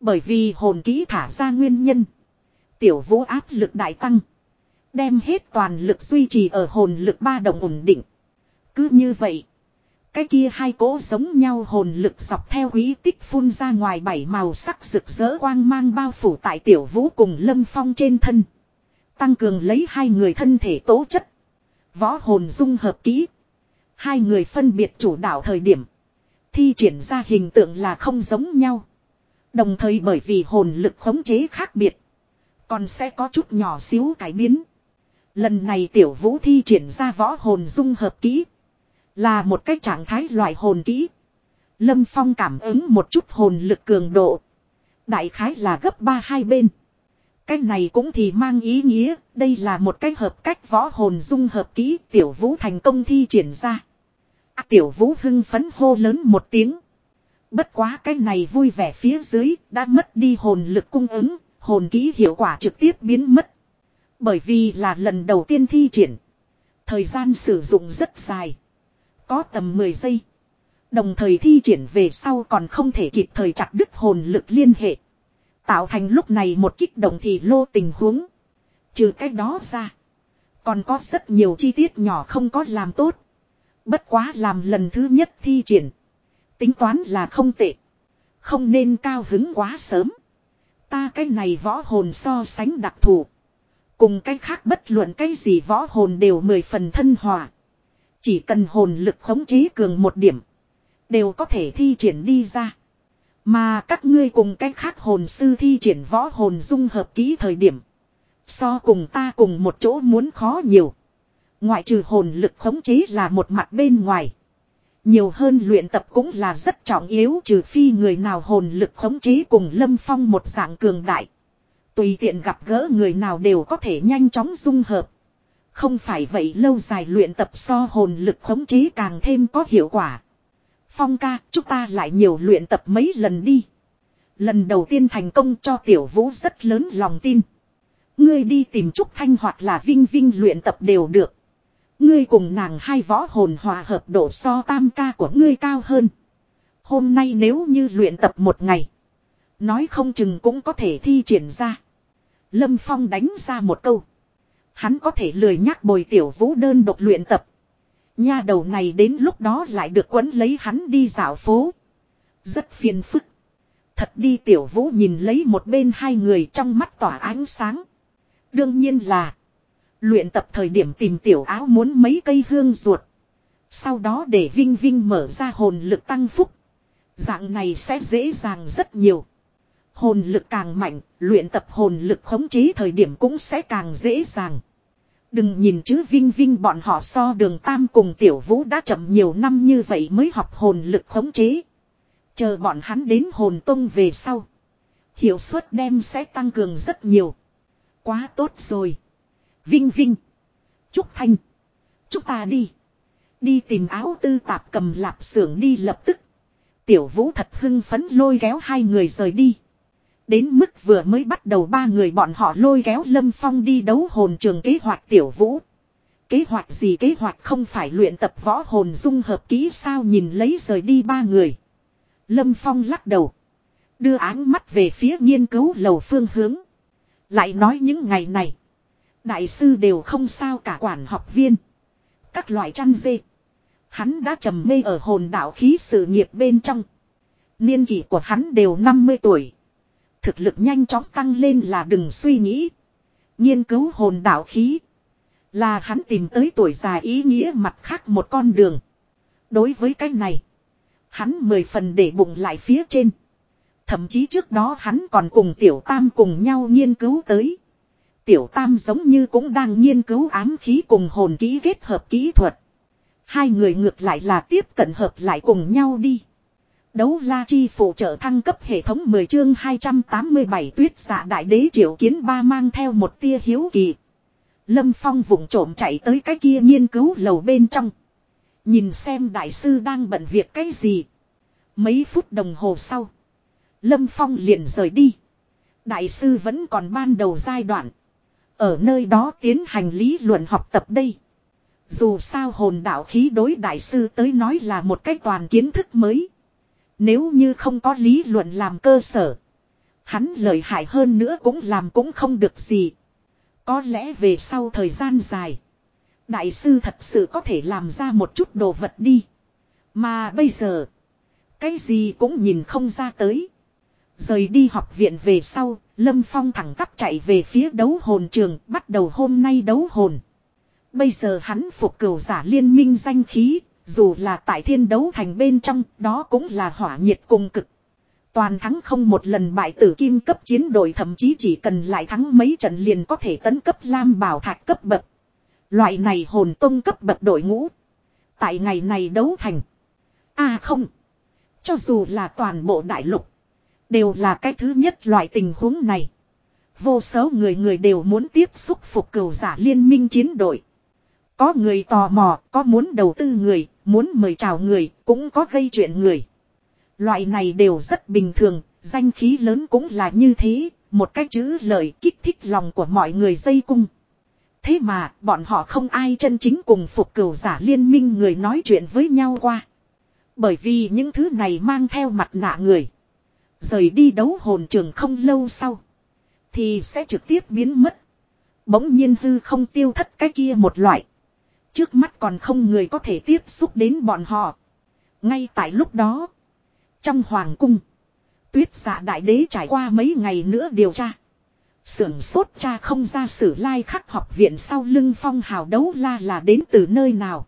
Bởi vì hồn ký thả ra nguyên nhân. Tiểu vũ áp lực đại tăng. Đem hết toàn lực duy trì ở hồn lực ba động ổn định. Cứ như vậy. Cái kia hai cỗ giống nhau hồn lực dọc theo quý tích phun ra ngoài bảy màu sắc rực rỡ quang mang bao phủ tại tiểu vũ cùng lâm phong trên thân. Tăng cường lấy hai người thân thể tố chất. Võ hồn dung hợp kỹ. Hai người phân biệt chủ đạo thời điểm. Thi triển ra hình tượng là không giống nhau. Đồng thời bởi vì hồn lực khống chế khác biệt. Còn sẽ có chút nhỏ xíu cải biến. Lần này tiểu vũ thi triển ra võ hồn dung hợp kỹ. Là một cái trạng thái loại hồn kỹ. Lâm Phong cảm ứng một chút hồn lực cường độ. Đại khái là gấp ba hai bên. Cái này cũng thì mang ý nghĩa, đây là một cái hợp cách võ hồn dung hợp kỹ tiểu vũ thành công thi triển ra. À, tiểu vũ hưng phấn hô lớn một tiếng. Bất quá cái này vui vẻ phía dưới, đã mất đi hồn lực cung ứng, hồn kỹ hiệu quả trực tiếp biến mất. Bởi vì là lần đầu tiên thi triển. Thời gian sử dụng rất dài. Có tầm 10 giây. Đồng thời thi triển về sau còn không thể kịp thời chặt đứt hồn lực liên hệ. Tạo thành lúc này một kích động thì lô tình huống. Trừ cái đó ra. Còn có rất nhiều chi tiết nhỏ không có làm tốt. Bất quá làm lần thứ nhất thi triển. Tính toán là không tệ. Không nên cao hứng quá sớm. Ta cái này võ hồn so sánh đặc thù. Cùng cái khác bất luận cái gì võ hồn đều mười phần thân hòa. Chỉ cần hồn lực khống chế cường một điểm. Đều có thể thi triển đi ra. Mà các ngươi cùng cách khác hồn sư thi triển võ hồn dung hợp ký thời điểm. So cùng ta cùng một chỗ muốn khó nhiều. Ngoại trừ hồn lực khống chế là một mặt bên ngoài. Nhiều hơn luyện tập cũng là rất trọng yếu, trừ phi người nào hồn lực khống chế cùng lâm phong một dạng cường đại. Tùy tiện gặp gỡ người nào đều có thể nhanh chóng dung hợp. Không phải vậy lâu dài luyện tập so hồn lực khống chế càng thêm có hiệu quả. Phong ca, chúng ta lại nhiều luyện tập mấy lần đi. Lần đầu tiên thành công cho tiểu vũ rất lớn lòng tin. Ngươi đi tìm Trúc Thanh hoặc là Vinh Vinh luyện tập đều được. Ngươi cùng nàng hai võ hồn hòa hợp độ so tam ca của ngươi cao hơn. Hôm nay nếu như luyện tập một ngày. Nói không chừng cũng có thể thi triển ra. Lâm Phong đánh ra một câu. Hắn có thể lười nhắc bồi tiểu vũ đơn độc luyện tập. Nha đầu này đến lúc đó lại được quấn lấy hắn đi dạo phố. Rất phiền phức. Thật đi tiểu vũ nhìn lấy một bên hai người trong mắt tỏa ánh sáng. Đương nhiên là. Luyện tập thời điểm tìm tiểu áo muốn mấy cây hương ruột. Sau đó để Vinh Vinh mở ra hồn lực tăng phúc. Dạng này sẽ dễ dàng rất nhiều. Hồn lực càng mạnh, luyện tập hồn lực khống chế thời điểm cũng sẽ càng dễ dàng. Đừng nhìn chứ Vinh Vinh bọn họ so đường Tam cùng Tiểu Vũ đã chậm nhiều năm như vậy mới học hồn lực khống chế. Chờ bọn hắn đến hồn tông về sau. Hiệu suất đem sẽ tăng cường rất nhiều. Quá tốt rồi. Vinh Vinh. Trúc Thanh. Chúng ta đi. Đi tìm áo tư tạp cầm lạp xưởng đi lập tức. Tiểu Vũ thật hưng phấn lôi kéo hai người rời đi. Đến mức vừa mới bắt đầu ba người bọn họ lôi kéo Lâm Phong đi đấu hồn trường kế hoạch tiểu vũ. Kế hoạch gì kế hoạch không phải luyện tập võ hồn dung hợp ký sao nhìn lấy rời đi ba người. Lâm Phong lắc đầu. Đưa áng mắt về phía nghiên cứu lầu phương hướng. Lại nói những ngày này. Đại sư đều không sao cả quản học viên. Các loại chăn dê. Hắn đã trầm mê ở hồn đạo khí sự nghiệp bên trong. Niên kỷ của hắn đều 50 tuổi. Thực lực nhanh chóng tăng lên là đừng suy nghĩ. Nghiên cứu hồn đạo khí. Là hắn tìm tới tuổi già ý nghĩa mặt khác một con đường. Đối với cái này. Hắn mười phần để bụng lại phía trên. Thậm chí trước đó hắn còn cùng Tiểu Tam cùng nhau nghiên cứu tới. Tiểu Tam giống như cũng đang nghiên cứu ám khí cùng hồn kỹ kết hợp kỹ thuật. Hai người ngược lại là tiếp cận hợp lại cùng nhau đi. Đấu la chi phụ trợ thăng cấp hệ thống 10 chương 287 tuyết giả đại đế triệu kiến ba mang theo một tia hiếu kỳ. Lâm Phong vùng trộm chạy tới cái kia nghiên cứu lầu bên trong. Nhìn xem đại sư đang bận việc cái gì. Mấy phút đồng hồ sau. Lâm Phong liền rời đi. Đại sư vẫn còn ban đầu giai đoạn. Ở nơi đó tiến hành lý luận học tập đây. Dù sao hồn đạo khí đối đại sư tới nói là một cách toàn kiến thức mới. Nếu như không có lý luận làm cơ sở. Hắn lợi hại hơn nữa cũng làm cũng không được gì. Có lẽ về sau thời gian dài. Đại sư thật sự có thể làm ra một chút đồ vật đi. Mà bây giờ. Cái gì cũng nhìn không ra tới. Rời đi học viện về sau, Lâm Phong thẳng tắp chạy về phía đấu hồn trường, bắt đầu hôm nay đấu hồn. Bây giờ hắn phục cửu giả liên minh danh khí, dù là tại thiên đấu thành bên trong, đó cũng là hỏa nhiệt cùng cực. Toàn thắng không một lần bại tử kim cấp chiến đội thậm chí chỉ cần lại thắng mấy trận liền có thể tấn cấp lam bảo thạch cấp bậc. Loại này hồn tông cấp bậc đội ngũ. Tại ngày này đấu thành. À không. Cho dù là toàn bộ đại lục. Đều là cái thứ nhất loại tình huống này. Vô số người người đều muốn tiếp xúc phục cửu giả liên minh chiến đội. Có người tò mò, có muốn đầu tư người, muốn mời chào người, cũng có gây chuyện người. Loại này đều rất bình thường, danh khí lớn cũng là như thế, một cách chữ lời kích thích lòng của mọi người dây cung. Thế mà, bọn họ không ai chân chính cùng phục cửu giả liên minh người nói chuyện với nhau qua. Bởi vì những thứ này mang theo mặt nạ người. Rời đi đấu hồn trường không lâu sau. Thì sẽ trực tiếp biến mất. Bỗng nhiên hư không tiêu thất cái kia một loại. Trước mắt còn không người có thể tiếp xúc đến bọn họ. Ngay tại lúc đó. Trong hoàng cung. Tuyết giả đại đế trải qua mấy ngày nữa điều tra. Sưởng sốt cha không ra sử lai khắc học viện sau lưng phong hào đấu la là đến từ nơi nào.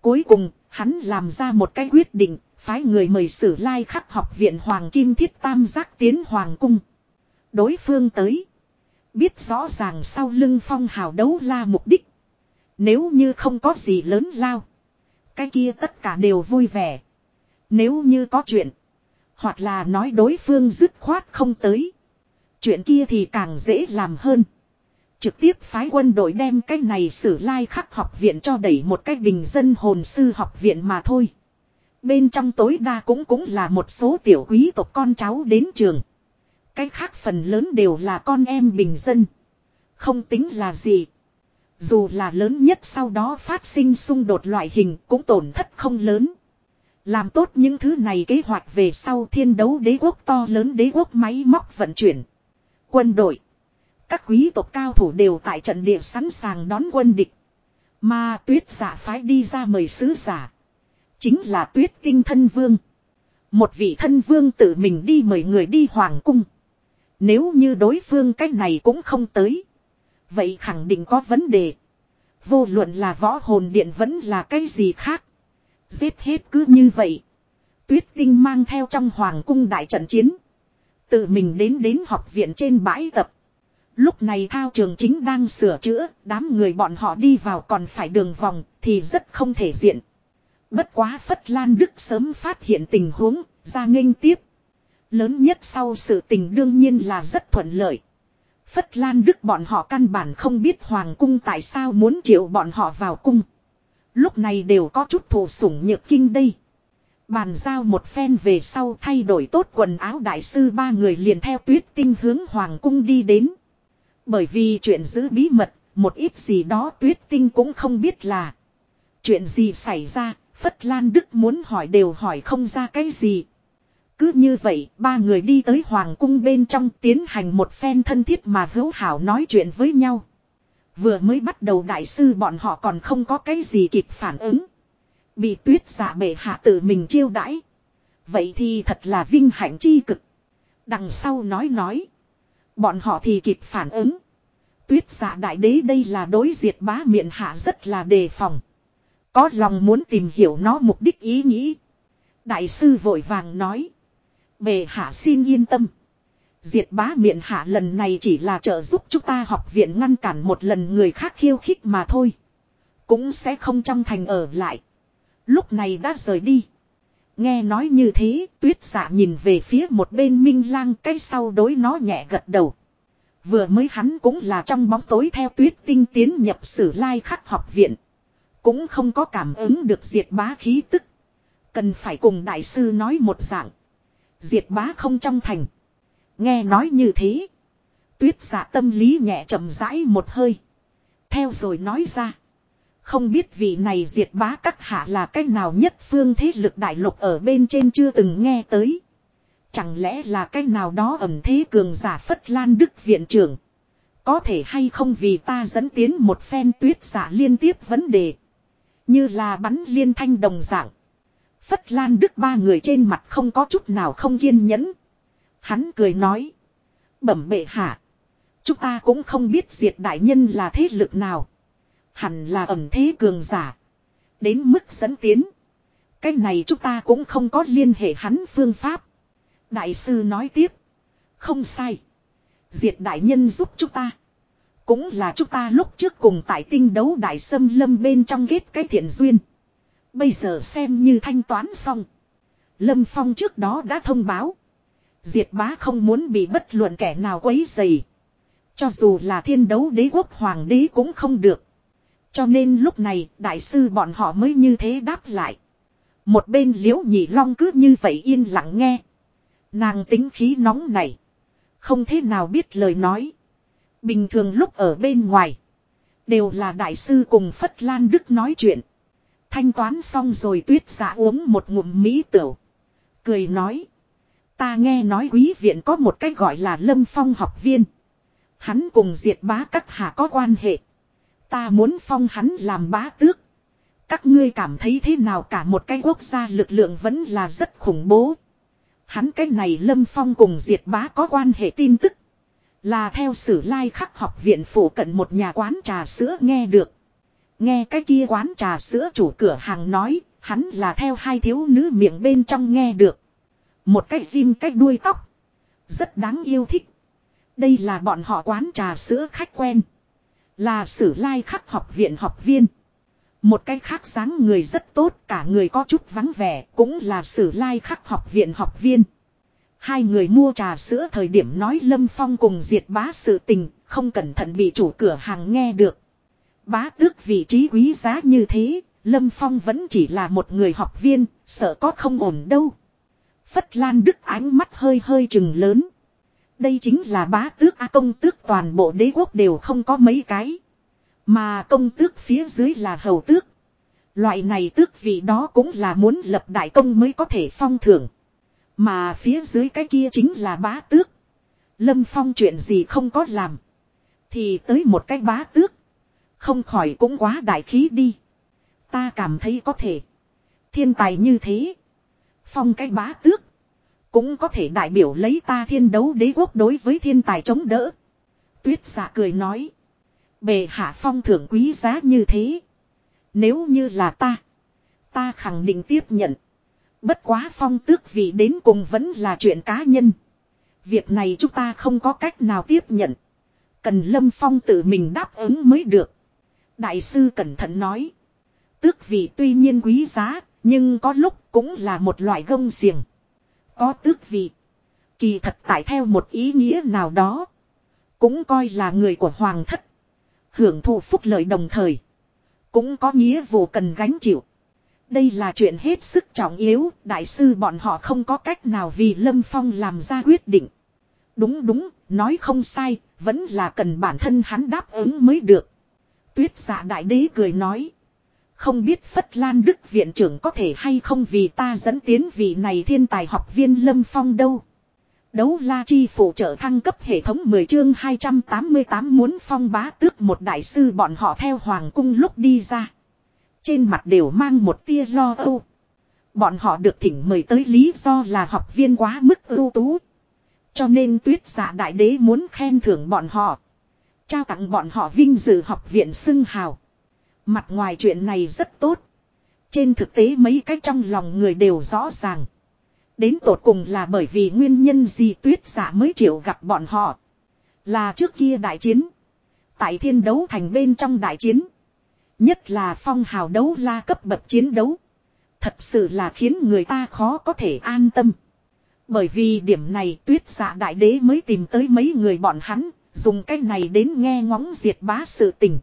Cuối cùng, hắn làm ra một cái quyết định, phái người mời sử lai khắc học viện Hoàng Kim Thiết Tam Giác tiến Hoàng Cung. Đối phương tới. Biết rõ ràng sau lưng phong hào đấu la mục đích. Nếu như không có gì lớn lao. Cái kia tất cả đều vui vẻ. Nếu như có chuyện. Hoặc là nói đối phương dứt khoát không tới. Chuyện kia thì càng dễ làm hơn. Trực tiếp phái quân đội đem cái này sử lai khắc học viện cho đẩy một cách bình dân hồn sư học viện mà thôi. Bên trong tối đa cũng cũng là một số tiểu quý tộc con cháu đến trường. Cái khác phần lớn đều là con em bình dân. Không tính là gì. Dù là lớn nhất sau đó phát sinh xung đột loại hình cũng tổn thất không lớn. Làm tốt những thứ này kế hoạch về sau thiên đấu đế quốc to lớn đế quốc máy móc vận chuyển. Quân đội. Các quý tộc cao thủ đều tại trận địa sẵn sàng đón quân địch. Mà tuyết giả phái đi ra mời sứ giả. Chính là tuyết kinh thân vương. Một vị thân vương tự mình đi mời người đi hoàng cung. Nếu như đối phương cách này cũng không tới. Vậy khẳng định có vấn đề. Vô luận là võ hồn điện vẫn là cái gì khác. Giết hết cứ như vậy. Tuyết tinh mang theo trong hoàng cung đại trận chiến. Tự mình đến đến học viện trên bãi tập. Lúc này thao trường chính đang sửa chữa, đám người bọn họ đi vào còn phải đường vòng, thì rất không thể diện. Bất quá Phất Lan Đức sớm phát hiện tình huống, ra nghênh tiếp. Lớn nhất sau sự tình đương nhiên là rất thuận lợi. Phất Lan Đức bọn họ căn bản không biết Hoàng cung tại sao muốn triệu bọn họ vào cung. Lúc này đều có chút thù sủng nhược kinh đây. Bàn giao một phen về sau thay đổi tốt quần áo đại sư ba người liền theo tuyết tinh hướng Hoàng cung đi đến. Bởi vì chuyện giữ bí mật, một ít gì đó tuyết tinh cũng không biết là. Chuyện gì xảy ra, Phất Lan Đức muốn hỏi đều hỏi không ra cái gì. Cứ như vậy, ba người đi tới Hoàng cung bên trong tiến hành một phen thân thiết mà hữu hảo nói chuyện với nhau. Vừa mới bắt đầu đại sư bọn họ còn không có cái gì kịp phản ứng. Bị tuyết giả bệ hạ tự mình chiêu đãi. Vậy thì thật là vinh hạnh chi cực. Đằng sau nói nói. Bọn họ thì kịp phản ứng. Tuyết giả đại đế đây là đối diệt bá miệng hạ rất là đề phòng. Có lòng muốn tìm hiểu nó mục đích ý nghĩ. Đại sư vội vàng nói. Bề hạ xin yên tâm. Diệt bá miệng hạ lần này chỉ là trợ giúp chúng ta học viện ngăn cản một lần người khác khiêu khích mà thôi. Cũng sẽ không trong thành ở lại. Lúc này đã rời đi. Nghe nói như thế, tuyết giả nhìn về phía một bên minh lang cái sau đối nó nhẹ gật đầu. Vừa mới hắn cũng là trong bóng tối theo tuyết tinh tiến nhập sử lai khắc học viện. Cũng không có cảm ứng được diệt bá khí tức. Cần phải cùng đại sư nói một dạng. Diệt bá không trong thành. Nghe nói như thế. Tuyết giả tâm lý nhẹ chậm rãi một hơi. Theo rồi nói ra. Không biết vị này diệt bá các hạ là cách nào nhất phương thế lực đại lục ở bên trên chưa từng nghe tới. Chẳng lẽ là cách nào đó ẩm thế cường giả phất lan đức viện trưởng. Có thể hay không vì ta dẫn tiến một phen tuyết giả liên tiếp vấn đề. Như là bắn liên thanh đồng dạng. Phất lan đức ba người trên mặt không có chút nào không kiên nhẫn. Hắn cười nói. Bẩm bệ hạ. Chúng ta cũng không biết diệt đại nhân là thế lực nào. Hẳn là ẩm thế cường giả. Đến mức dẫn tiến. Cái này chúng ta cũng không có liên hệ hắn phương pháp. Đại sư nói tiếp. Không sai. Diệt đại nhân giúp chúng ta. Cũng là chúng ta lúc trước cùng tại tinh đấu đại sâm lâm bên trong ghét cái thiện duyên. Bây giờ xem như thanh toán xong. Lâm Phong trước đó đã thông báo. Diệt bá không muốn bị bất luận kẻ nào quấy dày. Cho dù là thiên đấu đế quốc hoàng đế cũng không được. Cho nên lúc này, đại sư bọn họ mới như thế đáp lại. Một bên liễu nhị long cứ như vậy yên lặng nghe. Nàng tính khí nóng này. Không thế nào biết lời nói. Bình thường lúc ở bên ngoài. Đều là đại sư cùng Phất Lan Đức nói chuyện. Thanh toán xong rồi tuyết giả uống một ngụm mỹ tửu. Cười nói. Ta nghe nói quý viện có một cách gọi là lâm phong học viên. Hắn cùng diệt bá các hạ có quan hệ. Ta muốn phong hắn làm bá tước. Các ngươi cảm thấy thế nào cả một cái quốc gia lực lượng vẫn là rất khủng bố. Hắn cái này lâm phong cùng diệt bá có quan hệ tin tức. Là theo sử lai khắc học viện phủ cận một nhà quán trà sữa nghe được. Nghe cái kia quán trà sữa chủ cửa hàng nói, hắn là theo hai thiếu nữ miệng bên trong nghe được. Một cái rim cách đuôi tóc. Rất đáng yêu thích. Đây là bọn họ quán trà sữa khách quen. Là sử lai khắc học viện học viên. Một cái khác dáng người rất tốt cả người có chút vắng vẻ cũng là sử lai khắc học viện học viên. Hai người mua trà sữa thời điểm nói Lâm Phong cùng diệt bá sự tình, không cẩn thận bị chủ cửa hàng nghe được. Bá tước vị trí quý giá như thế, Lâm Phong vẫn chỉ là một người học viên, sợ có không ổn đâu. Phất Lan Đức ánh mắt hơi hơi chừng lớn. Đây chính là bá tước A công tước toàn bộ đế quốc đều không có mấy cái. Mà công tước phía dưới là hầu tước. Loại này tước vị đó cũng là muốn lập đại công mới có thể phong thưởng. Mà phía dưới cái kia chính là bá tước. Lâm Phong chuyện gì không có làm. Thì tới một cái bá tước. Không khỏi cũng quá đại khí đi. Ta cảm thấy có thể. Thiên tài như thế. Phong cái bá tước. Cũng có thể đại biểu lấy ta thiên đấu đế quốc đối với thiên tài chống đỡ. Tuyết giả cười nói. Bề hạ phong thưởng quý giá như thế. Nếu như là ta. Ta khẳng định tiếp nhận. Bất quá phong tước vì đến cùng vẫn là chuyện cá nhân. Việc này chúng ta không có cách nào tiếp nhận. Cần lâm phong tự mình đáp ứng mới được. Đại sư cẩn thận nói. Tước vị tuy nhiên quý giá. Nhưng có lúc cũng là một loại gông xiềng. Có tước vị. Kỳ thật tại theo một ý nghĩa nào đó. Cũng coi là người của hoàng thất. Hưởng thụ phúc lợi đồng thời. Cũng có nghĩa vụ cần gánh chịu. Đây là chuyện hết sức trọng yếu, đại sư bọn họ không có cách nào vì Lâm Phong làm ra quyết định. Đúng đúng, nói không sai, vẫn là cần bản thân hắn đáp ứng mới được. Tuyết giả đại đế cười nói. Không biết Phất Lan Đức viện trưởng có thể hay không vì ta dẫn tiến vị này thiên tài học viên Lâm Phong đâu. Đấu la chi phụ trợ thăng cấp hệ thống 10 chương 288 muốn phong bá tước một đại sư bọn họ theo hoàng cung lúc đi ra. Trên mặt đều mang một tia lo âu. Bọn họ được thỉnh mời tới lý do là học viên quá mức ưu tú. Cho nên tuyết giả đại đế muốn khen thưởng bọn họ. Trao tặng bọn họ vinh dự học viện xưng hào. Mặt ngoài chuyện này rất tốt. Trên thực tế mấy cái trong lòng người đều rõ ràng. Đến tột cùng là bởi vì nguyên nhân gì tuyết giả mới chịu gặp bọn họ. Là trước kia đại chiến. Tại thiên đấu thành bên trong đại chiến. Nhất là phong hào đấu la cấp bậc chiến đấu. Thật sự là khiến người ta khó có thể an tâm. Bởi vì điểm này tuyết giả đại đế mới tìm tới mấy người bọn hắn, dùng cái này đến nghe ngóng diệt bá sự tình.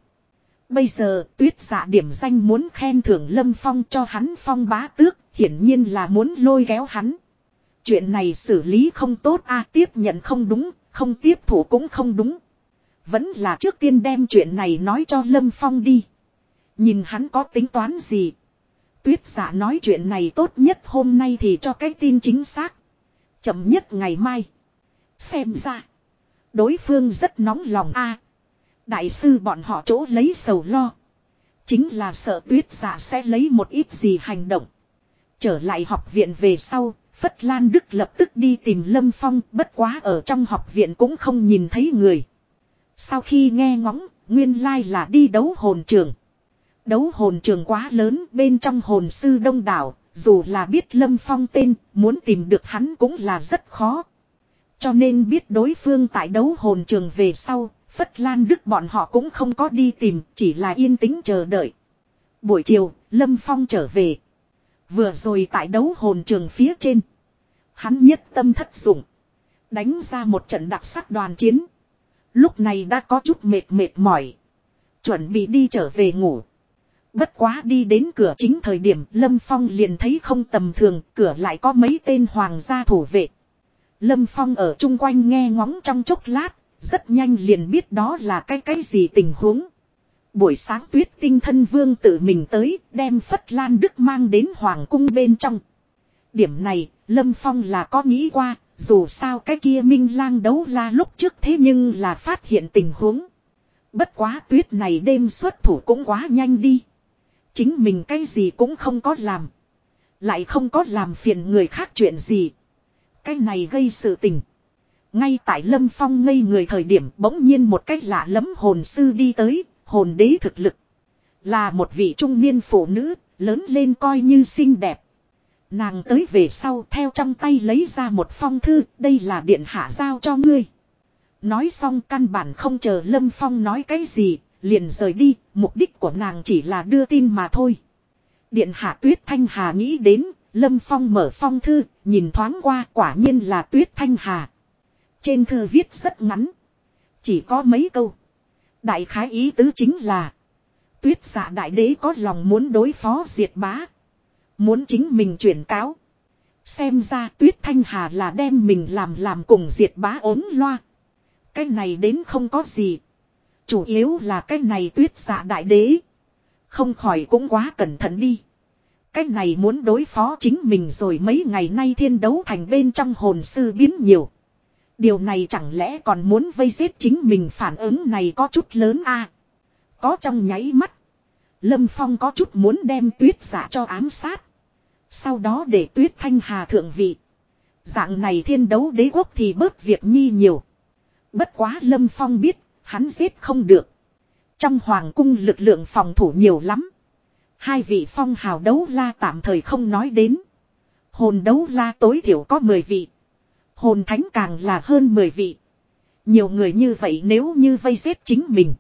Bây giờ tuyết giả điểm danh muốn khen thưởng lâm phong cho hắn phong bá tước, hiển nhiên là muốn lôi kéo hắn. Chuyện này xử lý không tốt a tiếp nhận không đúng, không tiếp thủ cũng không đúng. Vẫn là trước tiên đem chuyện này nói cho Lâm Phong đi. Nhìn hắn có tính toán gì. Tuyết giả nói chuyện này tốt nhất hôm nay thì cho cái tin chính xác. Chậm nhất ngày mai. Xem ra. Đối phương rất nóng lòng a Đại sư bọn họ chỗ lấy sầu lo. Chính là sợ tuyết giả sẽ lấy một ít gì hành động. Trở lại học viện về sau, Phất Lan Đức lập tức đi tìm Lâm Phong, bất quá ở trong học viện cũng không nhìn thấy người. Sau khi nghe ngóng, nguyên lai là đi đấu hồn trường. Đấu hồn trường quá lớn, bên trong hồn sư đông đảo, dù là biết Lâm Phong tên, muốn tìm được hắn cũng là rất khó. Cho nên biết đối phương tại đấu hồn trường về sau, Phất Lan Đức bọn họ cũng không có đi tìm, chỉ là yên tĩnh chờ đợi. Buổi chiều, Lâm Phong trở về. Vừa rồi tại đấu hồn trường phía trên. Hắn nhất tâm thất dụng. Đánh ra một trận đặc sắc đoàn chiến. Lúc này đã có chút mệt mệt mỏi. Chuẩn bị đi trở về ngủ. Bất quá đi đến cửa chính thời điểm Lâm Phong liền thấy không tầm thường, cửa lại có mấy tên hoàng gia thủ vệ. Lâm Phong ở chung quanh nghe ngóng trong chốc lát, rất nhanh liền biết đó là cái cái gì tình huống. Buổi sáng tuyết tinh thân vương tự mình tới, đem Phất Lan Đức mang đến Hoàng cung bên trong. Điểm này, Lâm Phong là có nghĩ qua, dù sao cái kia minh lang đấu la lúc trước thế nhưng là phát hiện tình huống. Bất quá tuyết này đêm xuất thủ cũng quá nhanh đi. Chính mình cái gì cũng không có làm. Lại không có làm phiền người khác chuyện gì. Cái này gây sự tình. Ngay tại Lâm Phong ngây người thời điểm bỗng nhiên một cách lạ lẫm hồn sư đi tới, hồn đế thực lực. Là một vị trung niên phụ nữ, lớn lên coi như xinh đẹp. Nàng tới về sau theo trong tay lấy ra một phong thư, đây là điện hạ giao cho ngươi. Nói xong căn bản không chờ Lâm Phong nói cái gì, liền rời đi, mục đích của nàng chỉ là đưa tin mà thôi. Điện hạ Tuyết Thanh Hà nghĩ đến, Lâm Phong mở phong thư, nhìn thoáng qua quả nhiên là Tuyết Thanh Hà. Trên thư viết rất ngắn, chỉ có mấy câu. Đại khái ý tứ chính là, Tuyết giả đại đế có lòng muốn đối phó diệt bá. Muốn chính mình chuyển cáo. Xem ra Tuyết Thanh Hà là đem mình làm làm cùng diệt bá ốm loa. Cái này đến không có gì. Chủ yếu là cái này tuyết giả đại đế. Không khỏi cũng quá cẩn thận đi. Cái này muốn đối phó chính mình rồi mấy ngày nay thiên đấu thành bên trong hồn sư biến nhiều. Điều này chẳng lẽ còn muốn vây giết chính mình phản ứng này có chút lớn a Có trong nháy mắt. Lâm Phong có chút muốn đem tuyết giả cho ám sát. Sau đó để tuyết thanh hà thượng vị. Dạng này thiên đấu đế quốc thì bớt việc nhi nhiều. Bất quá Lâm Phong biết, hắn giết không được. Trong hoàng cung lực lượng phòng thủ nhiều lắm. Hai vị phong hào đấu la tạm thời không nói đến. Hồn đấu la tối thiểu có 10 vị. Hồn thánh càng là hơn 10 vị. Nhiều người như vậy nếu như vây giết chính mình.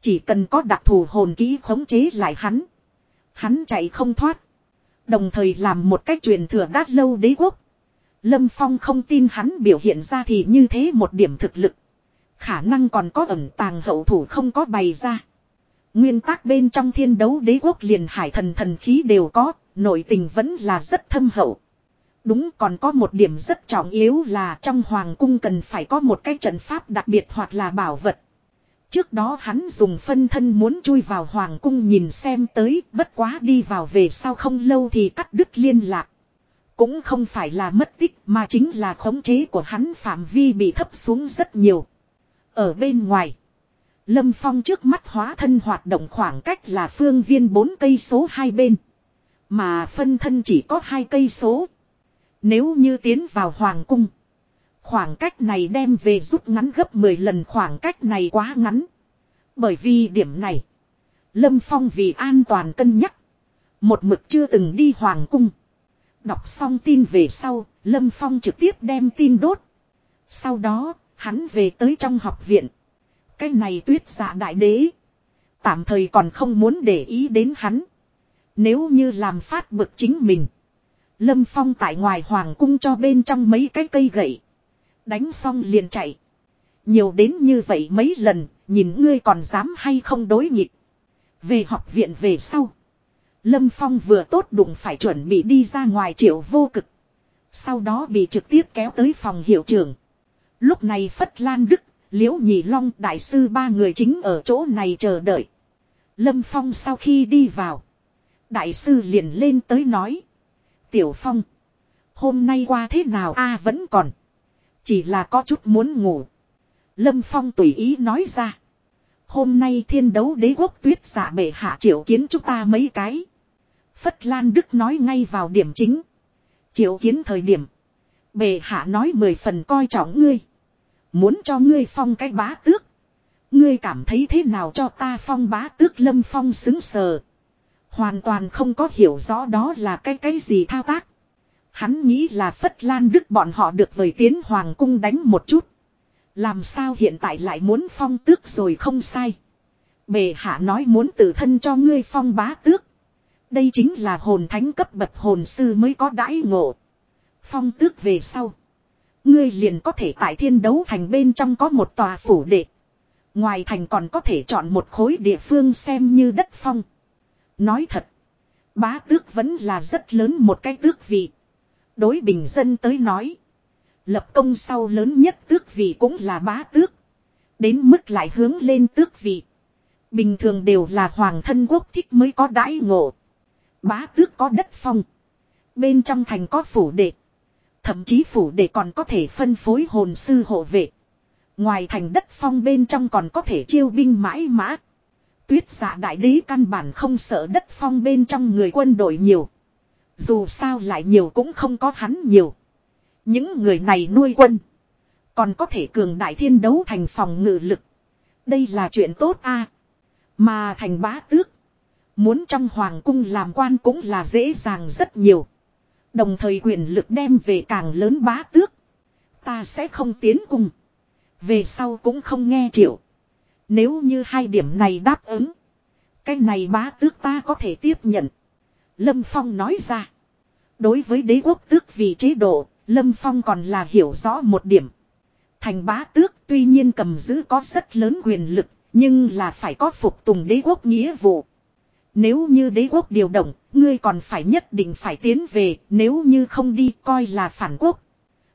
Chỉ cần có đặc thù hồn ký khống chế lại hắn. Hắn chạy không thoát. Đồng thời làm một cách truyền thừa đát lâu đế quốc. Lâm Phong không tin hắn biểu hiện ra thì như thế một điểm thực lực. Khả năng còn có ẩn tàng hậu thủ không có bày ra. Nguyên tắc bên trong thiên đấu đế quốc liền hải thần thần khí đều có, nội tình vẫn là rất thâm hậu. Đúng còn có một điểm rất trọng yếu là trong hoàng cung cần phải có một cái trận pháp đặc biệt hoặc là bảo vật. Trước đó hắn dùng phân thân muốn chui vào hoàng cung nhìn xem tới, bất quá đi vào về sau không lâu thì cắt đứt liên lạc. Cũng không phải là mất tích mà chính là khống chế của hắn phạm vi bị thấp xuống rất nhiều. Ở bên ngoài, Lâm Phong trước mắt hóa thân hoạt động khoảng cách là phương viên 4 cây số hai bên. Mà phân thân chỉ có hai cây số. Nếu như tiến vào hoàng cung. Khoảng cách này đem về rút ngắn gấp 10 lần khoảng cách này quá ngắn. Bởi vì điểm này. Lâm Phong vì an toàn cân nhắc. Một mực chưa từng đi hoàng cung. Đọc xong tin về sau, Lâm Phong trực tiếp đem tin đốt. Sau đó, hắn về tới trong học viện. Cái này tuyết giả đại đế. Tạm thời còn không muốn để ý đến hắn. Nếu như làm phát bực chính mình. Lâm Phong tại ngoài hoàng cung cho bên trong mấy cái cây gậy. Đánh xong liền chạy. Nhiều đến như vậy mấy lần, nhìn ngươi còn dám hay không đối nghịch. Về học viện về sau. Lâm Phong vừa tốt đụng phải chuẩn bị đi ra ngoài triệu vô cực. Sau đó bị trực tiếp kéo tới phòng hiệu trưởng. Lúc này Phất Lan Đức, Liễu Nhị Long đại sư ba người chính ở chỗ này chờ đợi. Lâm Phong sau khi đi vào. Đại sư liền lên tới nói. Tiểu Phong. Hôm nay qua thế nào a, vẫn còn. Chỉ là có chút muốn ngủ. Lâm Phong tùy ý nói ra. Hôm nay thiên đấu đế quốc tuyết giả bệ hạ triệu kiến chúng ta mấy cái. Phất Lan Đức nói ngay vào điểm chính. Triệu kiến thời điểm. Bệ hạ nói mười phần coi trọng ngươi. Muốn cho ngươi phong cái bá tước. Ngươi cảm thấy thế nào cho ta phong bá tước lâm phong xứng sờ. Hoàn toàn không có hiểu rõ đó là cái cái gì thao tác. Hắn nghĩ là Phất Lan Đức bọn họ được vời tiến Hoàng cung đánh một chút. Làm sao hiện tại lại muốn phong tước rồi không sai. Bề hạ nói muốn tự thân cho ngươi phong bá tước. Đây chính là hồn thánh cấp bậc hồn sư mới có đãi ngộ. Phong tước về sau. Ngươi liền có thể tại thiên đấu thành bên trong có một tòa phủ đệ. Ngoài thành còn có thể chọn một khối địa phương xem như đất phong. Nói thật. Bá tước vẫn là rất lớn một cái tước vị. Đối bình dân tới nói. Lập công sau lớn nhất tước vị cũng là bá tước. Đến mức lại hướng lên tước vị. Bình thường đều là hoàng thân quốc thích mới có đãi ngộ. Bá tước có đất phong. Bên trong thành có phủ đệ. Thậm chí phủ để còn có thể phân phối hồn sư hộ vệ. Ngoài thành đất phong bên trong còn có thể chiêu binh mãi mã. Tuyết giả đại đế căn bản không sợ đất phong bên trong người quân đội nhiều. Dù sao lại nhiều cũng không có hắn nhiều. Những người này nuôi quân. Còn có thể cường đại thiên đấu thành phòng ngự lực. Đây là chuyện tốt a Mà thành bá tước. Muốn trong hoàng cung làm quan cũng là dễ dàng rất nhiều. Đồng thời quyền lực đem về càng lớn bá tước. Ta sẽ không tiến cùng Về sau cũng không nghe triệu. Nếu như hai điểm này đáp ứng. Cái này bá tước ta có thể tiếp nhận. Lâm Phong nói ra. Đối với đế quốc tước vì chế độ, Lâm Phong còn là hiểu rõ một điểm. Thành bá tước tuy nhiên cầm giữ có rất lớn quyền lực, nhưng là phải có phục tùng đế quốc nghĩa vụ. Nếu như đế quốc điều động, ngươi còn phải nhất định phải tiến về, nếu như không đi coi là phản quốc.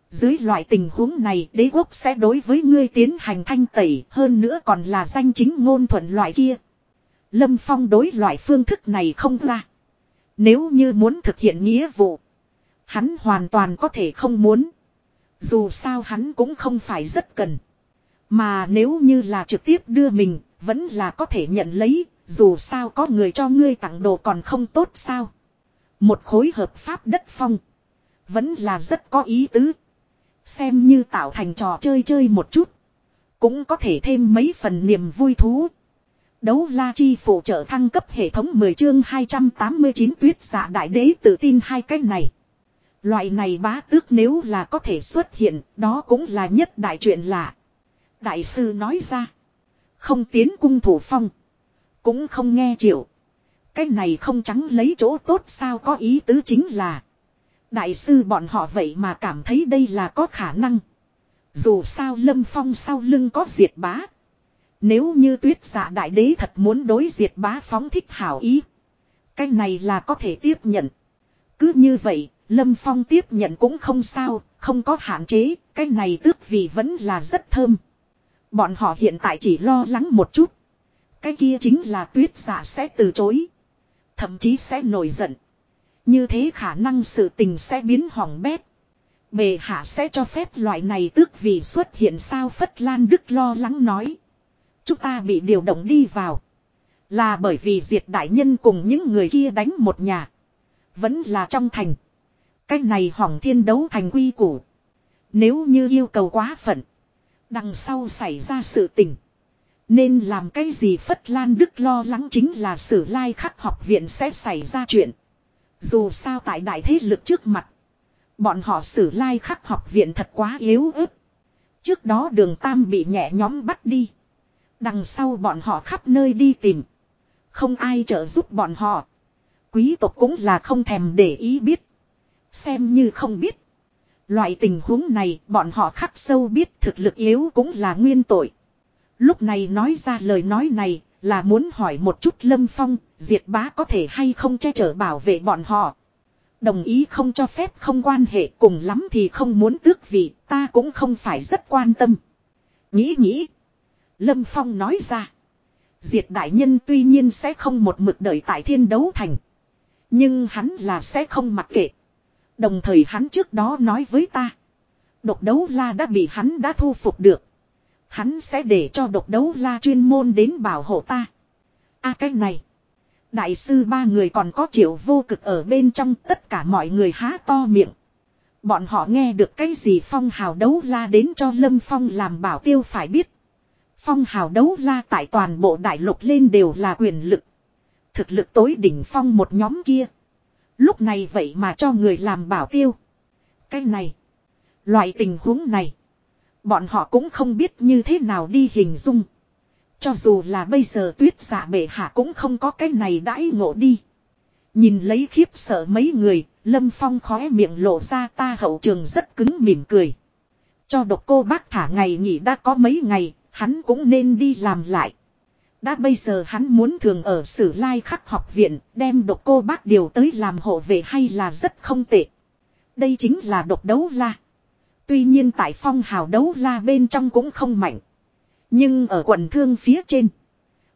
Dưới loại tình huống này đế quốc sẽ đối với ngươi tiến hành thanh tẩy hơn nữa còn là danh chính ngôn thuận loại kia. Lâm Phong đối loại phương thức này không ra. Nếu như muốn thực hiện nghĩa vụ. Hắn hoàn toàn có thể không muốn. Dù sao hắn cũng không phải rất cần. Mà nếu như là trực tiếp đưa mình, vẫn là có thể nhận lấy, dù sao có người cho ngươi tặng đồ còn không tốt sao. Một khối hợp pháp đất phong. Vẫn là rất có ý tứ. Xem như tạo thành trò chơi chơi một chút. Cũng có thể thêm mấy phần niềm vui thú. Đấu la chi phụ trợ thăng cấp hệ thống 10 chương 289 tuyết giả đại đế tự tin hai cách này. Loại này bá tước nếu là có thể xuất hiện, đó cũng là nhất đại chuyện lạ. Đại sư nói ra. Không tiến cung thủ phong. Cũng không nghe chịu. Cái này không trắng lấy chỗ tốt sao có ý tứ chính là. Đại sư bọn họ vậy mà cảm thấy đây là có khả năng. Dù sao lâm phong sau lưng có diệt bá. Nếu như tuyết giả đại đế thật muốn đối diệt bá phóng thích hảo ý. Cái này là có thể tiếp nhận. Cứ như vậy, Lâm Phong tiếp nhận cũng không sao, không có hạn chế, cái này tước vì vẫn là rất thơm. Bọn họ hiện tại chỉ lo lắng một chút. Cái kia chính là tuyết giả sẽ từ chối. Thậm chí sẽ nổi giận. Như thế khả năng sự tình sẽ biến hỏng bét. Bề hạ sẽ cho phép loại này tước vì xuất hiện sao Phất Lan Đức lo lắng nói. Chúng ta bị điều động đi vào. Là bởi vì diệt đại nhân cùng những người kia đánh một nhà. Vẫn là trong thành. Cách này hỏng thiên đấu thành quy củ. Nếu như yêu cầu quá phận. Đằng sau xảy ra sự tình. Nên làm cái gì Phất Lan Đức lo lắng chính là sử lai khắc học viện sẽ xảy ra chuyện. Dù sao tại đại thế lực trước mặt. Bọn họ sử lai khắc học viện thật quá yếu ớt. Trước đó đường Tam bị nhẹ nhóm bắt đi. Đằng sau bọn họ khắp nơi đi tìm. Không ai trợ giúp bọn họ. Quý tộc cũng là không thèm để ý biết. Xem như không biết. Loại tình huống này, bọn họ khắc sâu biết thực lực yếu cũng là nguyên tội. Lúc này nói ra lời nói này là muốn hỏi một chút Lâm Phong, Diệt Bá có thể hay không che chở bảo vệ bọn họ. Đồng ý không cho phép không quan hệ cùng lắm thì không muốn tước vị, ta cũng không phải rất quan tâm. Nghĩ nghĩ. Lâm Phong nói ra. Diệt đại nhân tuy nhiên sẽ không một mực đợi tại thiên đấu thành. Nhưng hắn là sẽ không mặc kệ. Đồng thời hắn trước đó nói với ta. Độc đấu la đã bị hắn đã thu phục được. Hắn sẽ để cho độc đấu la chuyên môn đến bảo hộ ta. a, cái này. Đại sư ba người còn có triệu vô cực ở bên trong, tất cả mọi người há to miệng. Bọn họ nghe được cái gì phong hào đấu la đến cho Lâm Phong làm bảo tiêu phải biết. Phong hào đấu la tại toàn bộ đại lục lên đều là quyền lực. Thực lực tối đỉnh phong một nhóm kia. Lúc này vậy mà cho người làm bảo tiêu. Cái này. Loại tình huống này. Bọn họ cũng không biết như thế nào đi hình dung. Cho dù là bây giờ tuyết giả bệ hạ cũng không có cái này đãi ngộ đi. Nhìn lấy khiếp sợ mấy người, Lâm Phong khóe miệng lộ ra ta hậu trường rất cứng mỉm cười. Cho độc cô bác thả ngày nghỉ đã có mấy ngày, hắn cũng nên đi làm lại. Đã bây giờ hắn muốn thường ở sử lai khắc học viện, đem độc cô bác điều tới làm hộ vệ hay là rất không tệ. Đây chính là độc đấu la. Tuy nhiên tại phong hào đấu la bên trong cũng không mạnh. Nhưng ở quần thương phía trên.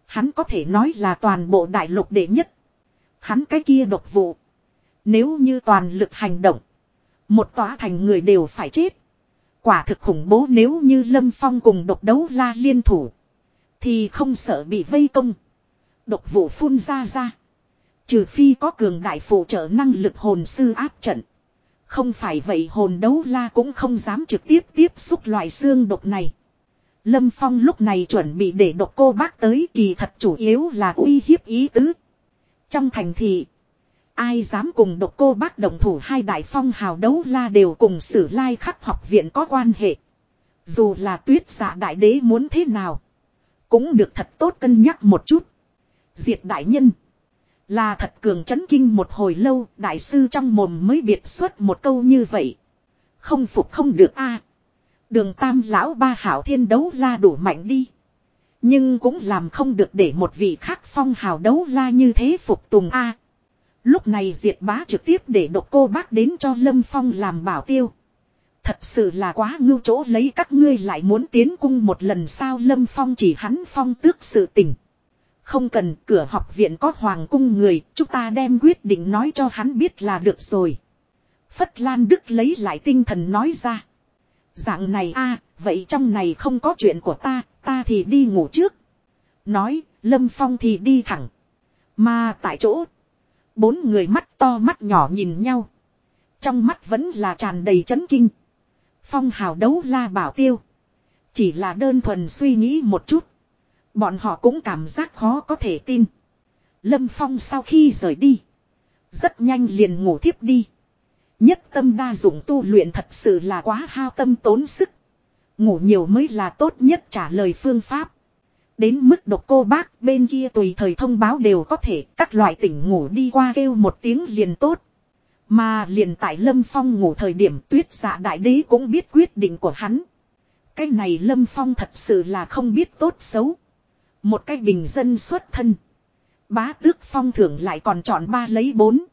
Hắn có thể nói là toàn bộ đại lục đệ nhất. Hắn cái kia độc vụ. Nếu như toàn lực hành động. Một tòa thành người đều phải chết. Quả thực khủng bố nếu như Lâm Phong cùng độc đấu la liên thủ. Thì không sợ bị vây công. Độc vụ phun ra ra. Trừ phi có cường đại phụ trợ năng lực hồn sư áp trận. Không phải vậy hồn đấu la cũng không dám trực tiếp tiếp xúc loại xương độc này. Lâm Phong lúc này chuẩn bị để độc cô bác tới kỳ thật chủ yếu là uy hiếp ý tứ. Trong thành thị, ai dám cùng độc cô bác đồng thủ hai đại phong hào đấu la đều cùng sử lai khắc học viện có quan hệ. Dù là tuyết giả đại đế muốn thế nào, cũng được thật tốt cân nhắc một chút. Diệt đại nhân. Là thật cường chấn kinh một hồi lâu, đại sư trong mồm mới biệt xuất một câu như vậy. Không phục không được a. Đường tam lão ba hảo thiên đấu la đủ mạnh đi. Nhưng cũng làm không được để một vị khác phong hào đấu la như thế phục tùng a. Lúc này diệt bá trực tiếp để độc cô bác đến cho Lâm Phong làm bảo tiêu. Thật sự là quá ngưu chỗ lấy các ngươi lại muốn tiến cung một lần sao Lâm Phong chỉ hắn phong tước sự tình. Không cần cửa học viện có hoàng cung người, chúng ta đem quyết định nói cho hắn biết là được rồi. Phất Lan Đức lấy lại tinh thần nói ra. Dạng này a vậy trong này không có chuyện của ta, ta thì đi ngủ trước. Nói, Lâm Phong thì đi thẳng. Mà tại chỗ, bốn người mắt to mắt nhỏ nhìn nhau. Trong mắt vẫn là tràn đầy chấn kinh. Phong hào đấu la bảo tiêu. Chỉ là đơn thuần suy nghĩ một chút. Bọn họ cũng cảm giác khó có thể tin. Lâm Phong sau khi rời đi. Rất nhanh liền ngủ thiếp đi. Nhất tâm đa dụng tu luyện thật sự là quá hao tâm tốn sức. Ngủ nhiều mới là tốt nhất trả lời phương pháp. Đến mức độc cô bác bên kia tùy thời thông báo đều có thể, các loại tỉnh ngủ đi qua kêu một tiếng liền tốt. Mà liền tại Lâm Phong ngủ thời điểm tuyết dạ đại đế cũng biết quyết định của hắn. Cái này Lâm Phong thật sự là không biết tốt xấu. Một cái bình dân xuất thân. Bá tước phong thưởng lại còn chọn ba lấy bốn.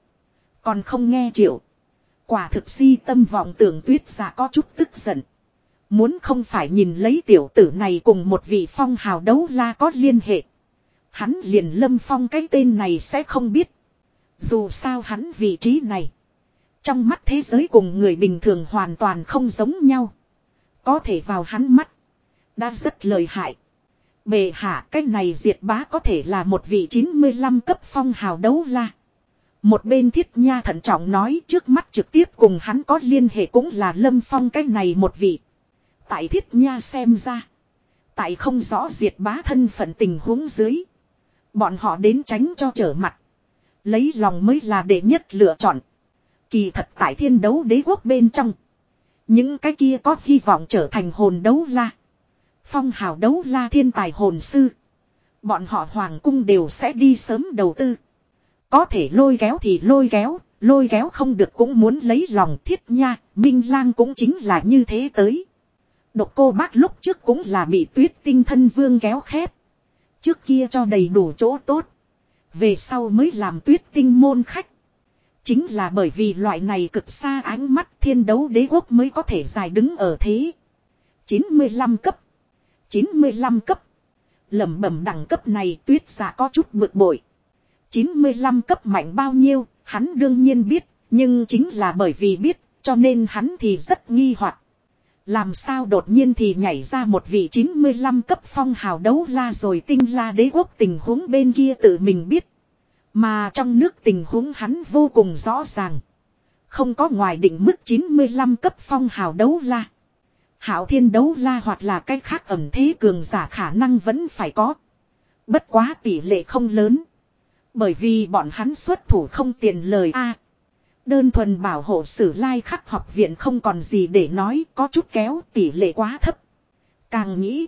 Còn không nghe triệu. Quả thực si tâm vọng tưởng tuyết giả có chút tức giận. Muốn không phải nhìn lấy tiểu tử này cùng một vị phong hào đấu la có liên hệ. Hắn liền lâm phong cái tên này sẽ không biết. Dù sao hắn vị trí này. Trong mắt thế giới cùng người bình thường hoàn toàn không giống nhau. Có thể vào hắn mắt. Đã rất lời hại. Bề hạ, cái này diệt bá có thể là một vị 95 cấp phong hào đấu la. Một bên thiết nha thận trọng nói, trước mắt trực tiếp cùng hắn có liên hệ cũng là lâm phong cái này một vị. Tại thiết nha xem ra. Tại không rõ diệt bá thân phận tình huống dưới. Bọn họ đến tránh cho trở mặt. Lấy lòng mới là đệ nhất lựa chọn. Kỳ thật tại thiên đấu đế quốc bên trong. Những cái kia có hy vọng trở thành hồn đấu la. Phong hào đấu la thiên tài hồn sư. Bọn họ hoàng cung đều sẽ đi sớm đầu tư. Có thể lôi kéo thì lôi kéo, lôi kéo không được cũng muốn lấy lòng thiết nha, Minh Lang cũng chính là như thế tới. Độc cô bác lúc trước cũng là bị tuyết tinh thân vương kéo khép. Trước kia cho đầy đủ chỗ tốt. Về sau mới làm tuyết tinh môn khách. Chính là bởi vì loại này cực xa ánh mắt thiên đấu đế quốc mới có thể dài đứng ở thế. 95 cấp. 95 cấp. lẩm bẩm đẳng cấp này tuyết giả có chút bực bội. 95 cấp mạnh bao nhiêu, hắn đương nhiên biết, nhưng chính là bởi vì biết, cho nên hắn thì rất nghi hoặc. Làm sao đột nhiên thì nhảy ra một vị 95 cấp phong hào đấu la rồi tinh la đế quốc tình huống bên kia tự mình biết. Mà trong nước tình huống hắn vô cùng rõ ràng. Không có ngoài định mức 95 cấp phong hào đấu la. Hảo thiên đấu la hoặc là cách khác ẩm thế cường giả khả năng vẫn phải có. Bất quá tỷ lệ không lớn. Bởi vì bọn hắn xuất thủ không tiền lời a Đơn thuần bảo hộ sử lai khắc học viện không còn gì để nói, có chút kéo tỷ lệ quá thấp. Càng nghĩ.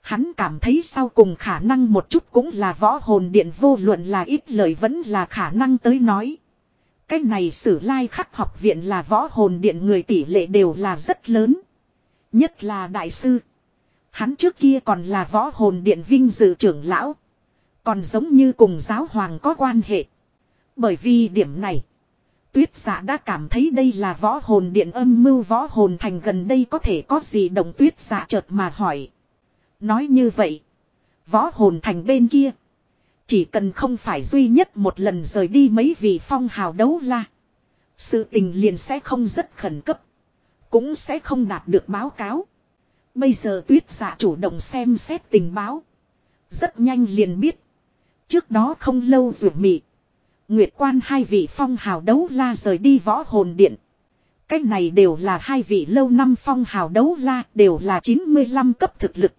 Hắn cảm thấy sau cùng khả năng một chút cũng là võ hồn điện vô luận là ít lời vẫn là khả năng tới nói. Cái này sử lai khắc học viện là võ hồn điện người tỷ lệ đều là rất lớn. Nhất là đại sư. Hắn trước kia còn là võ hồn điện vinh dự trưởng lão. Còn giống như cùng giáo hoàng có quan hệ. Bởi vì điểm này. Tuyết giả đã cảm thấy đây là võ hồn điện âm mưu võ hồn thành gần đây có thể có gì đồng tuyết giả chợt mà hỏi. Nói như vậy. Võ hồn thành bên kia. Chỉ cần không phải duy nhất một lần rời đi mấy vị phong hào đấu la. Sự tình liền sẽ không rất khẩn cấp. Cũng sẽ không đạt được báo cáo. Bây giờ tuyết giả chủ động xem xét tình báo. Rất nhanh liền biết. Trước đó không lâu rủ mị. Nguyệt quan hai vị phong hào đấu la rời đi võ hồn điện. Cái này đều là hai vị lâu năm phong hào đấu la, đều là 95 cấp thực lực.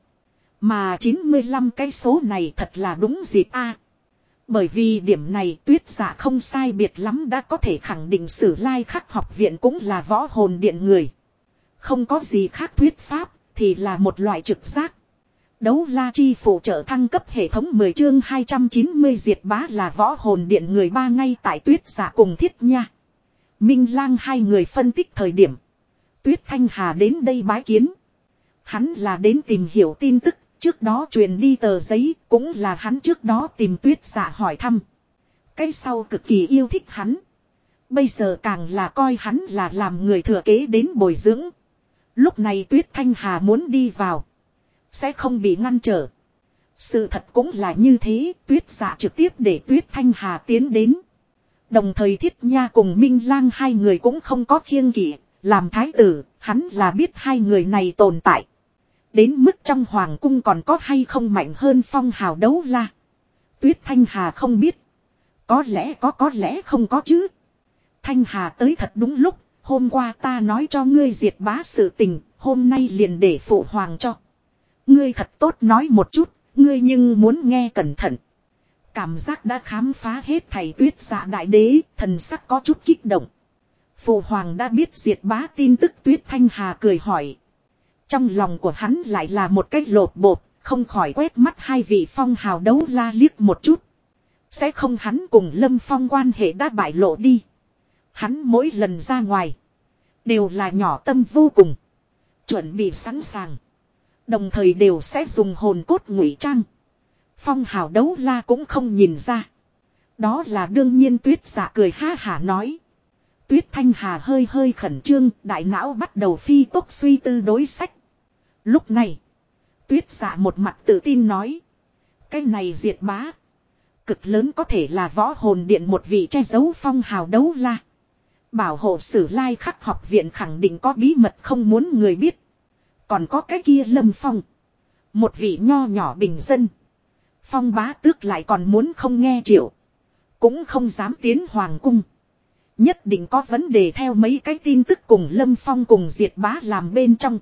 Mà 95 cái số này thật là đúng dịp a. Bởi vì điểm này tuyết giả không sai biệt lắm đã có thể khẳng định sử lai khắc học viện cũng là võ hồn điện người. Không có gì khác thuyết pháp thì là một loại trực giác. Đấu la chi phụ trợ thăng cấp hệ thống 10 chương 290 diệt bá là võ hồn điện người ba ngay tại tuyết giả cùng thiết nha. Minh lang hai người phân tích thời điểm. Tuyết Thanh Hà đến đây bái kiến. Hắn là đến tìm hiểu tin tức, trước đó truyền đi tờ giấy, cũng là hắn trước đó tìm tuyết giả hỏi thăm. Cái sau cực kỳ yêu thích hắn. Bây giờ càng là coi hắn là làm người thừa kế đến bồi dưỡng. Lúc này Tuyết Thanh Hà muốn đi vào. Sẽ không bị ngăn trở. Sự thật cũng là như thế, tuyết giả trực tiếp để tuyết thanh hà tiến đến. Đồng thời thiết nha cùng Minh lang hai người cũng không có khiêng kỵ, làm thái tử, hắn là biết hai người này tồn tại. Đến mức trong hoàng cung còn có hay không mạnh hơn phong hào đấu la. Tuyết thanh hà không biết. Có lẽ có có lẽ không có chứ. Thanh hà tới thật đúng lúc, hôm qua ta nói cho ngươi diệt bá sự tình, hôm nay liền để phụ hoàng cho. Ngươi thật tốt nói một chút, ngươi nhưng muốn nghe cẩn thận. Cảm giác đã khám phá hết thầy tuyết dạ đại đế, thần sắc có chút kích động. Phụ hoàng đã biết diệt bá tin tức tuyết thanh hà cười hỏi. Trong lòng của hắn lại là một cái lột bột, không khỏi quét mắt hai vị phong hào đấu la liếc một chút. Sẽ không hắn cùng lâm phong quan hệ đã bại lộ đi. Hắn mỗi lần ra ngoài, đều là nhỏ tâm vô cùng. Chuẩn bị sẵn sàng. Đồng thời đều sẽ dùng hồn cốt ngụy trang. Phong hào đấu la cũng không nhìn ra. Đó là đương nhiên tuyết giả cười ha hả nói. Tuyết thanh hà hơi hơi khẩn trương, đại não bắt đầu phi tốc suy tư đối sách. Lúc này, tuyết giả một mặt tự tin nói. Cái này diệt bá. Cực lớn có thể là võ hồn điện một vị che giấu phong hào đấu la. Bảo hộ sử lai khắc học viện khẳng định có bí mật không muốn người biết. Còn có cái kia lâm phong. Một vị nho nhỏ bình dân. Phong bá tước lại còn muốn không nghe triệu. Cũng không dám tiến hoàng cung. Nhất định có vấn đề theo mấy cái tin tức cùng lâm phong cùng diệt bá làm bên trong.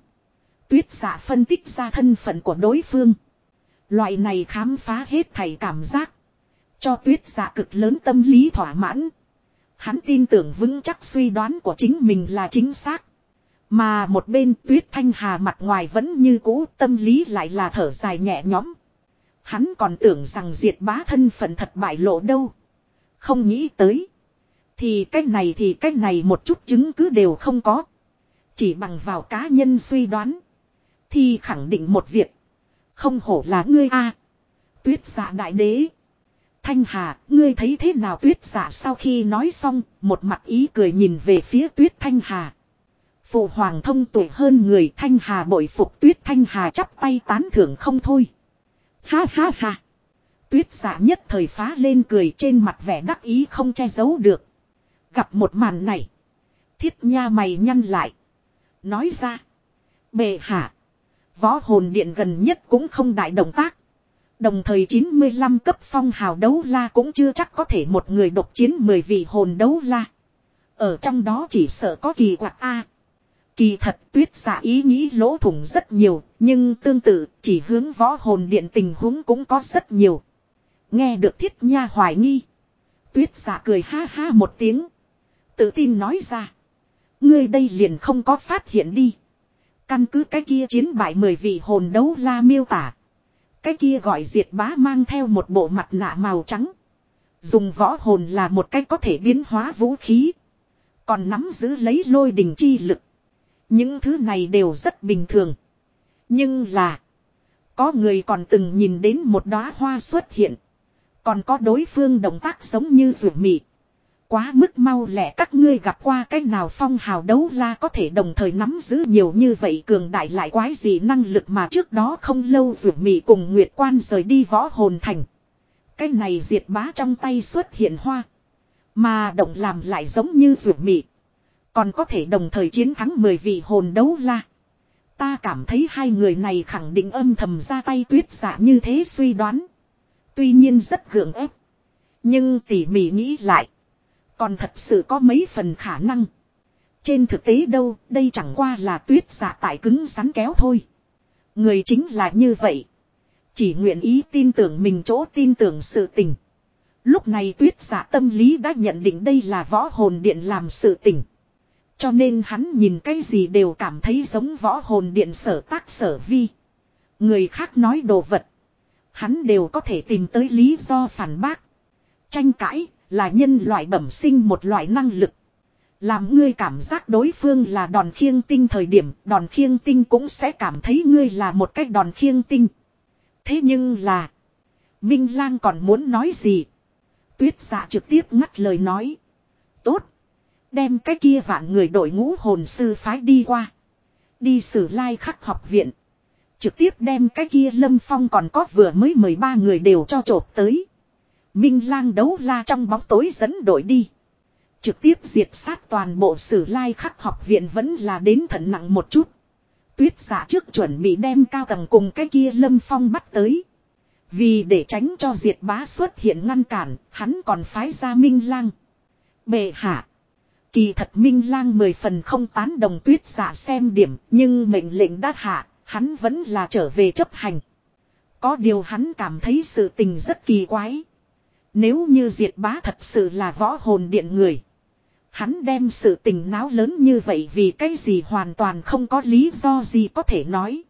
Tuyết giả phân tích ra thân phận của đối phương. Loại này khám phá hết thảy cảm giác. Cho tuyết giả cực lớn tâm lý thỏa mãn. Hắn tin tưởng vững chắc suy đoán của chính mình là chính xác. Mà một bên tuyết thanh hà mặt ngoài vẫn như cũ, tâm lý lại là thở dài nhẹ nhõm. Hắn còn tưởng rằng diệt bá thân phận thật bại lộ đâu. Không nghĩ tới. Thì cách này thì cách này một chút chứng cứ đều không có. Chỉ bằng vào cá nhân suy đoán. Thì khẳng định một việc. Không hổ là ngươi a Tuyết giả đại đế. Thanh Hà, ngươi thấy thế nào tuyết giả sau khi nói xong, một mặt ý cười nhìn về phía tuyết Thanh Hà. Phụ hoàng thông tuổi hơn người Thanh Hà bội phục tuyết Thanh Hà chắp tay tán thưởng không thôi. Ha ha ha. Tuyết giả nhất thời phá lên cười trên mặt vẻ đắc ý không che giấu được. Gặp một màn này. Thiết nha mày nhăn lại. Nói ra. Bệ hạ. Võ hồn điện gần nhất cũng không đại động tác. Đồng thời 95 cấp phong hào đấu la cũng chưa chắc có thể một người độc chiến 10 vị hồn đấu la. Ở trong đó chỉ sợ có kỳ quặc A. Kỳ thật tuyết giả ý nghĩ lỗ thủng rất nhiều, nhưng tương tự chỉ hướng võ hồn điện tình huống cũng có rất nhiều. Nghe được thiết nha hoài nghi. Tuyết giả cười ha ha một tiếng. Tự tin nói ra. Ngươi đây liền không có phát hiện đi. Căn cứ cái kia chiến bại mười vị hồn đấu la miêu tả. Cái kia gọi diệt bá mang theo một bộ mặt nạ màu trắng. Dùng võ hồn là một cách có thể biến hóa vũ khí. Còn nắm giữ lấy lôi đình chi lực. Những thứ này đều rất bình thường. Nhưng là. Có người còn từng nhìn đến một đóa hoa xuất hiện. Còn có đối phương động tác giống như rượu mị. Quá mức mau lẹ các ngươi gặp qua cách nào phong hào đấu la có thể đồng thời nắm giữ nhiều như vậy cường đại lại quái gì năng lực mà trước đó không lâu rượu mị cùng Nguyệt Quan rời đi võ hồn thành. Cái này diệt bá trong tay xuất hiện hoa. Mà động làm lại giống như rượu mị. Còn có thể đồng thời chiến thắng 10 vị hồn đấu la. Ta cảm thấy hai người này khẳng định âm thầm ra tay tuyết giả như thế suy đoán. Tuy nhiên rất gượng ép. Nhưng tỉ mỉ nghĩ lại. Còn thật sự có mấy phần khả năng. Trên thực tế đâu, đây chẳng qua là tuyết giả tại cứng rắn kéo thôi. Người chính là như vậy. Chỉ nguyện ý tin tưởng mình chỗ tin tưởng sự tình. Lúc này tuyết giả tâm lý đã nhận định đây là võ hồn điện làm sự tình. Cho nên hắn nhìn cái gì đều cảm thấy giống võ hồn điện sở tác sở vi. Người khác nói đồ vật. Hắn đều có thể tìm tới lý do phản bác. Tranh cãi là nhân loại bẩm sinh một loại năng lực. Làm ngươi cảm giác đối phương là đòn khiêng tinh thời điểm, đòn khiêng tinh cũng sẽ cảm thấy ngươi là một cách đòn khiêng tinh. Thế nhưng là. Minh Lang còn muốn nói gì? Tuyết dạ trực tiếp ngắt lời nói. Tốt. Đem cái kia vạn người đội ngũ hồn sư phái đi qua. Đi xử lai khắc học viện. Trực tiếp đem cái kia lâm phong còn có vừa mới 13 người đều cho trộp tới. Minh lang đấu la trong bóng tối dẫn đội đi. Trực tiếp diệt sát toàn bộ sử lai khắc học viện vẫn là đến thận nặng một chút. Tuyết giả trước chuẩn bị đem cao tầng cùng cái kia lâm phong bắt tới. Vì để tránh cho diệt bá xuất hiện ngăn cản, hắn còn phái ra Minh lang. Bệ hạ. Kỳ thật Minh lang mười phần không tán đồng tuyết giả xem điểm, nhưng mệnh lệnh đã hạ, hắn vẫn là trở về chấp hành. Có điều hắn cảm thấy sự tình rất kỳ quái. Nếu như diệt bá thật sự là võ hồn điện người. Hắn đem sự tình náo lớn như vậy vì cái gì hoàn toàn không có lý do gì có thể nói.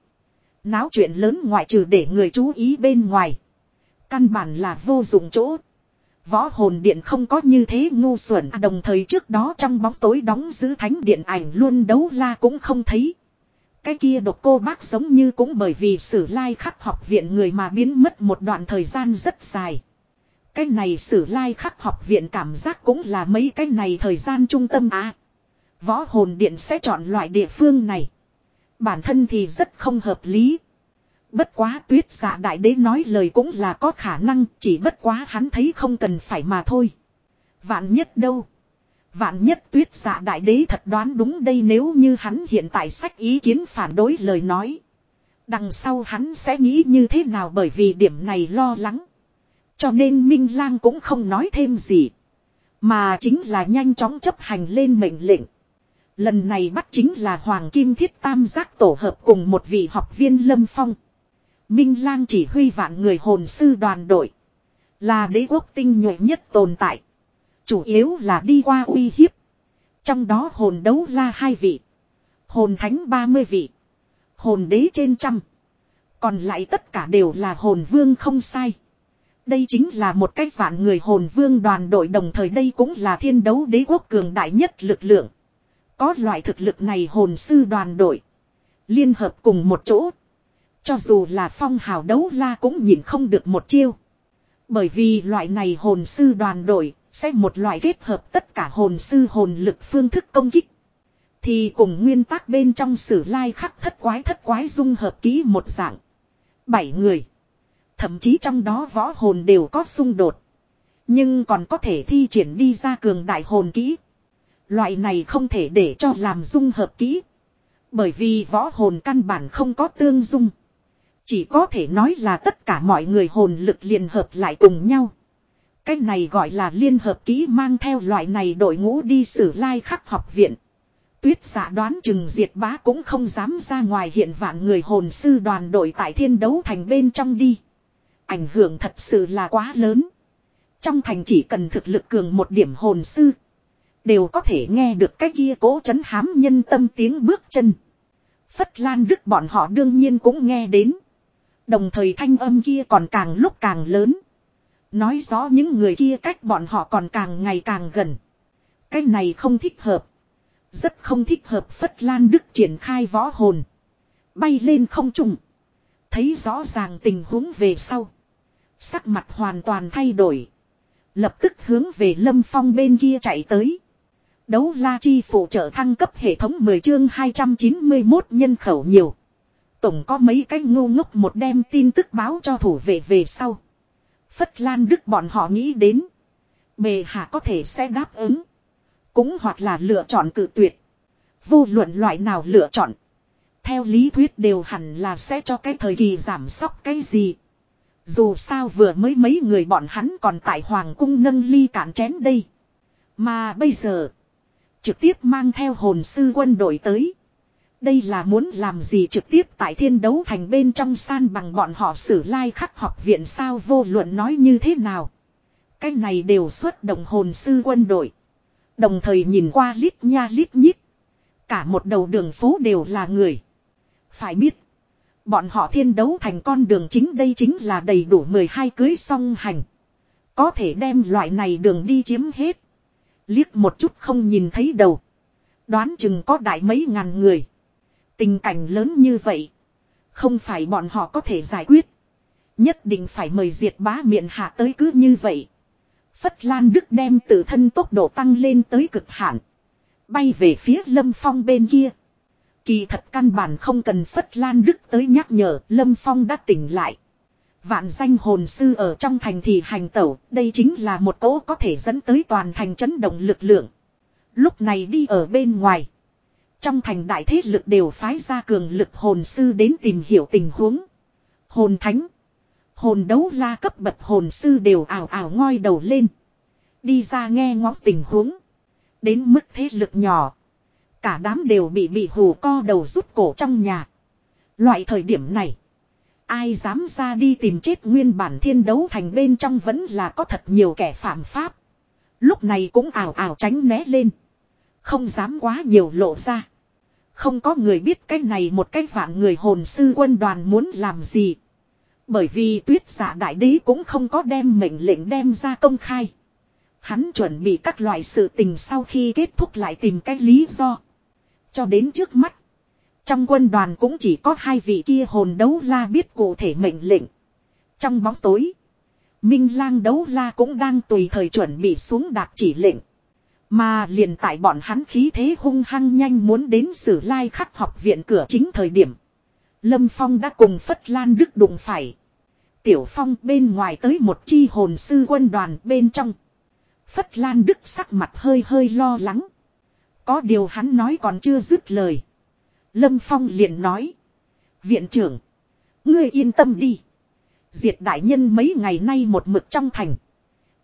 Náo chuyện lớn ngoại trừ để người chú ý bên ngoài. Căn bản là vô dụng chỗ. Võ hồn điện không có như thế ngu xuẩn à, đồng thời trước đó trong bóng tối đóng giữ thánh điện ảnh luôn đấu la cũng không thấy. Cái kia độc cô bác giống như cũng bởi vì sử lai khắc học viện người mà biến mất một đoạn thời gian rất dài. Cái này sử lai khắc học viện cảm giác cũng là mấy cái này thời gian trung tâm à. Võ hồn điện sẽ chọn loại địa phương này. Bản thân thì rất không hợp lý. Bất quá tuyết giả đại đế nói lời cũng là có khả năng, chỉ bất quá hắn thấy không cần phải mà thôi. Vạn nhất đâu. Vạn nhất tuyết giả đại đế thật đoán đúng đây nếu như hắn hiện tại sách ý kiến phản đối lời nói. Đằng sau hắn sẽ nghĩ như thế nào bởi vì điểm này lo lắng. Cho nên Minh Lang cũng không nói thêm gì. Mà chính là nhanh chóng chấp hành lên mệnh lệnh. Lần này bắt chính là Hoàng Kim Thiết Tam Giác tổ hợp cùng một vị học viên Lâm Phong. Minh Lang chỉ huy vạn người hồn sư đoàn đội. Là đế quốc tinh nhuệ nhất tồn tại. Chủ yếu là đi qua uy hiếp. Trong đó hồn đấu la hai vị. Hồn thánh ba mươi vị. Hồn đế trên trăm. Còn lại tất cả đều là hồn vương không sai. Đây chính là một cách vạn người hồn vương đoàn đội đồng thời đây cũng là thiên đấu đế quốc cường đại nhất lực lượng. Có loại thực lực này hồn sư đoàn đội. Liên hợp cùng một chỗ. Cho dù là phong hào đấu la cũng nhìn không được một chiêu. Bởi vì loại này hồn sư đoàn đội sẽ một loại kết hợp tất cả hồn sư hồn lực phương thức công kích. Thì cùng nguyên tắc bên trong sử lai khắc thất quái thất quái dung hợp ký một dạng. Bảy người. Thậm chí trong đó võ hồn đều có xung đột. Nhưng còn có thể thi triển đi ra cường đại hồn kỹ. Loại này không thể để cho làm dung hợp kỹ. Bởi vì võ hồn căn bản không có tương dung. Chỉ có thể nói là tất cả mọi người hồn lực liên hợp lại cùng nhau. Cái này gọi là liên hợp kỹ mang theo loại này đội ngũ đi sử lai khắc học viện. Tuyết giả đoán chừng diệt bá cũng không dám ra ngoài hiện vạn người hồn sư đoàn đội tại thiên đấu thành bên trong đi. Ảnh hưởng thật sự là quá lớn. Trong thành chỉ cần thực lực cường một điểm hồn sư. Đều có thể nghe được cái kia cố chấn hám nhân tâm tiếng bước chân. Phất Lan Đức bọn họ đương nhiên cũng nghe đến. Đồng thời thanh âm kia còn càng lúc càng lớn. Nói rõ những người kia cách bọn họ còn càng ngày càng gần. Cái này không thích hợp. Rất không thích hợp Phất Lan Đức triển khai võ hồn. Bay lên không trùng. Thấy rõ ràng tình huống về sau. Sắc mặt hoàn toàn thay đổi. Lập tức hướng về Lâm Phong bên kia chạy tới. Đấu la chi phụ trợ thăng cấp hệ thống 10 chương 291 nhân khẩu nhiều. Tổng có mấy cái ngu ngốc một đem tin tức báo cho thủ vệ về sau. Phất Lan Đức bọn họ nghĩ đến. Bề hạ có thể sẽ đáp ứng. Cũng hoặc là lựa chọn cự tuyệt. Vô luận loại nào lựa chọn. Theo lý thuyết đều hẳn là sẽ cho cái thời kỳ giảm sóc cái gì. Dù sao vừa mới mấy người bọn hắn còn tại Hoàng cung nâng ly cạn chén đây. Mà bây giờ. Trực tiếp mang theo hồn sư quân đội tới. Đây là muốn làm gì trực tiếp tại thiên đấu thành bên trong san bằng bọn họ sử lai khắc học viện sao vô luận nói như thế nào. Cái này đều xuất động hồn sư quân đội. Đồng thời nhìn qua lít nha lít nhít. Cả một đầu đường phố đều là người. Phải biết. Bọn họ thiên đấu thành con đường chính đây chính là đầy đủ 12 cưới song hành. Có thể đem loại này đường đi chiếm hết. Liếc một chút không nhìn thấy đầu. Đoán chừng có đại mấy ngàn người. Tình cảnh lớn như vậy. Không phải bọn họ có thể giải quyết. Nhất định phải mời diệt bá miệng hạ tới cứ như vậy. Phất Lan Đức đem tự thân tốc độ tăng lên tới cực hạn. Bay về phía Lâm Phong bên kia. Kỳ thật căn bản không cần Phất Lan Đức tới nhắc nhở Lâm Phong đã tỉnh lại. Vạn danh hồn sư ở trong thành thì hành tẩu, đây chính là một cỗ có thể dẫn tới toàn thành chấn động lực lượng. Lúc này đi ở bên ngoài. Trong thành đại thế lực đều phái ra cường lực hồn sư đến tìm hiểu tình huống. Hồn thánh. Hồn đấu la cấp bậc hồn sư đều ảo ảo ngoi đầu lên. Đi ra nghe ngóng tình huống. Đến mức thế lực nhỏ. Cả đám đều bị bị hù co đầu rút cổ trong nhà. Loại thời điểm này. Ai dám ra đi tìm chết nguyên bản thiên đấu thành bên trong vẫn là có thật nhiều kẻ phạm pháp. Lúc này cũng ảo ảo tránh né lên. Không dám quá nhiều lộ ra. Không có người biết cái này một cái vạn người hồn sư quân đoàn muốn làm gì. Bởi vì tuyết giả đại đế cũng không có đem mệnh lệnh đem ra công khai. Hắn chuẩn bị các loại sự tình sau khi kết thúc lại tìm cái lý do. Cho đến trước mắt. Trong quân đoàn cũng chỉ có hai vị kia hồn đấu la biết cụ thể mệnh lệnh. Trong bóng tối. Minh lang đấu la cũng đang tùy thời chuẩn bị xuống đạp chỉ lệnh. Mà liền tại bọn hắn khí thế hung hăng nhanh muốn đến sử lai khắc học viện cửa chính thời điểm. Lâm Phong đã cùng Phất Lan Đức đụng phải. Tiểu Phong bên ngoài tới một chi hồn sư quân đoàn bên trong. Phất Lan Đức sắc mặt hơi hơi lo lắng. Có điều hắn nói còn chưa dứt lời. Lâm Phong liền nói. Viện trưởng. Ngươi yên tâm đi. Diệt đại nhân mấy ngày nay một mực trong thành.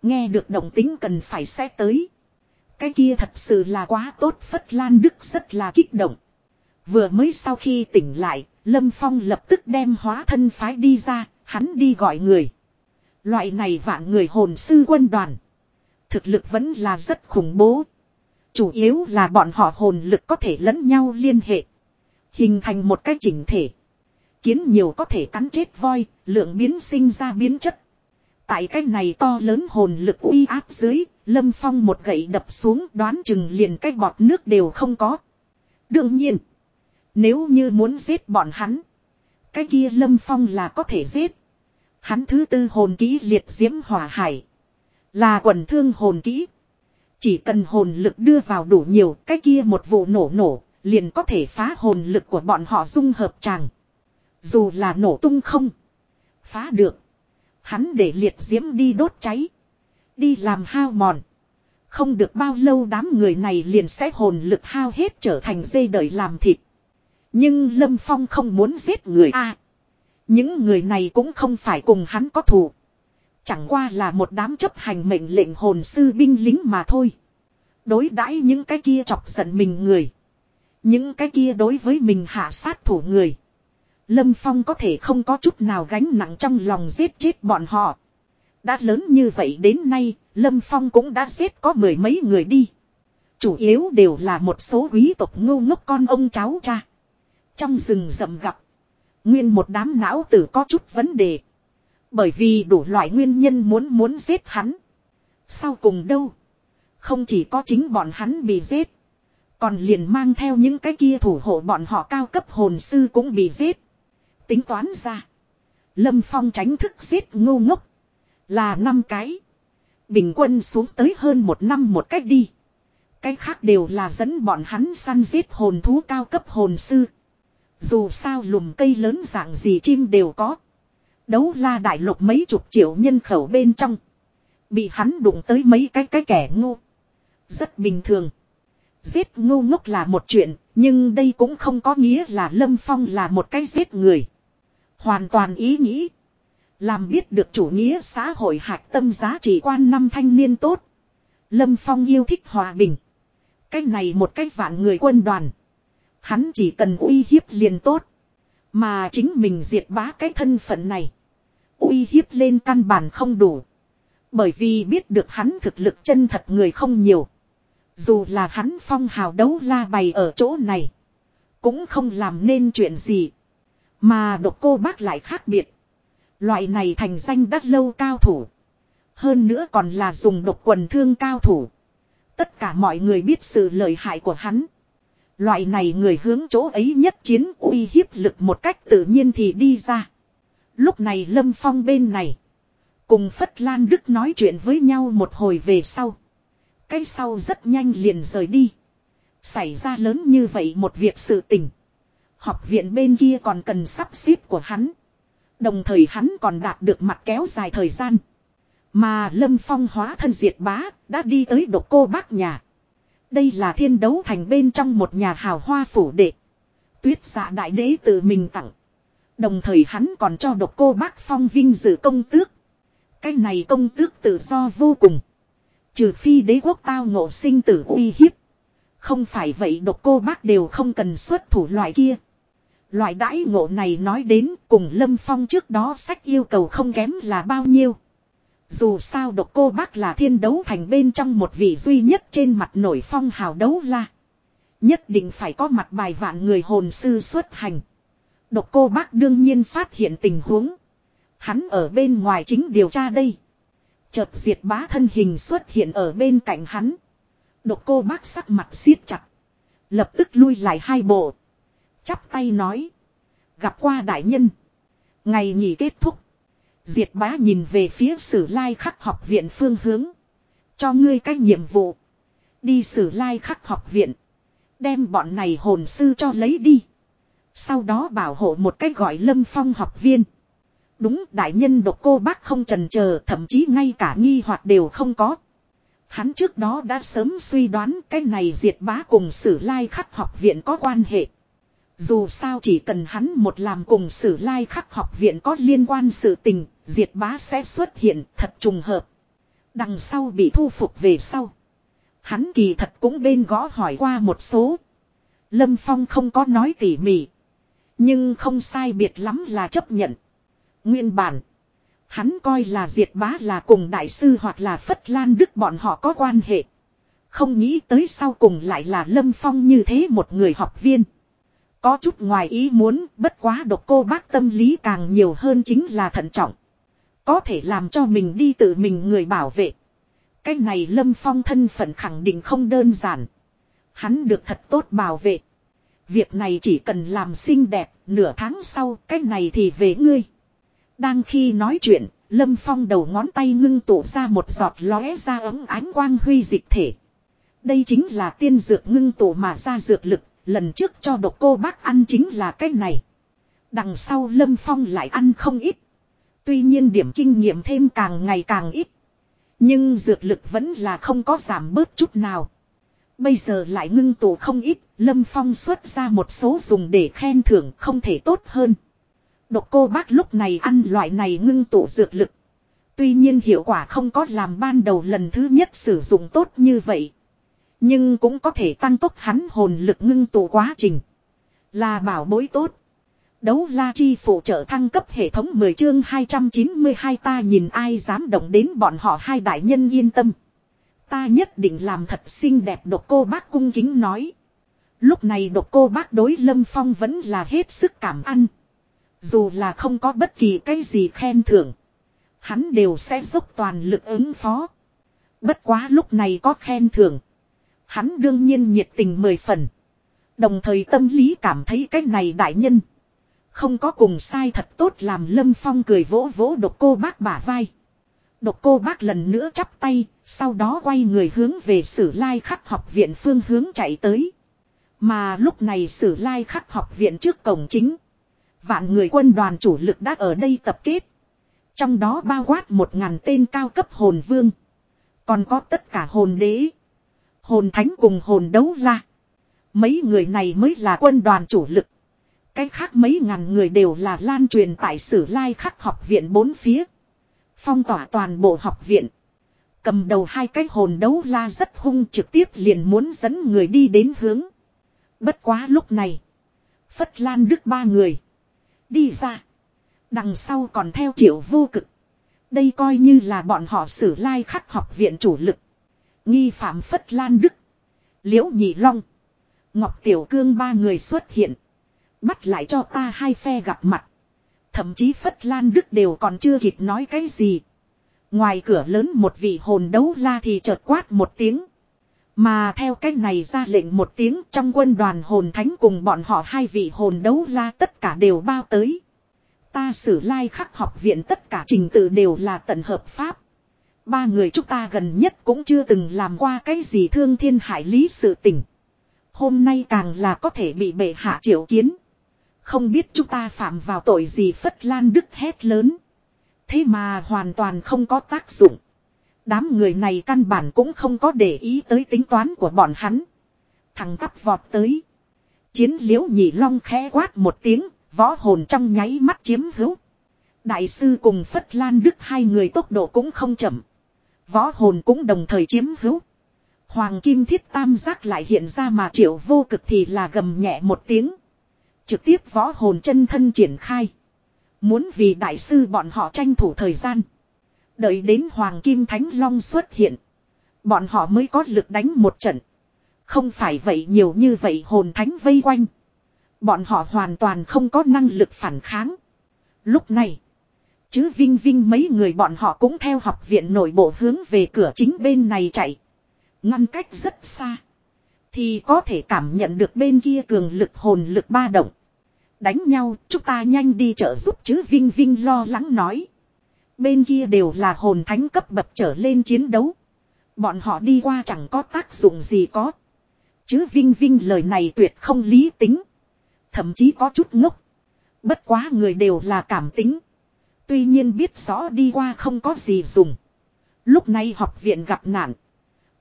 Nghe được động tính cần phải xét tới. Cái kia thật sự là quá tốt Phất Lan Đức rất là kích động. Vừa mới sau khi tỉnh lại, Lâm Phong lập tức đem hóa thân phái đi ra, hắn đi gọi người. Loại này vạn người hồn sư quân đoàn. Thực lực vẫn là rất khủng bố. Chủ yếu là bọn họ hồn lực có thể lẫn nhau liên hệ. Hình thành một cái chỉnh thể. Kiến nhiều có thể cắn chết voi, lượng biến sinh ra biến chất. Tại cái này to lớn hồn lực uy áp dưới, Lâm Phong một gậy đập xuống đoán chừng liền cái bọt nước đều không có. Đương nhiên, nếu như muốn giết bọn hắn, cái kia Lâm Phong là có thể giết. Hắn thứ tư hồn kỹ liệt diễm hỏa hải. Là quần thương hồn kỹ. Chỉ cần hồn lực đưa vào đủ nhiều, cái kia một vụ nổ nổ, liền có thể phá hồn lực của bọn họ dung hợp chàng. Dù là nổ tung không, phá được. Hắn để liệt diễm đi đốt cháy. Đi làm hao mòn. Không được bao lâu đám người này liền sẽ hồn lực hao hết trở thành dây đợi làm thịt. Nhưng Lâm Phong không muốn giết người a. những người này cũng không phải cùng hắn có thù. Chẳng qua là một đám chấp hành mệnh lệnh hồn sư binh lính mà thôi. Đối đãi những cái kia chọc giận mình người. Những cái kia đối với mình hạ sát thủ người. Lâm Phong có thể không có chút nào gánh nặng trong lòng giết chết bọn họ. Đã lớn như vậy đến nay, Lâm Phong cũng đã giết có mười mấy người đi. Chủ yếu đều là một số quý tộc ngu ngốc con ông cháu cha. Trong rừng rậm gặp. Nguyên một đám não tử có chút vấn đề. Bởi vì đủ loại nguyên nhân muốn muốn giết hắn. Sau cùng đâu? Không chỉ có chính bọn hắn bị giết. Còn liền mang theo những cái kia thủ hộ bọn họ cao cấp hồn sư cũng bị giết. Tính toán ra. Lâm Phong tránh thức giết ngu ngốc. Là năm cái. Bình quân xuống tới hơn một năm một cách đi. Cái khác đều là dẫn bọn hắn săn giết hồn thú cao cấp hồn sư. Dù sao lùm cây lớn dạng gì chim đều có. Đấu la đại lục mấy chục triệu nhân khẩu bên trong. Bị hắn đụng tới mấy cái cái kẻ ngu. Rất bình thường. Giết ngu ngốc là một chuyện, nhưng đây cũng không có nghĩa là Lâm Phong là một cái giết người. Hoàn toàn ý nghĩ. Làm biết được chủ nghĩa xã hội hạch tâm giá trị quan năm thanh niên tốt. Lâm Phong yêu thích hòa bình. Cái này một cái vạn người quân đoàn. Hắn chỉ cần uy hiếp liền tốt. Mà chính mình diệt bá cái thân phận này. Uy hiếp lên căn bản không đủ. Bởi vì biết được hắn thực lực chân thật người không nhiều. Dù là hắn phong hào đấu la bày ở chỗ này. Cũng không làm nên chuyện gì. Mà độc cô bác lại khác biệt. Loại này thành danh đắt lâu cao thủ. Hơn nữa còn là dùng độc quần thương cao thủ. Tất cả mọi người biết sự lợi hại của hắn. Loại này người hướng chỗ ấy nhất chiến uy hiếp lực một cách tự nhiên thì đi ra. Lúc này Lâm Phong bên này. Cùng Phất Lan Đức nói chuyện với nhau một hồi về sau. Cái sau rất nhanh liền rời đi. Xảy ra lớn như vậy một việc sự tình. Học viện bên kia còn cần sắp xếp của hắn. Đồng thời hắn còn đạt được mặt kéo dài thời gian. Mà Lâm Phong hóa thân diệt bá đã đi tới độc cô bác nhà. Đây là thiên đấu thành bên trong một nhà hào hoa phủ đệ. Tuyết dạ đại đế tự mình tặng. Đồng thời hắn còn cho độc cô bác phong vinh dự công tước. Cái này công tước tự do vô cùng. Trừ phi đế quốc tao ngộ sinh tử uy hiếp. Không phải vậy độc cô bác đều không cần xuất thủ loại kia. Loại đãi ngộ này nói đến cùng Lâm Phong trước đó sách yêu cầu không kém là bao nhiêu. Dù sao độc cô bác là thiên đấu thành bên trong một vị duy nhất trên mặt nổi phong hào đấu la. Nhất định phải có mặt bài vạn người hồn sư xuất hành. Độc cô bác đương nhiên phát hiện tình huống. Hắn ở bên ngoài chính điều tra đây. Chợt diệt bá thân hình xuất hiện ở bên cạnh hắn. Độc cô bác sắc mặt siết chặt. Lập tức lui lại hai bộ. Chắp tay nói. Gặp qua đại nhân. Ngày nghỉ kết thúc. Diệt bá nhìn về phía sử lai khắc học viện phương hướng. Cho ngươi cách nhiệm vụ. Đi sử lai khắc học viện. Đem bọn này hồn sư cho lấy đi. Sau đó bảo hộ một cách gọi lâm phong học viên. Đúng đại nhân độc cô bác không trần chờ thậm chí ngay cả nghi hoặc đều không có. Hắn trước đó đã sớm suy đoán cái này diệt bá cùng sử lai khắc học viện có quan hệ. Dù sao chỉ cần hắn một làm cùng sử lai khắc học viện có liên quan sự tình, diệt bá sẽ xuất hiện thật trùng hợp. Đằng sau bị thu phục về sau. Hắn kỳ thật cũng bên gõ hỏi qua một số. Lâm Phong không có nói tỉ mỉ. Nhưng không sai biệt lắm là chấp nhận. Nguyên bản. Hắn coi là diệt bá là cùng đại sư hoặc là Phất Lan Đức bọn họ có quan hệ. Không nghĩ tới sau cùng lại là Lâm Phong như thế một người học viên. Có chút ngoài ý muốn, bất quá độc cô bác tâm lý càng nhiều hơn chính là thận trọng. Có thể làm cho mình đi tự mình người bảo vệ. Cái này Lâm Phong thân phận khẳng định không đơn giản. Hắn được thật tốt bảo vệ. Việc này chỉ cần làm xinh đẹp, nửa tháng sau, cái này thì về ngươi. Đang khi nói chuyện, Lâm Phong đầu ngón tay ngưng tụ ra một giọt lóe ra ấm ánh quang huy dịch thể. Đây chính là tiên dược ngưng tụ mà ra dược lực, lần trước cho độc cô bác ăn chính là cái này. Đằng sau Lâm Phong lại ăn không ít. Tuy nhiên điểm kinh nghiệm thêm càng ngày càng ít. Nhưng dược lực vẫn là không có giảm bớt chút nào. Bây giờ lại ngưng tụ không ít, Lâm Phong xuất ra một số dùng để khen thưởng không thể tốt hơn. Độc cô bác lúc này ăn loại này ngưng tụ dược lực. Tuy nhiên hiệu quả không có làm ban đầu lần thứ nhất sử dụng tốt như vậy. Nhưng cũng có thể tăng tốc hắn hồn lực ngưng tụ quá trình. Là bảo bối tốt. Đấu la chi phụ trợ thăng cấp hệ thống 10 chương 292 ta nhìn ai dám động đến bọn họ hai đại nhân yên tâm. Ta nhất định làm thật xinh đẹp, độc cô bác cung kính nói. Lúc này độc cô bác đối lâm phong vẫn là hết sức cảm ăn. Dù là không có bất kỳ cái gì khen thưởng. Hắn đều sẽ dốc toàn lực ứng phó. Bất quá lúc này có khen thưởng. Hắn đương nhiên nhiệt tình mười phần. Đồng thời tâm lý cảm thấy cái này đại nhân. Không có cùng sai thật tốt làm Lâm Phong cười vỗ vỗ độc cô bác bả vai. Độc cô bác lần nữa chắp tay, sau đó quay người hướng về sử lai khắc học viện phương hướng chạy tới. Mà lúc này sử lai khắc học viện trước cổng chính. Vạn người quân đoàn chủ lực đã ở đây tập kết. Trong đó bao quát một ngàn tên cao cấp hồn vương. Còn có tất cả hồn đế. Hồn thánh cùng hồn đấu la. Mấy người này mới là quân đoàn chủ lực. Cái khác mấy ngàn người đều là lan truyền tại sử lai khắc học viện bốn phía. Phong tỏa toàn bộ học viện. Cầm đầu hai cái hồn đấu la rất hung trực tiếp liền muốn dẫn người đi đến hướng. Bất quá lúc này. Phất Lan Đức ba người. Đi ra. Đằng sau còn theo triệu vô cực. Đây coi như là bọn họ xử lai khắc học viện chủ lực. Nghi phạm Phất Lan Đức. Liễu Nhị Long. Ngọc Tiểu Cương ba người xuất hiện. Bắt lại cho ta hai phe gặp mặt. Thậm chí Phất Lan Đức đều còn chưa kịp nói cái gì. Ngoài cửa lớn một vị hồn đấu la thì chợt quát một tiếng. Mà theo cách này ra lệnh một tiếng, trong quân đoàn hồn thánh cùng bọn họ hai vị hồn đấu la tất cả đều bao tới. Ta xử lai khắc học viện tất cả trình tự đều là tận hợp pháp. Ba người chúng ta gần nhất cũng chưa từng làm qua cái gì thương thiên hải lý sự tình. Hôm nay càng là có thể bị bệ hạ triệu kiến. Không biết chúng ta phạm vào tội gì Phất Lan Đức hét lớn. Thế mà hoàn toàn không có tác dụng. Đám người này căn bản cũng không có để ý tới tính toán của bọn hắn. Thằng tắp vọt tới. Chiến liễu nhị long khẽ quát một tiếng, võ hồn trong nháy mắt chiếm hữu. Đại sư cùng Phất Lan Đức hai người tốc độ cũng không chậm. Võ hồn cũng đồng thời chiếm hữu. Hoàng Kim Thiết Tam Giác lại hiện ra mà triệu vô cực thì là gầm nhẹ một tiếng. Trực tiếp võ hồn chân thân triển khai. Muốn vì đại sư bọn họ tranh thủ thời gian. Đợi đến Hoàng Kim Thánh Long xuất hiện. Bọn họ mới có lực đánh một trận. Không phải vậy nhiều như vậy hồn thánh vây quanh. Bọn họ hoàn toàn không có năng lực phản kháng. Lúc này. Chứ Vinh Vinh mấy người bọn họ cũng theo học viện nội bộ hướng về cửa chính bên này chạy. Ngăn cách rất xa. Thì có thể cảm nhận được bên kia cường lực hồn lực ba động. Đánh nhau, chúng ta nhanh đi trợ giúp chứ Vinh Vinh lo lắng nói. Bên kia đều là hồn thánh cấp bậc trở lên chiến đấu. Bọn họ đi qua chẳng có tác dụng gì có. Chứ Vinh Vinh lời này tuyệt không lý tính. Thậm chí có chút ngốc. Bất quá người đều là cảm tính. Tuy nhiên biết rõ đi qua không có gì dùng. Lúc này học viện gặp nạn.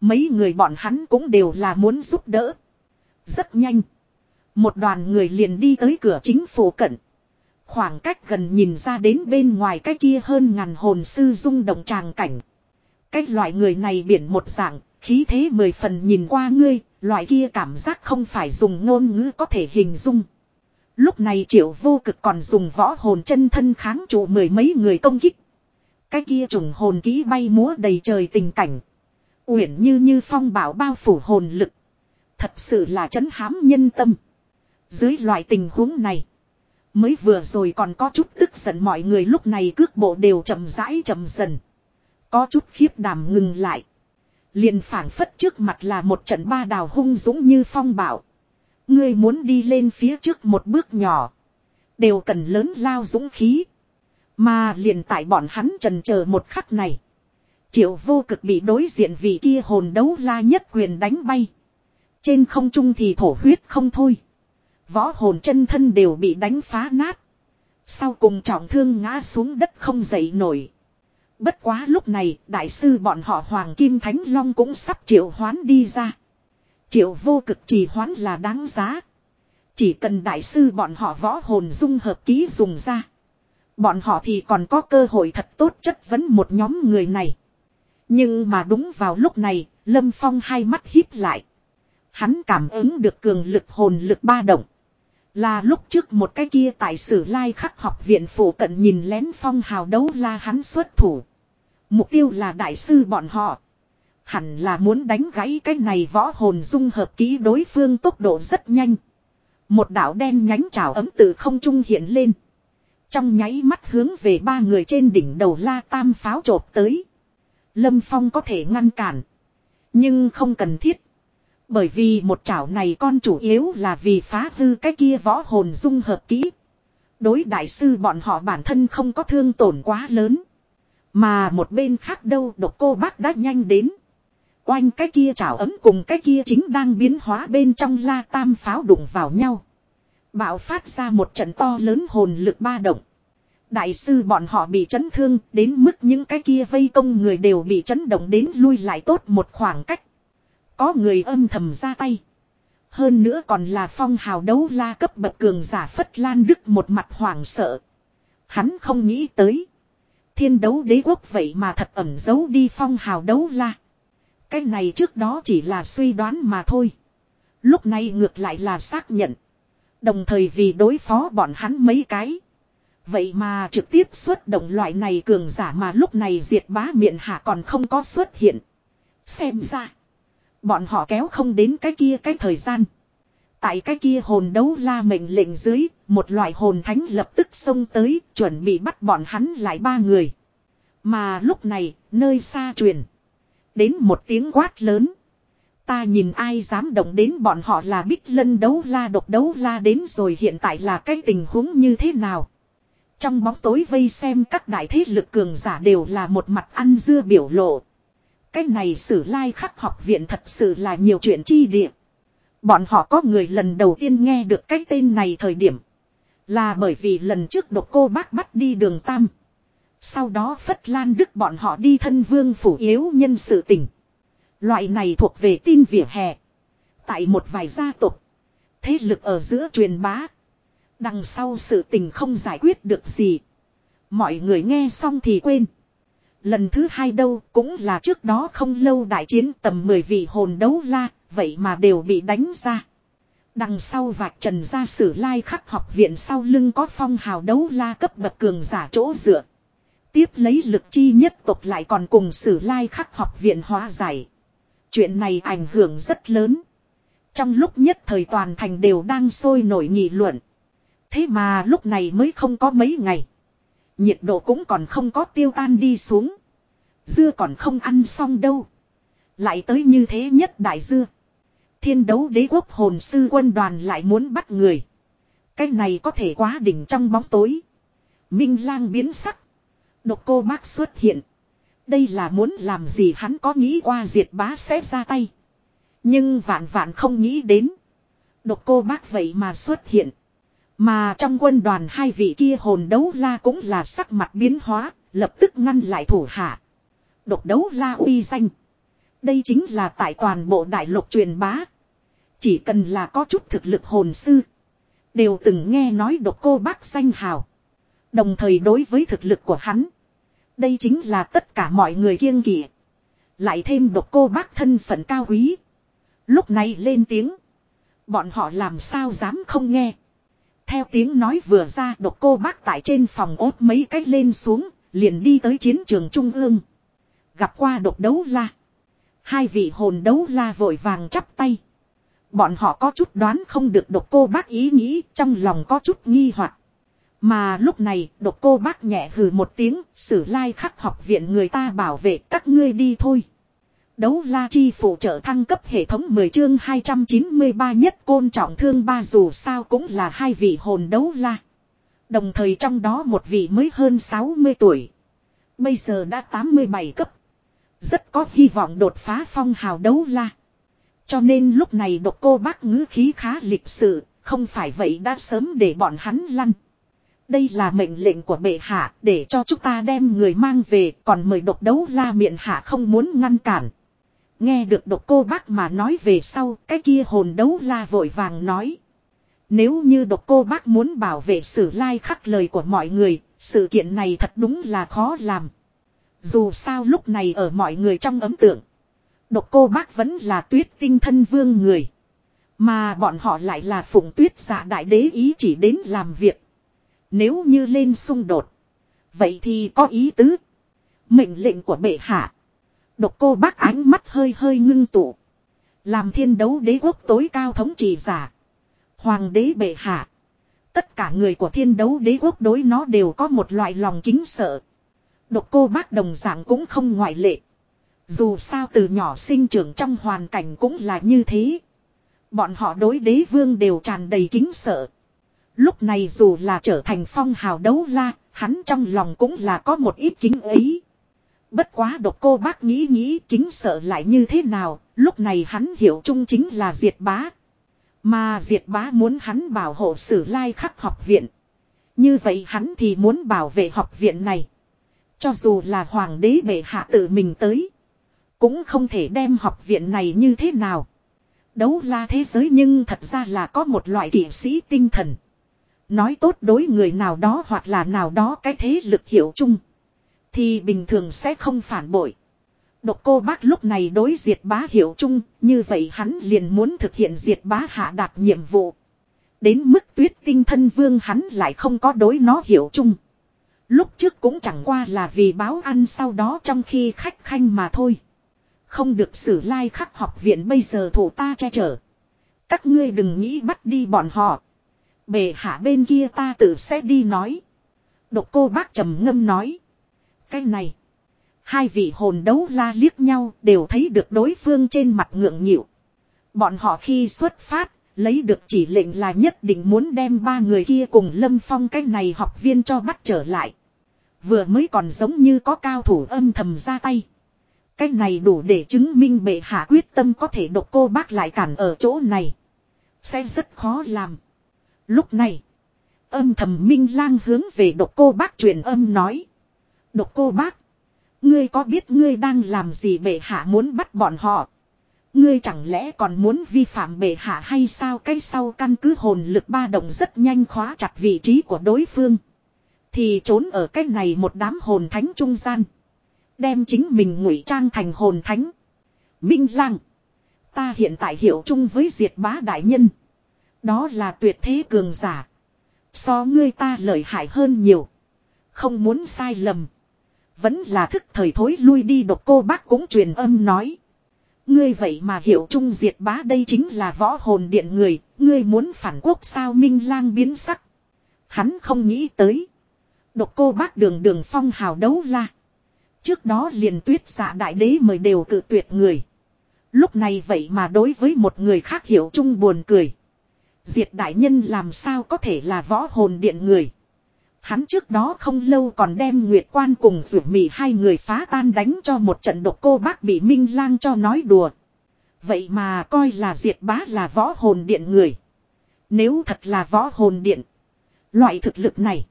Mấy người bọn hắn cũng đều là muốn giúp đỡ. Rất nhanh. Một đoàn người liền đi tới cửa chính phủ cận. Khoảng cách gần nhìn ra đến bên ngoài cái kia hơn ngàn hồn sư rung động tràng cảnh. Cái loại người này biển một dạng, Khí thế mười phần nhìn qua ngươi, loại kia cảm giác không phải dùng ngôn ngữ có thể hình dung. Lúc này triệu vô cực còn dùng võ hồn chân thân kháng trụ mười mấy người công kích. Cái kia trùng hồn ký bay múa đầy trời tình cảnh. Uyển như như phong bảo bao phủ hồn lực. Thật sự là chấn hám nhân tâm. Dưới loại tình huống này. Mới vừa rồi còn có chút tức giận mọi người lúc này cước bộ đều chậm rãi chậm dần. Có chút khiếp đảm ngừng lại. Liền phảng phất trước mặt là một trận ba đào hung dũng như phong bảo. Ngươi muốn đi lên phía trước một bước nhỏ. Đều cần lớn lao dũng khí. Mà liền tại bọn hắn trần chờ một khắc này. Triệu vô cực bị đối diện vị kia hồn đấu la nhất quyền đánh bay. Trên không trung thì thổ huyết không thôi. Võ hồn chân thân đều bị đánh phá nát. Sau cùng trọng thương ngã xuống đất không dậy nổi. Bất quá lúc này đại sư bọn họ Hoàng Kim Thánh Long cũng sắp triệu hoán đi ra. Triệu vô cực trì hoán là đáng giá. Chỉ cần đại sư bọn họ võ hồn dung hợp ký dùng ra. Bọn họ thì còn có cơ hội thật tốt chất vấn một nhóm người này. Nhưng mà đúng vào lúc này, Lâm Phong hai mắt híp lại. Hắn cảm ứng được cường lực hồn lực ba động. Là lúc trước một cái kia tại sử lai khắc học viện phủ cận nhìn lén phong hào đấu la hắn xuất thủ. Mục tiêu là đại sư bọn họ. Hẳn là muốn đánh gãy cái này võ hồn dung hợp ký đối phương tốc độ rất nhanh. Một đạo đen nhánh trào ấm từ không trung hiện lên. Trong nháy mắt hướng về ba người trên đỉnh đầu la tam pháo trộp tới. Lâm Phong có thể ngăn cản. Nhưng không cần thiết. Bởi vì một chảo này con chủ yếu là vì phá hư cái kia võ hồn dung hợp kỹ. Đối đại sư bọn họ bản thân không có thương tổn quá lớn. Mà một bên khác đâu, độc cô bác đã nhanh đến. Oanh cái kia chảo ấm cùng cái kia chính đang biến hóa bên trong la tam pháo đụng vào nhau. Bạo phát ra một trận to lớn hồn lực ba động. Đại sư bọn họ bị chấn thương, đến mức những cái kia vây công người đều bị chấn động đến lui lại tốt một khoảng cách. Có người âm thầm ra tay. Hơn nữa còn là phong hào đấu la cấp bậc cường giả phất lan đức một mặt hoảng sợ. Hắn không nghĩ tới. Thiên đấu đế quốc vậy mà thật ẩn giấu đi phong hào đấu la. Cái này trước đó chỉ là suy đoán mà thôi. Lúc này ngược lại là xác nhận. Đồng thời vì đối phó bọn hắn mấy cái. Vậy mà trực tiếp xuất động loại này cường giả mà lúc này diệt bá miệng hạ còn không có xuất hiện. Xem ra. Bọn họ kéo không đến cái kia cái thời gian. Tại cái kia hồn đấu la mệnh lệnh dưới, một loại hồn thánh lập tức xông tới, chuẩn bị bắt bọn hắn lại ba người. Mà lúc này, nơi xa truyền. Đến một tiếng quát lớn. Ta nhìn ai dám động đến bọn họ là bích lân đấu la độc đấu la đến rồi hiện tại là cái tình huống như thế nào. Trong bóng tối vây xem các đại thế lực cường giả đều là một mặt ăn dưa biểu lộ. Cái này sử lai khắc học viện thật sự là nhiều chuyện chi địa. Bọn họ có người lần đầu tiên nghe được cái tên này thời điểm. Là bởi vì lần trước độc cô bác bắt đi đường Tam. Sau đó Phất Lan Đức bọn họ đi thân vương phủ yếu nhân sự tình. Loại này thuộc về tin vỉa hè. Tại một vài gia tộc Thế lực ở giữa truyền bá. Đằng sau sự tình không giải quyết được gì. Mọi người nghe xong thì quên. Lần thứ hai đâu cũng là trước đó không lâu đại chiến tầm 10 vị hồn đấu la, vậy mà đều bị đánh ra. Đằng sau vạch trần ra sử lai khắc học viện sau lưng có phong hào đấu la cấp bậc cường giả chỗ dựa. Tiếp lấy lực chi nhất tộc lại còn cùng sử lai khắc học viện hóa giải. Chuyện này ảnh hưởng rất lớn. Trong lúc nhất thời toàn thành đều đang sôi nổi nghị luận. Thế mà lúc này mới không có mấy ngày. Nhiệt độ cũng còn không có tiêu tan đi xuống. Dưa còn không ăn xong đâu. Lại tới như thế nhất đại dưa. Thiên đấu đế quốc hồn sư quân đoàn lại muốn bắt người. Cái này có thể quá đỉnh trong bóng tối. Minh lang biến sắc. Độc cô bác xuất hiện. Đây là muốn làm gì hắn có nghĩ qua diệt bá sẽ ra tay. Nhưng vạn vạn không nghĩ đến. Độc cô bác vậy mà xuất hiện. Mà trong quân đoàn hai vị kia hồn đấu la cũng là sắc mặt biến hóa, lập tức ngăn lại thủ hạ. Độc đấu la uy danh. Đây chính là tại toàn bộ đại lục truyền bá. Chỉ cần là có chút thực lực hồn sư. Đều từng nghe nói độc cô bác danh hào. Đồng thời đối với thực lực của hắn. Đây chính là tất cả mọi người kiêng kỵ. Lại thêm độc cô bác thân phận cao quý. Lúc này lên tiếng. Bọn họ làm sao dám không nghe. Theo tiếng nói vừa ra độc cô bác tại trên phòng ốt mấy cách lên xuống, liền đi tới chiến trường trung ương. Gặp qua độc đấu la. Hai vị hồn đấu la vội vàng chắp tay. Bọn họ có chút đoán không được độc cô bác ý nghĩ trong lòng có chút nghi hoặc Mà lúc này độc cô bác nhẹ hừ một tiếng sử lai khắc học viện người ta bảo vệ các ngươi đi thôi. Đấu la chi phụ trợ thăng cấp hệ thống 10 chương 293 nhất côn trọng thương ba dù sao cũng là hai vị hồn đấu la. Đồng thời trong đó một vị mới hơn 60 tuổi. Bây giờ đã 87 cấp. Rất có hy vọng đột phá phong hào đấu la. Cho nên lúc này độc cô bác ngữ khí khá lịch sự, không phải vậy đã sớm để bọn hắn lăn. Đây là mệnh lệnh của bệ hạ để cho chúng ta đem người mang về còn mời độc đấu la miệng hạ không muốn ngăn cản. Nghe được độc cô bác mà nói về sau cái kia hồn đấu la vội vàng nói. Nếu như độc cô bác muốn bảo vệ sử lai khắc lời của mọi người, sự kiện này thật đúng là khó làm. Dù sao lúc này ở mọi người trong ấm tượng. Độc cô bác vẫn là tuyết tinh thân vương người. Mà bọn họ lại là phụng tuyết giả đại đế ý chỉ đến làm việc. Nếu như lên xung đột. Vậy thì có ý tứ. Mệnh lệnh của bệ hạ. Độc cô bác ánh mắt hơi hơi ngưng tụ. Làm thiên đấu đế quốc tối cao thống trị giả. Hoàng đế bệ hạ. Tất cả người của thiên đấu đế quốc đối nó đều có một loại lòng kính sợ. Độc cô bác đồng dạng cũng không ngoại lệ. Dù sao từ nhỏ sinh trưởng trong hoàn cảnh cũng là như thế. Bọn họ đối đế vương đều tràn đầy kính sợ. Lúc này dù là trở thành phong hào đấu la, hắn trong lòng cũng là có một ít kính ấy. Bất quá độc cô bác nghĩ nghĩ kính sợ lại như thế nào, lúc này hắn hiểu chung chính là diệt bá. Mà diệt bá muốn hắn bảo hộ sử lai khắc học viện. Như vậy hắn thì muốn bảo vệ học viện này. Cho dù là hoàng đế bệ hạ tự mình tới. Cũng không thể đem học viện này như thế nào. Đấu la thế giới nhưng thật ra là có một loại kỷ sĩ tinh thần. Nói tốt đối người nào đó hoặc là nào đó cái thế lực hiểu chung. Thì bình thường sẽ không phản bội. Độc cô bác lúc này đối diệt bá hiểu chung, như vậy hắn liền muốn thực hiện diệt bá hạ đạt nhiệm vụ. Đến mức tuyết tinh thân vương hắn lại không có đối nó hiểu chung. Lúc trước cũng chẳng qua là vì báo ăn sau đó trong khi khách khanh mà thôi. Không được xử lai like khắc học viện bây giờ thủ ta che chở. Các ngươi đừng nghĩ bắt đi bọn họ. Bề hạ bên kia ta tự sẽ đi nói. Độc cô bác trầm ngâm nói. Cái này. Hai vị hồn đấu la liếc nhau đều thấy được đối phương trên mặt ngượng nhịu. Bọn họ khi xuất phát, lấy được chỉ lệnh là nhất định muốn đem ba người kia cùng lâm phong cái này học viên cho bắt trở lại. Vừa mới còn giống như có cao thủ âm thầm ra tay. Cái này đủ để chứng minh bệ hạ quyết tâm có thể độc cô bác lại cản ở chỗ này. Sẽ rất khó làm. Lúc này, âm thầm minh lang hướng về độc cô bác truyền âm nói. Độc cô bác, ngươi có biết ngươi đang làm gì bệ hạ muốn bắt bọn họ? Ngươi chẳng lẽ còn muốn vi phạm bệ hạ hay sao cái sau căn cứ hồn lực ba động rất nhanh khóa chặt vị trí của đối phương. Thì trốn ở cái này một đám hồn thánh trung gian. Đem chính mình ngụy trang thành hồn thánh. Minh lang. Ta hiện tại hiểu chung với diệt bá đại nhân. Đó là tuyệt thế cường giả. So ngươi ta lợi hại hơn nhiều. Không muốn sai lầm. Vẫn là thức thời thối lui đi độc cô bác cũng truyền âm nói. Ngươi vậy mà hiểu chung diệt bá đây chính là võ hồn điện người. Ngươi muốn phản quốc sao minh lang biến sắc. Hắn không nghĩ tới. Độc cô bác đường đường phong hào đấu la. Trước đó liền tuyết xạ đại đế mời đều cự tuyệt người. Lúc này vậy mà đối với một người khác hiểu chung buồn cười. Diệt đại nhân làm sao có thể là võ hồn điện người. Hắn trước đó không lâu còn đem Nguyệt Quan cùng rủ mì hai người phá tan đánh cho một trận độc cô bác bị Minh Lang cho nói đùa. Vậy mà coi là diệt bá là võ hồn điện người. Nếu thật là võ hồn điện. Loại thực lực này.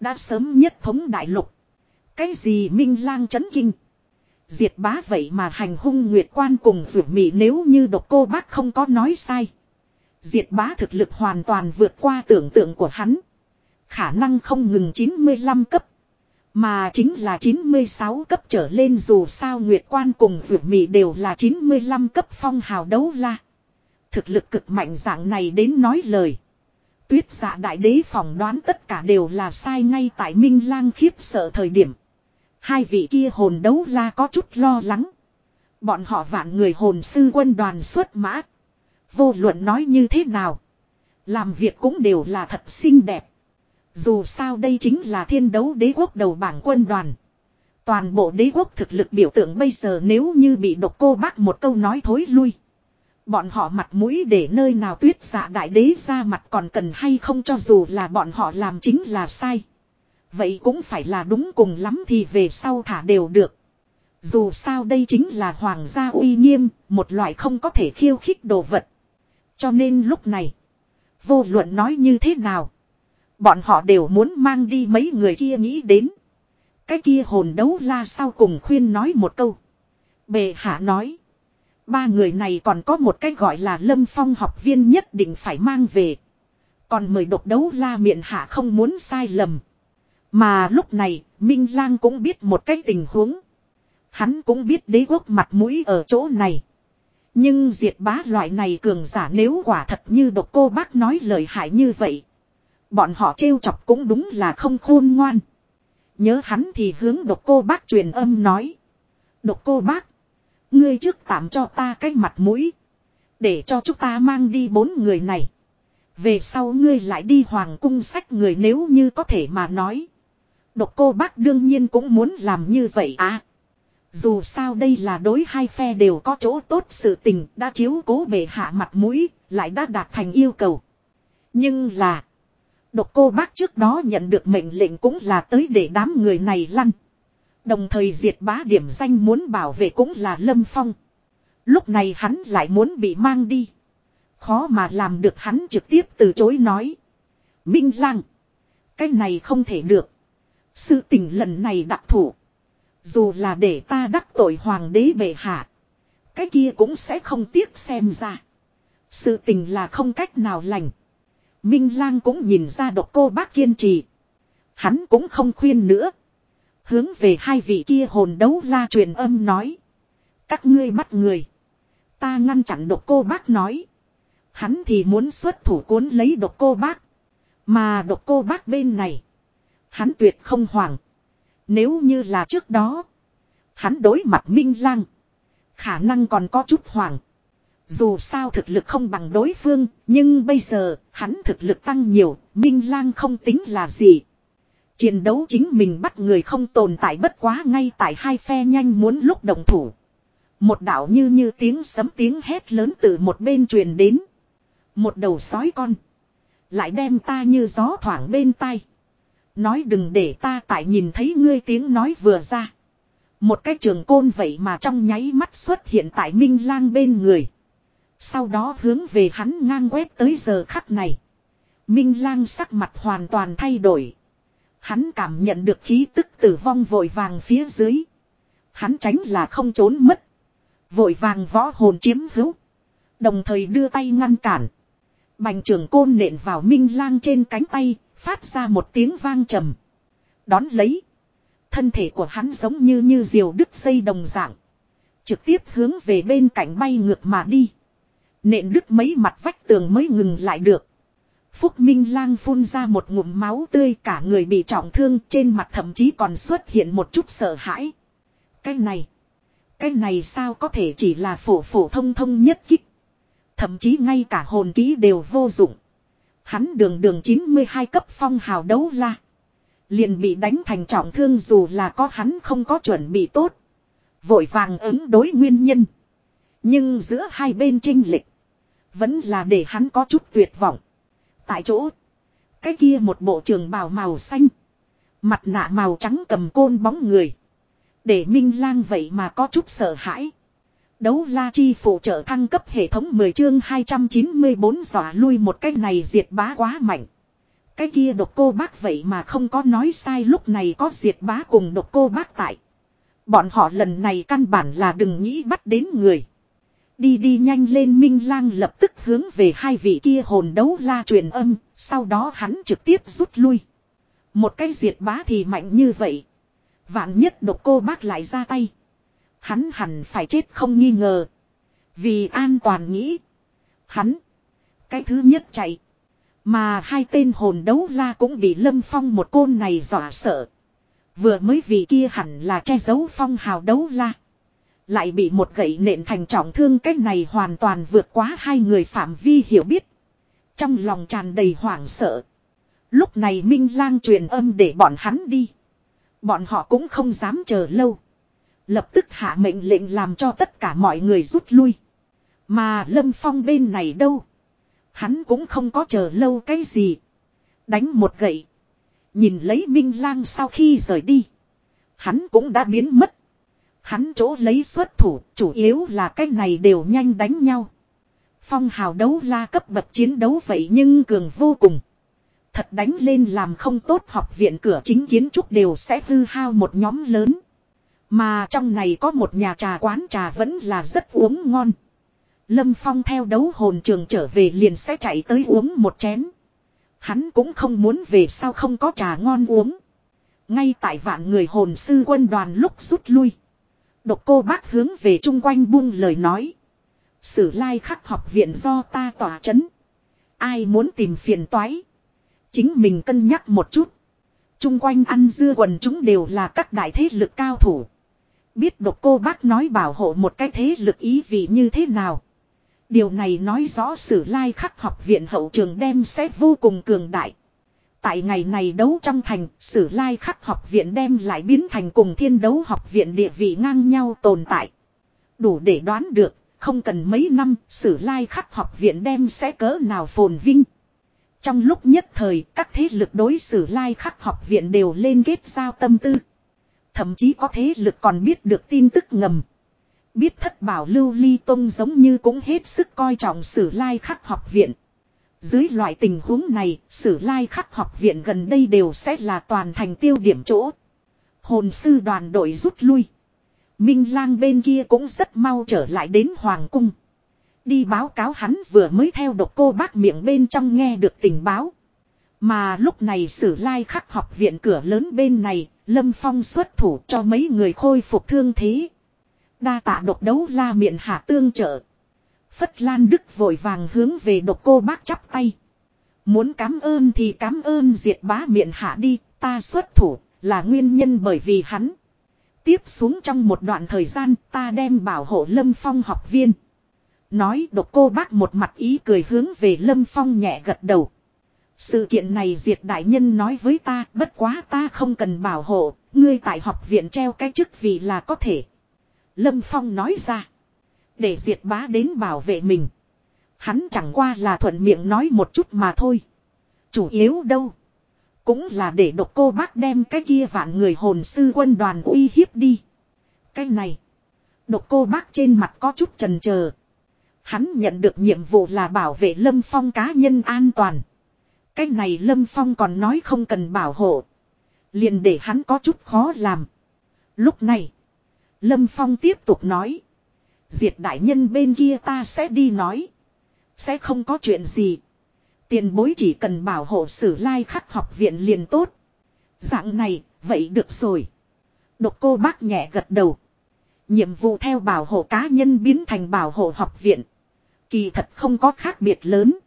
Đã sớm nhất thống đại lục. Cái gì Minh Lang chấn kinh. Diệt bá vậy mà hành hung Nguyệt Quan cùng rủ mì nếu như độc cô bác không có nói sai. Diệt bá thực lực hoàn toàn vượt qua tưởng tượng của hắn. Khả năng không ngừng 95 cấp. Mà chính là 96 cấp trở lên dù sao Nguyệt Quan cùng Vượt Mị đều là 95 cấp phong hào đấu la. Thực lực cực mạnh dạng này đến nói lời. Tuyết dạ đại đế phỏng đoán tất cả đều là sai ngay tại Minh Lang khiếp sợ thời điểm. Hai vị kia hồn đấu la có chút lo lắng. Bọn họ vạn người hồn sư quân đoàn xuất mã. Vô luận nói như thế nào. Làm việc cũng đều là thật xinh đẹp. Dù sao đây chính là thiên đấu đế quốc đầu bảng quân đoàn. Toàn bộ đế quốc thực lực biểu tượng bây giờ nếu như bị độc cô bác một câu nói thối lui. Bọn họ mặt mũi để nơi nào tuyết dạ đại đế ra mặt còn cần hay không cho dù là bọn họ làm chính là sai. Vậy cũng phải là đúng cùng lắm thì về sau thả đều được. Dù sao đây chính là hoàng gia uy nghiêm, một loại không có thể khiêu khích đồ vật. Cho nên lúc này, vô luận nói như thế nào, bọn họ đều muốn mang đi mấy người kia nghĩ đến. Cái kia hồn đấu la sau cùng khuyên nói một câu. Bề hạ nói. Ba người này còn có một cái gọi là lâm phong học viên nhất định phải mang về. Còn mời độc đấu la miệng hạ không muốn sai lầm. Mà lúc này, Minh Lang cũng biết một cái tình huống. Hắn cũng biết đế quốc mặt mũi ở chỗ này. Nhưng diệt bá loại này cường giả nếu quả thật như độc cô bác nói lời hại như vậy. Bọn họ trêu chọc cũng đúng là không khôn ngoan. Nhớ hắn thì hướng độc cô bác truyền âm nói. Độc cô bác. Ngươi trước tạm cho ta cái mặt mũi. Để cho chúng ta mang đi bốn người này. Về sau ngươi lại đi hoàng cung sách người nếu như có thể mà nói. Độc cô bác đương nhiên cũng muốn làm như vậy à. Dù sao đây là đối hai phe đều có chỗ tốt sự tình đã chiếu cố bề hạ mặt mũi, lại đã đạt thành yêu cầu. Nhưng là, độc cô bác trước đó nhận được mệnh lệnh cũng là tới để đám người này lăn. Đồng thời diệt bá điểm danh muốn bảo vệ cũng là Lâm Phong. Lúc này hắn lại muốn bị mang đi. Khó mà làm được hắn trực tiếp từ chối nói. Minh Lang. Cái này không thể được. Sự tình lần này đặc thủ. Dù là để ta đắc tội hoàng đế bệ hạ. Cái kia cũng sẽ không tiếc xem ra. Sự tình là không cách nào lành. Minh lang cũng nhìn ra độc cô bác kiên trì. Hắn cũng không khuyên nữa. Hướng về hai vị kia hồn đấu la truyền âm nói. Các ngươi bắt người. Ta ngăn chặn độc cô bác nói. Hắn thì muốn xuất thủ cuốn lấy độc cô bác. Mà độc cô bác bên này. Hắn tuyệt không hoảng. Nếu như là trước đó. Hắn đối mặt Minh Lang. Khả năng còn có chút hoảng. Dù sao thực lực không bằng đối phương. Nhưng bây giờ, hắn thực lực tăng nhiều. Minh Lang không tính là gì. Chiến đấu chính mình bắt người không tồn tại bất quá ngay tại hai phe nhanh muốn lúc đồng thủ. Một đạo như như tiếng sấm tiếng hét lớn từ một bên truyền đến. Một đầu sói con. Lại đem ta như gió thoảng bên tai. Nói đừng để ta tại nhìn thấy ngươi tiếng nói vừa ra. Một cái trường côn vậy mà trong nháy mắt xuất hiện tại Minh Lang bên người. Sau đó hướng về hắn ngang quét tới giờ khắc này. Minh Lang sắc mặt hoàn toàn thay đổi. Hắn cảm nhận được khí tức tử vong vội vàng phía dưới. Hắn tránh là không trốn mất. Vội vàng võ hồn chiếm hữu. Đồng thời đưa tay ngăn cản. Bành trường côn nện vào Minh Lang trên cánh tay, Phát ra một tiếng vang trầm. Đón lấy. Thân thể của hắn giống như như diều đứt dây đồng dạng. Trực tiếp hướng về bên cạnh bay ngược mà đi. Nện đứt mấy mặt vách tường mới ngừng lại được. Phúc Minh Lang phun ra một ngụm máu tươi, cả người bị trọng thương, trên mặt thậm chí còn xuất hiện một chút sợ hãi. Cái này. Cái này sao có thể chỉ là phổ phổ thông thông nhất kích. Thậm chí ngay cả hồn ký đều vô dụng. Hắn đường đường 92 cấp phong hào đấu la. Liền bị đánh thành trọng thương dù là có hắn không có chuẩn bị tốt. Vội vàng ứng đối nguyên nhân. Nhưng giữa hai bên trinh lịch. Vẫn là để hắn có chút tuyệt vọng. Tại chỗ. Cái kia một bộ trường bào màu xanh. Mặt nạ màu trắng cầm côn bóng người. Để Minh Lang vậy mà có chút sợ hãi. Đấu la chi phụ trợ thăng cấp hệ thống 10 chương 294 dọa lui một cái này diệt bá quá mạnh. Cái kia độc cô bác vậy mà không có nói sai lúc này có diệt bá cùng độc cô bác tại. Bọn họ lần này căn bản là đừng nghĩ bắt đến người. Đi đi nhanh lên Minh Lang lập tức hướng về hai vị kia hồn đấu la truyền âm, sau đó hắn trực tiếp rút lui. Một cái diệt bá thì mạnh như vậy. Vạn nhất độc cô bác lại ra tay. Hắn hẳn phải chết không nghi ngờ. Vì an toàn nghĩ. Hắn. Cái thứ nhất chạy. Mà hai tên hồn đấu la cũng bị lâm phong một côn này dọa sợ. Vừa mới vì kia hẳn là che giấu phong hào đấu la. Lại bị một gậy nện thành trọng thương cách này hoàn toàn vượt quá hai người phạm vi hiểu biết. Trong lòng tràn đầy hoảng sợ. Lúc này Minh Lang truyền âm để bọn hắn đi. Bọn họ cũng không dám chờ lâu. Lập tức hạ mệnh lệnh làm cho tất cả mọi người rút lui. Mà Lâm Phong bên này đâu? Hắn cũng không có chờ lâu cái gì. Đánh một gậy. Nhìn lấy Minh Lang sau khi rời đi. Hắn cũng đã biến mất. Hắn chỗ lấy xuất thủ, chủ yếu là cái này đều nhanh đánh nhau. Phong hào đấu la cấp bậc chiến đấu vậy nhưng cường vô cùng. Thật đánh lên làm không tốt học viện cửa chính kiến trúc đều sẽ hư hao một nhóm lớn. Mà trong này có một nhà trà quán trà vẫn là rất uống ngon. Lâm Phong theo đấu hồn trường trở về liền sẽ chạy tới uống một chén. Hắn cũng không muốn về sao không có trà ngon uống. Ngay tại vạn người hồn sư quân đoàn lúc rút lui. Độc cô bác hướng về chung quanh buông lời nói. Sử lai khắc học viện do ta tỏa chấn. Ai muốn tìm phiền toái. Chính mình cân nhắc một chút. Chung quanh ăn dưa quần chúng đều là các đại thế lực cao thủ. Biết độc cô bác nói bảo hộ một cái thế lực ý vị như thế nào. Điều này nói rõ sử lai khắc học viện hậu trường đem sẽ vô cùng cường đại. Tại ngày này đấu trong thành, sử lai khắc học viện đem lại biến thành cùng thiên đấu học viện địa vị ngang nhau tồn tại. Đủ để đoán được, không cần mấy năm, sử lai khắc học viện đem sẽ cỡ nào phồn vinh. Trong lúc nhất thời, các thế lực đối xử lai khắc học viện đều lên kết giao tâm tư. Thậm chí có thế lực còn biết được tin tức ngầm. Biết thất bảo lưu ly tông giống như cũng hết sức coi trọng sử lai khắc học viện. Dưới loại tình huống này, sử lai khắc học viện gần đây đều sẽ là toàn thành tiêu điểm chỗ. Hồn sư đoàn đội rút lui. Minh lang bên kia cũng rất mau trở lại đến Hoàng cung. Đi báo cáo hắn vừa mới theo độc cô bác miệng bên trong nghe được tình báo. Mà lúc này sử lai khắc học viện cửa lớn bên này, Lâm Phong xuất thủ cho mấy người khôi phục thương thế. Đa tạ độc đấu la miệng hạ tương trợ. Phất Lan Đức vội vàng hướng về độc cô bác chắp tay. Muốn cảm ơn thì cảm ơn diệt bá miệng hạ đi, ta xuất thủ, là nguyên nhân bởi vì hắn. Tiếp xuống trong một đoạn thời gian ta đem bảo hộ Lâm Phong học viên. Nói độc cô bác một mặt ý cười hướng về Lâm Phong nhẹ gật đầu. Sự kiện này diệt đại nhân nói với ta bất quá ta không cần bảo hộ, ngươi tại học viện treo cái chức vì là có thể. Lâm Phong nói ra. Để diệt bá đến bảo vệ mình. Hắn chẳng qua là thuận miệng nói một chút mà thôi. Chủ yếu đâu. Cũng là để độc cô bác đem cái kia vạn người hồn sư quân đoàn uy hiếp đi. Cái này. Độc cô bác trên mặt có chút trần chờ Hắn nhận được nhiệm vụ là bảo vệ Lâm Phong cá nhân an toàn. Cái này Lâm Phong còn nói không cần bảo hộ. Liền để hắn có chút khó làm. Lúc này. Lâm Phong tiếp tục nói. Diệt đại nhân bên kia ta sẽ đi nói. Sẽ không có chuyện gì. Tiền bối chỉ cần bảo hộ sử lai khắc học viện liền tốt. Dạng này, vậy được rồi. Độc cô bác nhẹ gật đầu. Nhiệm vụ theo bảo hộ cá nhân biến thành bảo hộ học viện. Kỳ thật không có khác biệt lớn.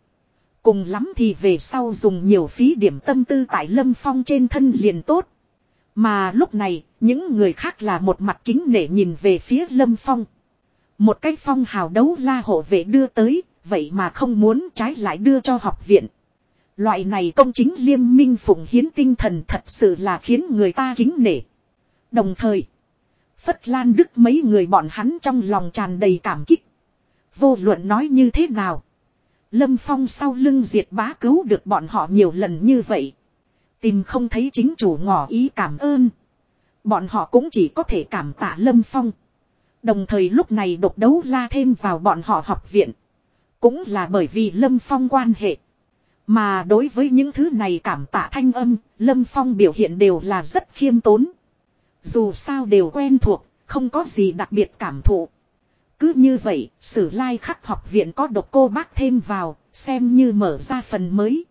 Cùng lắm thì về sau dùng nhiều phí điểm tâm tư tại Lâm Phong trên thân liền tốt. Mà lúc này, những người khác là một mặt kính nể nhìn về phía Lâm Phong. Một cách phong hào đấu la hộ vệ đưa tới, vậy mà không muốn trái lại đưa cho học viện. Loại này công chính liêm minh phụng hiến tinh thần thật sự là khiến người ta kính nể. Đồng thời, Phất Lan Đức mấy người bọn hắn trong lòng tràn đầy cảm kích. Vô luận nói như thế nào. Lâm Phong sau lưng diệt bá cứu được bọn họ nhiều lần như vậy. Tìm không thấy chính chủ ngỏ ý cảm ơn. Bọn họ cũng chỉ có thể cảm tạ Lâm Phong. Đồng thời lúc này độc đấu la thêm vào bọn họ học viện. Cũng là bởi vì Lâm Phong quan hệ. Mà đối với những thứ này cảm tạ thanh âm, Lâm Phong biểu hiện đều là rất khiêm tốn. Dù sao đều quen thuộc, không có gì đặc biệt cảm thụ. Cứ như vậy, sử lai khắc học viện có độc cô bác thêm vào, xem như mở ra phần mới.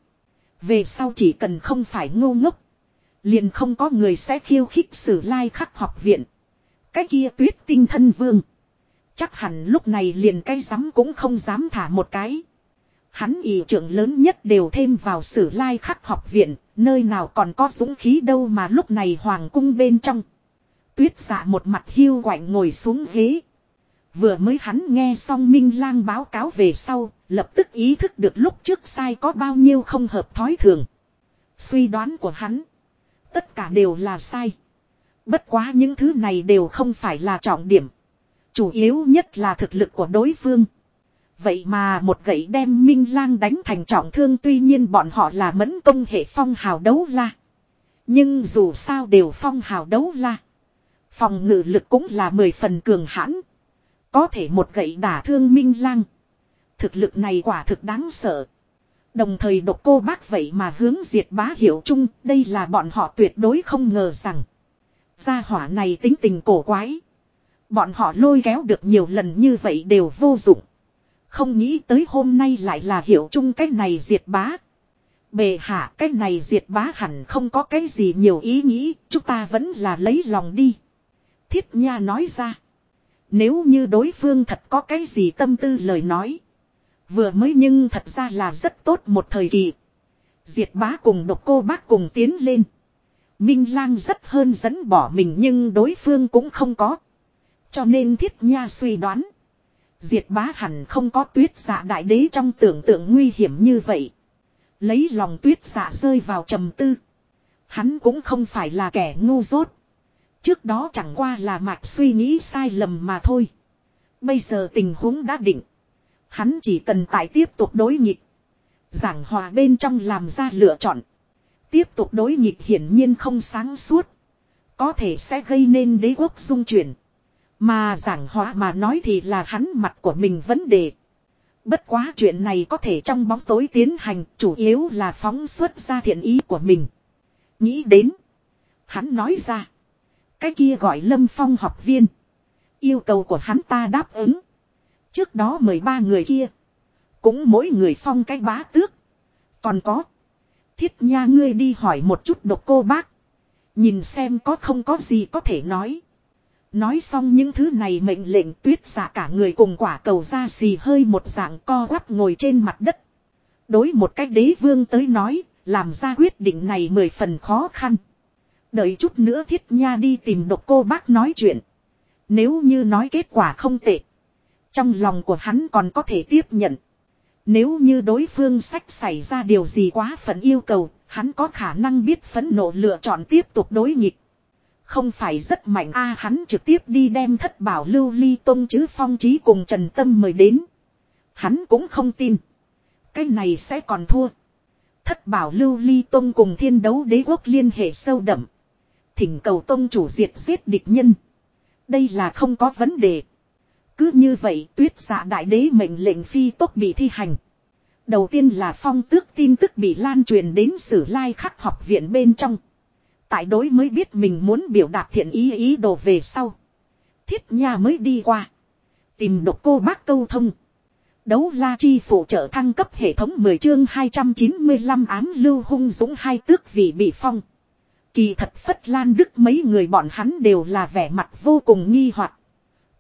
Về sau chỉ cần không phải ngu ngốc. Liền không có người sẽ khiêu khích sử lai khắc học viện. Cái kia tuyết tinh thân vương. Chắc hẳn lúc này liền cái rắm cũng không dám thả một cái. Hắn ý trưởng lớn nhất đều thêm vào sử lai khắc học viện, nơi nào còn có dũng khí đâu mà lúc này hoàng cung bên trong. Tuyết dạ một mặt hiu quạnh ngồi xuống ghế. Vừa mới hắn nghe xong Minh Lang báo cáo về sau, lập tức ý thức được lúc trước sai có bao nhiêu không hợp thói thường. Suy đoán của hắn, tất cả đều là sai. Bất quá những thứ này đều không phải là trọng điểm. Chủ yếu nhất là thực lực của đối phương. Vậy mà một gậy đem Minh Lang đánh thành trọng thương, tuy nhiên bọn họ là mẫn công hệ phong hào đấu la. Nhưng dù sao đều phong hào đấu la. Phòng ngự lực cũng là mười phần cường hãn. Có thể một gậy đả thương Minh Lang. Thực lực này quả thực đáng sợ. Đồng thời độc cô bác vậy mà hướng diệt bá hiểu chung, đây là bọn họ tuyệt đối không ngờ rằng. Gia hỏa này tính tình cổ quái. Bọn họ lôi kéo được nhiều lần như vậy đều vô dụng. Không nghĩ tới hôm nay lại là hiểu chung cái này diệt bá. Bề hạ cái này diệt bá hẳn không có cái gì nhiều ý nghĩ, chúng ta vẫn là lấy lòng đi. Thiết Nha nói ra. Nếu như đối phương thật có cái gì tâm tư lời nói. Vừa mới nhưng thật ra là rất tốt một thời kỳ. Diệt bá cùng độc cô bác cùng tiến lên. Minh lang rất hơn dẫn bỏ mình nhưng đối phương cũng không có. Cho nên thiết nha suy đoán. Diệt bá hẳn không có tuyết giả đại đế trong tưởng tượng nguy hiểm như vậy. Lấy lòng tuyết giả rơi vào trầm tư. Hắn cũng không phải là kẻ ngu dốt. Trước đó chẳng qua là mạch suy nghĩ sai lầm mà thôi. Bây giờ tình huống đã định. Hắn chỉ cần tại tiếp tục đối nghịch. Giảng hòa bên trong làm ra lựa chọn. Tiếp tục đối nghịch hiển nhiên không sáng suốt. Có thể sẽ gây nên đế quốc dung chuyển. Mà giảng hóa mà nói thì là hắn mặt của mình vấn đề. Bất quá chuyện này có thể trong bóng tối tiến hành, chủ yếu là phóng xuất ra thiện ý của mình. Nghĩ đến. Hắn nói ra. Cái kia gọi Lâm Phong học viên. Yêu cầu của hắn ta đáp ứng. Trước đó mời ba người kia. Cũng mỗi người phong cái bá tước. Còn có. Thiết nha ngươi đi hỏi một chút độc cô bác. Nhìn xem có không có gì có thể nói. Nói xong những thứ này mệnh lệnh tuyết giả cả người cùng quả cầu ra xì hơi một dạng co quắp ngồi trên mặt đất. Đối một cách đế vương tới nói, làm ra quyết định này mười phần khó khăn. Đợi chút nữa thiết nha đi tìm độc cô bác nói chuyện. Nếu như nói kết quả không tệ. Trong lòng của hắn còn có thể tiếp nhận. Nếu như đối phương sách xảy ra điều gì quá phận yêu cầu, hắn có khả năng biết phấn nộ lựa chọn tiếp tục đối nghịch. Không phải rất mạnh a hắn trực tiếp đi đem thất bảo lưu ly tôn chứ phong trí cùng Trần Tâm mời đến. Hắn cũng không tin. Cái này sẽ còn thua. Thất bảo lưu ly tôn cùng thiên đấu đế quốc liên hệ sâu đậm. Thỉnh cầu tông chủ diệt giết địch nhân. Đây là không có vấn đề. Cứ như vậy, tuyết dạ đại đế mệnh lệnh phi tốc bị thi hành. Đầu tiên là phong tước tin tức bị lan truyền đến sử lai khắc học viện bên trong. Tại đối mới biết mình muốn biểu đạt thiện ý ý đồ về sau. Thiết nha mới đi qua. Tìm độc cô bác câu thông. Đấu la chi phụ trợ thăng cấp hệ thống 10 chương 295 án lưu hung dũng hai tước vì bị phong. Kỳ thật phất lan đức mấy người bọn hắn đều là vẻ mặt vô cùng nghi hoặc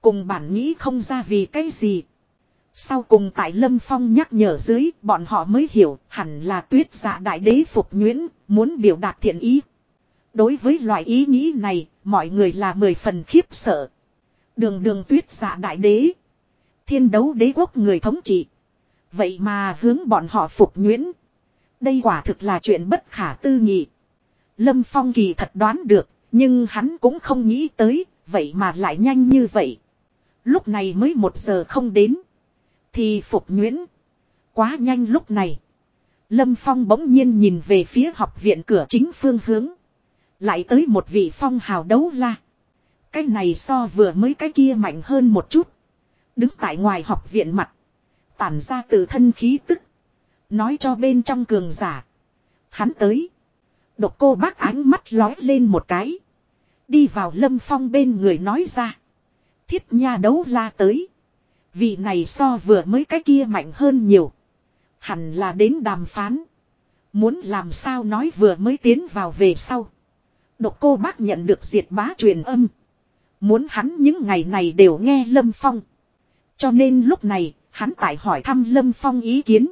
Cùng bản nghĩ không ra vì cái gì. Sau cùng tại Lâm Phong nhắc nhở dưới bọn họ mới hiểu hẳn là tuyết dạ đại đế phục nguyễn, muốn biểu đạt thiện ý. Đối với loại ý nghĩ này mọi người là mười phần khiếp sợ. Đường đường tuyết dạ đại đế. Thiên đấu đế quốc người thống trị. Vậy mà hướng bọn họ phục nguyễn. Đây quả thực là chuyện bất khả tư nghị. Lâm Phong kỳ thật đoán được, nhưng hắn cũng không nghĩ tới, vậy mà lại nhanh như vậy. Lúc này mới một giờ không đến. Thì phục nhuyễn. Quá nhanh lúc này. Lâm Phong bỗng nhiên nhìn về phía học viện cửa chính phương hướng. Lại tới một vị phong hào đấu la. Cái này so vừa mới cái kia mạnh hơn một chút. Đứng tại ngoài học viện mặt. Tản ra từ thân khí tức. Nói cho bên trong cường giả. Hắn tới. Độc cô bác ánh mắt lói lên một cái. Đi vào lâm phong bên người nói ra. Thiết nha đấu la tới. Vị này so vừa mới cái kia mạnh hơn nhiều. Hẳn là đến đàm phán. Muốn làm sao nói vừa mới tiến vào về sau. Độc cô bác nhận được diệt bá truyền âm. Muốn hắn những ngày này đều nghe Lâm Phong. Cho nên lúc này, hắn tại hỏi thăm Lâm Phong ý kiến.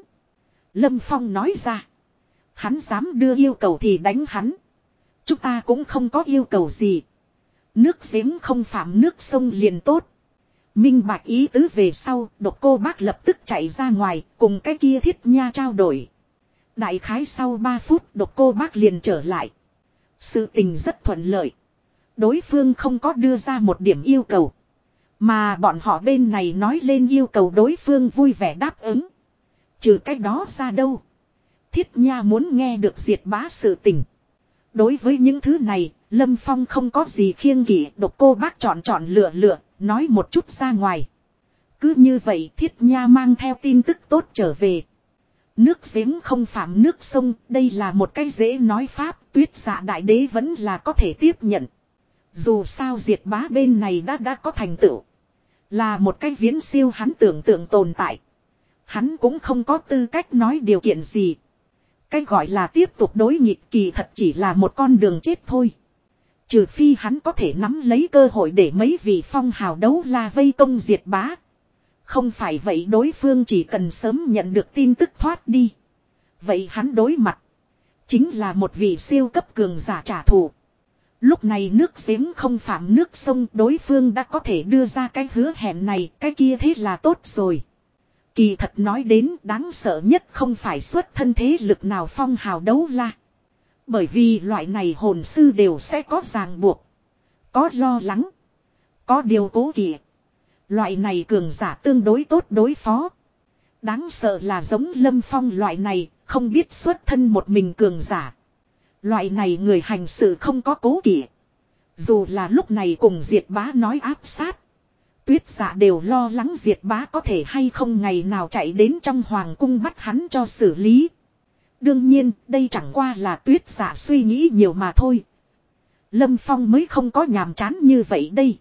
Lâm Phong nói ra. Hắn dám đưa yêu cầu thì đánh hắn. Chúng ta cũng không có yêu cầu gì. Nước giếng không phạm nước sông liền tốt. Minh bạch ý tứ về sau, độc cô bác lập tức chạy ra ngoài, cùng cái kia thiết nha trao đổi. Đại khái sau 3 phút độc cô bác liền trở lại. Sự tình rất thuận lợi. Đối phương không có đưa ra một điểm yêu cầu. Mà bọn họ bên này nói lên yêu cầu đối phương vui vẻ đáp ứng. Trừ cách đó ra đâu. Thiết nha muốn nghe được diệt bá sự tình. Đối với những thứ này, Lâm Phong không có gì khiêng kỵ độc cô bác chọn chọn lựa lựa, nói một chút ra ngoài. Cứ như vậy thiết nha mang theo tin tức tốt trở về. Nước giếng không phạm nước sông, đây là một cái dễ nói pháp, tuyết dạ đại đế vẫn là có thể tiếp nhận. Dù sao diệt bá bên này đã đã có thành tựu. Là một cái viễn siêu hắn tưởng tượng tồn tại. Hắn cũng không có tư cách nói điều kiện gì. Cái gọi là tiếp tục đối nghịch kỳ thật chỉ là một con đường chết thôi. Trừ phi hắn có thể nắm lấy cơ hội để mấy vị phong hào đấu la vây công diệt bá. Không phải vậy đối phương chỉ cần sớm nhận được tin tức thoát đi. Vậy hắn đối mặt. Chính là một vị siêu cấp cường giả trả thù. Lúc này nước giếng không phạm nước sông, đối phương đã có thể đưa ra cái hứa hẹn này, cái kia thế là tốt rồi. Kỳ thật nói đến đáng sợ nhất không phải xuất thân thế lực nào phong hào đấu la. Bởi vì loại này hồn sư đều sẽ có ràng buộc. Có lo lắng. Có điều cố kỵ. Loại này cường giả tương đối tốt đối phó. Đáng sợ là giống lâm phong loại này, không biết xuất thân một mình cường giả. Loại này người hành sự không có cố kỵ. Dù là lúc này cùng diệt bá nói áp sát. Tuyết giả đều lo lắng diệt bá có thể hay không ngày nào chạy đến trong hoàng cung bắt hắn cho xử lý. Đương nhiên, đây chẳng qua là tuyết giả suy nghĩ nhiều mà thôi. Lâm Phong mới không có nhàm chán như vậy đây.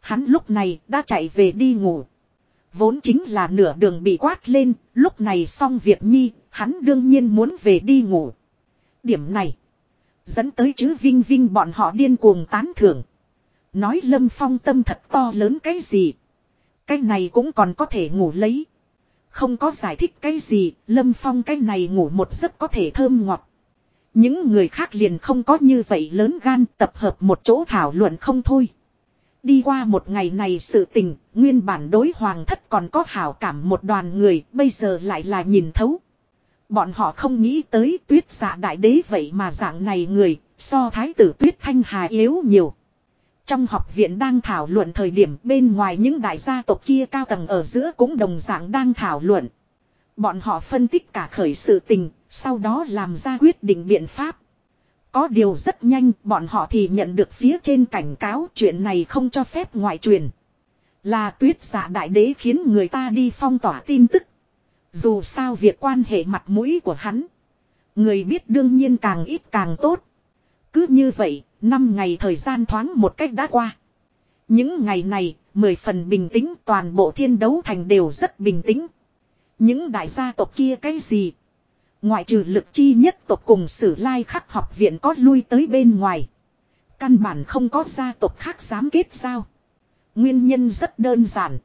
Hắn lúc này đã chạy về đi ngủ. Vốn chính là nửa đường bị quát lên, lúc này xong việc nhi, hắn đương nhiên muốn về đi ngủ. Điểm này, dẫn tới chứ Vinh Vinh bọn họ điên cuồng tán thưởng. Nói Lâm Phong tâm thật to lớn cái gì. Cái này cũng còn có thể ngủ lấy. Không có giải thích cái gì, Lâm Phong cái này ngủ một giấc có thể thơm ngọt. Những người khác liền không có như vậy lớn gan tập hợp một chỗ thảo luận không thôi. Đi qua một ngày này sự tình, nguyên bản đối hoàng thất còn có hảo cảm một đoàn người, bây giờ lại là nhìn thấu. Bọn họ không nghĩ tới tuyết giả đại đế vậy mà dạng này người, so thái tử tuyết thanh hà yếu nhiều. Trong học viện đang thảo luận thời điểm bên ngoài những đại gia tộc kia cao tầng ở giữa cũng đồng dạng đang thảo luận. Bọn họ phân tích cả khởi sự tình, sau đó làm ra quyết định biện pháp. Có điều rất nhanh bọn họ thì nhận được phía trên cảnh cáo chuyện này không cho phép ngoại truyền. Là tuyết giả đại đế khiến người ta đi phong tỏa tin tức. Dù sao việc quan hệ mặt mũi của hắn. Người biết đương nhiên càng ít càng tốt. Cứ như vậy, năm ngày thời gian thoáng một cách đã qua. Những ngày này, mười phần bình tĩnh toàn bộ thiên đấu thành đều rất bình tĩnh. Những đại gia tộc kia cái gì? Ngoại trừ lực chi nhất tộc cùng sử lai khắc học viện có lui tới bên ngoài. Căn bản không có gia tộc khác dám kết sao? Nguyên nhân rất đơn giản.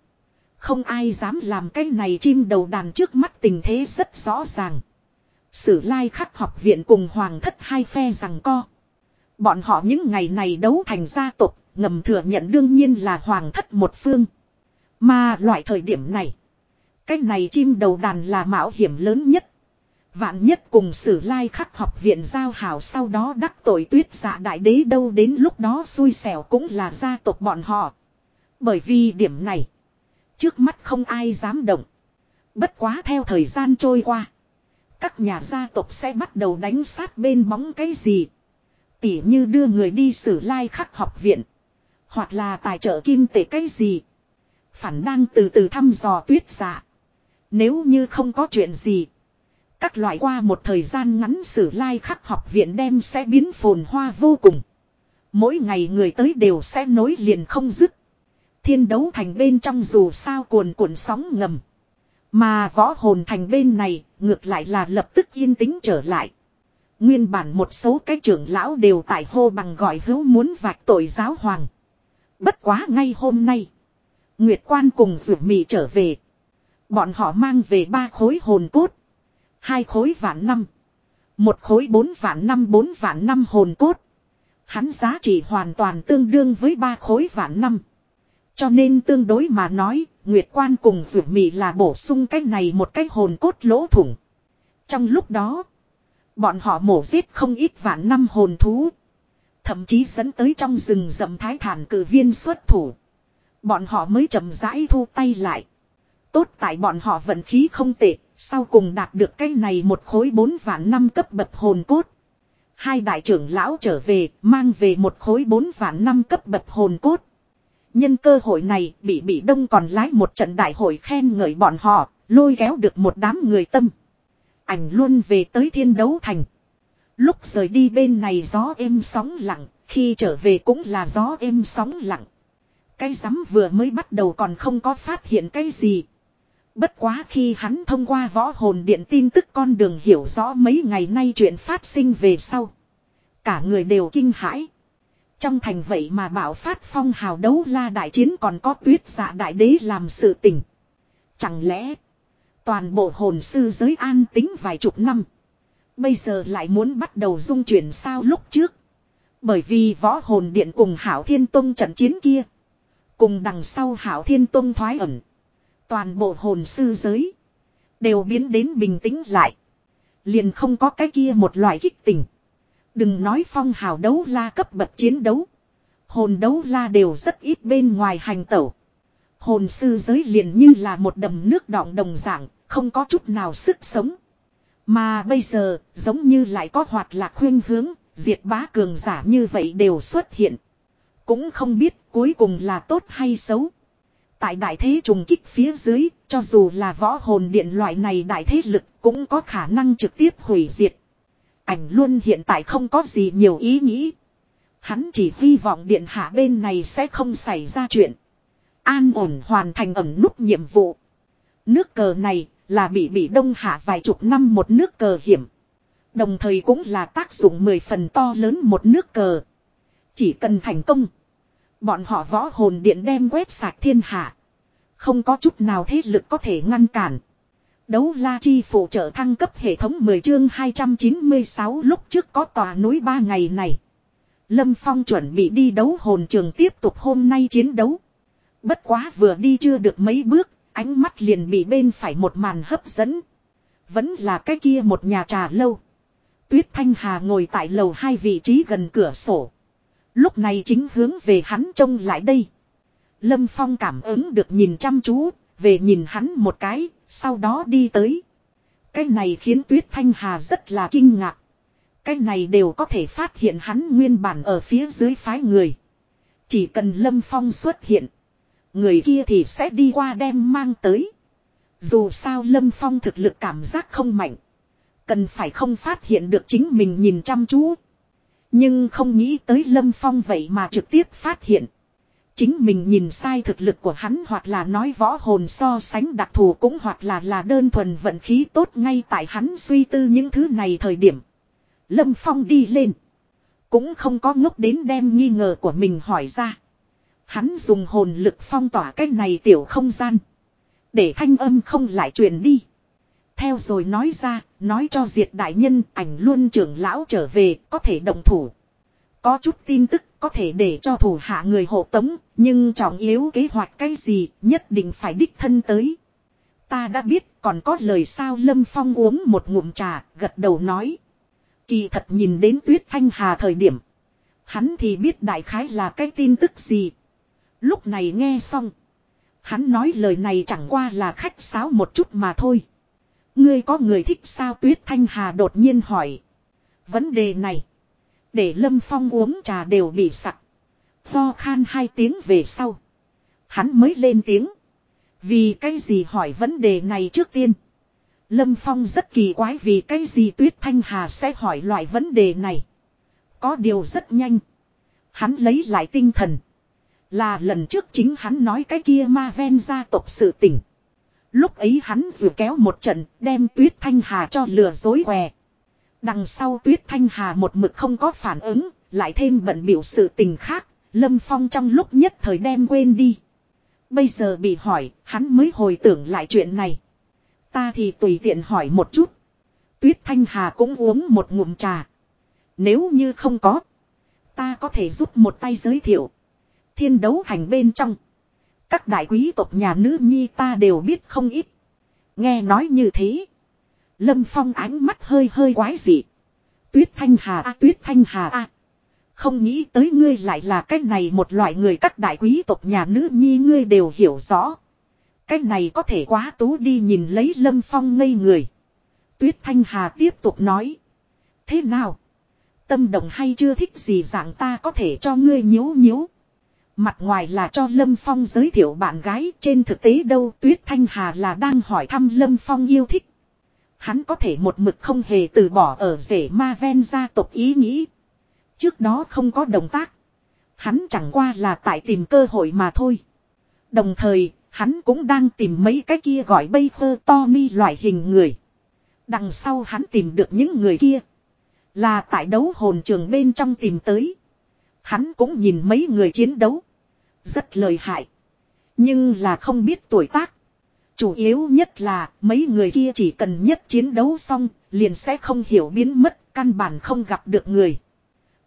Không ai dám làm cái này chim đầu đàn trước mắt tình thế rất rõ ràng. Sử lai khắc học viện cùng hoàng thất hai phe rằng co. Bọn họ những ngày này đấu thành gia tộc, ngầm thừa nhận đương nhiên là hoàng thất một phương. Mà loại thời điểm này, cái này chim đầu đàn là mạo hiểm lớn nhất. Vạn nhất cùng sử lai khắc học viện giao hảo sau đó đắc tội tuyết dạ đại đế đâu đến lúc đó xui xẻo cũng là gia tộc bọn họ. Bởi vì điểm này, trước mắt không ai dám động. Bất quá theo thời gian trôi qua, các nhà gia tộc sẽ bắt đầu đánh sát bên bóng cái gì. Tỉ như đưa người đi sử lai khắc học viện. Hoặc là tài trợ kim tệ cái gì. Phản đang từ từ thăm dò tuyết dạ. Nếu như không có chuyện gì. Các loại qua một thời gian ngắn sử lai khắc học viện đem sẽ biến phồn hoa vô cùng. Mỗi ngày người tới đều sẽ nối liền không dứt. Thiên đấu thành bên trong dù sao cuồn cuộn sóng ngầm. Mà võ hồn thành bên này ngược lại là lập tức yên tĩnh trở lại. Nguyên bản một số cái trưởng lão đều tại hô bằng gọi hữu muốn vạch tội giáo hoàng. Bất quá ngay hôm nay. Nguyệt quan cùng rượu mị trở về. Bọn họ mang về ba khối hồn cốt. Hai khối vạn năm. Một khối bốn vạn năm bốn vạn năm hồn cốt. Hắn giá trị hoàn toàn tương đương với ba khối vạn năm. Cho nên tương đối mà nói, Nguyệt Quan cùng Dược Mị là bổ sung cái này một cái hồn cốt lỗ thủng. Trong lúc đó, bọn họ mổ giết không ít vạn năm hồn thú. Thậm chí dẫn tới trong rừng rậm thái thản cử viên xuất thủ. Bọn họ mới chậm rãi thu tay lại. Tốt tại bọn họ vận khí không tệ, sau cùng đạt được cái này một khối bốn vạn năm cấp bậc hồn cốt. Hai đại trưởng lão trở về, mang về một khối bốn vạn năm cấp bậc hồn cốt. Nhân cơ hội này bị bị đông còn lái một trận đại hội khen ngợi bọn họ, lôi kéo được một đám người tâm. Ảnh luôn về tới thiên đấu thành. Lúc rời đi bên này gió êm sóng lặng, khi trở về cũng là gió êm sóng lặng. Cái rắm vừa mới bắt đầu còn không có phát hiện cái gì. Bất quá khi hắn thông qua võ hồn điện tin tức con đường hiểu rõ mấy ngày nay chuyện phát sinh về sau. Cả người đều kinh hãi. Trong thành vậy mà bảo phát phong hào đấu la đại chiến còn có tuyết dạ đại đế làm sự tình. Chẳng lẽ toàn bộ hồn sư giới an tính vài chục năm. Bây giờ lại muốn bắt đầu dung chuyển sao lúc trước. Bởi vì võ hồn điện cùng Hảo Thiên Tông trận chiến kia. Cùng đằng sau Hảo Thiên Tông thoái ẩn. Toàn bộ hồn sư giới. Đều biến đến bình tĩnh lại. Liền không có cái kia một loại kích tình. Đừng nói phong hào đấu la cấp bậc chiến đấu. Hồn đấu la đều rất ít bên ngoài hành tẩu. Hồn sư giới liền như là một đầm nước đọng đồng dạng, không có chút nào sức sống. Mà bây giờ, giống như lại có hoạt lạc khuyên hướng, diệt bá cường giả như vậy đều xuất hiện. Cũng không biết cuối cùng là tốt hay xấu. Tại đại thế trùng kích phía dưới, cho dù là võ hồn điện loại này đại thế lực cũng có khả năng trực tiếp hủy diệt. Ảnh luôn hiện tại không có gì nhiều ý nghĩ. Hắn chỉ hy vọng điện hạ bên này sẽ không xảy ra chuyện. An ổn hoàn thành ẩn nút nhiệm vụ. Nước cờ này là bị bị đông hạ vài chục năm một nước cờ hiểm. Đồng thời cũng là tác dụng mười phần to lớn một nước cờ. Chỉ cần thành công. Bọn họ võ hồn điện đem quét sạch thiên hạ. Không có chút nào thế lực có thể ngăn cản. Đấu la chi phụ trợ thăng cấp hệ thống 10 chương 296 lúc trước có tòa núi ba ngày này. Lâm Phong chuẩn bị đi đấu hồn trường tiếp tục hôm nay chiến đấu. Bất quá vừa đi chưa được mấy bước, ánh mắt liền bị bên phải một màn hấp dẫn. Vẫn là cái kia một nhà trà lâu. Tuyết Thanh Hà ngồi tại lầu hai vị trí gần cửa sổ. Lúc này chính hướng về hắn trông lại đây. Lâm Phong cảm ứng được nhìn chăm chú, về nhìn hắn một cái, sau đó đi tới. Cái này khiến Tuyết Thanh Hà rất là kinh ngạc. Cái này đều có thể phát hiện hắn nguyên bản ở phía dưới phái người. Chỉ cần Lâm Phong xuất hiện. Người kia thì sẽ đi qua đem mang tới. Dù sao Lâm Phong thực lực cảm giác không mạnh. Cần phải không phát hiện được chính mình nhìn chăm chú. Nhưng không nghĩ tới Lâm Phong vậy mà trực tiếp phát hiện. Chính mình nhìn sai thực lực của hắn hoặc là nói võ hồn so sánh đặc thù cũng hoặc là là đơn thuần vận khí tốt ngay tại hắn suy tư những thứ này thời điểm. Lâm Phong đi lên. Cũng không có ngốc đến đem nghi ngờ của mình hỏi ra. Hắn dùng hồn lực phong tỏa cái này tiểu không gian. Để thanh âm không lại truyền đi. Theo rồi nói ra, nói cho diệt đại nhân ảnh luôn trưởng lão trở về, có thể động thủ. Có chút tin tức có thể để cho thủ hạ người hộ tống, nhưng trọng yếu kế hoạch cái gì nhất định phải đích thân tới. Ta đã biết còn có lời sao Lâm Phong uống một ngụm trà, gật đầu nói. Kỳ thật nhìn đến tuyết thanh hà thời điểm. Hắn thì biết đại khái là cái tin tức gì. Lúc này nghe xong. Hắn nói lời này chẳng qua là khách sáo một chút mà thôi. Ngươi có người thích sao tuyết thanh hà đột nhiên hỏi. Vấn đề này. Để lâm phong uống trà đều bị sặc. Tho khan hai tiếng về sau. Hắn mới lên tiếng. Vì cái gì hỏi vấn đề này trước tiên. Lâm Phong rất kỳ quái vì cái gì Tuyết Thanh Hà sẽ hỏi loại vấn đề này. Có điều rất nhanh. Hắn lấy lại tinh thần. Là lần trước chính hắn nói cái kia ma ven gia tộc sự tình. Lúc ấy hắn vừa kéo một trận đem Tuyết Thanh Hà cho lừa dối què. Đằng sau tuyết thanh hà một mực không có phản ứng, lại thêm bận biểu sự tình khác, Lâm Phong trong lúc nhất thời đem quên đi. Bây giờ bị hỏi, hắn mới hồi tưởng lại chuyện này. Ta thì tùy tiện hỏi một chút. Tuyết Thanh Hà cũng uống một ngụm trà. Nếu như không có, ta có thể giúp một tay giới thiệu. Thiên đấu thành bên trong. Các đại quý tộc nhà nữ nhi ta đều biết không ít. Nghe nói như thế. Lâm Phong ánh mắt hơi hơi quái dị. Tuyết Thanh Hà a, Tuyết Thanh Hà a Không nghĩ tới ngươi lại là cái này một loại người các đại quý tộc nhà nữ nhi ngươi đều hiểu rõ. Cái này có thể quá tú đi nhìn lấy Lâm Phong ngây người. Tuyết Thanh Hà tiếp tục nói. Thế nào? Tâm động hay chưa thích gì dạng ta có thể cho ngươi nhíu nhíu. Mặt ngoài là cho Lâm Phong giới thiệu bạn gái trên thực tế đâu Tuyết Thanh Hà là đang hỏi thăm Lâm Phong yêu thích. Hắn có thể một mực không hề từ bỏ ở rể ma ven gia tộc ý nghĩ. Trước đó không có động tác. Hắn chẳng qua là tại tìm cơ hội mà thôi. Đồng thời, hắn cũng đang tìm mấy cái kia gọi bây phơ to mi loại hình người. Đằng sau hắn tìm được những người kia. Là tại đấu hồn trường bên trong tìm tới. Hắn cũng nhìn mấy người chiến đấu. Rất lợi hại. Nhưng là không biết tuổi tác. Chủ yếu nhất là mấy người kia chỉ cần nhất chiến đấu xong liền sẽ không hiểu biến mất căn bản không gặp được người.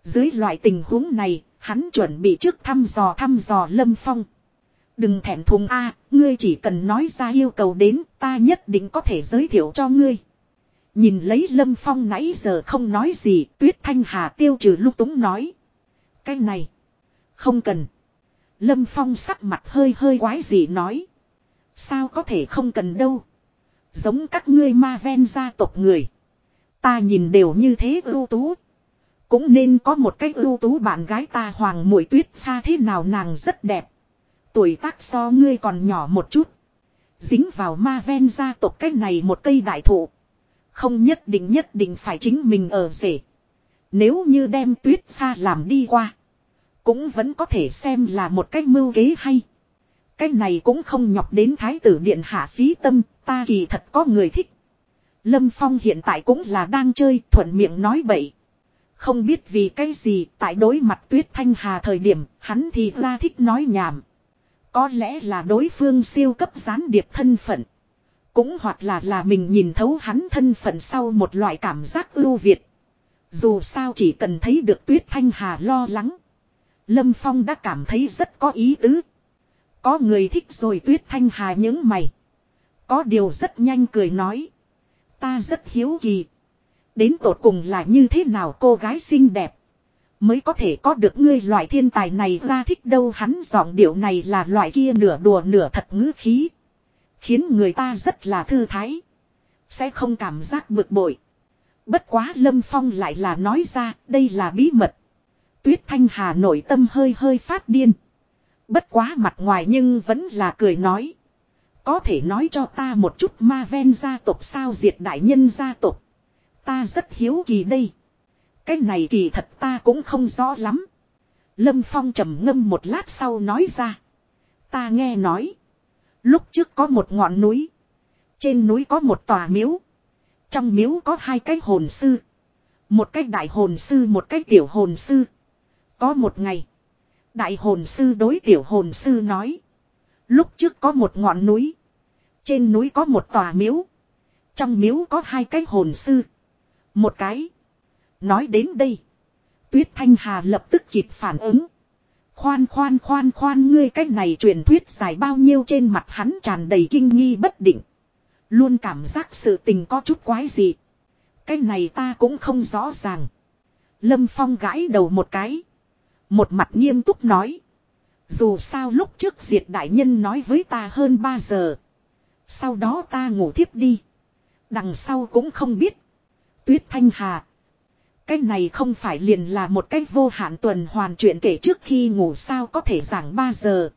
Dưới loại tình huống này hắn chuẩn bị trước thăm dò thăm dò Lâm Phong. Đừng thẹn thùng a, ngươi chỉ cần nói ra yêu cầu đến, ta nhất định có thể giới thiệu cho ngươi. Nhìn lấy Lâm Phong nãy giờ không nói gì, Tuyết Thanh Hà tiêu trừ lúc túng nói. Cái này, không cần. Lâm Phong sắc mặt hơi hơi quái gì nói. Sao có thể không cần đâu. Giống các ngươi ma ven gia tộc người. Ta nhìn đều như thế ưu tú. Cũng nên có một cái ưu tú bạn gái ta hoàng mũi tuyết pha thế nào nàng rất đẹp. Tuổi tác so ngươi còn nhỏ một chút. Dính vào ma ven gia tộc cái này một cây đại thụ. Không nhất định nhất định phải chính mình ở rể. Nếu như đem tuyết pha làm đi qua. Cũng vẫn có thể xem là một cách mưu kế hay. Cái này cũng không nhọc đến thái tử điện hạ phí tâm, ta kỳ thật có người thích. Lâm Phong hiện tại cũng là đang chơi, thuận miệng nói bậy. Không biết vì cái gì, tại đối mặt tuyết thanh hà thời điểm, hắn thì ra thích nói nhảm. Có lẽ là đối phương siêu cấp gián điệp thân phận. Cũng hoặc là là mình nhìn thấu hắn thân phận sau một loại cảm giác ưu việt. Dù sao chỉ cần thấy được tuyết thanh hà lo lắng. Lâm Phong đã cảm thấy rất có ý tứ. Có người thích rồi tuyết thanh hà những mày. Có điều rất nhanh cười nói. Ta rất hiếu kỳ. Đến tột cùng là như thế nào cô gái xinh đẹp. Mới có thể có được ngươi loại thiên tài này ra thích đâu hắn giọng điệu này là loại kia nửa đùa nửa thật ngữ khí. Khiến người ta rất là thư thái. Sẽ không cảm giác bực bội. Bất quá Lâm Phong lại là nói ra, đây là bí mật. Tuyết Thanh Hà nội tâm hơi hơi phát điên. Bất quá mặt ngoài nhưng vẫn là cười nói. Có thể nói cho ta một chút ma ven gia tộc sao diệt đại nhân gia tộc. Ta rất hiếu kỳ đây. Cái này kỳ thật ta cũng không rõ lắm. Lâm Phong trầm ngâm một lát sau nói ra. Ta nghe nói. Lúc trước có một ngọn núi. Trên núi có một tòa miếu. Trong miếu có hai cái hồn sư. Một cái đại hồn sư, một cái tiểu hồn sư. Có một ngày. Đại hồn sư đối tiểu hồn sư nói. Lúc trước có một ngọn núi. Trên núi có một tòa miếu. Trong miếu có hai cái hồn sư. Một cái. Nói đến đây. Tuyết Thanh Hà lập tức kịp phản ứng. Khoan khoan khoan khoan ngươi cách này truyền thuyết dài bao nhiêu trên mặt hắn tràn đầy kinh nghi bất định. Luôn cảm giác sự tình có chút quái gì. Cái này ta cũng không rõ ràng. Lâm Phong gãi đầu một cái. Một mặt nghiêm túc nói. Dù sao lúc trước diệt đại nhân nói với ta hơn 3 giờ. Sau đó ta ngủ thiếp đi. Đằng sau cũng không biết. Tuyết Thanh Hà. Cái này không phải liền là một cách vô hạn tuần hoàn chuyện kể trước khi ngủ sao có thể giảng 3 giờ.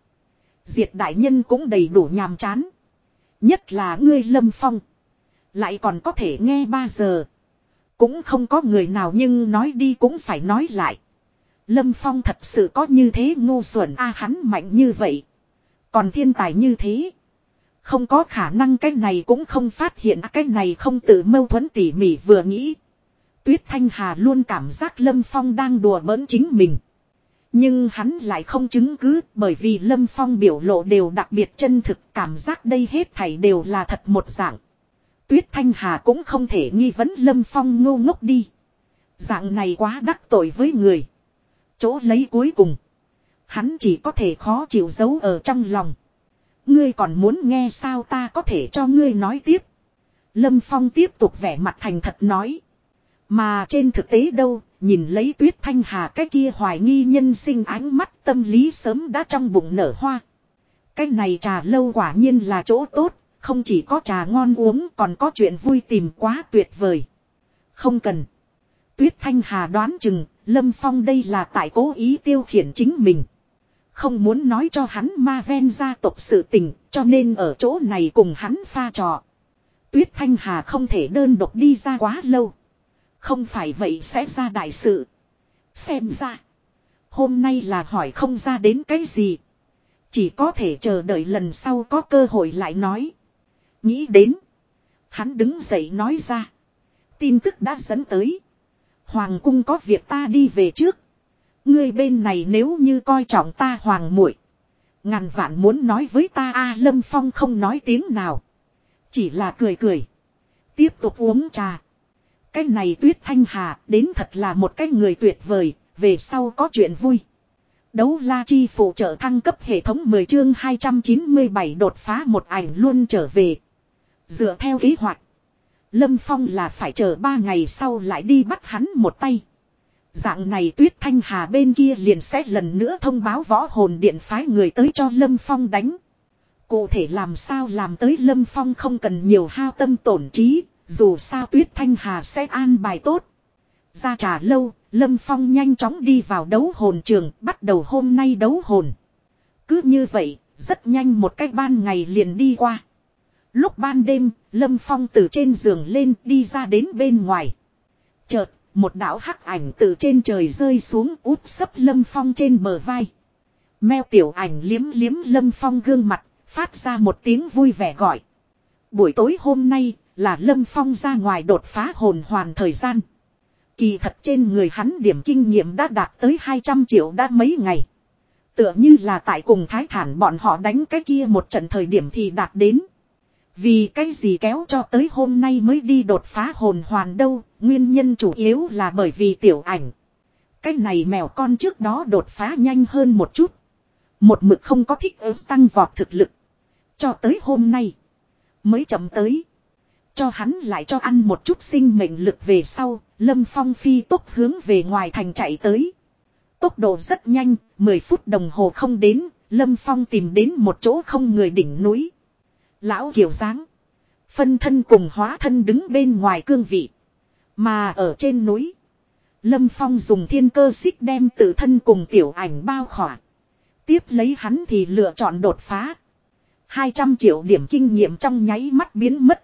Diệt đại nhân cũng đầy đủ nhàm chán. Nhất là ngươi lâm phong. Lại còn có thể nghe 3 giờ. Cũng không có người nào nhưng nói đi cũng phải nói lại. Lâm Phong thật sự có như thế ngu xuẩn a, hắn mạnh như vậy. Còn thiên tài như thế. Không có khả năng cái này cũng không phát hiện cái này không tự mâu thuẫn tỉ mỉ vừa nghĩ. Tuyết Thanh Hà luôn cảm giác Lâm Phong đang đùa bỡn chính mình. Nhưng hắn lại không chứng cứ, bởi vì Lâm Phong biểu lộ đều đặc biệt chân thực, cảm giác đây hết thảy đều là thật một dạng. Tuyết Thanh Hà cũng không thể nghi vấn Lâm Phong ngô ngốc đi. Dạng này quá đắc tội với người. Chỗ lấy cuối cùng. Hắn chỉ có thể khó chịu giấu ở trong lòng. Ngươi còn muốn nghe sao ta có thể cho ngươi nói tiếp. Lâm Phong tiếp tục vẻ mặt thành thật nói. Mà trên thực tế đâu, nhìn lấy tuyết thanh hà cái kia hoài nghi nhân sinh ánh mắt tâm lý sớm đã trong bụng nở hoa. Cái này trà lâu quả nhiên là chỗ tốt, không chỉ có trà ngon uống còn có chuyện vui tìm quá tuyệt vời. Không cần. Tuyết thanh hà đoán chừng, Lâm Phong đây là tại cố ý tiêu khiển chính mình. Không muốn nói cho hắn ma ven gia tộc sự tình, cho nên ở chỗ này cùng hắn pha trò. Tuyết Thanh Hà không thể đơn độc đi ra quá lâu. Không phải vậy sẽ ra đại sự. Xem ra. Hôm nay là hỏi không ra đến cái gì. Chỉ có thể chờ đợi lần sau có cơ hội lại nói. Nghĩ đến. Hắn đứng dậy nói ra. Tin tức đã dẫn tới. Hoàng cung có việc ta đi về trước. Ngươi bên này nếu như coi trọng ta hoàng muội Ngàn vạn muốn nói với ta a Lâm Phong không nói tiếng nào. Chỉ là cười cười. Tiếp tục uống trà. Cái này tuyết thanh hà đến thật là một cái người tuyệt vời. Về sau có chuyện vui. Đấu la chi phụ trợ thăng cấp hệ thống 10 chương 297 đột phá một ảnh luôn trở về. Dựa theo kế hoạch. Lâm Phong là phải chờ 3 ngày sau lại đi bắt hắn một tay. Dạng này tuyết thanh hà bên kia liền sẽ lần nữa thông báo võ hồn điện phái người tới cho Lâm Phong đánh. Cụ thể làm sao làm tới Lâm Phong không cần nhiều hao tâm tổn trí, dù sao tuyết thanh hà sẽ an bài tốt. Ra trà lâu, Lâm Phong nhanh chóng đi vào đấu hồn trường, bắt đầu hôm nay đấu hồn. Cứ như vậy, rất nhanh một cách ban ngày liền đi qua. Lúc ban đêm, Lâm Phong từ trên giường lên đi ra đến bên ngoài. Chợt, một đạo hắc ảnh từ trên trời rơi xuống úp sấp Lâm Phong trên bờ vai. Meo tiểu ảnh liếm liếm Lâm Phong gương mặt, phát ra một tiếng vui vẻ gọi. Buổi tối hôm nay là Lâm Phong ra ngoài đột phá hồn hoàn thời gian. Kỳ thật trên người hắn điểm kinh nghiệm đã đạt tới 200 triệu đã mấy ngày. Tựa như là tại cùng thái thản bọn họ đánh cái kia một trận thời điểm thì đạt đến. Vì cái gì kéo cho tới hôm nay mới đi đột phá hồn hoàn đâu, nguyên nhân chủ yếu là bởi vì tiểu ảnh. Cái này mèo con trước đó đột phá nhanh hơn một chút. Một mực không có thích ứng tăng vọt thực lực. Cho tới hôm nay. Mới chậm tới. Cho hắn lại cho ăn một chút sinh mệnh lực về sau. Lâm Phong phi tốc hướng về ngoài thành chạy tới. Tốc độ rất nhanh. 10 phút đồng hồ không đến. Lâm Phong tìm đến một chỗ không người đỉnh núi. Lão kiểu dáng. Phân thân cùng hóa thân đứng bên ngoài cương vị. Mà ở trên núi. Lâm Phong dùng thiên cơ xích đem tự thân cùng tiểu ảnh bao khỏa. Tiếp lấy hắn thì lựa chọn đột phá. 200 triệu điểm kinh nghiệm trong nháy mắt biến mất.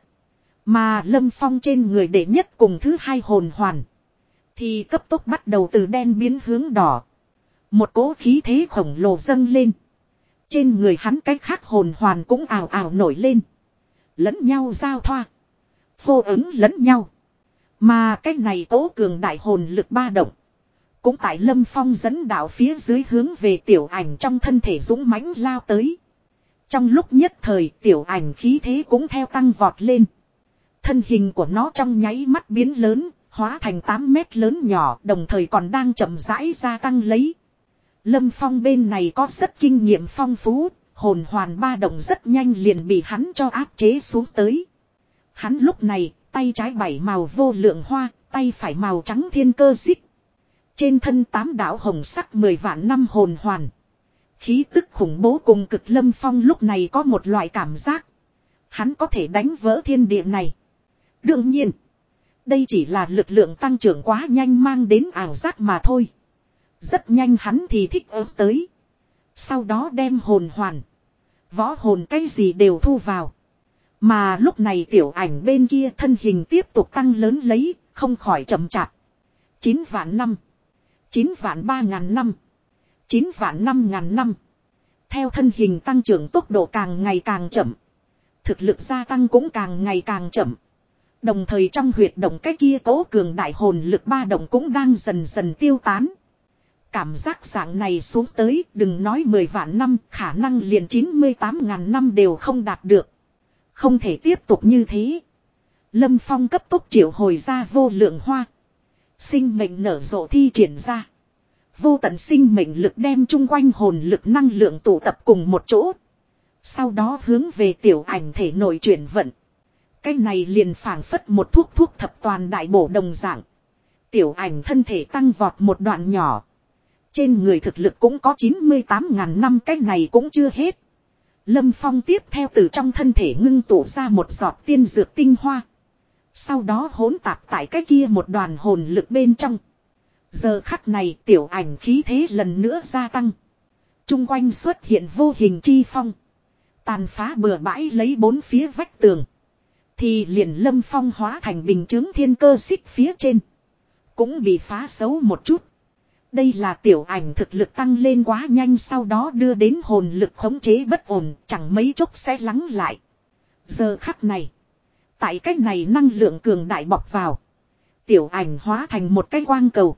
Mà Lâm Phong trên người đệ nhất cùng thứ hai hồn hoàn. Thì cấp tốc bắt đầu từ đen biến hướng đỏ. Một cỗ khí thế khổng lồ dâng lên. Trên người hắn cách khác hồn hoàn cũng ảo ảo nổi lên. Lẫn nhau giao thoa. Phô ứng lẫn nhau. Mà cách này tố cường đại hồn lực ba động. Cũng tại lâm phong dẫn đạo phía dưới hướng về tiểu ảnh trong thân thể dũng mãnh lao tới. Trong lúc nhất thời tiểu ảnh khí thế cũng theo tăng vọt lên. Thân hình của nó trong nháy mắt biến lớn, hóa thành 8 mét lớn nhỏ đồng thời còn đang chậm rãi gia tăng lấy. Lâm Phong bên này có rất kinh nghiệm phong phú, hồn hoàn ba động rất nhanh liền bị hắn cho áp chế xuống tới. Hắn lúc này, tay trái bảy màu vô lượng hoa, tay phải màu trắng thiên cơ xích. Trên thân tám đảo hồng sắc mười vạn năm hồn hoàn. Khí tức khủng bố cùng cực lâm phong lúc này có một loại cảm giác. Hắn có thể đánh vỡ thiên địa này. Đương nhiên, đây chỉ là lực lượng tăng trưởng quá nhanh mang đến ảo giác mà thôi. Rất nhanh hắn thì thích ớt tới. Sau đó đem hồn hoàn. Võ hồn cái gì đều thu vào. Mà lúc này tiểu ảnh bên kia thân hình tiếp tục tăng lớn lấy, không khỏi chậm chạp. 9 vạn năm. 9 vạn 3 ngàn năm. 9 vạn 5 ngàn năm. Theo thân hình tăng trưởng tốc độ càng ngày càng chậm. Thực lực gia tăng cũng càng ngày càng chậm. Đồng thời trong huyệt động cái kia cố cường đại hồn lực ba động cũng đang dần dần tiêu tán. Cảm giác dạng này xuống tới, đừng nói 10 vạn năm, khả năng liền 98 ngàn năm đều không đạt được. Không thể tiếp tục như thế. Lâm Phong cấp tốc triệu hồi ra vô lượng hoa. Sinh mệnh nở rộ thi triển ra. Vô tận sinh mệnh lực đem chung quanh hồn lực năng lượng tụ tập cùng một chỗ. Sau đó hướng về tiểu ảnh thể nội chuyển vận. Cái này liền phảng phất một thuốc thuốc thập toàn đại bổ đồng dạng. Tiểu ảnh thân thể tăng vọt một đoạn nhỏ. Trên người thực lực cũng có 98 ngàn năm, cái này cũng chưa hết. Lâm Phong tiếp theo từ trong thân thể ngưng tụ ra một giọt tiên dược tinh hoa. Sau đó hỗn tạp tại cái kia một đoàn hồn lực bên trong. Giờ khắc này tiểu ảnh khí thế lần nữa gia tăng. Trung quanh xuất hiện vô hình chi phong. Tàn phá bừa bãi lấy bốn phía vách tường. Thì liền lâm phong hóa thành bình chứng thiên cơ xích phía trên. Cũng bị phá xấu một chút. Đây là tiểu ảnh thực lực tăng lên quá nhanh sau đó đưa đến hồn lực khống chế bất ổn, chẳng mấy chốc sẽ lắng lại. Giờ khắc này. Tại cách này năng lượng cường đại bọc vào. Tiểu ảnh hóa thành một cái quang cầu.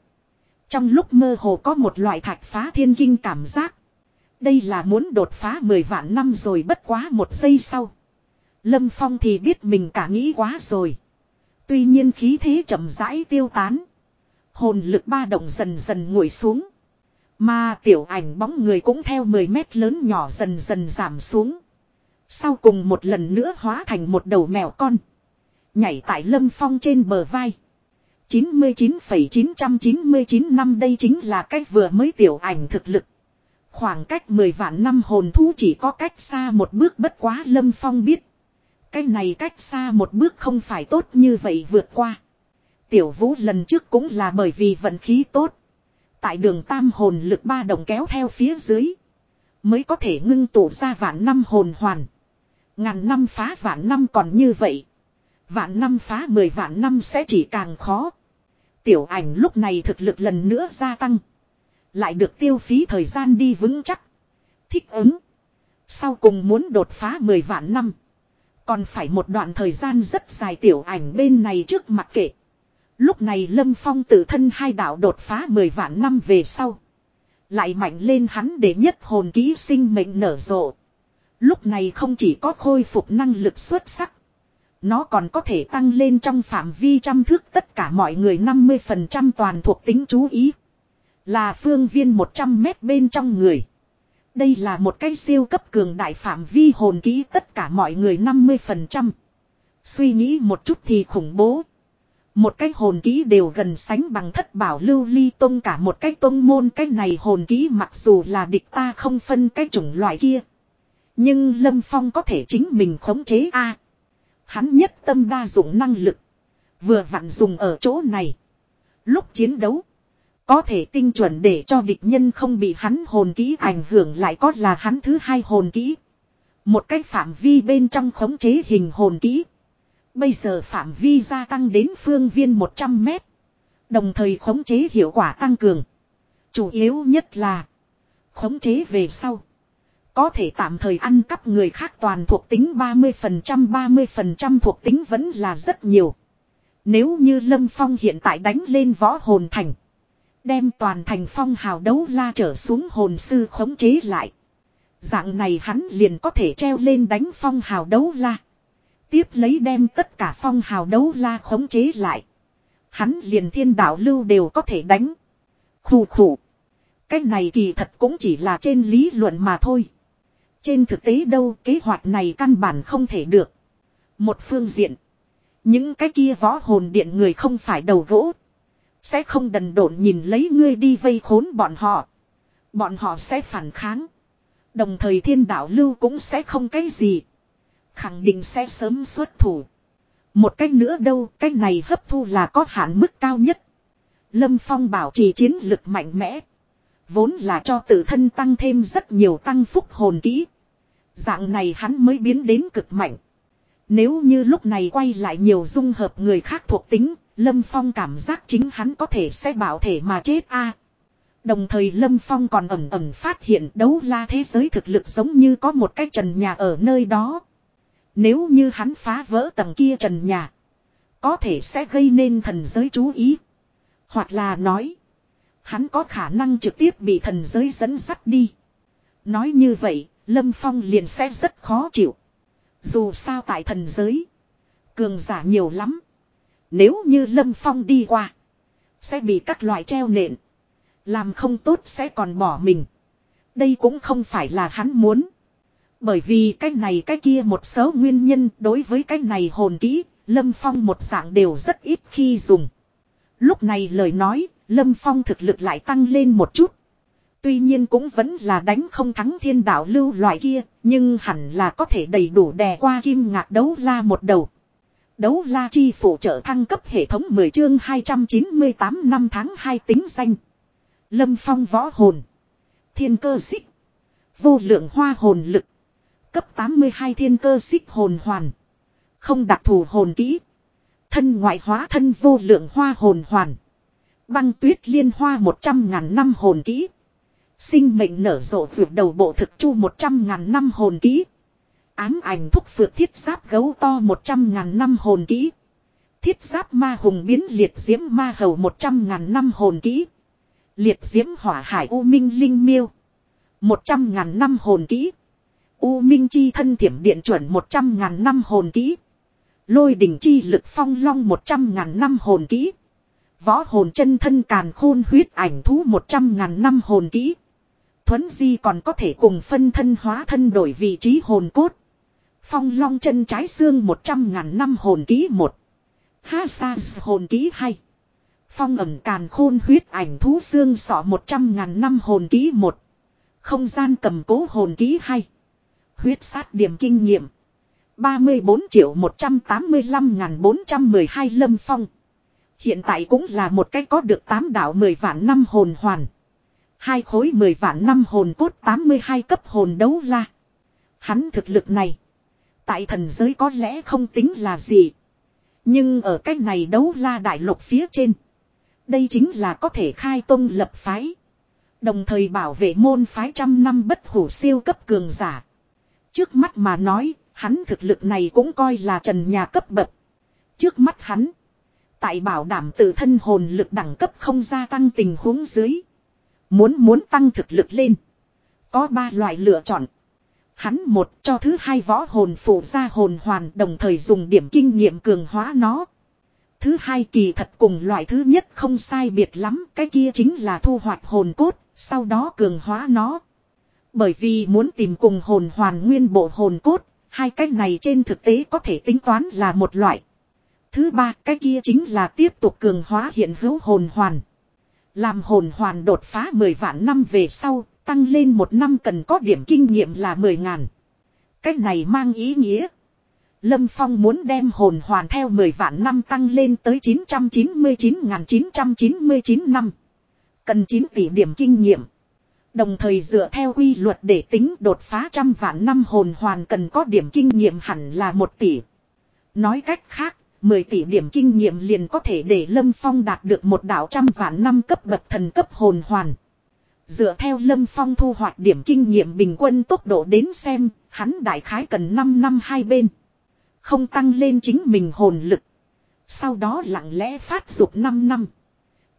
Trong lúc mơ hồ có một loại thạch phá thiên kinh cảm giác. Đây là muốn đột phá 10 vạn năm rồi bất quá một giây sau. Lâm Phong thì biết mình cả nghĩ quá rồi. Tuy nhiên khí thế chậm rãi tiêu tán. Hồn lực ba động dần dần nguội xuống. Mà tiểu ảnh bóng người cũng theo 10 mét lớn nhỏ dần dần giảm xuống. Sau cùng một lần nữa hóa thành một đầu mèo con. Nhảy tại lâm phong trên bờ vai. 99,999 năm đây chính là cách vừa mới tiểu ảnh thực lực. Khoảng cách 10 vạn năm hồn thú chỉ có cách xa một bước bất quá lâm phong biết. Cái này cách xa một bước không phải tốt như vậy vượt qua. Tiểu vũ lần trước cũng là bởi vì vận khí tốt. Tại đường tam hồn lực ba đồng kéo theo phía dưới. Mới có thể ngưng tụ ra vạn năm hồn hoàn. Ngàn năm phá vạn năm còn như vậy. Vạn năm phá mười vạn năm sẽ chỉ càng khó. Tiểu ảnh lúc này thực lực lần nữa gia tăng. Lại được tiêu phí thời gian đi vững chắc. Thích ứng. Sau cùng muốn đột phá mười vạn năm. Còn phải một đoạn thời gian rất dài tiểu ảnh bên này trước mặt kệ. Lúc này Lâm Phong tự thân hai đạo đột phá mười vạn năm về sau. Lại mạnh lên hắn để nhất hồn ký sinh mệnh nở rộ. Lúc này không chỉ có khôi phục năng lực xuất sắc. Nó còn có thể tăng lên trong phạm vi trăm thước tất cả mọi người 50% toàn thuộc tính chú ý. Là phương viên 100 mét bên trong người. Đây là một cái siêu cấp cường đại phạm vi hồn ký tất cả mọi người 50%. Suy nghĩ một chút thì khủng bố. Một cái hồn kỹ đều gần sánh bằng thất bảo lưu ly tông cả một cái tông môn cái này hồn kỹ mặc dù là địch ta không phân cái chủng loại kia. Nhưng Lâm Phong có thể chính mình khống chế a Hắn nhất tâm đa dụng năng lực. Vừa vặn dùng ở chỗ này. Lúc chiến đấu. Có thể tinh chuẩn để cho địch nhân không bị hắn hồn kỹ ảnh hưởng lại có là hắn thứ hai hồn kỹ. Một cái phạm vi bên trong khống chế hình hồn kỹ. Bây giờ phạm vi gia tăng đến phương viên 100 mét. Đồng thời khống chế hiệu quả tăng cường. Chủ yếu nhất là, khống chế về sau. Có thể tạm thời ăn cắp người khác toàn thuộc tính 30% 30% thuộc tính vẫn là rất nhiều. Nếu như Lâm Phong hiện tại đánh lên võ hồn thành. Đem toàn thành phong hào đấu la trở xuống hồn sư khống chế lại. Dạng này hắn liền có thể treo lên đánh phong hào đấu la. Tiếp lấy đem tất cả phong hào đấu la khống chế lại. Hắn liền thiên đạo lưu đều có thể đánh. Khủ khủ. Cái này kỳ thật cũng chỉ là trên lý luận mà thôi. Trên thực tế đâu, kế hoạch này căn bản không thể được. Một phương diện. Những cái kia võ hồn điện người không phải đầu gỗ. Sẽ không đần độn nhìn lấy ngươi đi vây khốn bọn họ. Bọn họ sẽ phản kháng. Đồng thời thiên đạo lưu cũng sẽ không cái gì. Khẳng định sẽ sớm xuất thủ. Một cách nữa đâu, cách này hấp thu là có hạn mức cao nhất. Lâm Phong bảo trì chiến lực mạnh mẽ. Vốn là cho tự thân tăng thêm rất nhiều tăng phúc hồn kỹ. Dạng này hắn mới biến đến cực mạnh. Nếu như lúc này quay lại nhiều dung hợp người khác thuộc tính, Lâm Phong cảm giác chính hắn có thể sẽ bảo thể mà chết a. Đồng thời Lâm Phong còn ẩm ẩm phát hiện đấu la thế giới thực lực giống như có một cái trần nhà ở nơi đó. Nếu như hắn phá vỡ tầng kia trần nhà. Có thể sẽ gây nên thần giới chú ý. Hoặc là nói. Hắn có khả năng trực tiếp bị thần giới dẫn dắt đi. Nói như vậy, Lâm Phong liền sẽ rất khó chịu. Dù sao tại thần giới. Cường giả nhiều lắm. Nếu như Lâm Phong đi qua. Sẽ bị các loại treo nện. Làm không tốt sẽ còn bỏ mình. Đây cũng không phải là hắn muốn. Bởi vì cái này cái kia một số nguyên nhân đối với cái này hồn kỹ, Lâm Phong một dạng đều rất ít khi dùng. Lúc này lời nói, Lâm Phong thực lực lại tăng lên một chút. Tuy nhiên cũng vẫn là đánh không thắng thiên đạo lưu loại kia, nhưng hẳn là có thể đầy đủ đè qua kim ngạc đấu la một đầu. Đấu la chi phụ trợ thăng cấp hệ thống 10 chương 298 năm tháng 2 tính danh. Lâm Phong võ hồn. Thiên cơ xích. Vô lượng hoa hồn lực. Cấp 82 thiên cơ xích hồn hoàn. Không đặc thù hồn kỹ. Thân ngoại hóa thân vô lượng hoa hồn hoàn. Băng tuyết liên hoa 100 ngàn năm hồn kỹ. Sinh mệnh nở rộ vượt đầu bộ thực chu 100 ngàn năm hồn kỹ. Ám ảnh thúc phượt thiết giáp gấu to 100 ngàn năm hồn kỹ. Thiết giáp ma hùng biến liệt diễm ma hầu 100 ngàn năm hồn kỹ. Liệt diễm hỏa hải u minh linh miêu. 100 ngàn năm hồn kỹ. U minh chi thân thiểm điện chuẩn 100 ngàn năm hồn kỹ. Lôi đỉnh chi lực phong long 100 ngàn năm hồn kỹ. Võ hồn chân thân càn khôn huyết ảnh thú 100 ngàn năm hồn kỹ. Thuấn di còn có thể cùng phân thân hóa thân đổi vị trí hồn cốt. Phong long chân trái xương 100 ngàn năm hồn kỹ 1. Ha sa hồn kỹ 2. Phong ẩm càn khôn huyết ảnh thú xương sọ 100 ngàn năm hồn kỹ 1. Không gian cầm cố hồn kỹ 2. Huyết sát điểm kinh nghiệm. 34 triệu 185 ngàn 412 lâm phong. Hiện tại cũng là một cái có được 8 đạo 10 vạn năm hồn hoàn. Hai khối 10 vạn năm hồn cốt 82 cấp hồn đấu la. Hắn thực lực này. Tại thần giới có lẽ không tính là gì. Nhưng ở cách này đấu la đại lục phía trên. Đây chính là có thể khai tông lập phái. Đồng thời bảo vệ môn phái trăm năm bất hủ siêu cấp cường giả. Trước mắt mà nói, hắn thực lực này cũng coi là trần nhà cấp bậc. Trước mắt hắn. Tại bảo đảm tự thân hồn lực đẳng cấp không gia tăng tình huống dưới. Muốn muốn tăng thực lực lên. Có ba loại lựa chọn. Hắn một cho thứ hai võ hồn phụ ra hồn hoàn đồng thời dùng điểm kinh nghiệm cường hóa nó. Thứ hai kỳ thật cùng loại thứ nhất không sai biệt lắm, cái kia chính là thu hoạch hồn cốt, sau đó cường hóa nó. Bởi vì muốn tìm cùng hồn hoàn nguyên bộ hồn cốt, hai cách này trên thực tế có thể tính toán là một loại. Thứ ba, cái kia chính là tiếp tục cường hóa hiện hữu hồn hoàn. Làm hồn hoàn đột phá 10 vạn năm về sau, tăng lên một năm cần có điểm kinh nghiệm là 10 ngàn. Cách này mang ý nghĩa. Lâm Phong muốn đem hồn hoàn theo 10 vạn năm tăng lên tới 999.999 năm. Cần 9 tỷ điểm kinh nghiệm. Đồng thời dựa theo quy luật để tính đột phá trăm vạn năm hồn hoàn cần có điểm kinh nghiệm hẳn là một tỷ. Nói cách khác, 10 tỷ điểm kinh nghiệm liền có thể để Lâm Phong đạt được một đạo trăm vạn năm cấp bậc thần cấp hồn hoàn. Dựa theo Lâm Phong thu hoạch điểm kinh nghiệm bình quân tốc độ đến xem, hắn đại khái cần 5 năm hai bên. Không tăng lên chính mình hồn lực. Sau đó lặng lẽ phát dục 5 năm.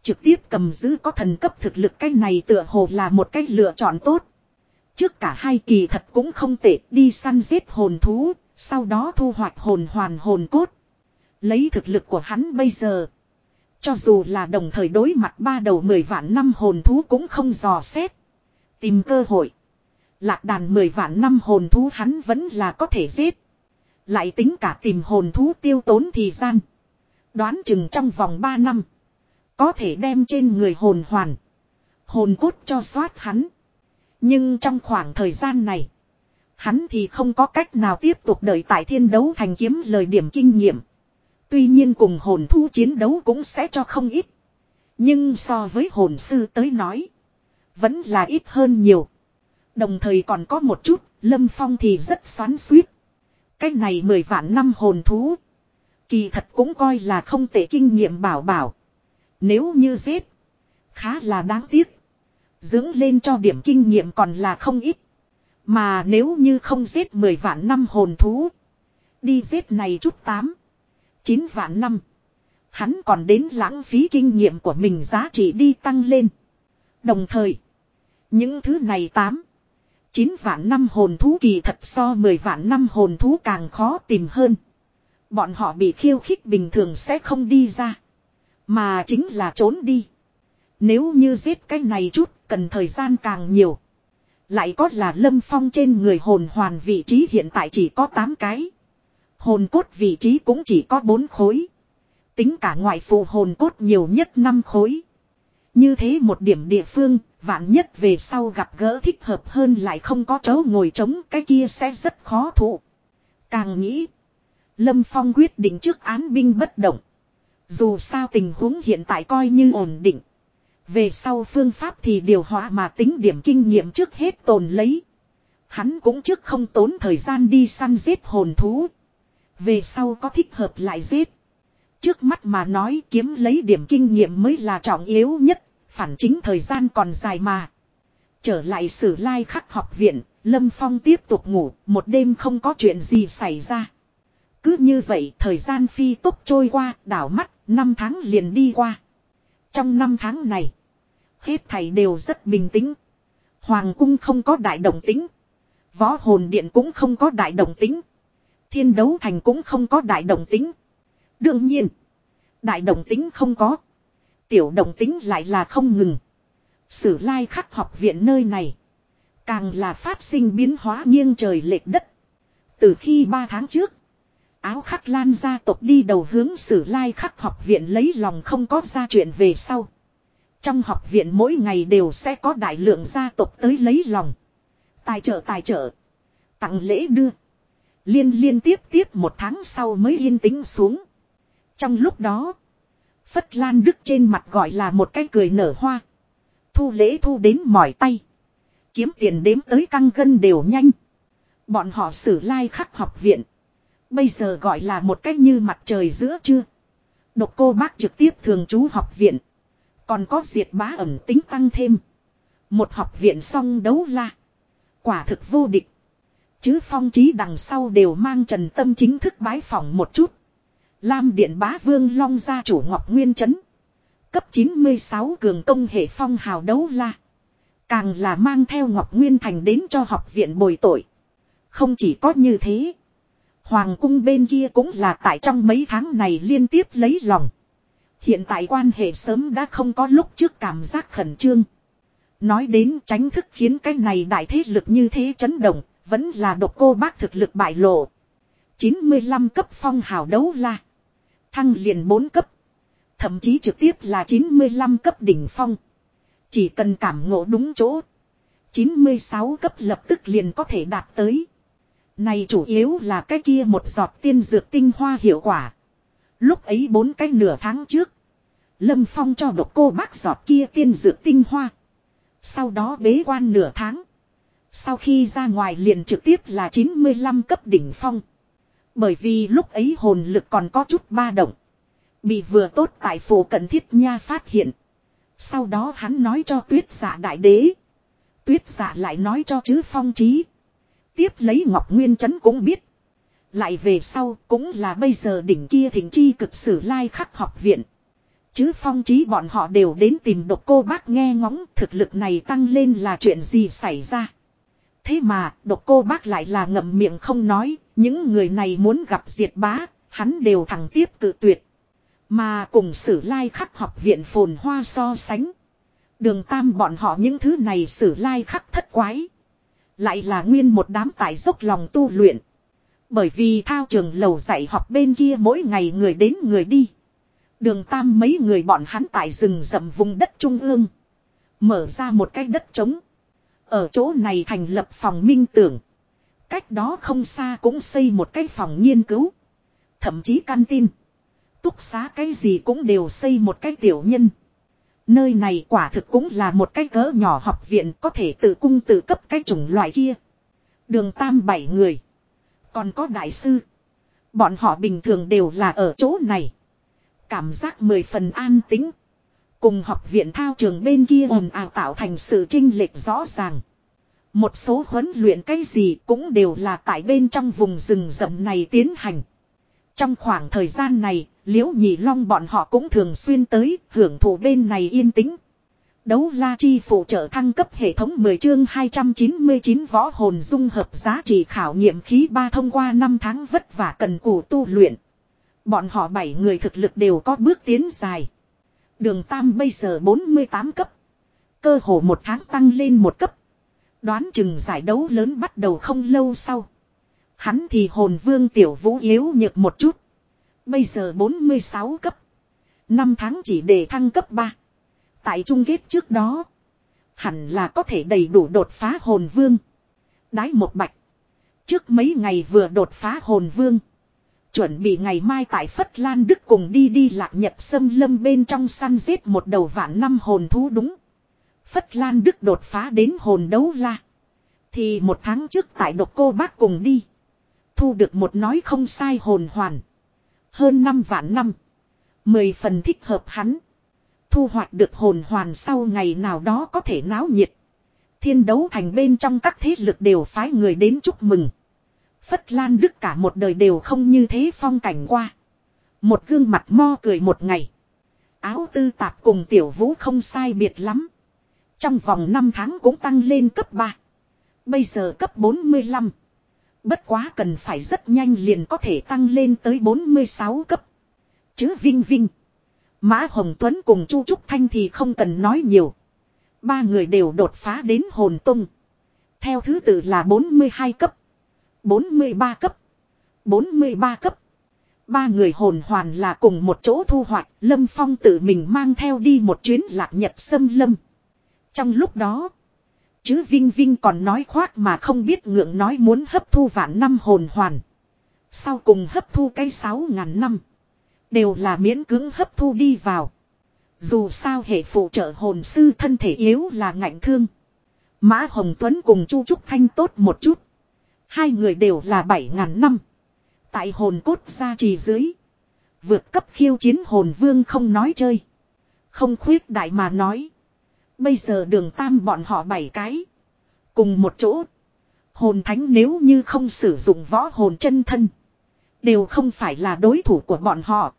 Trực tiếp cầm giữ có thần cấp thực lực cái này tựa hồ là một cái lựa chọn tốt. Trước cả hai kỳ thật cũng không tệ đi săn giết hồn thú, sau đó thu hoạch hồn hoàn hồn cốt. Lấy thực lực của hắn bây giờ. Cho dù là đồng thời đối mặt ba đầu mười vạn năm hồn thú cũng không dò xét. Tìm cơ hội. Lạc đàn mười vạn năm hồn thú hắn vẫn là có thể giết. Lại tính cả tìm hồn thú tiêu tốn thì gian. Đoán chừng trong vòng ba năm. Có thể đem trên người hồn hoàn. Hồn cốt cho soát hắn. Nhưng trong khoảng thời gian này. Hắn thì không có cách nào tiếp tục đợi tại thiên đấu thành kiếm lời điểm kinh nghiệm. Tuy nhiên cùng hồn thu chiến đấu cũng sẽ cho không ít. Nhưng so với hồn sư tới nói. Vẫn là ít hơn nhiều. Đồng thời còn có một chút, Lâm Phong thì rất xoắn suýt. Cái này mười vạn năm hồn thú. Kỳ thật cũng coi là không tệ kinh nghiệm bảo bảo. Nếu như giết. Khá là đáng tiếc. Dưỡng lên cho điểm kinh nghiệm còn là không ít. Mà nếu như không giết mười vạn năm hồn thú. Đi giết này chút tám chín vạn năm. Hắn còn đến lãng phí kinh nghiệm của mình giá trị đi tăng lên. Đồng thời, những thứ này tám 9 vạn năm hồn thú kỳ thật so 10 vạn năm hồn thú càng khó tìm hơn. Bọn họ bị khiêu khích bình thường sẽ không đi ra. Mà chính là trốn đi. Nếu như giết cái này chút cần thời gian càng nhiều. Lại có là lâm phong trên người hồn hoàn vị trí hiện tại chỉ có 8 cái. Hồn cốt vị trí cũng chỉ có 4 khối. Tính cả ngoại phụ hồn cốt nhiều nhất 5 khối. Như thế một điểm địa phương, vạn nhất về sau gặp gỡ thích hợp hơn lại không có chỗ ngồi trống cái kia sẽ rất khó thụ. Càng nghĩ, Lâm Phong quyết định trước án binh bất động. Dù sao tình huống hiện tại coi như ổn định. Về sau phương pháp thì điều hòa mà tính điểm kinh nghiệm trước hết tồn lấy. Hắn cũng trước không tốn thời gian đi săn giết hồn thú. Về sau có thích hợp lại giết. Trước mắt mà nói kiếm lấy điểm kinh nghiệm mới là trọng yếu nhất, phản chính thời gian còn dài mà. Trở lại sử lai khắc học viện, Lâm Phong tiếp tục ngủ, một đêm không có chuyện gì xảy ra. Cứ như vậy thời gian phi tốc trôi qua, đảo mắt, năm tháng liền đi qua. Trong năm tháng này, hết thầy đều rất bình tĩnh. Hoàng cung không có đại đồng tính. Võ hồn điện cũng không có đại đồng tính. Thiên đấu thành cũng không có đại đồng tính. Đương nhiên, đại đồng tính không có. Tiểu đồng tính lại là không ngừng. Sử lai khắc học viện nơi này. Càng là phát sinh biến hóa nghiêng trời lệch đất. Từ khi ba tháng trước. Áo khắc lan gia tộc đi đầu hướng sử lai khắc học viện lấy lòng không có ra chuyện về sau. Trong học viện mỗi ngày đều sẽ có đại lượng gia tộc tới lấy lòng. Tài trợ tài trợ. Tặng lễ đưa. Liên liên tiếp tiếp một tháng sau mới yên tĩnh xuống. Trong lúc đó. Phất Lan Đức trên mặt gọi là một cái cười nở hoa. Thu lễ thu đến mỏi tay. Kiếm tiền đếm tới căng gân đều nhanh. Bọn họ xử lai like khắc học viện. Bây giờ gọi là một cách như mặt trời giữa trưa. Độc cô bác trực tiếp thường trú học viện. Còn có diệt bá ẩm tính tăng thêm. Một học viện song đấu la. Quả thực vô địch. Chứ phong trí đằng sau đều mang trần tâm chính thức bái phỏng một chút. Lam Điện Bá Vương Long gia chủ Ngọc Nguyên chấn Cấp 96 cường công hệ phong hào đấu la. Càng là mang theo Ngọc Nguyên Thành đến cho học viện bồi tội. Không chỉ có như thế. Hoàng cung bên kia cũng là tại trong mấy tháng này liên tiếp lấy lòng. Hiện tại quan hệ sớm đã không có lúc trước cảm giác khẩn trương. Nói đến tránh thức khiến cái này đại thế lực như thế chấn động, vẫn là độc cô bác thực lực bại lộ. 95 cấp phong hào đấu la. Thăng liền 4 cấp. Thậm chí trực tiếp là 95 cấp đỉnh phong. Chỉ cần cảm ngộ đúng chỗ. 96 cấp lập tức liền có thể đạt tới. Này chủ yếu là cái kia một giọt tiên dược tinh hoa hiệu quả. Lúc ấy bốn cái nửa tháng trước. Lâm Phong cho độc cô bác giọt kia tiên dược tinh hoa. Sau đó bế quan nửa tháng. Sau khi ra ngoài liền trực tiếp là 95 cấp đỉnh phong. Bởi vì lúc ấy hồn lực còn có chút ba động. Bị vừa tốt tại phủ cận thiết nha phát hiện. Sau đó hắn nói cho tuyết giả đại đế. Tuyết giả lại nói cho chứ phong trí. Tiếp lấy Ngọc Nguyên Trấn cũng biết. Lại về sau cũng là bây giờ đỉnh kia thỉnh chi cực sử lai khắc học viện. Chứ phong trí bọn họ đều đến tìm độc cô bác nghe ngóng thực lực này tăng lên là chuyện gì xảy ra. Thế mà độc cô bác lại là ngậm miệng không nói, những người này muốn gặp diệt bá, hắn đều thẳng tiếp cự tuyệt. Mà cùng sử lai khắc học viện phồn hoa so sánh. Đường tam bọn họ những thứ này sử lai khắc thất quái. Lại là nguyên một đám tại dốc lòng tu luyện. Bởi vì thao trường lầu dạy học bên kia mỗi ngày người đến người đi. Đường tam mấy người bọn hắn tại rừng rậm vùng đất trung ương. Mở ra một cái đất trống. Ở chỗ này thành lập phòng minh tưởng. Cách đó không xa cũng xây một cái phòng nghiên cứu. Thậm chí căn tin. Túc xá cái gì cũng đều xây một cái tiểu nhân. Nơi này quả thực cũng là một cái cỡ nhỏ học viện có thể tự cung tự cấp cái chủng loại kia. Đường tam bảy người. Còn có đại sư. Bọn họ bình thường đều là ở chỗ này. Cảm giác mười phần an tính. Cùng học viện thao trường bên kia ồn ào tạo thành sự trinh lệch rõ ràng. Một số huấn luyện cái gì cũng đều là tại bên trong vùng rừng rậm này tiến hành. Trong khoảng thời gian này, liễu nhị long bọn họ cũng thường xuyên tới, hưởng thụ bên này yên tĩnh. Đấu la chi phụ trợ thăng cấp hệ thống 10 chương 299 võ hồn dung hợp giá trị khảo nghiệm khí ba thông qua 5 tháng vất vả cần cù tu luyện. Bọn họ 7 người thực lực đều có bước tiến dài. Đường Tam bây giờ 48 cấp. Cơ hồ một tháng tăng lên một cấp. Đoán chừng giải đấu lớn bắt đầu không lâu sau. Hắn thì hồn vương tiểu vũ yếu nhược một chút. Bây giờ 46 cấp. 5 tháng chỉ để thăng cấp 3. Tại chung kết trước đó. Hẳn là có thể đầy đủ đột phá hồn vương. Đái một bạch. Trước mấy ngày vừa đột phá hồn vương. Chuẩn bị ngày mai tại Phất Lan Đức cùng đi đi lạc nhập sâm lâm bên trong săn giết một đầu vạn năm hồn thú đúng. Phất Lan Đức đột phá đến hồn đấu la. Thì một tháng trước tại độc cô bác cùng đi. Thu được một nói không sai hồn hoàn. Hơn năm vạn năm. Mười phần thích hợp hắn. Thu hoạch được hồn hoàn sau ngày nào đó có thể náo nhiệt. Thiên đấu thành bên trong các thế lực đều phái người đến chúc mừng. Phất Lan Đức cả một đời đều không như thế phong cảnh qua. Một gương mặt mo cười một ngày. Áo tư tạp cùng tiểu vũ không sai biệt lắm. Trong vòng 5 tháng cũng tăng lên cấp 3. Bây giờ cấp 45. Bất quá cần phải rất nhanh liền có thể tăng lên tới 46 cấp. Chứ Vinh Vinh. Mã Hồng Tuấn cùng Chu Trúc Thanh thì không cần nói nhiều. Ba người đều đột phá đến hồn tung. Theo thứ tự là 42 cấp. 43 cấp. 43 cấp. Ba người hồn hoàn là cùng một chỗ thu hoạch. Lâm Phong tự mình mang theo đi một chuyến lạc nhật sâm lâm. Trong lúc đó. Chứ Vinh Vinh còn nói khoác mà không biết ngượng nói muốn hấp thu vạn năm hồn hoàn. Sau cùng hấp thu cây sáu ngàn năm. Đều là miễn cưỡng hấp thu đi vào. Dù sao hệ phụ trợ hồn sư thân thể yếu là ngạnh thương. Mã Hồng Tuấn cùng Chu Trúc Thanh tốt một chút. Hai người đều là bảy ngàn năm. Tại hồn cốt gia trì dưới. Vượt cấp khiêu chiến hồn vương không nói chơi. Không khuyết đại mà nói. Bây giờ đường tam bọn họ bảy cái. Cùng một chỗ. Hồn thánh nếu như không sử dụng võ hồn chân thân. Đều không phải là đối thủ của bọn họ.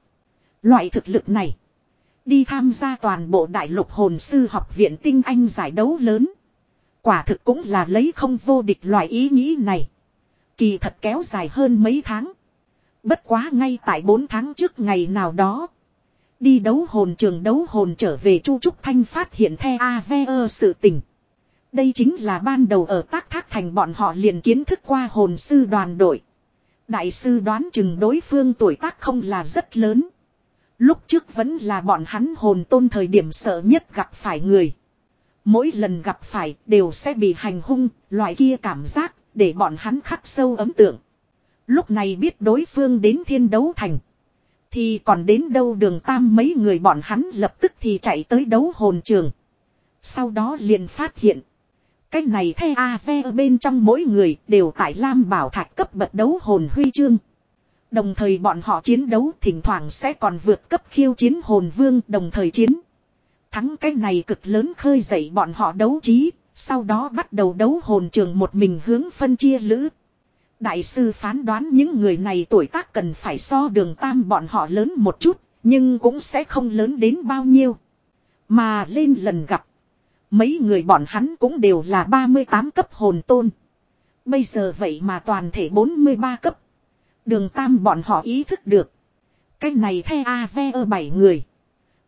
Loại thực lực này. Đi tham gia toàn bộ đại lục hồn sư học viện tinh anh giải đấu lớn. Quả thực cũng là lấy không vô địch loại ý nghĩ này. Kỳ thật kéo dài hơn mấy tháng. Bất quá ngay tại 4 tháng trước ngày nào đó. Đi đấu hồn trường đấu hồn trở về Chu Trúc Thanh phát hiện the AVE sự tình. Đây chính là ban đầu ở tác thác thành bọn họ liền kiến thức qua hồn sư đoàn đội. Đại sư đoán chừng đối phương tuổi tác không là rất lớn. Lúc trước vẫn là bọn hắn hồn tôn thời điểm sợ nhất gặp phải người. Mỗi lần gặp phải đều sẽ bị hành hung, loại kia cảm giác để bọn hắn khắc sâu ấm tượng. Lúc này biết đối phương đến thiên đấu thành. Thì còn đến đâu đường tam mấy người bọn hắn lập tức thì chạy tới đấu hồn trường. Sau đó liền phát hiện. Cái này the AV ở bên trong mỗi người đều tại Lam Bảo Thạch cấp bậc đấu hồn huy chương. Đồng thời bọn họ chiến đấu thỉnh thoảng sẽ còn vượt cấp khiêu chiến hồn vương đồng thời chiến. Thắng cái này cực lớn khơi dậy bọn họ đấu trí, sau đó bắt đầu đấu hồn trường một mình hướng phân chia lữ. Đại sư phán đoán những người này tuổi tác cần phải so đường tam bọn họ lớn một chút, nhưng cũng sẽ không lớn đến bao nhiêu. Mà lên lần gặp, mấy người bọn hắn cũng đều là 38 cấp hồn tôn. Bây giờ vậy mà toàn thể 43 cấp. Đường tam bọn họ ý thức được. Cái này the AVE 7 người.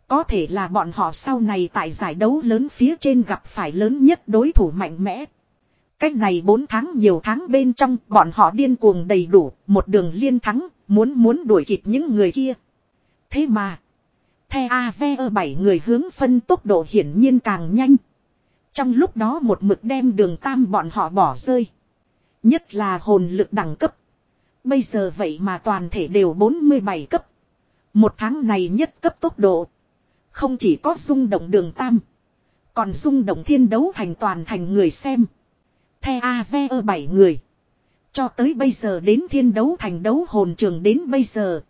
Có thể là bọn họ sau này tại giải đấu lớn phía trên gặp phải lớn nhất đối thủ mạnh mẽ. Cách này 4 tháng nhiều tháng bên trong bọn họ điên cuồng đầy đủ, một đường liên thắng, muốn muốn đuổi kịp những người kia. Thế mà, The AVE 7 người hướng phân tốc độ hiển nhiên càng nhanh. Trong lúc đó một mực đem đường tam bọn họ bỏ rơi. Nhất là hồn lực đẳng cấp. Bây giờ vậy mà toàn thể đều 47 cấp. Một tháng này nhất cấp tốc độ. Không chỉ có rung động đường tam. Còn rung động thiên đấu thành toàn thành người xem. The AVE 7 người. Cho tới bây giờ đến thiên đấu thành đấu hồn trường đến bây giờ.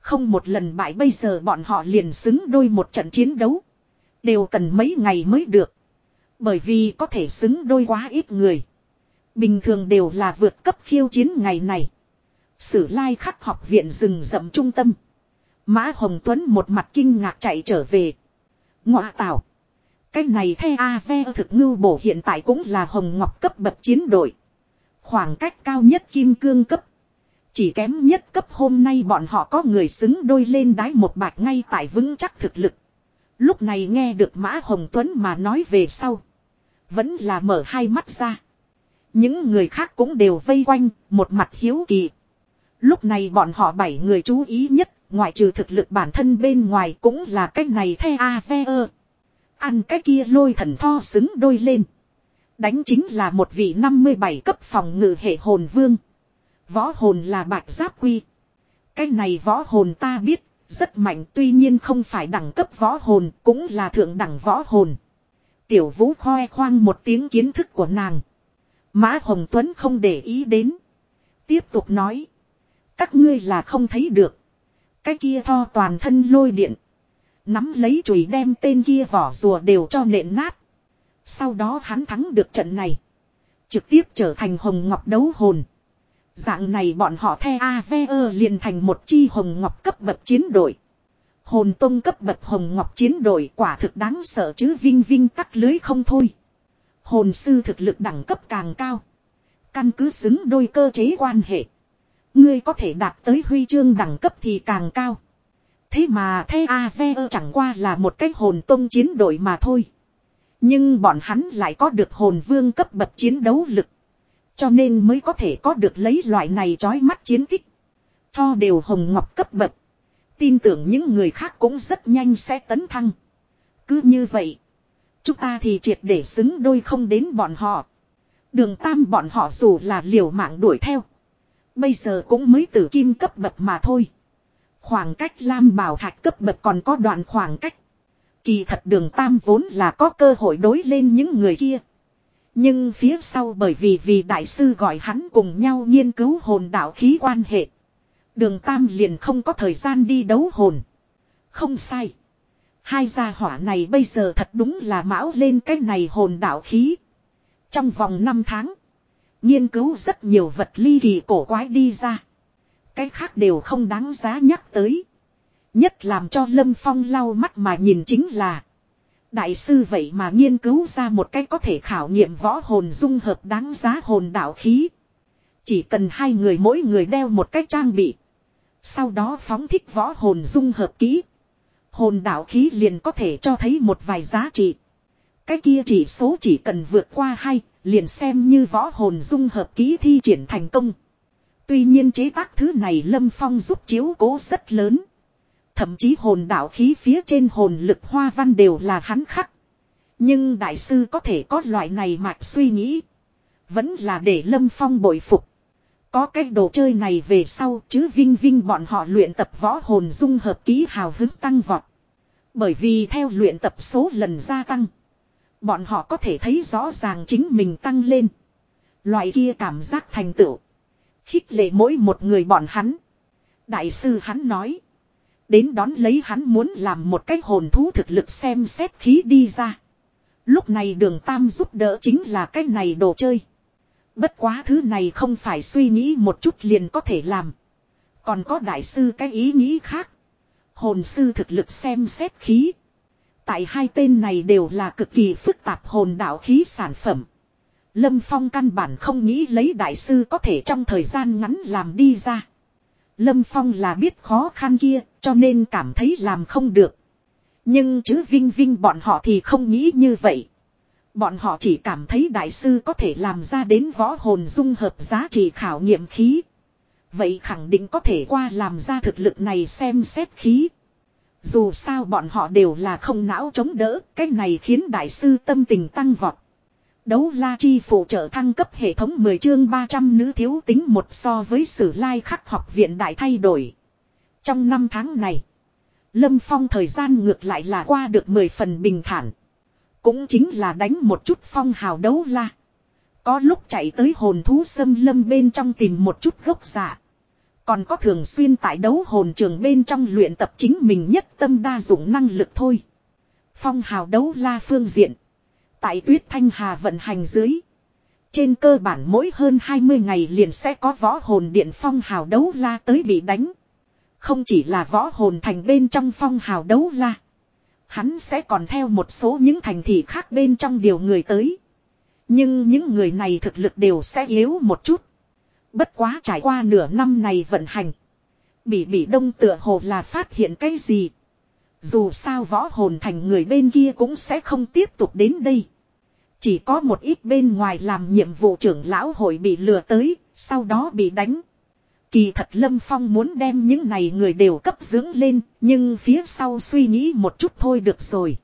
Không một lần bại bây giờ bọn họ liền xứng đôi một trận chiến đấu. Đều cần mấy ngày mới được. Bởi vì có thể xứng đôi quá ít người. Bình thường đều là vượt cấp khiêu chiến ngày này. Sử lai khắc học viện rừng rậm trung tâm. Mã Hồng Tuấn một mặt kinh ngạc chạy trở về. Ngọa tảo. Cái này the AVE thực ngưu bổ hiện tại cũng là hồng ngọc cấp bậc chiến đội. Khoảng cách cao nhất kim cương cấp. Chỉ kém nhất cấp hôm nay bọn họ có người xứng đôi lên đái một bạc ngay tại vững chắc thực lực. Lúc này nghe được Mã Hồng Tuấn mà nói về sau. Vẫn là mở hai mắt ra. Những người khác cũng đều vây quanh, một mặt hiếu kỳ. Lúc này bọn họ bảy người chú ý nhất, ngoại trừ thực lực bản thân bên ngoài cũng là cách này the a ve ơ. Ăn cái kia lôi thần tho xứng đôi lên. Đánh chính là một vị 57 cấp phòng ngự hệ hồn vương. Võ hồn là bạc giáp quy. Cái này võ hồn ta biết, rất mạnh tuy nhiên không phải đẳng cấp võ hồn, cũng là thượng đẳng võ hồn. Tiểu vũ khoe khoang một tiếng kiến thức của nàng. Mã Hồng Tuấn không để ý đến. Tiếp tục nói. Các ngươi là không thấy được. Cái kia tho toàn thân lôi điện. Nắm lấy chùy đem tên kia vỏ rùa đều cho nện nát. Sau đó hắn thắng được trận này. Trực tiếp trở thành hồng ngọc đấu hồn. Dạng này bọn họ the AVE liền thành một chi hồng ngọc cấp bậc chiến đội. Hồn tông cấp bậc hồng ngọc chiến đội quả thực đáng sợ chứ vinh vinh tắt lưới không thôi. Hồn sư thực lực đẳng cấp càng cao. Căn cứ xứng đôi cơ chế quan hệ. Ngươi có thể đạt tới huy chương đẳng cấp thì càng cao. Thế mà the AVE chẳng qua là một cái hồn tông chiến đội mà thôi. Nhưng bọn hắn lại có được hồn vương cấp bậc chiến đấu lực. Cho nên mới có thể có được lấy loại này trói mắt chiến kích. Tho đều hồng ngọc cấp bậc. Tin tưởng những người khác cũng rất nhanh sẽ tấn thăng. Cứ như vậy. Chúng ta thì triệt để xứng đôi không đến bọn họ. Đường tam bọn họ dù là liều mạng đuổi theo. Bây giờ cũng mới từ kim cấp bậc mà thôi. Khoảng cách lam bảo thạch cấp bậc còn có đoạn khoảng cách. Kỳ thật đường tam vốn là có cơ hội đối lên những người kia. Nhưng phía sau bởi vì vì đại sư gọi hắn cùng nhau nghiên cứu hồn đạo khí quan hệ. Đường tam liền không có thời gian đi đấu hồn. Không sai. Hai gia hỏa này bây giờ thật đúng là mão lên cái này hồn đạo khí. Trong vòng 5 tháng. Nghiên cứu rất nhiều vật ly kỳ cổ quái đi ra. Cái khác đều không đáng giá nhắc tới. Nhất làm cho Lâm Phong lau mắt mà nhìn chính là. Đại sư vậy mà nghiên cứu ra một cách có thể khảo nghiệm võ hồn dung hợp đáng giá hồn đạo khí. Chỉ cần hai người mỗi người đeo một cách trang bị. Sau đó phóng thích võ hồn dung hợp kỹ. Hồn đạo khí liền có thể cho thấy một vài giá trị. Cái kia chỉ số chỉ cần vượt qua hai, liền xem như võ hồn dung hợp kỹ thi triển thành công. Tuy nhiên chế tác thứ này Lâm Phong giúp chiếu cố rất lớn. Thậm chí hồn đạo khí phía trên hồn lực hoa văn đều là hắn khắc. Nhưng đại sư có thể có loại này mạch suy nghĩ. Vẫn là để Lâm Phong bội phục. Có cái đồ chơi này về sau chứ vinh vinh bọn họ luyện tập võ hồn dung hợp ký hào hứng tăng vọt. Bởi vì theo luyện tập số lần gia tăng. Bọn họ có thể thấy rõ ràng chính mình tăng lên. Loại kia cảm giác thành tựu. Khích lệ mỗi một người bọn hắn. Đại sư hắn nói. Đến đón lấy hắn muốn làm một cái hồn thú thực lực xem xét khí đi ra. Lúc này đường tam giúp đỡ chính là cái này đồ chơi. Bất quá thứ này không phải suy nghĩ một chút liền có thể làm. Còn có đại sư cái ý nghĩ khác. Hồn sư thực lực xem xét khí. Tại hai tên này đều là cực kỳ phức tạp hồn đạo khí sản phẩm. Lâm Phong căn bản không nghĩ lấy đại sư có thể trong thời gian ngắn làm đi ra. Lâm Phong là biết khó khăn kia, cho nên cảm thấy làm không được. Nhưng chứ Vinh Vinh bọn họ thì không nghĩ như vậy. Bọn họ chỉ cảm thấy đại sư có thể làm ra đến võ hồn dung hợp giá trị khảo nghiệm khí. Vậy khẳng định có thể qua làm ra thực lực này xem xét khí. Dù sao bọn họ đều là không não chống đỡ, cái này khiến đại sư tâm tình tăng vọt. Đấu la chi phụ trợ thăng cấp hệ thống 10 chương 300 nữ thiếu tính một so với sử lai khắc học viện đại thay đổi. Trong năm tháng này, Lâm Phong thời gian ngược lại là qua được 10 phần bình thản. Cũng chính là đánh một chút phong hào đấu la. Có lúc chạy tới hồn thú sâm lâm bên trong tìm một chút gốc giả. Còn có thường xuyên tại đấu hồn trường bên trong luyện tập chính mình nhất tâm đa dụng năng lực thôi. Phong hào đấu la phương diện. Tại tuyết thanh hà vận hành dưới. Trên cơ bản mỗi hơn 20 ngày liền sẽ có võ hồn điện phong hào đấu la tới bị đánh. Không chỉ là võ hồn thành bên trong phong hào đấu la. Hắn sẽ còn theo một số những thành thị khác bên trong điều người tới. Nhưng những người này thực lực đều sẽ yếu một chút. Bất quá trải qua nửa năm này vận hành. Bị bị đông tựa hồ là phát hiện cái gì. Dù sao võ hồn thành người bên kia cũng sẽ không tiếp tục đến đây. Chỉ có một ít bên ngoài làm nhiệm vụ trưởng lão hội bị lừa tới, sau đó bị đánh. Kỳ thật Lâm Phong muốn đem những này người đều cấp dưỡng lên, nhưng phía sau suy nghĩ một chút thôi được rồi.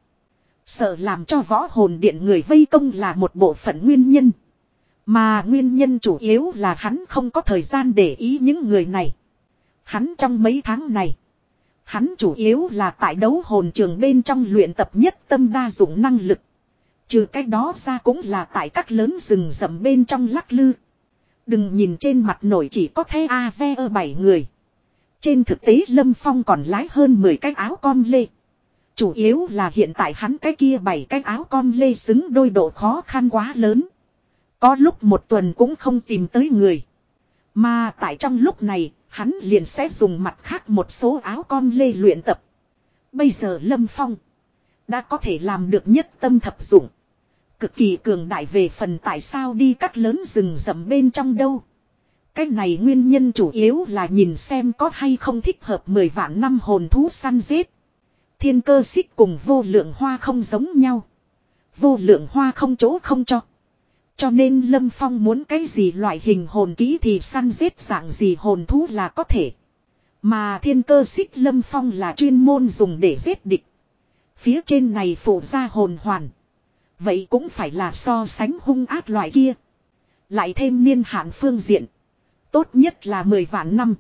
Sợ làm cho võ hồn điện người vây công là một bộ phận nguyên nhân. Mà nguyên nhân chủ yếu là hắn không có thời gian để ý những người này. Hắn trong mấy tháng này, hắn chủ yếu là tại đấu hồn trường bên trong luyện tập nhất tâm đa dụng năng lực. Trừ cái đó ra cũng là tại các lớn rừng rậm bên trong lắc lư. Đừng nhìn trên mặt nổi chỉ có thế AVE 7 người. Trên thực tế Lâm Phong còn lái hơn 10 cái áo con lê. Chủ yếu là hiện tại hắn cái kia bảy cái áo con lê xứng đôi độ khó khăn quá lớn. Có lúc một tuần cũng không tìm tới người. Mà tại trong lúc này, hắn liền sẽ dùng mặt khác một số áo con lê luyện tập. Bây giờ Lâm Phong đã có thể làm được nhất tâm thập dụng. Cực kỳ cường đại về phần tại sao đi các lớn rừng rậm bên trong đâu. Cái này nguyên nhân chủ yếu là nhìn xem có hay không thích hợp 10 vạn năm hồn thú săn giết. Thiên cơ xích cùng vô lượng hoa không giống nhau. Vô lượng hoa không chỗ không cho. Cho nên Lâm Phong muốn cái gì loại hình hồn kỹ thì săn giết dạng gì hồn thú là có thể. Mà thiên cơ xích Lâm Phong là chuyên môn dùng để giết địch. Phía trên này phụ ra hồn hoàn. Vậy cũng phải là so sánh hung ác loại kia. Lại thêm niên hạn phương diện. Tốt nhất là 10 vạn năm.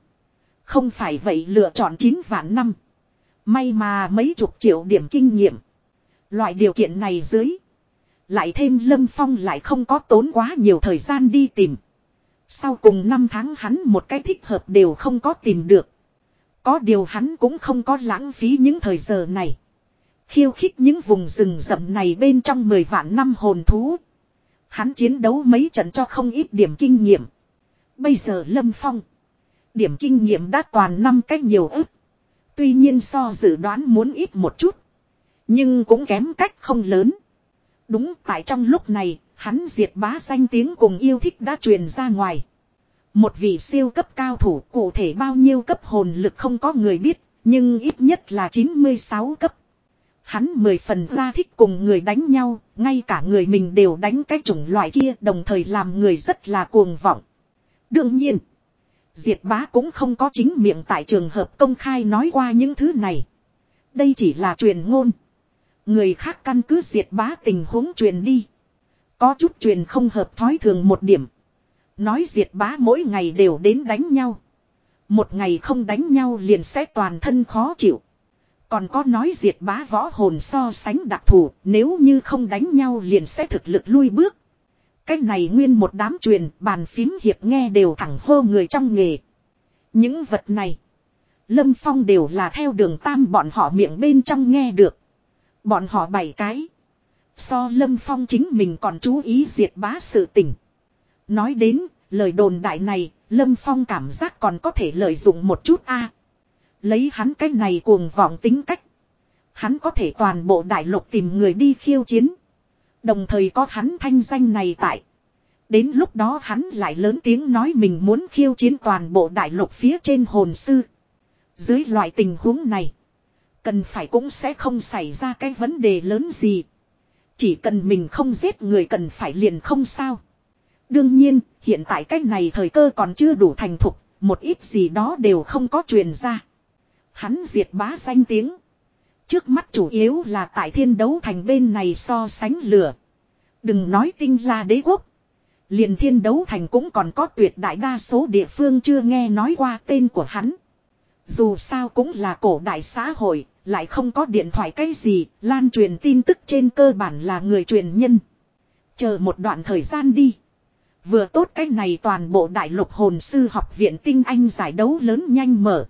Không phải vậy lựa chọn 9 vạn năm. May mà mấy chục triệu điểm kinh nghiệm. Loại điều kiện này dưới. Lại thêm Lâm Phong lại không có tốn quá nhiều thời gian đi tìm. Sau cùng 5 tháng hắn một cái thích hợp đều không có tìm được. Có điều hắn cũng không có lãng phí những thời giờ này. Khiêu khích những vùng rừng rậm này bên trong 10 vạn năm hồn thú. Hắn chiến đấu mấy trận cho không ít điểm kinh nghiệm. Bây giờ Lâm Phong. Điểm kinh nghiệm đã toàn năm cách nhiều ức. Tuy nhiên so dự đoán muốn ít một chút. Nhưng cũng kém cách không lớn. Đúng tại trong lúc này, hắn diệt bá danh tiếng cùng yêu thích đã truyền ra ngoài. Một vị siêu cấp cao thủ cụ thể bao nhiêu cấp hồn lực không có người biết, nhưng ít nhất là 96 cấp. Hắn mười phần ra thích cùng người đánh nhau, ngay cả người mình đều đánh cái chủng loại kia đồng thời làm người rất là cuồng vọng. Đương nhiên, Diệt bá cũng không có chính miệng tại trường hợp công khai nói qua những thứ này. Đây chỉ là truyền ngôn. Người khác căn cứ diệt bá tình huống truyền đi. Có chút truyền không hợp thói thường một điểm. Nói diệt bá mỗi ngày đều đến đánh nhau. Một ngày không đánh nhau liền sẽ toàn thân khó chịu. Còn có nói diệt bá võ hồn so sánh đặc thù, nếu như không đánh nhau liền sẽ thực lực lui bước. Cách này nguyên một đám truyền, bàn phím hiệp nghe đều thẳng hô người trong nghề. Những vật này, Lâm Phong đều là theo đường tam bọn họ miệng bên trong nghe được. Bọn họ bảy cái. So Lâm Phong chính mình còn chú ý diệt bá sự tình. Nói đến, lời đồn đại này, Lâm Phong cảm giác còn có thể lợi dụng một chút a Lấy hắn cái này cuồng vọng tính cách. Hắn có thể toàn bộ đại lục tìm người đi khiêu chiến. Đồng thời có hắn thanh danh này tại. Đến lúc đó hắn lại lớn tiếng nói mình muốn khiêu chiến toàn bộ đại lục phía trên hồn sư. Dưới loại tình huống này. Cần phải cũng sẽ không xảy ra cái vấn đề lớn gì. Chỉ cần mình không giết người cần phải liền không sao. Đương nhiên, hiện tại cách này thời cơ còn chưa đủ thành thục, một ít gì đó đều không có truyền ra. Hắn diệt bá danh tiếng. Trước mắt chủ yếu là tại thiên đấu thành bên này so sánh lửa. Đừng nói tinh la đế quốc. Liền thiên đấu thành cũng còn có tuyệt đại đa số địa phương chưa nghe nói qua tên của hắn. Dù sao cũng là cổ đại xã hội, lại không có điện thoại cái gì, lan truyền tin tức trên cơ bản là người truyền nhân. Chờ một đoạn thời gian đi. Vừa tốt cái này toàn bộ đại lục hồn sư học viện tinh anh giải đấu lớn nhanh mở.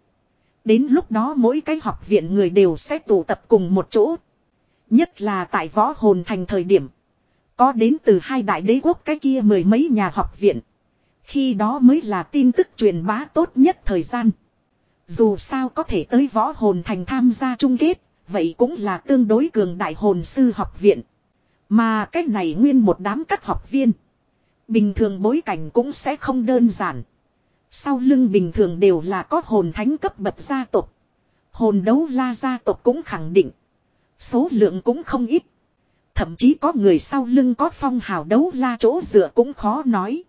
Đến lúc đó mỗi cái học viện người đều sẽ tụ tập cùng một chỗ. Nhất là tại võ hồn thành thời điểm. Có đến từ hai đại đế quốc cái kia mười mấy nhà học viện. Khi đó mới là tin tức truyền bá tốt nhất thời gian. Dù sao có thể tới võ hồn thành tham gia chung kết, vậy cũng là tương đối cường đại hồn sư học viện. Mà cái này nguyên một đám các học viên. Bình thường bối cảnh cũng sẽ không đơn giản. Sau lưng bình thường đều là có hồn thánh cấp bậc gia tộc. Hồn đấu la gia tộc cũng khẳng định. Số lượng cũng không ít. Thậm chí có người sau lưng có phong hào đấu la chỗ dựa cũng khó nói.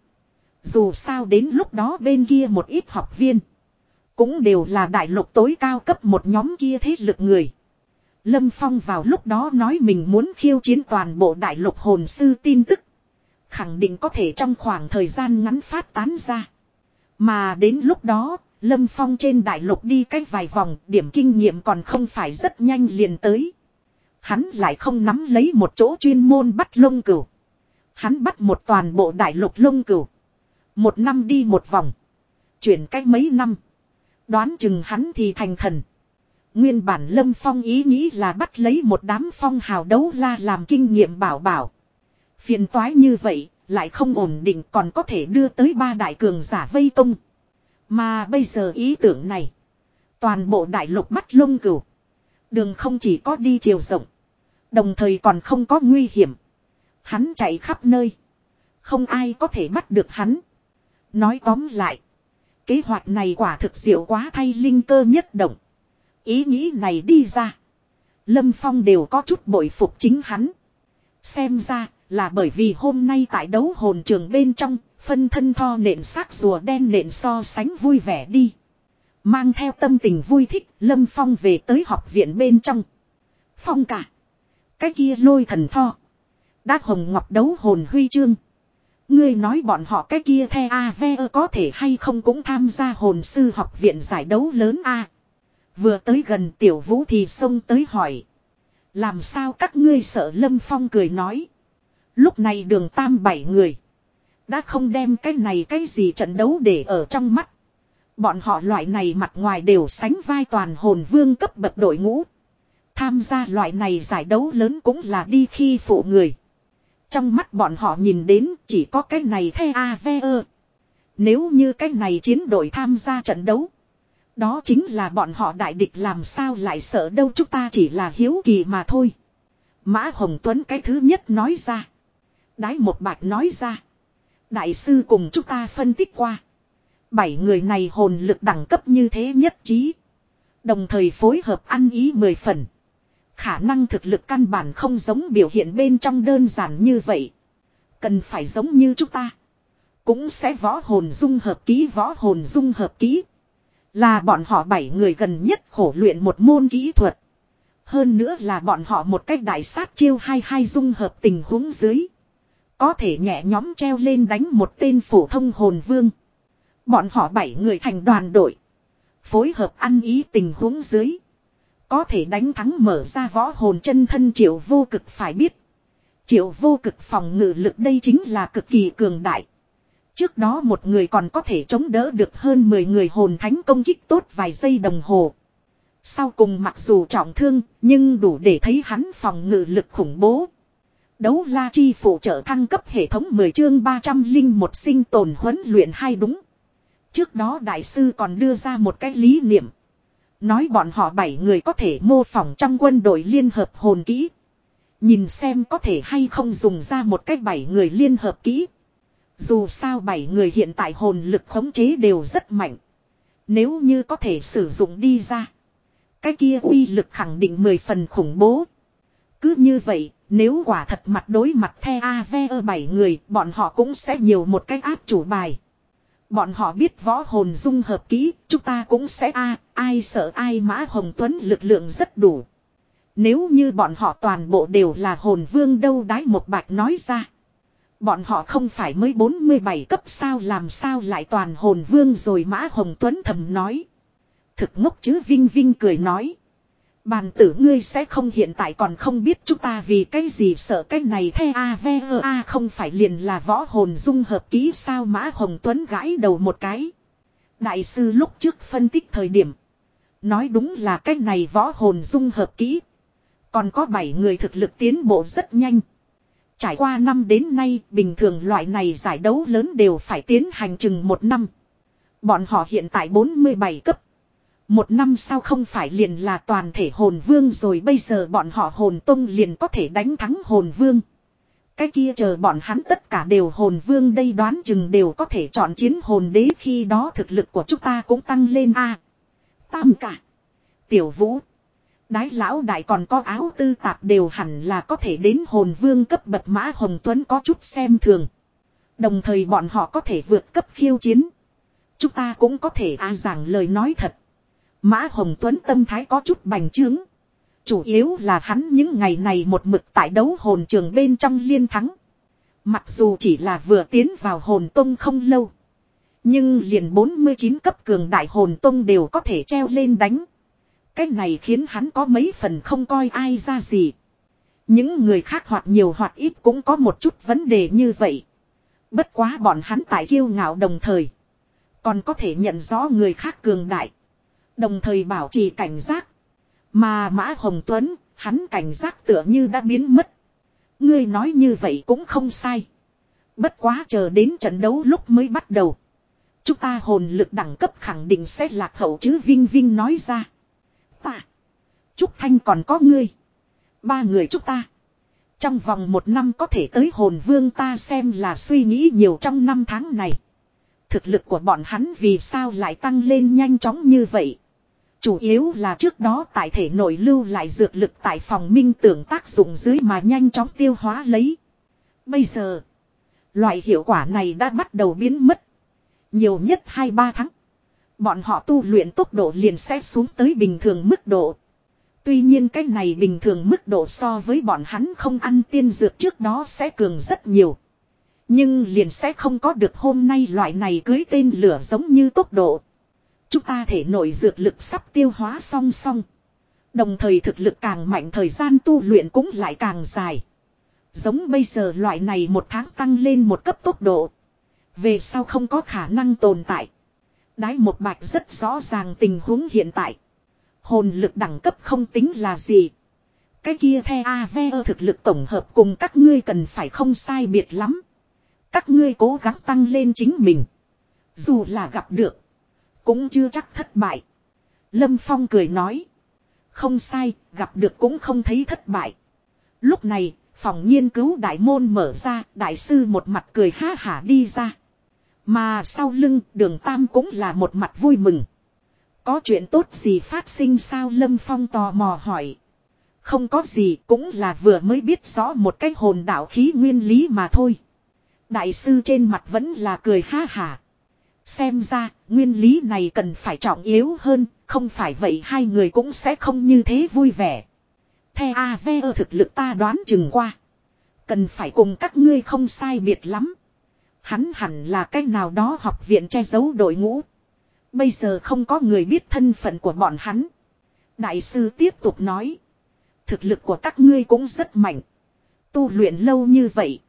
Dù sao đến lúc đó bên kia một ít học viên. Cũng đều là đại lục tối cao cấp một nhóm kia thế lực người. Lâm Phong vào lúc đó nói mình muốn khiêu chiến toàn bộ đại lục hồn sư tin tức. Khẳng định có thể trong khoảng thời gian ngắn phát tán ra. Mà đến lúc đó, Lâm Phong trên đại lục đi cách vài vòng, điểm kinh nghiệm còn không phải rất nhanh liền tới. Hắn lại không nắm lấy một chỗ chuyên môn bắt lông cừu. Hắn bắt một toàn bộ đại lục lông cừu. Một năm đi một vòng. Chuyển cách mấy năm. Đoán chừng hắn thì thành thần. Nguyên bản Lâm Phong ý nghĩ là bắt lấy một đám phong hào đấu la làm kinh nghiệm bảo bảo. Phiền toái như vậy, lại không ổn định còn có thể đưa tới ba đại cường giả vây công. Mà bây giờ ý tưởng này. Toàn bộ đại lục bắt lông cửu. Đường không chỉ có đi chiều rộng. Đồng thời còn không có nguy hiểm. Hắn chạy khắp nơi. Không ai có thể bắt được hắn. Nói tóm lại. Kế hoạch này quả thực diệu quá thay linh cơ nhất động. Ý nghĩ này đi ra. Lâm Phong đều có chút bội phục chính hắn. Xem ra là bởi vì hôm nay tại đấu hồn trường bên trong, phân thân tho nện xác rùa đen nện so sánh vui vẻ đi. Mang theo tâm tình vui thích, Lâm Phong về tới học viện bên trong. Phong cả. Cái kia lôi thần tho. đát hồng ngọc đấu hồn huy chương. Ngươi nói bọn họ cái kia the A có thể hay không cũng tham gia hồn sư học viện giải đấu lớn A. Vừa tới gần tiểu vũ thì xông tới hỏi. Làm sao các ngươi sợ Lâm Phong cười nói. Lúc này đường tam bảy người. Đã không đem cái này cái gì trận đấu để ở trong mắt. Bọn họ loại này mặt ngoài đều sánh vai toàn hồn vương cấp bậc đội ngũ. Tham gia loại này giải đấu lớn cũng là đi khi phụ người. Trong mắt bọn họ nhìn đến chỉ có cái này the a ơ. Nếu như cái này chiến đội tham gia trận đấu. Đó chính là bọn họ đại địch làm sao lại sợ đâu chúng ta chỉ là hiếu kỳ mà thôi. Mã Hồng Tuấn cái thứ nhất nói ra. Đái một bạch nói ra. Đại sư cùng chúng ta phân tích qua. Bảy người này hồn lực đẳng cấp như thế nhất trí. Đồng thời phối hợp ăn ý mười phần. Khả năng thực lực căn bản không giống biểu hiện bên trong đơn giản như vậy. Cần phải giống như chúng ta. Cũng sẽ võ hồn dung hợp ký, võ hồn dung hợp ký. Là bọn họ bảy người gần nhất khổ luyện một môn kỹ thuật. Hơn nữa là bọn họ một cách đại sát chiêu hai hai dung hợp tình huống dưới. Có thể nhẹ nhóm treo lên đánh một tên phổ thông hồn vương. Bọn họ bảy người thành đoàn đội. Phối hợp ăn ý tình huống dưới. Có thể đánh thắng mở ra võ hồn chân thân triệu vô cực phải biết. Triệu vô cực phòng ngự lực đây chính là cực kỳ cường đại. Trước đó một người còn có thể chống đỡ được hơn 10 người hồn thánh công kích tốt vài giây đồng hồ. Sau cùng mặc dù trọng thương, nhưng đủ để thấy hắn phòng ngự lực khủng bố. Đấu la chi phụ trợ thăng cấp hệ thống 10 chương 300 linh một sinh tồn huấn luyện hay đúng. Trước đó đại sư còn đưa ra một cái lý niệm. Nói bọn họ bảy người có thể mô phỏng trong quân đội liên hợp hồn kỹ. Nhìn xem có thể hay không dùng ra một cách bảy người liên hợp kỹ. Dù sao bảy người hiện tại hồn lực khống chế đều rất mạnh. Nếu như có thể sử dụng đi ra. Cái kia uy lực khẳng định mười phần khủng bố. Cứ như vậy, nếu quả thật mặt đối mặt the AVE bảy người, bọn họ cũng sẽ nhiều một cách áp chủ bài. Bọn họ biết võ hồn dung hợp kỹ, chúng ta cũng sẽ a ai sợ ai mã hồng tuấn lực lượng rất đủ. Nếu như bọn họ toàn bộ đều là hồn vương đâu đái một bạch nói ra. Bọn họ không phải mới 47 cấp sao làm sao lại toàn hồn vương rồi Mã Hồng Tuấn thầm nói. Thực ngốc chứ Vinh Vinh cười nói. Bàn tử ngươi sẽ không hiện tại còn không biết chúng ta vì cái gì sợ cái này the a v a không phải liền là võ hồn dung hợp ký sao Mã Hồng Tuấn gãi đầu một cái. Đại sư lúc trước phân tích thời điểm. Nói đúng là cái này võ hồn dung hợp ký. Còn có 7 người thực lực tiến bộ rất nhanh. Trải qua năm đến nay, bình thường loại này giải đấu lớn đều phải tiến hành chừng một năm. Bọn họ hiện tại 47 cấp. Một năm sau không phải liền là toàn thể hồn vương rồi, bây giờ bọn họ hồn tông liền có thể đánh thắng hồn vương. Cái kia chờ bọn hắn tất cả đều hồn vương đây đoán chừng đều có thể chọn chiến hồn đế, khi đó thực lực của chúng ta cũng tăng lên a Tam cả. Tiểu vũ. Đái lão đại còn có áo tư tạp đều hẳn là có thể đến hồn vương cấp bậc mã Hồng Tuấn có chút xem thường. Đồng thời bọn họ có thể vượt cấp khiêu chiến. Chúng ta cũng có thể a à giảng lời nói thật. Mã Hồng Tuấn tâm thái có chút bành trướng. Chủ yếu là hắn những ngày này một mực tại đấu hồn trường bên trong liên thắng. Mặc dù chỉ là vừa tiến vào hồn tông không lâu. Nhưng liền 49 cấp cường đại hồn tông đều có thể treo lên đánh. Cái này khiến hắn có mấy phần không coi ai ra gì. Những người khác hoặc nhiều hoặc ít cũng có một chút vấn đề như vậy. Bất quá bọn hắn tại kiêu ngạo đồng thời. Còn có thể nhận rõ người khác cường đại. Đồng thời bảo trì cảnh giác. Mà Mã Hồng Tuấn, hắn cảnh giác tựa như đã biến mất. Ngươi nói như vậy cũng không sai. Bất quá chờ đến trận đấu lúc mới bắt đầu. Chúng ta hồn lực đẳng cấp khẳng định sẽ lạc hậu chứ Vinh Vinh nói ra. Ta. Trúc Thanh còn có ngươi. Ba người chúng ta. Trong vòng một năm có thể tới hồn vương ta xem là suy nghĩ nhiều trong năm tháng này. Thực lực của bọn hắn vì sao lại tăng lên nhanh chóng như vậy. Chủ yếu là trước đó tại thể nội lưu lại dược lực tại phòng minh tưởng tác dụng dưới mà nhanh chóng tiêu hóa lấy. Bây giờ, loại hiệu quả này đã bắt đầu biến mất. Nhiều nhất 2-3 tháng. Bọn họ tu luyện tốc độ liền sẽ xuống tới bình thường mức độ. Tuy nhiên cái này bình thường mức độ so với bọn hắn không ăn tiên dược trước đó sẽ cường rất nhiều. Nhưng liền sẽ không có được hôm nay loại này cưới tên lửa giống như tốc độ. Chúng ta thể nội dược lực sắp tiêu hóa song song. Đồng thời thực lực càng mạnh thời gian tu luyện cũng lại càng dài. Giống bây giờ loại này một tháng tăng lên một cấp tốc độ. Về sau không có khả năng tồn tại. Đái một bạch rất rõ ràng tình huống hiện tại. Hồn lực đẳng cấp không tính là gì. Cái kia the AVE thực lực tổng hợp cùng các ngươi cần phải không sai biệt lắm. Các ngươi cố gắng tăng lên chính mình. Dù là gặp được. Cũng chưa chắc thất bại. Lâm Phong cười nói. Không sai, gặp được cũng không thấy thất bại. Lúc này, phòng nghiên cứu đại môn mở ra, đại sư một mặt cười ha hả đi ra. Mà sau lưng, đường Tam cũng là một mặt vui mừng. Có chuyện tốt gì phát sinh sao Lâm Phong tò mò hỏi. Không có gì cũng là vừa mới biết rõ một cái hồn đạo khí nguyên lý mà thôi. Đại sư trên mặt vẫn là cười ha hả. Xem ra, nguyên lý này cần phải trọng yếu hơn, không phải vậy hai người cũng sẽ không như thế vui vẻ. The AVE thực lực ta đoán chừng qua. Cần phải cùng các ngươi không sai biệt lắm. Hắn hẳn là cách nào đó học viện che giấu đội ngũ. Bây giờ không có người biết thân phận của bọn hắn. Đại sư tiếp tục nói. Thực lực của các ngươi cũng rất mạnh. Tu luyện lâu như vậy.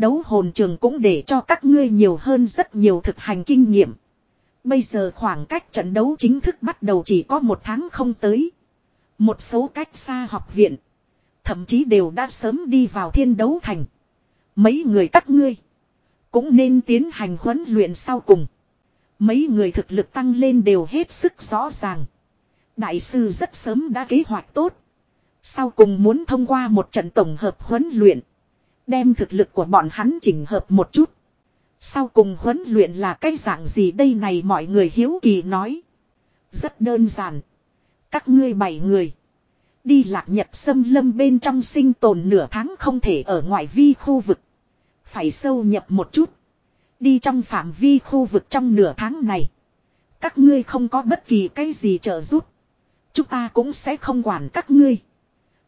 Đấu hồn trường cũng để cho các ngươi nhiều hơn rất nhiều thực hành kinh nghiệm. Bây giờ khoảng cách trận đấu chính thức bắt đầu chỉ có một tháng không tới. Một số cách xa học viện. Thậm chí đều đã sớm đi vào thiên đấu thành. Mấy người các ngươi. Cũng nên tiến hành huấn luyện sau cùng. Mấy người thực lực tăng lên đều hết sức rõ ràng. Đại sư rất sớm đã kế hoạch tốt. Sau cùng muốn thông qua một trận tổng hợp huấn luyện. Đem thực lực của bọn hắn chỉnh hợp một chút. Sau cùng huấn luyện là cái dạng gì đây này mọi người hiếu kỳ nói. Rất đơn giản. Các ngươi bảy người. Đi lạc nhật xâm lâm bên trong sinh tồn nửa tháng không thể ở ngoại vi khu vực. Phải sâu nhập một chút. Đi trong phạm vi khu vực trong nửa tháng này. Các ngươi không có bất kỳ cái gì trợ giúp. Chúng ta cũng sẽ không quản các ngươi.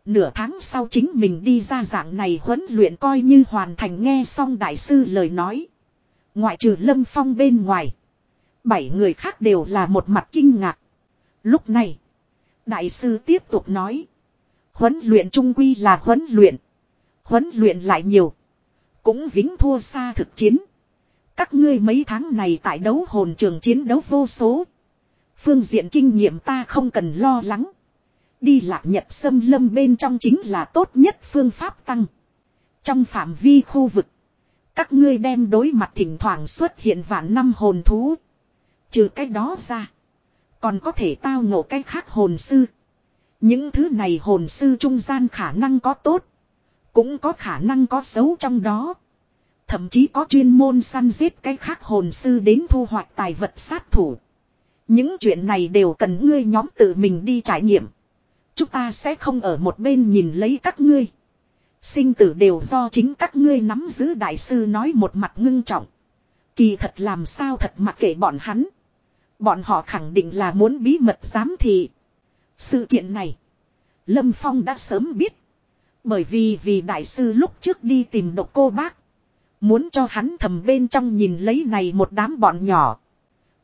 Nửa tháng sau chính mình đi ra dạng này huấn luyện coi như hoàn thành nghe xong đại sư lời nói. Ngoại trừ lâm phong bên ngoài. Bảy người khác đều là một mặt kinh ngạc. Lúc này. Đại sư tiếp tục nói. Huấn luyện trung quy là huấn luyện. Huấn luyện lại nhiều. Cũng vĩnh thua xa thực chiến. Các ngươi mấy tháng này tại đấu hồn trường chiến đấu vô số. Phương diện kinh nghiệm ta không cần lo lắng. Đi lạc nhật xâm lâm bên trong chính là tốt nhất phương pháp tăng. Trong phạm vi khu vực. Các ngươi đem đối mặt thỉnh thoảng xuất hiện vạn năm hồn thú. Trừ cái đó ra. Còn có thể tao ngộ cái khác hồn sư. Những thứ này hồn sư trung gian khả năng có tốt. Cũng có khả năng có xấu trong đó. Thậm chí có chuyên môn săn giết cái khác hồn sư đến thu hoạch tài vật sát thủ. Những chuyện này đều cần ngươi nhóm tự mình đi trải nghiệm. Chúng ta sẽ không ở một bên nhìn lấy các ngươi. Sinh tử đều do chính các ngươi nắm giữ, đại sư nói một mặt ngưng trọng. Kỳ thật làm sao thật mặc kệ bọn hắn. Bọn họ khẳng định là muốn bí mật giám thị. Sự kiện này. Lâm Phong đã sớm biết. Bởi vì vì đại sư lúc trước đi tìm độc cô bác. Muốn cho hắn thầm bên trong nhìn lấy này một đám bọn nhỏ.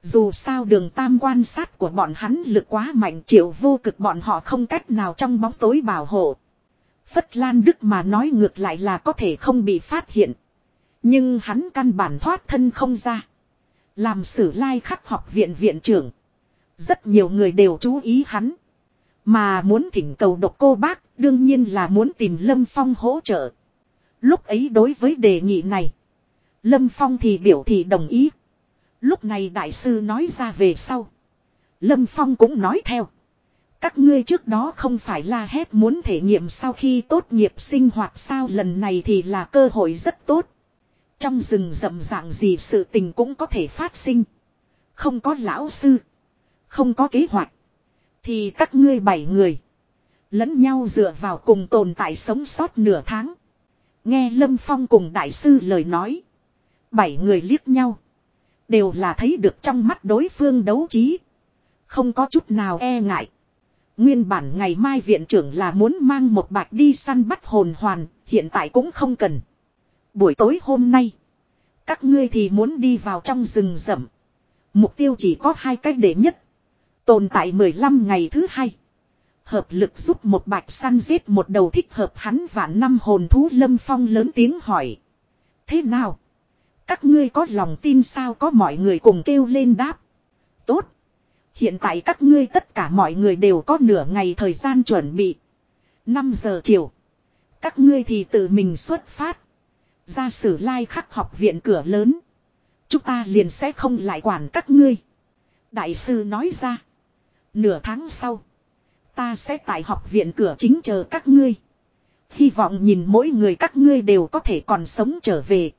Dù sao đường tam quan sát của bọn hắn lực quá mạnh triệu vô cực bọn họ không cách nào trong bóng tối bảo hộ. Phất Lan Đức mà nói ngược lại là có thể không bị phát hiện. Nhưng hắn căn bản thoát thân không ra. Làm sử lai khắc học viện viện trưởng. Rất nhiều người đều chú ý hắn. Mà muốn thỉnh cầu độc cô bác, đương nhiên là muốn tìm Lâm Phong hỗ trợ. Lúc ấy đối với đề nghị này. Lâm Phong thì biểu thị đồng ý. Lúc này đại sư nói ra về sau. Lâm Phong cũng nói theo. Các ngươi trước đó không phải la hét muốn thể nghiệm sau khi tốt nghiệp sinh hoạt sao, lần này thì là cơ hội rất tốt. Trong rừng rậm rạng gì sự tình cũng có thể phát sinh. Không có lão sư. Không có kế hoạch. Thì các ngươi bảy người. Lẫn nhau dựa vào cùng tồn tại sống sót nửa tháng. Nghe Lâm Phong cùng đại sư lời nói. Bảy người liếc nhau. Đều là thấy được trong mắt đối phương đấu trí. Không có chút nào e ngại. Nguyên bản ngày mai viện trưởng là muốn mang một bạch đi săn bắt hồn hoàn, hiện tại cũng không cần. Buổi tối hôm nay, các ngươi thì muốn đi vào trong rừng rậm. Mục tiêu chỉ có hai cách để nhất. Tồn tại 15 ngày thứ hai. Hợp lực giúp một bạch săn giết một đầu thích hợp hắn và năm hồn thú lâm phong lớn tiếng hỏi. Thế nào? Các ngươi có lòng tin sao có mọi người cùng kêu lên đáp. Tốt. Hiện tại các ngươi tất cả mọi người đều có nửa ngày thời gian chuẩn bị. 5 giờ chiều. Các ngươi thì tự mình xuất phát. Ra sử lai khắc học viện cửa lớn. Chúng ta liền sẽ không lại quản các ngươi. Đại sư nói ra. Nửa tháng sau. Ta sẽ tại học viện cửa chính chờ các ngươi. Hy vọng nhìn mỗi người các ngươi đều có thể còn sống trở về.